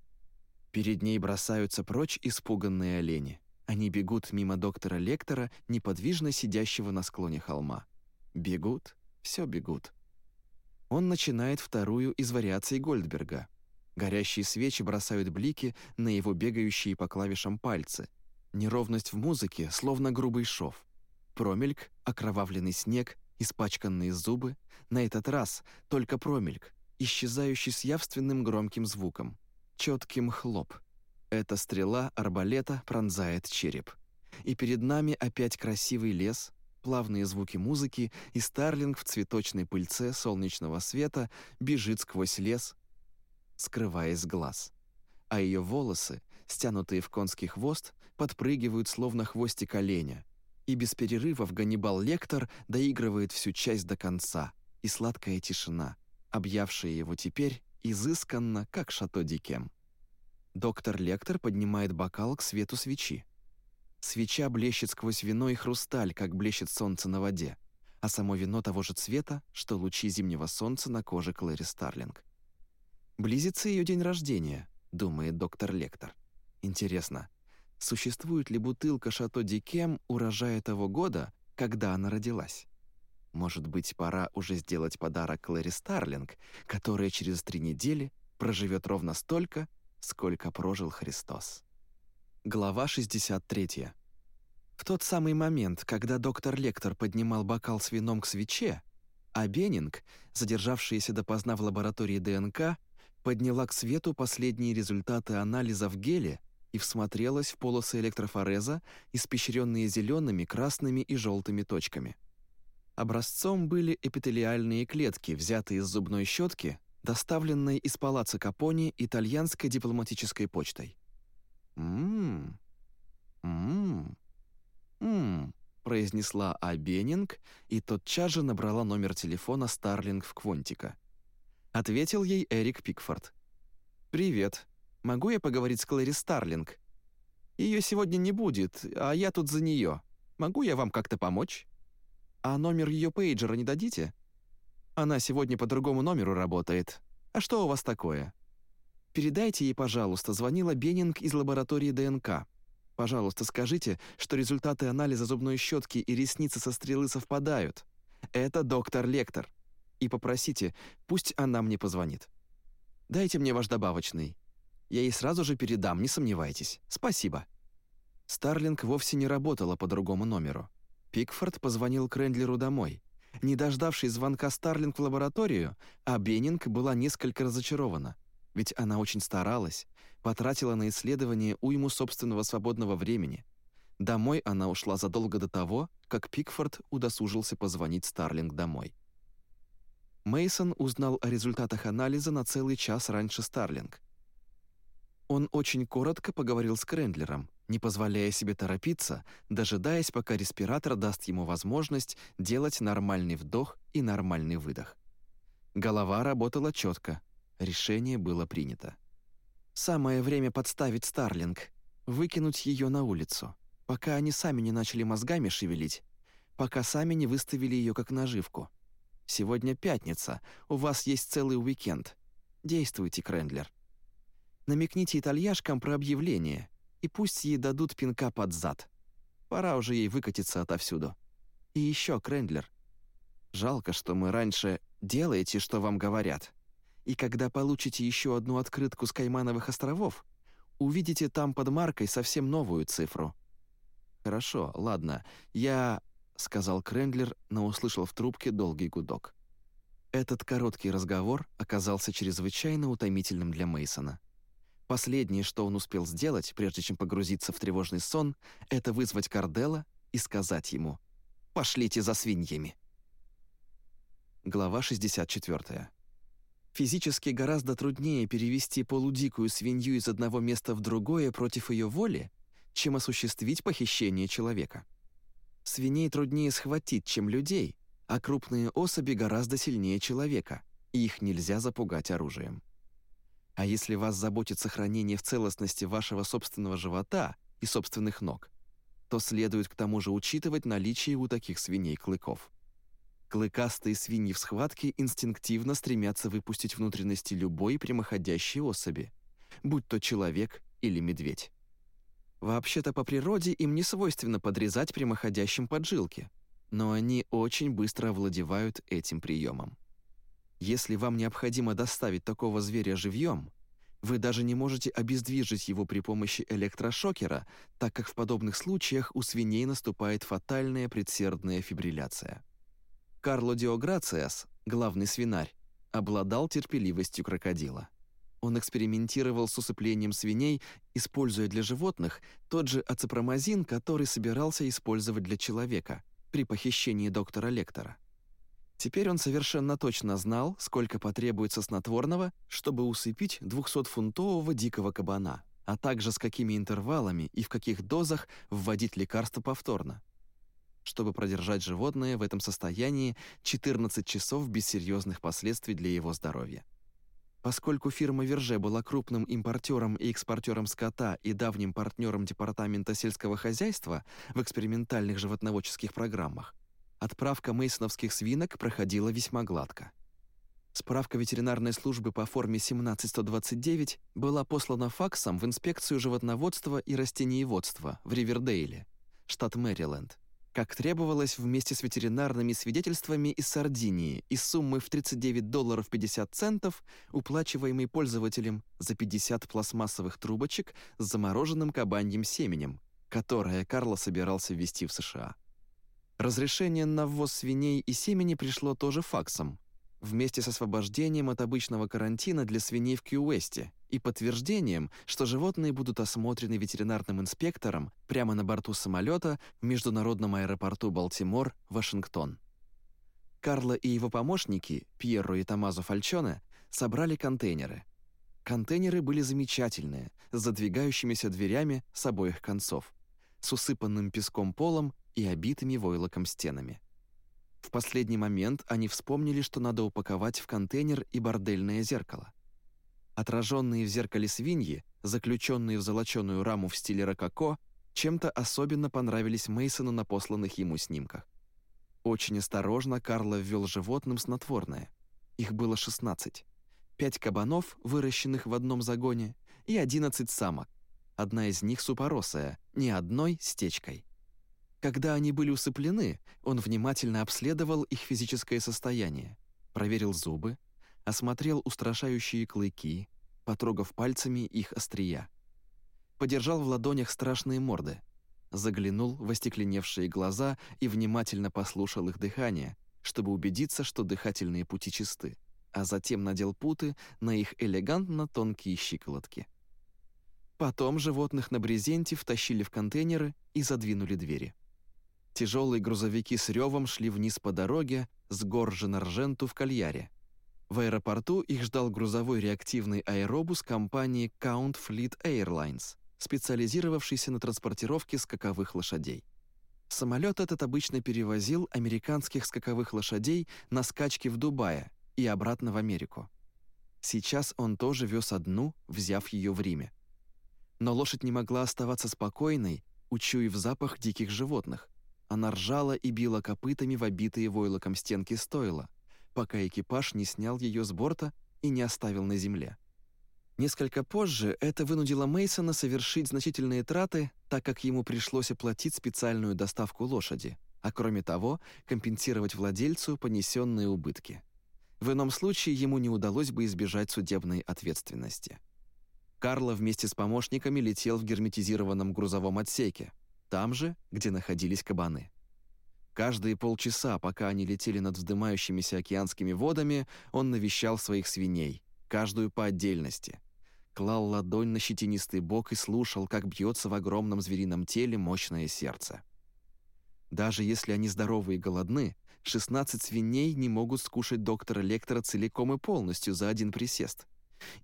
Перед ней бросаются прочь испуганные олени. Они бегут мимо доктора Лектора, неподвижно сидящего на склоне холма. Бегут, все бегут. Он начинает вторую из вариаций Гольдберга. Горящие свечи бросают блики на его бегающие по клавишам пальцы. Неровность в музыке, словно грубый шов. Промельк, окровавленный снег, испачканные зубы, на этот раз только промельк, исчезающий с явственным громким звуком, четким хлоп. Эта стрела арбалета пронзает череп. И перед нами опять красивый лес, плавные звуки музыки, и Старлинг в цветочной пыльце солнечного света бежит сквозь лес, скрываясь глаз. А ее волосы, стянутые в конский хвост, подпрыгивают, словно хвостик оленя, и без перерывов Ганнибал Лектор доигрывает всю часть до конца, и сладкая тишина, объявшая его теперь, изысканно, как шато Дикем. Доктор Лектор поднимает бокал к свету свечи. Свеча блещет сквозь вино и хрусталь, как блещет солнце на воде, а само вино того же цвета, что лучи зимнего солнца на коже Клэри Старлинг. Близится ее день рождения, думает доктор Лектор. Интересно, существует ли бутылка Шато Дикем урожая того года, когда она родилась. Может быть, пора уже сделать подарок Клэри Старлинг, которая через три недели проживет ровно столько, сколько прожил Христос. Глава 63. В тот самый момент, когда доктор Лектор поднимал бокал с вином к свече, а Беннинг, задержавшаяся допоздна в лаборатории ДНК, подняла к свету последние результаты анализа в геле и всмотрелась в полосы электрофореза, испещренные зелеными, красными и желтыми точками. Образцом были эпителиальные клетки, взятые из зубной щетки, доставленные из палаца Капони итальянской дипломатической почтой. «Ммм... Ммм... Ммм...» произнесла А. Беннинг и тотчас же набрала номер телефона Старлинг в Квонтика. Ответил ей Эрик Пикфорд. «Привет. Могу я поговорить с Клэри Старлинг? Ее сегодня не будет, а я тут за нее. Могу я вам как-то помочь?» «А номер ее пейджера не дадите?» «Она сегодня по другому номеру работает. А что у вас такое?» «Передайте ей, пожалуйста, звонила Беннинг из лаборатории ДНК. Пожалуйста, скажите, что результаты анализа зубной щетки и ресницы со стрелы совпадают. Это доктор Лектор. И попросите, пусть она мне позвонит. Дайте мне ваш добавочный. Я ей сразу же передам, не сомневайтесь. Спасибо». Старлинг вовсе не работала по другому номеру. Пикфорд позвонил Крендлеру домой. Не дождавшись звонка Старлинг в лабораторию, а Беннинг была несколько разочарована. Ведь она очень старалась, потратила на исследование уйму собственного свободного времени. Домой она ушла задолго до того, как Пикфорд удосужился позвонить Старлинг домой. Мейсон узнал о результатах анализа на целый час раньше Старлинг. Он очень коротко поговорил с Крендлером, не позволяя себе торопиться, дожидаясь, пока респиратор даст ему возможность делать нормальный вдох и нормальный выдох. Голова работала четко, решение было принято. Самое время подставить Старлинг, выкинуть ее на улицу, пока они сами не начали мозгами шевелить, пока сами не выставили ее как наживку. Сегодня пятница, у вас есть целый уикенд. Действуйте, Крендлер. Намекните итальяшкам про объявление — и пусть ей дадут пинка под зад. Пора уже ей выкатиться отовсюду. И еще, Крендлер. Жалко, что мы раньше «делаете, что вам говорят». И когда получите еще одну открытку с Каймановых островов, увидите там под маркой совсем новую цифру. «Хорошо, ладно, я...» — сказал Крендлер, но услышал в трубке долгий гудок. Этот короткий разговор оказался чрезвычайно утомительным для Мейсона. Последнее, что он успел сделать, прежде чем погрузиться в тревожный сон, это вызвать Кардела и сказать ему «Пошлите за свиньями». Глава 64. Физически гораздо труднее перевести полудикую свинью из одного места в другое против ее воли, чем осуществить похищение человека. Свиней труднее схватить, чем людей, а крупные особи гораздо сильнее человека, и их нельзя запугать оружием. А если вас заботит сохранение в целостности вашего собственного живота и собственных ног, то следует к тому же учитывать наличие у таких свиней клыков. Клыкастые свиньи в схватке инстинктивно стремятся выпустить внутренности любой прямоходящей особи, будь то человек или медведь. Вообще-то по природе им не свойственно подрезать прямоходящим поджилки, но они очень быстро овладевают этим приемом. Если вам необходимо доставить такого зверя живьем, вы даже не можете обездвижить его при помощи электрошокера, так как в подобных случаях у свиней наступает фатальная предсердная фибрилляция. Карло Диограциас, главный свинарь, обладал терпеливостью крокодила. Он экспериментировал с усыплением свиней, используя для животных тот же ацепромазин, который собирался использовать для человека при похищении доктора Лектора. Теперь он совершенно точно знал, сколько потребуется снотворного, чтобы усыпить 200-фунтового дикого кабана, а также с какими интервалами и в каких дозах вводить лекарство повторно, чтобы продержать животное в этом состоянии 14 часов без серьезных последствий для его здоровья. Поскольку фирма Верже была крупным импортером и экспортером скота и давним партнером Департамента сельского хозяйства в экспериментальных животноводческих программах, Отправка мейсоновских свинок проходила весьма гладко. Справка ветеринарной службы по форме 17129 была послана факсом в инспекцию животноводства и растениеводства в Ривердейле, штат Мэриленд, как требовалось вместе с ветеринарными свидетельствами из Сардинии и суммой в 39 долларов 50 центов, уплачиваемой пользователем за 50 пластмассовых трубочек с замороженным кабаньим семенем, которое Карло собирался ввести в США. Разрешение на ввоз свиней и семени пришло тоже факсом, вместе с освобождением от обычного карантина для свиней в Кью-Уэсте и подтверждением, что животные будут осмотрены ветеринарным инспектором прямо на борту самолета в международном аэропорту Балтимор, Вашингтон. Карло и его помощники, Пьерро и Томазо Фальчоне, собрали контейнеры. Контейнеры были замечательные, с задвигающимися дверями с обоих концов, с усыпанным песком полом и обитыми войлоком стенами. В последний момент они вспомнили, что надо упаковать в контейнер и бордельное зеркало. Отраженные в зеркале свиньи, заключенные в золоченую раму в стиле рококо, чем-то особенно понравились Мейсону на посланных ему снимках. Очень осторожно Карло ввел животным снотворное. Их было 16. Пять кабанов, выращенных в одном загоне, и 11 самок. Одна из них супоросая, ни одной стечкой. Когда они были усыплены, он внимательно обследовал их физическое состояние, проверил зубы, осмотрел устрашающие клыки, потрогав пальцами их острия. Подержал в ладонях страшные морды, заглянул в остекленевшие глаза и внимательно послушал их дыхание, чтобы убедиться, что дыхательные пути чисты, а затем надел путы на их элегантно тонкие щиколотки. Потом животных на брезенте втащили в контейнеры и задвинули двери. Тяжелые грузовики с ревом шли вниз по дороге с гор Женарженту в Кальяре. В аэропорту их ждал грузовой реактивный аэробус компании Count Fleet Airlines, специализировавшийся на транспортировке скаковых лошадей. Самолет этот обычно перевозил американских скаковых лошадей на скачки в Дубае и обратно в Америку. Сейчас он тоже вез одну, взяв ее в Риме. Но лошадь не могла оставаться спокойной, учуяв запах диких животных, она ржала и била копытами в обитые войлоком стенки стойла, пока экипаж не снял ее с борта и не оставил на земле. Несколько позже это вынудило Мейсона совершить значительные траты, так как ему пришлось оплатить специальную доставку лошади, а кроме того, компенсировать владельцу понесенные убытки. В ином случае ему не удалось бы избежать судебной ответственности. Карло вместе с помощниками летел в герметизированном грузовом отсеке, там же, где находились кабаны. Каждые полчаса, пока они летели над вздымающимися океанскими водами, он навещал своих свиней, каждую по отдельности. Клал ладонь на щетинистый бок и слушал, как бьется в огромном зверином теле мощное сердце. Даже если они здоровы и голодны, 16 свиней не могут скушать доктора Лектора целиком и полностью за один присест.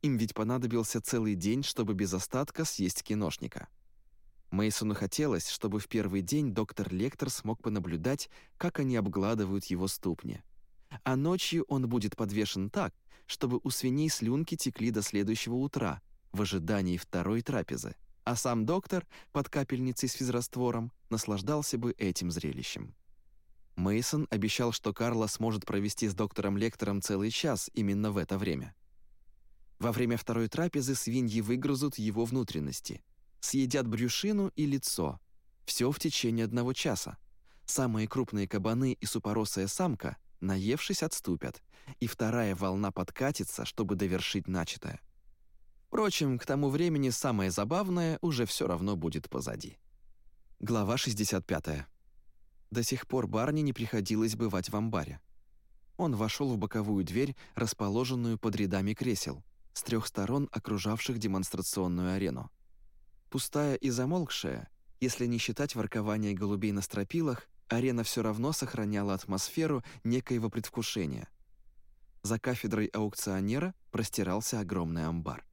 Им ведь понадобился целый день, чтобы без остатка съесть киношника. Мейсону хотелось, чтобы в первый день доктор Лектор смог понаблюдать, как они обгладывают его ступни. А ночью он будет подвешен так, чтобы у свиней слюнки текли до следующего утра, в ожидании второй трапезы, а сам доктор под капельницей с физраствором наслаждался бы этим зрелищем. Мейсон обещал, что Карла сможет провести с доктором Лектором целый час именно в это время. Во время второй трапезы свиньи выгрызут его внутренности – съедят брюшину и лицо. Все в течение одного часа. Самые крупные кабаны и супоросая самка, наевшись, отступят, и вторая волна подкатится, чтобы довершить начатое. Впрочем, к тому времени самое забавное уже все равно будет позади. Глава 65. До сих пор Барни не приходилось бывать в амбаре. Он вошел в боковую дверь, расположенную под рядами кресел, с трех сторон окружавших демонстрационную арену. Пустая и замолкшая, если не считать воркования голубей на стропилах, арена все равно сохраняла атмосферу некоего предвкушения. За кафедрой аукционера простирался огромный амбар.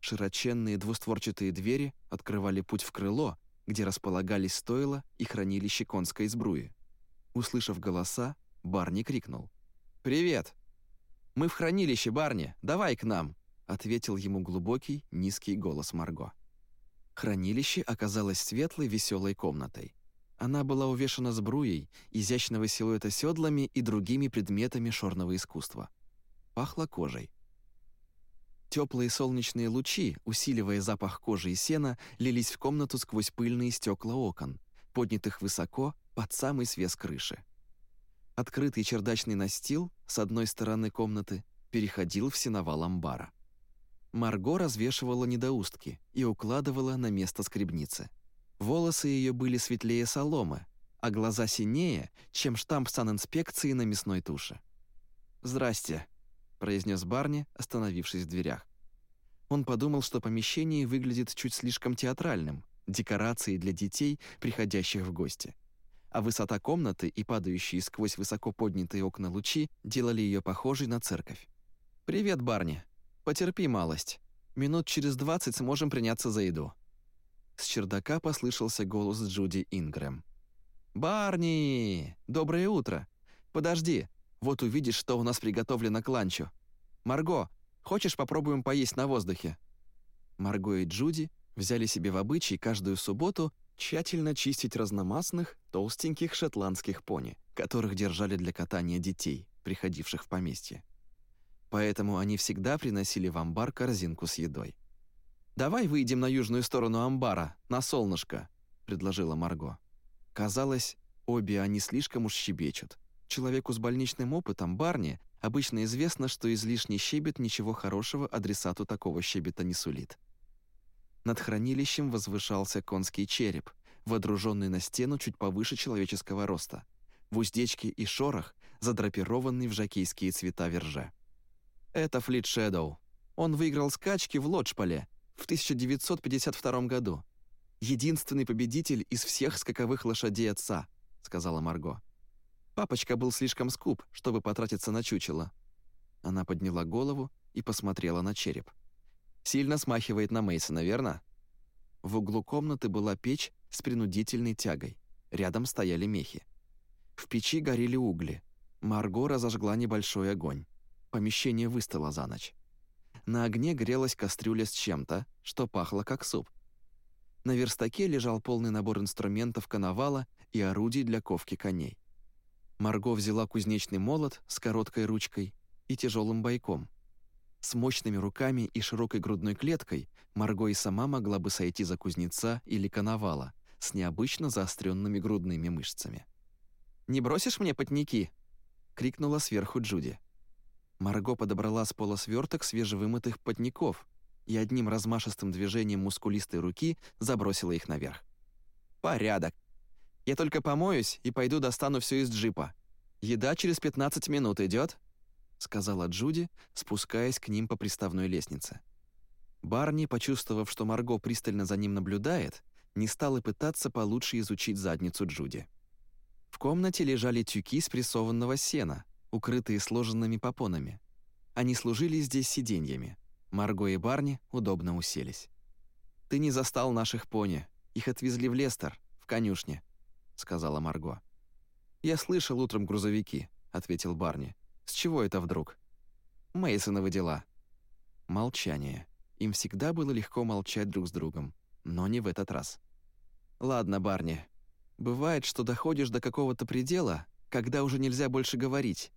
Широченные двустворчатые двери открывали путь в крыло, где располагались стойла и хранилище конской сбруи. Услышав голоса, Барни крикнул. «Привет!» «Мы в хранилище, Барни, давай к нам!» ответил ему глубокий, низкий голос Марго. Хранилище оказалось светлой, веселой комнатой. Она была увешана сбруей, изящного силуэта седлами и другими предметами шорного искусства. Пахло кожей. Теплые солнечные лучи, усиливая запах кожи и сена, лились в комнату сквозь пыльные стекла окон, поднятых высоко под самый свес крыши. Открытый чердачный настил с одной стороны комнаты переходил в сеновал амбара. Марго развешивала недоустки и укладывала на место скребницы. Волосы ее были светлее соломы, а глаза синее, чем штамп санинспекции на мясной туше. «Здрасте», — произнес Барни, остановившись в дверях. Он подумал, что помещение выглядит чуть слишком театральным, декорацией для детей, приходящих в гости. А высота комнаты и падающие сквозь высоко поднятые окна лучи делали ее похожей на церковь. «Привет, Барни. Потерпи малость. Минут через двадцать сможем приняться за еду». С чердака послышался голос Джуди Ингрэм. «Барни! Доброе утро! Подожди, вот увидишь, что у нас приготовлено к ланчу. Марго, хочешь попробуем поесть на воздухе?» Марго и Джуди взяли себе в обычай каждую субботу тщательно чистить разномастных, толстеньких шотландских пони, которых держали для катания детей, приходивших в поместье. Поэтому они всегда приносили в амбар корзинку с едой. «Давай выйдем на южную сторону амбара, на солнышко», — предложила Марго. Казалось, обе они слишком уж щебечут. Человеку с больничным опытом Барни обычно известно, что излишний щебет ничего хорошего адресату такого щебета не сулит. Над хранилищем возвышался конский череп, водруженный на стену чуть повыше человеческого роста, в уздечке и шорах, задрапированный в жакейские цвета верже. Это Флит Шэдоу. Он выиграл скачки в Лоджполе в 1952 году единственный победитель из всех скаковых лошадей отца», — сказала Марго. Папочка был слишком скуп, чтобы потратиться на чучело. Она подняла голову и посмотрела на череп. «Сильно смахивает на Мейсона, верно?» В углу комнаты была печь с принудительной тягой. Рядом стояли мехи. В печи горели угли. Марго разожгла небольшой огонь. Помещение выстыло за ночь. На огне грелась кастрюля с чем-то, что пахло как суп. На верстаке лежал полный набор инструментов коновала и орудий для ковки коней. Марго взяла кузнечный молот с короткой ручкой и тяжелым бойком. С мощными руками и широкой грудной клеткой Марго и сама могла бы сойти за кузнеца или коновала с необычно заостренными грудными мышцами. «Не бросишь мне потники?» — крикнула сверху Джуди. Марго подобрала с пола сверток свежевымытых потников и одним размашистым движением мускулистой руки забросила их наверх. «Порядок. Я только помоюсь и пойду достану все из джипа. Еда через 15 минут идет, сказала Джуди, спускаясь к ним по приставной лестнице. Барни, почувствовав, что Марго пристально за ним наблюдает, не стал и пытаться получше изучить задницу Джуди. В комнате лежали тюки спрессованного сена, укрытые сложенными попонами. Они служили здесь сиденьями. Марго и Барни удобно уселись. «Ты не застал наших пони. Их отвезли в Лестер, в конюшне», — сказала Марго. «Я слышал утром грузовики», — ответил Барни. «С чего это вдруг?» «Мейсоновы дела». Молчание. Им всегда было легко молчать друг с другом, но не в этот раз. «Ладно, Барни. Бывает, что доходишь до какого-то предела, когда уже нельзя больше говорить,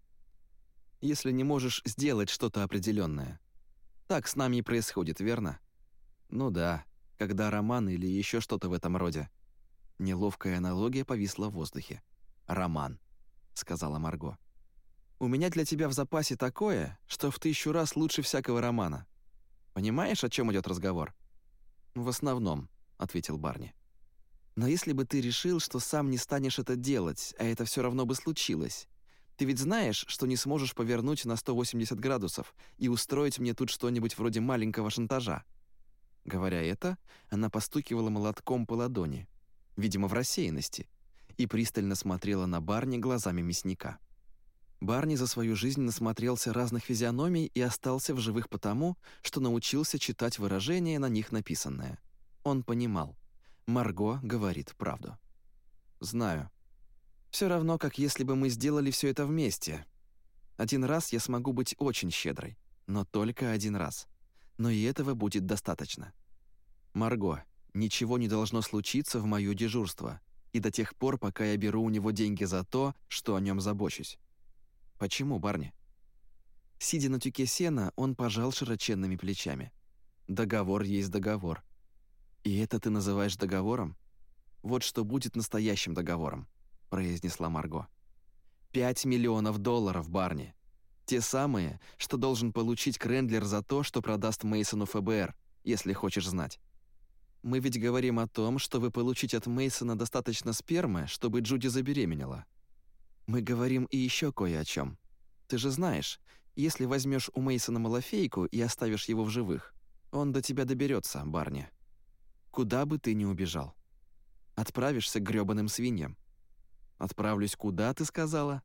если не можешь сделать что-то определенное. Так с нами и происходит, верно? Ну да, когда роман или еще что-то в этом роде. Неловкая аналогия повисла в воздухе. «Роман», — сказала Марго. «У меня для тебя в запасе такое, что в тысячу раз лучше всякого романа. Понимаешь, о чем идет разговор?» «В основном», — ответил Барни. «Но если бы ты решил, что сам не станешь это делать, а это все равно бы случилось, ты ведь знаешь, что не сможешь повернуть на 180 градусов и устроить мне тут что-нибудь вроде маленького шантажа». Говоря это, она постукивала молотком по ладони, видимо, в рассеянности, и пристально смотрела на Барни глазами мясника. Барни за свою жизнь насмотрелся разных физиономий и остался в живых потому, что научился читать выражения на них написанное. Он понимал. Марго говорит правду. «Знаю», все равно, как если бы мы сделали все это вместе. Один раз я смогу быть очень щедрой, но только один раз. Но и этого будет достаточно. Марго, ничего не должно случиться в моё дежурство, и до тех пор, пока я беру у него деньги за то, что о нем забочусь. Почему, барни? Сидя на тюке сена, он пожал широченными плечами. Договор есть договор. И это ты называешь договором? Вот что будет настоящим договором. — произнесла Марго. «Пять миллионов долларов, Барни. Те самые, что должен получить Крендлер за то, что продаст Мейсону ФБР, если хочешь знать. Мы ведь говорим о том, что вы получите от Мейсона достаточно спермы, чтобы Джуди забеременела. Мы говорим и еще кое о чем. Ты же знаешь, если возьмешь у Мейсона малофейку и оставишь его в живых, он до тебя доберется, Барни. Куда бы ты ни убежал. Отправишься к грёбаным свиньям. Отправлюсь куда, ты сказала?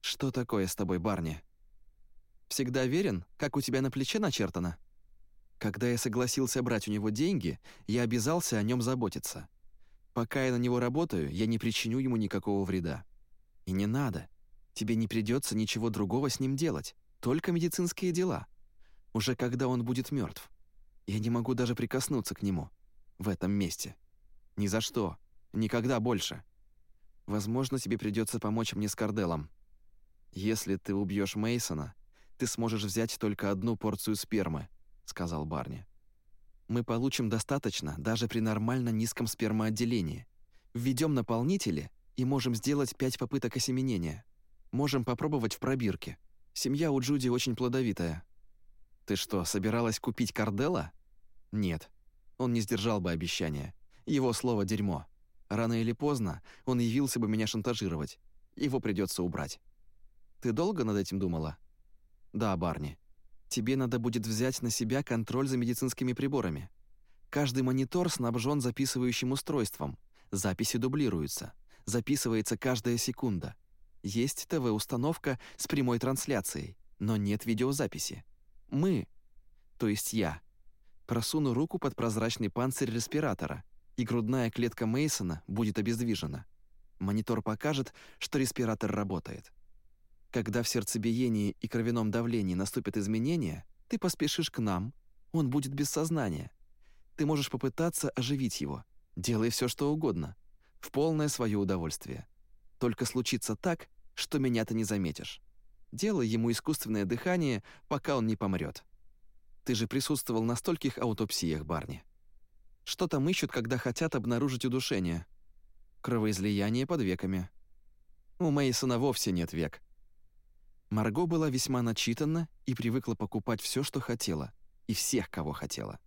Что такое с тобой, Барни? Всегда верен, как у тебя на плече начертано? Когда я согласился брать у него деньги, я обязался о нем заботиться. Пока я на него работаю, я не причиню ему никакого вреда. И не надо. Тебе не придется ничего другого с ним делать, только медицинские дела. Уже когда он будет мертв. Я не могу даже прикоснуться к нему. В этом месте. Ни за что. Никогда больше. Возможно, тебе придется помочь мне с Карделом. Если ты убьешь Мейсона, ты сможешь взять только одну порцию спермы, сказал Барни. Мы получим достаточно даже при нормально низком спермоотделении. Введем наполнители и можем сделать пять попыток осеменения. Можем попробовать в пробирке. Семья у Джуди очень плодовитая. Ты что, собиралась купить Кардела? Нет. Он не сдержал бы обещания. Его слово «дерьмо». Рано или поздно он явился бы меня шантажировать. Его придется убрать. Ты долго над этим думала? Да, Барни. Тебе надо будет взять на себя контроль за медицинскими приборами. Каждый монитор снабжен записывающим устройством. Записи дублируются. Записывается каждая секунда. Есть ТВ-установка с прямой трансляцией, но нет видеозаписи. Мы, то есть я, просуну руку под прозрачный панцирь респиратора, и грудная клетка Мейсона будет обездвижена. Монитор покажет, что респиратор работает. Когда в сердцебиении и кровяном давлении наступят изменения, ты поспешишь к нам, он будет без сознания. Ты можешь попытаться оживить его. Делай все, что угодно. В полное свое удовольствие. Только случится так, что меня ты не заметишь. Делай ему искусственное дыхание, пока он не помрет. Ты же присутствовал на стольких аутопсиях, Барни. Что там ищут, когда хотят обнаружить удушение? Кровоизлияние под веками. У Мейсона вовсе нет век. Марго была весьма начитана и привыкла покупать все, что хотела, и всех, кого хотела.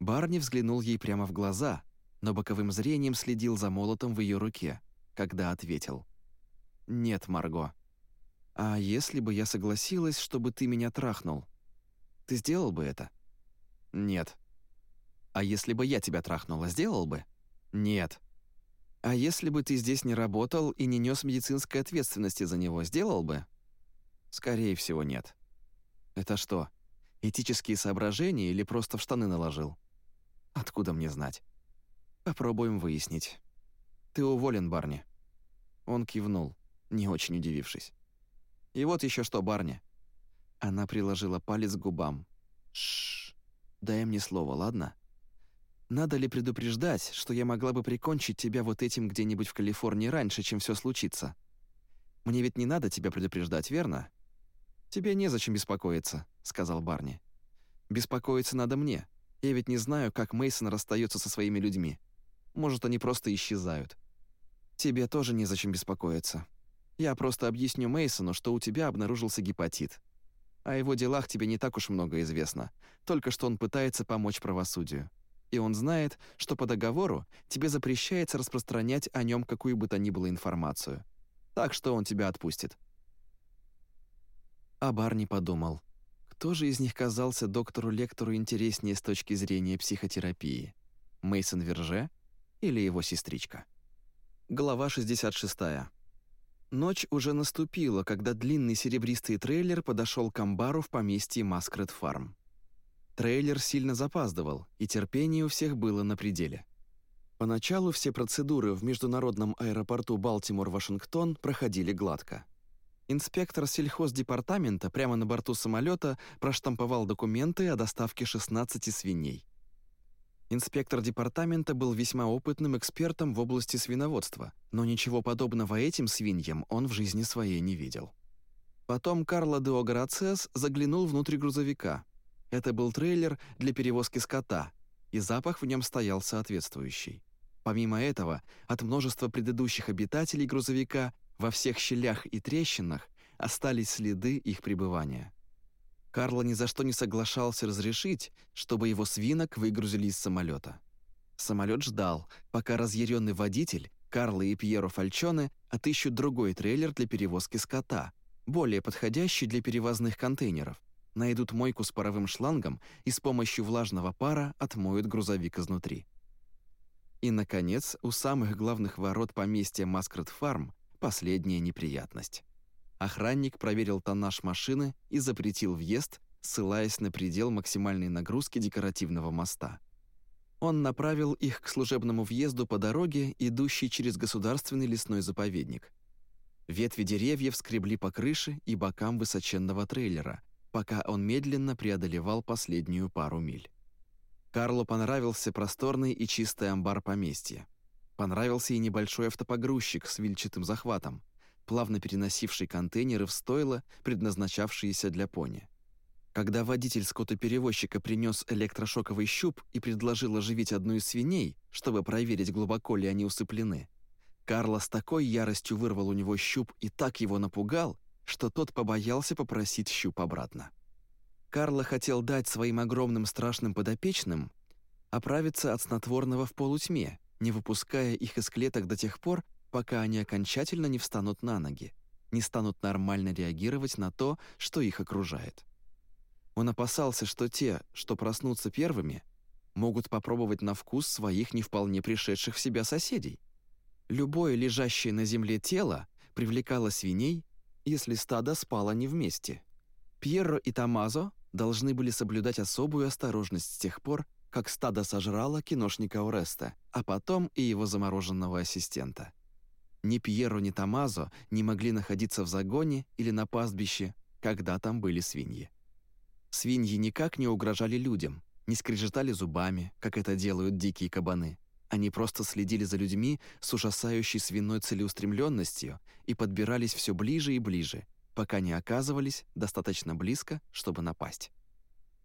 Барни взглянул ей прямо в глаза, но боковым зрением следил за молотом в ее руке, когда ответил. «Нет, Марго. А если бы я согласилась, чтобы ты меня трахнул? Ты сделал бы это?» «Нет». «А если бы я тебя трахнула, сделал бы?» «Нет». «А если бы ты здесь не работал и не нес медицинской ответственности за него, сделал бы?» «Скорее всего, нет». «Это что, этические соображения или просто в штаны наложил?» «Откуда мне знать?» «Попробуем выяснить». «Ты уволен, Барни». Он кивнул, не очень удивившись. «И вот еще что, Барни». Она приложила палец к губам. Шш, дай мне слово, ладно? Надо ли предупреждать, что я могла бы прикончить тебя вот этим где-нибудь в Калифорнии раньше, чем все случится? Мне ведь не надо тебя предупреждать, верно? Тебе незачем беспокоиться, сказал Барни. Беспокоиться надо мне. Я ведь не знаю, как Мейсон расстается со своими людьми. Может, они просто исчезают. Тебе тоже незачем беспокоиться. Я просто объясню Мейсону, что у тебя обнаружился гепатит. О его делах тебе не так уж много известно, только что он пытается помочь правосудию. И он знает, что по договору тебе запрещается распространять о нем какую бы то ни было информацию. Так что он тебя отпустит». А Барни подумал, кто же из них казался доктору-лектору интереснее с точки зрения психотерапии? Мейсон Верже или его сестричка? Глава 66. Ночь уже наступила, когда длинный серебристый трейлер подошел к амбару в поместье Маскрет Фарм. Трейлер сильно запаздывал, и терпение у всех было на пределе. Поначалу все процедуры в международном аэропорту Балтимор-Вашингтон проходили гладко. Инспектор сельхоздепартамента прямо на борту самолета проштамповал документы о доставке 16 свиней. Инспектор департамента был весьма опытным экспертом в области свиноводства, но ничего подобного этим свиньям он в жизни своей не видел. Потом Карло де Ограциас заглянул внутрь грузовика. Это был трейлер для перевозки скота, и запах в нем стоял соответствующий. Помимо этого, от множества предыдущих обитателей грузовика во всех щелях и трещинах остались следы их пребывания. Карло ни за что не соглашался разрешить, чтобы его свинок выгрузили из самолета. Самолет ждал, пока разъяренный водитель, Карло и Пьеро Фальчоне, отыщут другой трейлер для перевозки скота, более подходящий для перевозных контейнеров, найдут мойку с паровым шлангом и с помощью влажного пара отмоют грузовик изнутри. И, наконец, у самых главных ворот поместья Маскрет Фарм последняя неприятность. Охранник проверил тоннаж машины и запретил въезд, ссылаясь на предел максимальной нагрузки декоративного моста. Он направил их к служебному въезду по дороге, идущей через государственный лесной заповедник. Ветви деревьев скребли по крыше и бокам высоченного трейлера, пока он медленно преодолевал последнюю пару миль. Карлу понравился просторный и чистый амбар поместья. Понравился и небольшой автопогрузчик с вильчатым захватом, плавно переносивший контейнеры в стойло, предназначавшиеся для пони. Когда водитель скотоперевозчика принес электрошоковый щуп и предложил оживить одну из свиней, чтобы проверить, глубоко ли они усыплены, Карло с такой яростью вырвал у него щуп и так его напугал, что тот побоялся попросить щуп обратно. Карло хотел дать своим огромным страшным подопечным оправиться от снотворного в полутьме, не выпуская их из клеток до тех пор, пока они окончательно не встанут на ноги, не станут нормально реагировать на то, что их окружает. Он опасался, что те, что проснутся первыми, могут попробовать на вкус своих не вполне пришедших в себя соседей. Любое лежащее на земле тело привлекало свиней, если стадо спало не вместе. Пьерро и Тамазо должны были соблюдать особую осторожность с тех пор, как стадо сожрало киношника Ореста, а потом и его замороженного ассистента. Ни Пьеро, ни Тамазо не могли находиться в загоне или на пастбище, когда там были свиньи. Свиньи никак не угрожали людям, не скрежетали зубами, как это делают дикие кабаны. Они просто следили за людьми с ужасающей свиной целеустремленностью и подбирались все ближе и ближе, пока не оказывались достаточно близко, чтобы напасть.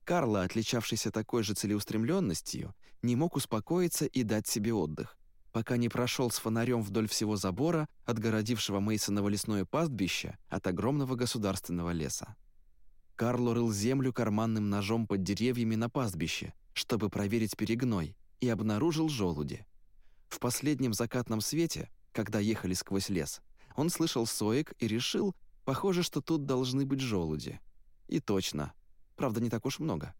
Карло, отличавшийся такой же целеустремленностью, не мог успокоиться и дать себе отдых, пока не прошел с фонарем вдоль всего забора, отгородившего Мейсоново лесное пастбище от огромного государственного леса. Карло рыл землю карманным ножом под деревьями на пастбище, чтобы проверить перегной, и обнаружил желуди. В последнем закатном свете, когда ехали сквозь лес, он слышал соек и решил, Похоже, что тут должны быть желуди. И точно. Правда, не так уж много.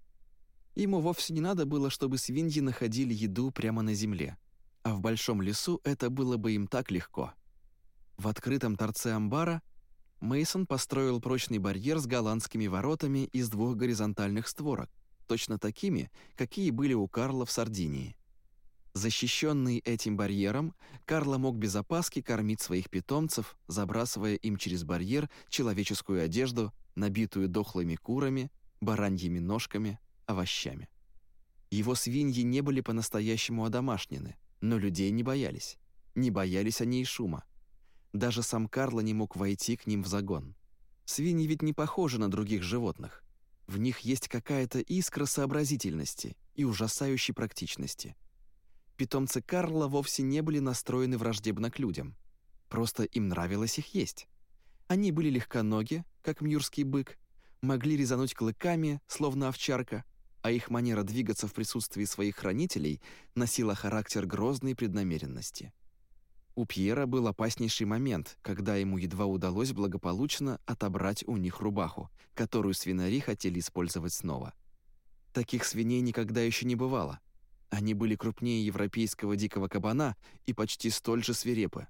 Ему вовсе не надо было, чтобы свиньи находили еду прямо на земле. А в большом лесу это было бы им так легко. В открытом торце амбара Мейсон построил прочный барьер с голландскими воротами из двух горизонтальных створок, точно такими, какие были у Карла в Сардинии. Защищенный этим барьером, Карло мог без опаски кормить своих питомцев, забрасывая им через барьер человеческую одежду, набитую дохлыми курами, бараньими ножками, овощами. Его свиньи не были по-настоящему одомашнены, но людей не боялись. Не боялись они и шума. Даже сам Карло не мог войти к ним в загон. Свиньи ведь не похожи на других животных. В них есть какая-то искра сообразительности и ужасающей практичности – питомцы Карла вовсе не были настроены враждебно к людям. Просто им нравилось их есть. Они были легконоги, как мюрский бык, могли резануть клыками, словно овчарка, а их манера двигаться в присутствии своих хранителей носила характер грозной преднамеренности. У Пьера был опаснейший момент, когда ему едва удалось благополучно отобрать у них рубаху, которую свинари хотели использовать снова. Таких свиней никогда еще не бывало — они были крупнее европейского дикого кабана и почти столь же свирепы.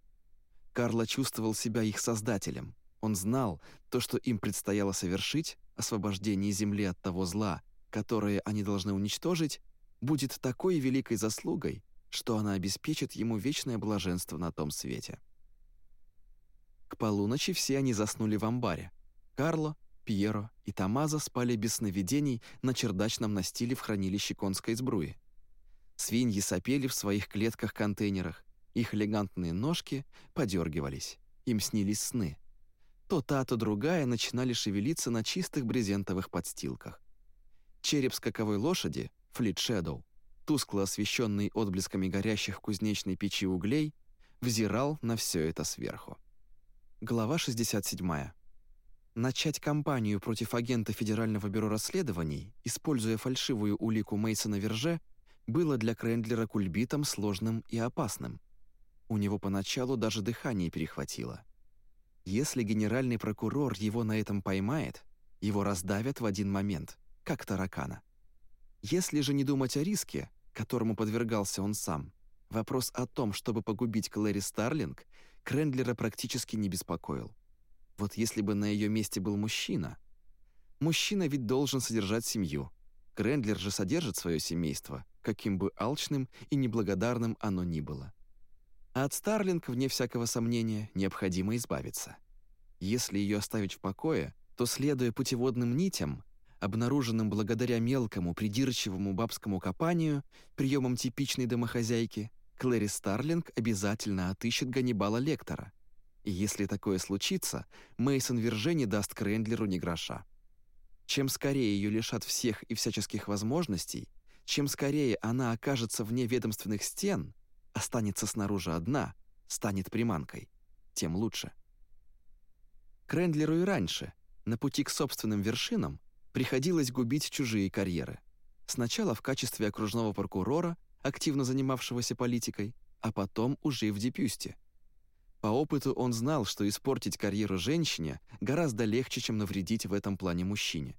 Карло чувствовал себя их создателем. Он знал, то, что им предстояло совершить, освобождение Земли от того зла, которое они должны уничтожить, будет такой великой заслугой, что она обеспечит ему вечное блаженство на том свете. К полуночи все они заснули в амбаре. Карло, Пьеро и Тамаза спали без сновидений на чердачном настиле в хранилище конской сбруи. Свиньи сопели в своих клетках-контейнерах, их элегантные ножки подергивались, им снились сны. То та, то другая начинали шевелиться на чистых брезентовых подстилках. Череп скаковой лошади, Флит тускло освещенный отблесками горящих в кузнечной печи углей, взирал на все это сверху. Глава 67. Начать кампанию против агента Федерального бюро расследований, используя фальшивую улику Мейсона Верже, было для Крендлера кульбитом сложным и опасным. У него поначалу даже дыхание перехватило. Если генеральный прокурор его на этом поймает, его раздавят в один момент, как таракана. Если же не думать о риске, которому подвергался он сам, вопрос о том, чтобы погубить Клэри Старлинг, Крендлера практически не беспокоил. Вот если бы на ее месте был мужчина. Мужчина ведь должен содержать семью. Крендлер же содержит свое семейство, каким бы алчным и неблагодарным оно ни было. А от Старлинг, вне всякого сомнения, необходимо избавиться. Если ее оставить в покое, то, следуя путеводным нитям, обнаруженным благодаря мелкому, придирчивому бабскому копанию, приемам типичной домохозяйки, Клэри Старлинг обязательно отыщет Ганнибала Лектора. И если такое случится, Мейсон Верже не даст Крендлеру ни гроша. Чем скорее ее лишат всех и всяческих возможностей, чем скорее она окажется вне ведомственных стен, останется снаружи одна, станет приманкой, тем лучше. Крендлеру и раньше, на пути к собственным вершинам, приходилось губить чужие карьеры. Сначала в качестве окружного прокурора, активно занимавшегося политикой, а потом уже в Депюсте. По опыту он знал, что испортить карьеру женщине гораздо легче, чем навредить в этом плане мужчине.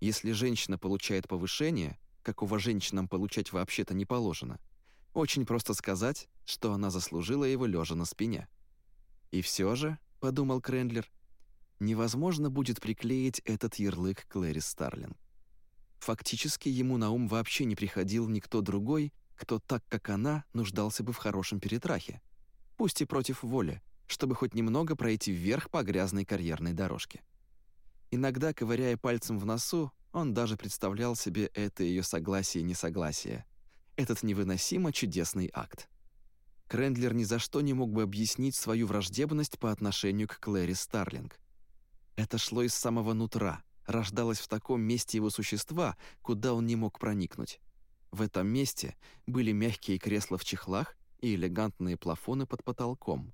Если женщина получает повышение, какого женщинам получать вообще-то не положено, очень просто сказать, что она заслужила его лежа на спине. И все же, подумал Крендлер, невозможно будет приклеить этот ярлык Клэри Старлинг. Фактически ему на ум вообще не приходил никто другой, кто так, как она, нуждался бы в хорошем перетрахе, пусть и против воли, чтобы хоть немного пройти вверх по грязной карьерной дорожке. Иногда, ковыряя пальцем в носу, он даже представлял себе это ее согласие и несогласие, этот невыносимо чудесный акт. Крендлер ни за что не мог бы объяснить свою враждебность по отношению к Клэри Старлинг. Это шло из самого нутра, рождалось в таком месте его существа, куда он не мог проникнуть. В этом месте были мягкие кресла в чехлах и элегантные плафоны под потолком,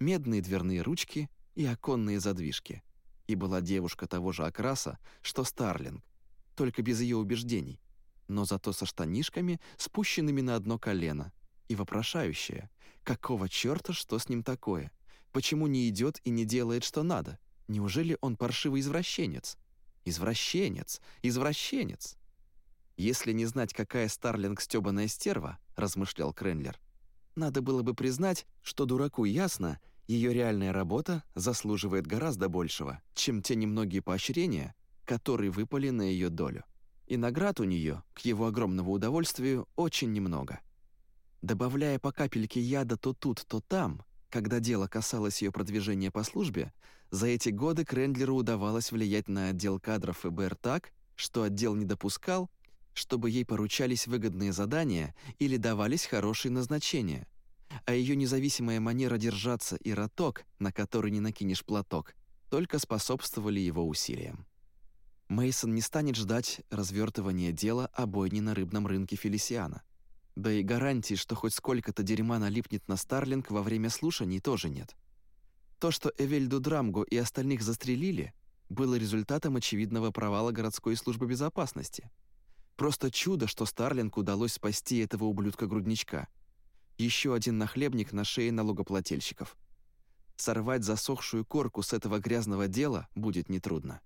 медные дверные ручки и оконные задвижки. И была девушка того же окраса, что Старлинг, только без ее убеждений, но зато со штанишками, спущенными на одно колено, и вопрошающая, какого черта, что с ним такое? Почему не идет и не делает, что надо? Неужели он паршивый извращенец? Извращенец, извращенец. «Если не знать, какая Старлинг стёбаная стерва», — размышлял Кренлер, «надо было бы признать, что дураку ясно, ее реальная работа заслуживает гораздо большего, чем те немногие поощрения, которые выпали на ее долю. И наград у нее, к его огромному удовольствию, очень немного. Добавляя по капельке яда то тут, то там, когда дело касалось ее продвижения по службе, за эти годы Крендлеру удавалось влиять на отдел кадров ФБР так, что отдел не допускал, чтобы ей поручались выгодные задания или давались хорошие назначения. А ее независимая манера держаться и роток, на который не накинешь платок, только способствовали его усилиям. Мейсон не станет ждать развертывания дела о бойне на рыбном рынке Фелисиана. Да и гарантии, что хоть сколько-то дерьма налипнет на Старлинг во время слушаний, тоже нет. То, что Эвельду Драмго и остальных застрелили, было результатом очевидного провала городской службы безопасности — Просто чудо, что Старлинг удалось спасти этого ублюдка-грудничка. Еще один нахлебник на шее налогоплательщиков. Сорвать засохшую корку с этого грязного дела будет нетрудно.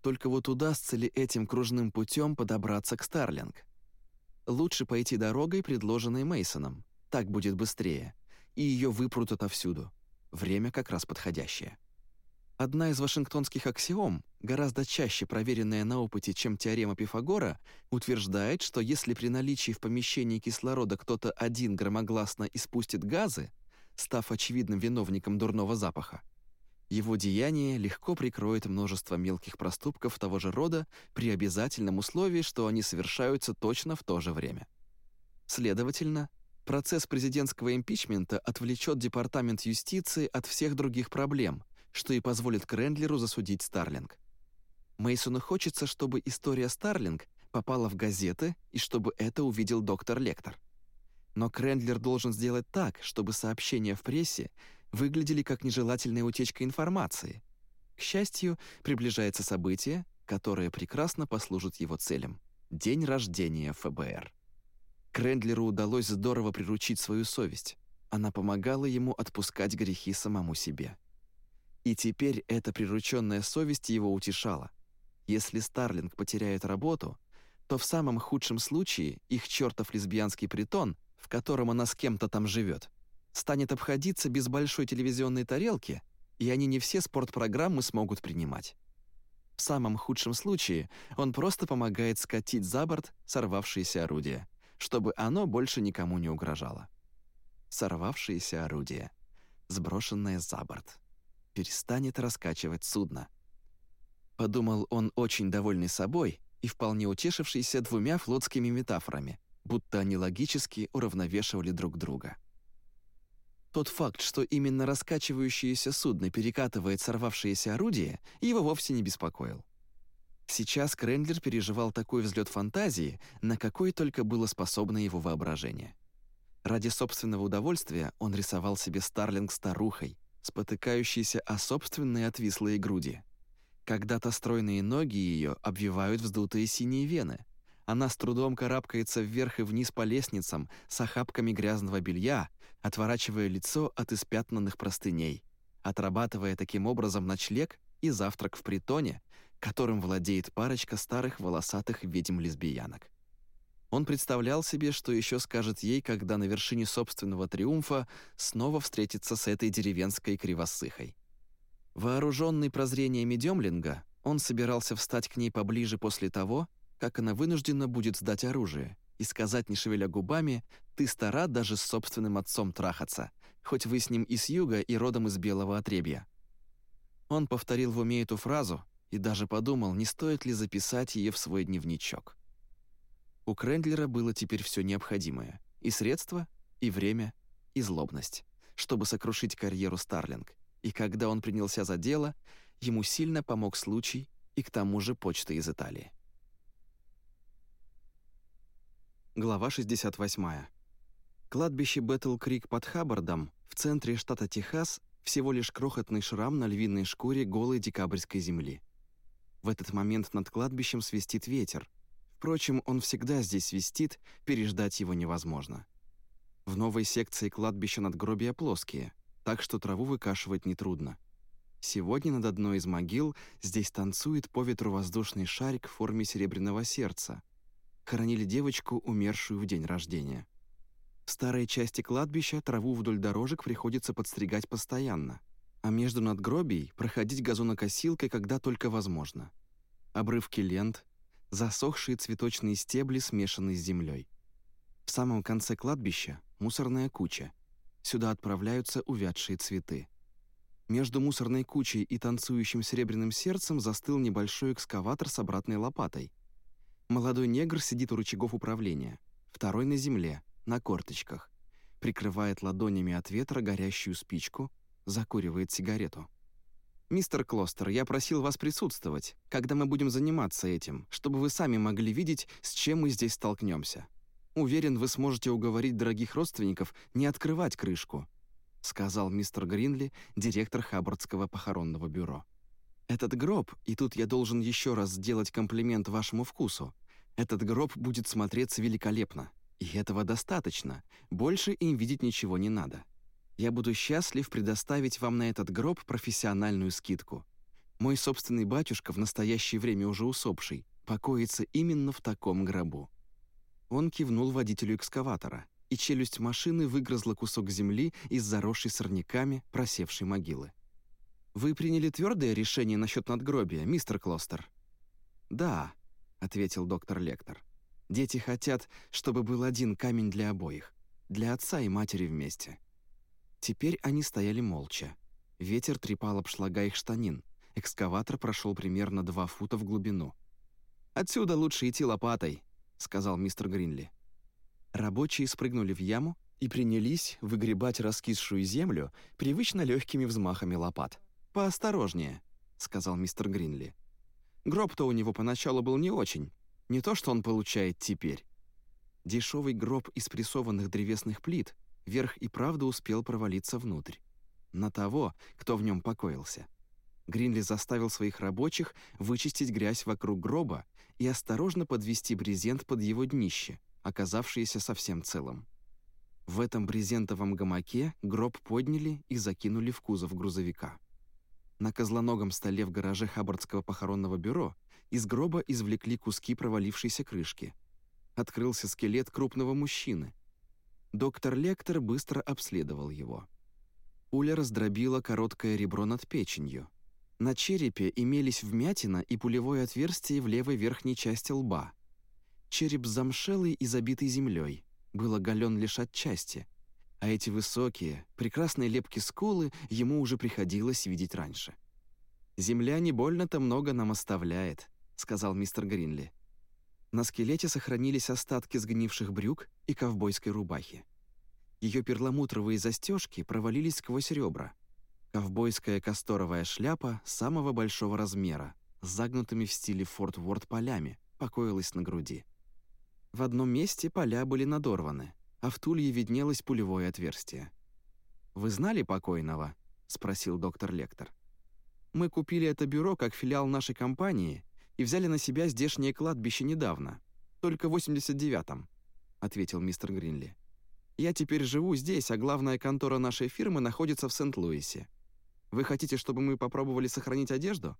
Только вот удастся ли этим кружным путем подобраться к Старлинг? Лучше пойти дорогой, предложенной Мейсоном. Так будет быстрее. И ее выпрут отовсюду. Время как раз подходящее. Одна из вашингтонских аксиом, гораздо чаще проверенная на опыте, чем теорема Пифагора, утверждает, что если при наличии в помещении кислорода кто-то один громогласно испустит газы, став очевидным виновником дурного запаха, его деяние легко прикроет множество мелких проступков того же рода при обязательном условии, что они совершаются точно в то же время. Следовательно, процесс президентского импичмента отвлечет Департамент юстиции от всех других проблем – что и позволит Крендлеру засудить Старлинг. Мейсону хочется, чтобы история Старлинг попало в газеты и чтобы это увидел доктор Лектор. Но Крендлер должен сделать так, чтобы сообщения в прессе выглядели как нежелательная утечка информации. К счастью, приближается событие, которое прекрасно послужит его целям — день рождения ФБР. Крендлеру удалось здорово приручить свою совесть. Она помогала ему отпускать грехи самому себе. И теперь эта прирученная совесть его утешала. Если Старлинг потеряет работу, то в самом худшем случае их чертов лесбиянский притон в котором она с кем-то там живет, станет обходиться без большой телевизионной тарелки, и они не все спортпрограммы смогут принимать. В самом худшем случае он просто помогает скатить за борт сорвавшееся орудие, чтобы оно больше никому не угрожало. Сорвавшееся орудие, сброшенное за борт, перестанет раскачивать судно. Подумал он очень довольный собой и вполне утешившийся двумя флотскими метафорами, будто они логически уравновешивали друг друга. Тот факт, что именно раскачивающееся судно перекатывает сорвавшееся орудие, его вовсе не беспокоил. Сейчас Крендлер переживал такой взлет фантазии, на какой только было способно его воображение. Ради собственного удовольствия он рисовал себе Старлинг старухой, спотыкающейся о собственные отвислые груди. Когда-то стройные ноги ее обвивают вздутые синие вены, она с трудом карабкается вверх и вниз по лестницам с охапками грязного белья, отворачивая лицо от испятнанных простыней, отрабатывая таким образом ночлег и завтрак в притоне, которым владеет парочка старых волосатых ведьм-лесбиянок. Он представлял себе, что еще скажет ей, когда на вершине собственного триумфа снова встретится с этой деревенской кривосыхой. Вооруженный прозрениями Демлинга, он собирался встать к ней поближе после того, как она вынуждена будет сдать оружие и сказать, не шевеля губами, «Ты стара даже с собственным отцом трахаться, хоть вы с ним и с юга, и родом из белого отребья». Он повторил в уме эту фразу и даже подумал, не стоит ли записать ее в свой дневничок. У Крендлера было теперь все необходимое — и средства, и время, и злобность, чтобы сокрушить карьеру Старлинг. И когда он принялся за дело, ему сильно помог случай и к тому же почта из Италии. Глава 68. Кладбище Бэтл-Крик под Хаббардом в центре штата Техас всего лишь крохотный шрам на львиной шкуре голой декабрьской земли. В этот момент над кладбищем свистит ветер. Впрочем, он всегда здесь свистит, переждать его невозможно. В новой секции кладбища надгробия плоские, так что траву выкашивать нетрудно. Сегодня над одной из могил здесь танцует по ветру воздушный шарик в форме серебряного сердца — хоронили девочку, умершую в день рождения. В старой части кладбища траву вдоль дорожек приходится подстригать постоянно, а между надгробий проходить газонокосилкой, когда только возможно. Обрывки лент, засохшие цветочные стебли, смешанные с землей. В самом конце кладбища мусорная куча. Сюда отправляются увядшие цветы. Между мусорной кучей и танцующим серебряным сердцем застыл небольшой экскаватор с обратной лопатой — Молодой негр сидит у рычагов управления, второй на земле, на корточках, прикрывает ладонями от ветра горящую спичку, закуривает сигарету. «Мистер Клостер, я просил вас присутствовать, когда мы будем заниматься этим, чтобы вы сами могли видеть, с чем мы здесь столкнемся. Уверен, вы сможете уговорить дорогих родственников не открывать крышку», сказал мистер Гринли, директор Хаббардского похоронного бюро. Этот гроб, и тут я должен еще раз сделать комплимент вашему вкусу, этот гроб будет смотреться великолепно. И этого достаточно. Больше им видеть ничего не надо. Я буду счастлив предоставить вам на этот гроб профессиональную скидку. Мой собственный батюшка, в настоящее время уже усопший, покоится именно в таком гробу». Он кивнул водителю экскаватора, и челюсть машины выгрызла кусок земли из заросшей сорняками просевшей могилы. «Вы приняли твердое решение насчет надгробия, мистер Клостер?» «Да», — ответил доктор Лектор. «Дети хотят, чтобы был один камень для обоих, для отца и матери вместе». Теперь они стояли молча. Ветер трепал обшлага их штанин. Экскаватор прошел примерно два фута в глубину. «Отсюда лучше идти лопатой», — сказал мистер Гринли. Рабочие спрыгнули в яму и принялись выгребать раскисшую землю привычно легкими взмахами лопат. «Поосторожнее», — сказал мистер Гринли. «Гроб-то у него поначалу был не очень, Не то, что он получает теперь. Дешевый гроб из прессованных древесных плит верх и правда успел провалиться внутрь. На того, кто в нем покоился. Гринли заставил своих рабочих вычистить грязь вокруг гроба и осторожно подвести брезент под его днище, оказавшееся совсем целым. В этом брезентовом гамаке гроб подняли и закинули в кузов грузовика. На козлоногом столе в гараже Хаббардского похоронного бюро из гроба извлекли куски провалившейся крышки. Открылся скелет крупного мужчины. Доктор Лектор быстро обследовал его. Пуля раздробила короткое ребро над печенью. На черепе имелись вмятина и пулевое отверстие в левой верхней части лба. Череп замшелый и забитый землей, был оголен лишь отчасти, а эти высокие, прекрасные лепки скулы ему уже приходилось видеть раньше. «Земля не больно-то много нам оставляет», — сказал мистер Гринли. На скелете сохранились остатки сгнивших брюк и ковбойской рубахи. Ее перламутровые застежки провалились сквозь ребра — Ковбойская касторовая шляпа самого большого размера, с загнутыми в стиле Форт Уорд полями, покоилась на груди. В одном месте поля были надорваны, а в тулье виднелось пулевое отверстие. «Вы знали покойного?» — спросил доктор Лектор. «Мы купили это бюро как филиал нашей компании и взяли на себя здешнее кладбище недавно, только в 89-м», — ответил мистер Гринли. «Я теперь живу здесь, а главная контора нашей фирмы находится в Сент-Луисе. Вы хотите, чтобы мы попробовали сохранить одежду?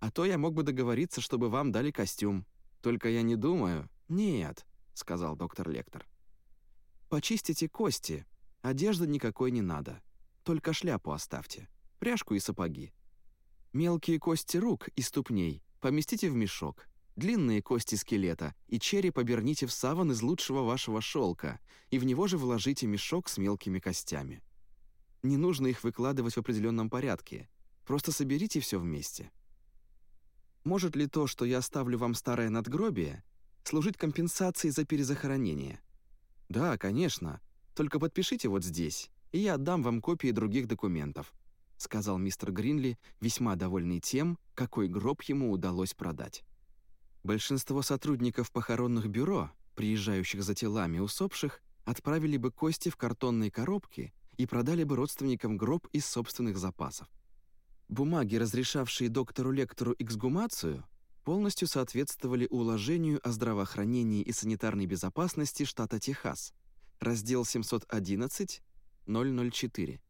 А то я мог бы договориться, чтобы вам дали костюм. Только я не думаю...» «Нет», — сказал доктор Лектор. «Почистите кости. Одежды никакой не надо. Только шляпу оставьте. Пряжку и сапоги. Мелкие кости рук и ступней поместите в мешок. Длинные кости скелета и череп оберните в саван из лучшего вашего шелка и в него же вложите мешок с мелкими костями. Не нужно их выкладывать в определенном порядке. Просто соберите все вместе. Может ли то, что я оставлю вам старое надгробие, служить компенсацией за перезахоронение? Да, конечно. Только подпишите вот здесь, и я отдам вам копии других документов», сказал мистер Гринли, весьма довольный тем, какой гроб ему удалось продать. Большинство сотрудников похоронных бюро, приезжающих за телами усопших, отправили бы кости в картонные коробки и продали бы родственникам гроб из собственных запасов. Бумаги, разрешавшие доктору Лектору эксгумацию, полностью соответствовали уложению о здравоохранении и санитарной безопасности штата Техас, раздел 711-004,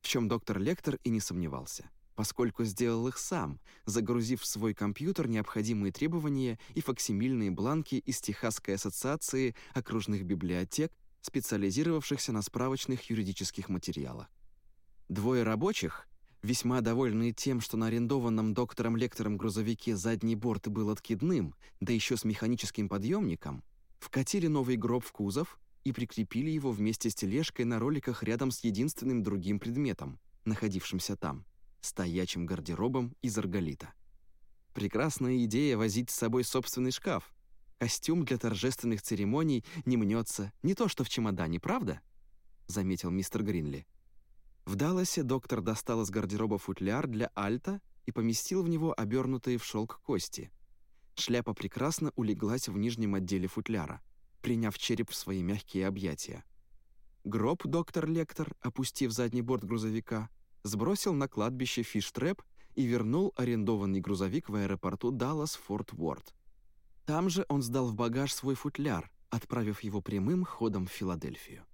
в чем доктор Лектор и не сомневался, поскольку сделал их сам, загрузив в свой компьютер необходимые требования и факсимильные бланки из Техасской ассоциации окружных библиотек специализировавшихся на справочных юридических материалах. Двое рабочих, весьма довольные тем, что на арендованном доктором-лектором грузовике задний борт был откидным, да еще с механическим подъемником, вкатили новый гроб в кузов и прикрепили его вместе с тележкой на роликах рядом с единственным другим предметом, находившимся там — стоячим гардеробом из арголита. Прекрасная идея возить с собой собственный шкаф, Костюм для торжественных церемоний не мнется, не то что в чемодане, правда?» — заметил мистер Гринли. В Далласе доктор достал из гардероба футляр для альта и поместил в него обернутые в шелк кости. Шляпа прекрасно улеглась в нижнем отделе футляра, приняв череп в свои мягкие объятия. Гроб доктор Лектор, опустив задний борт грузовика, сбросил на кладбище фиштрэп и вернул арендованный грузовик в аэропорту Даллас-Форт Уорд. Там же он сдал в багаж свой футляр, отправив его прямым ходом в Филадельфию.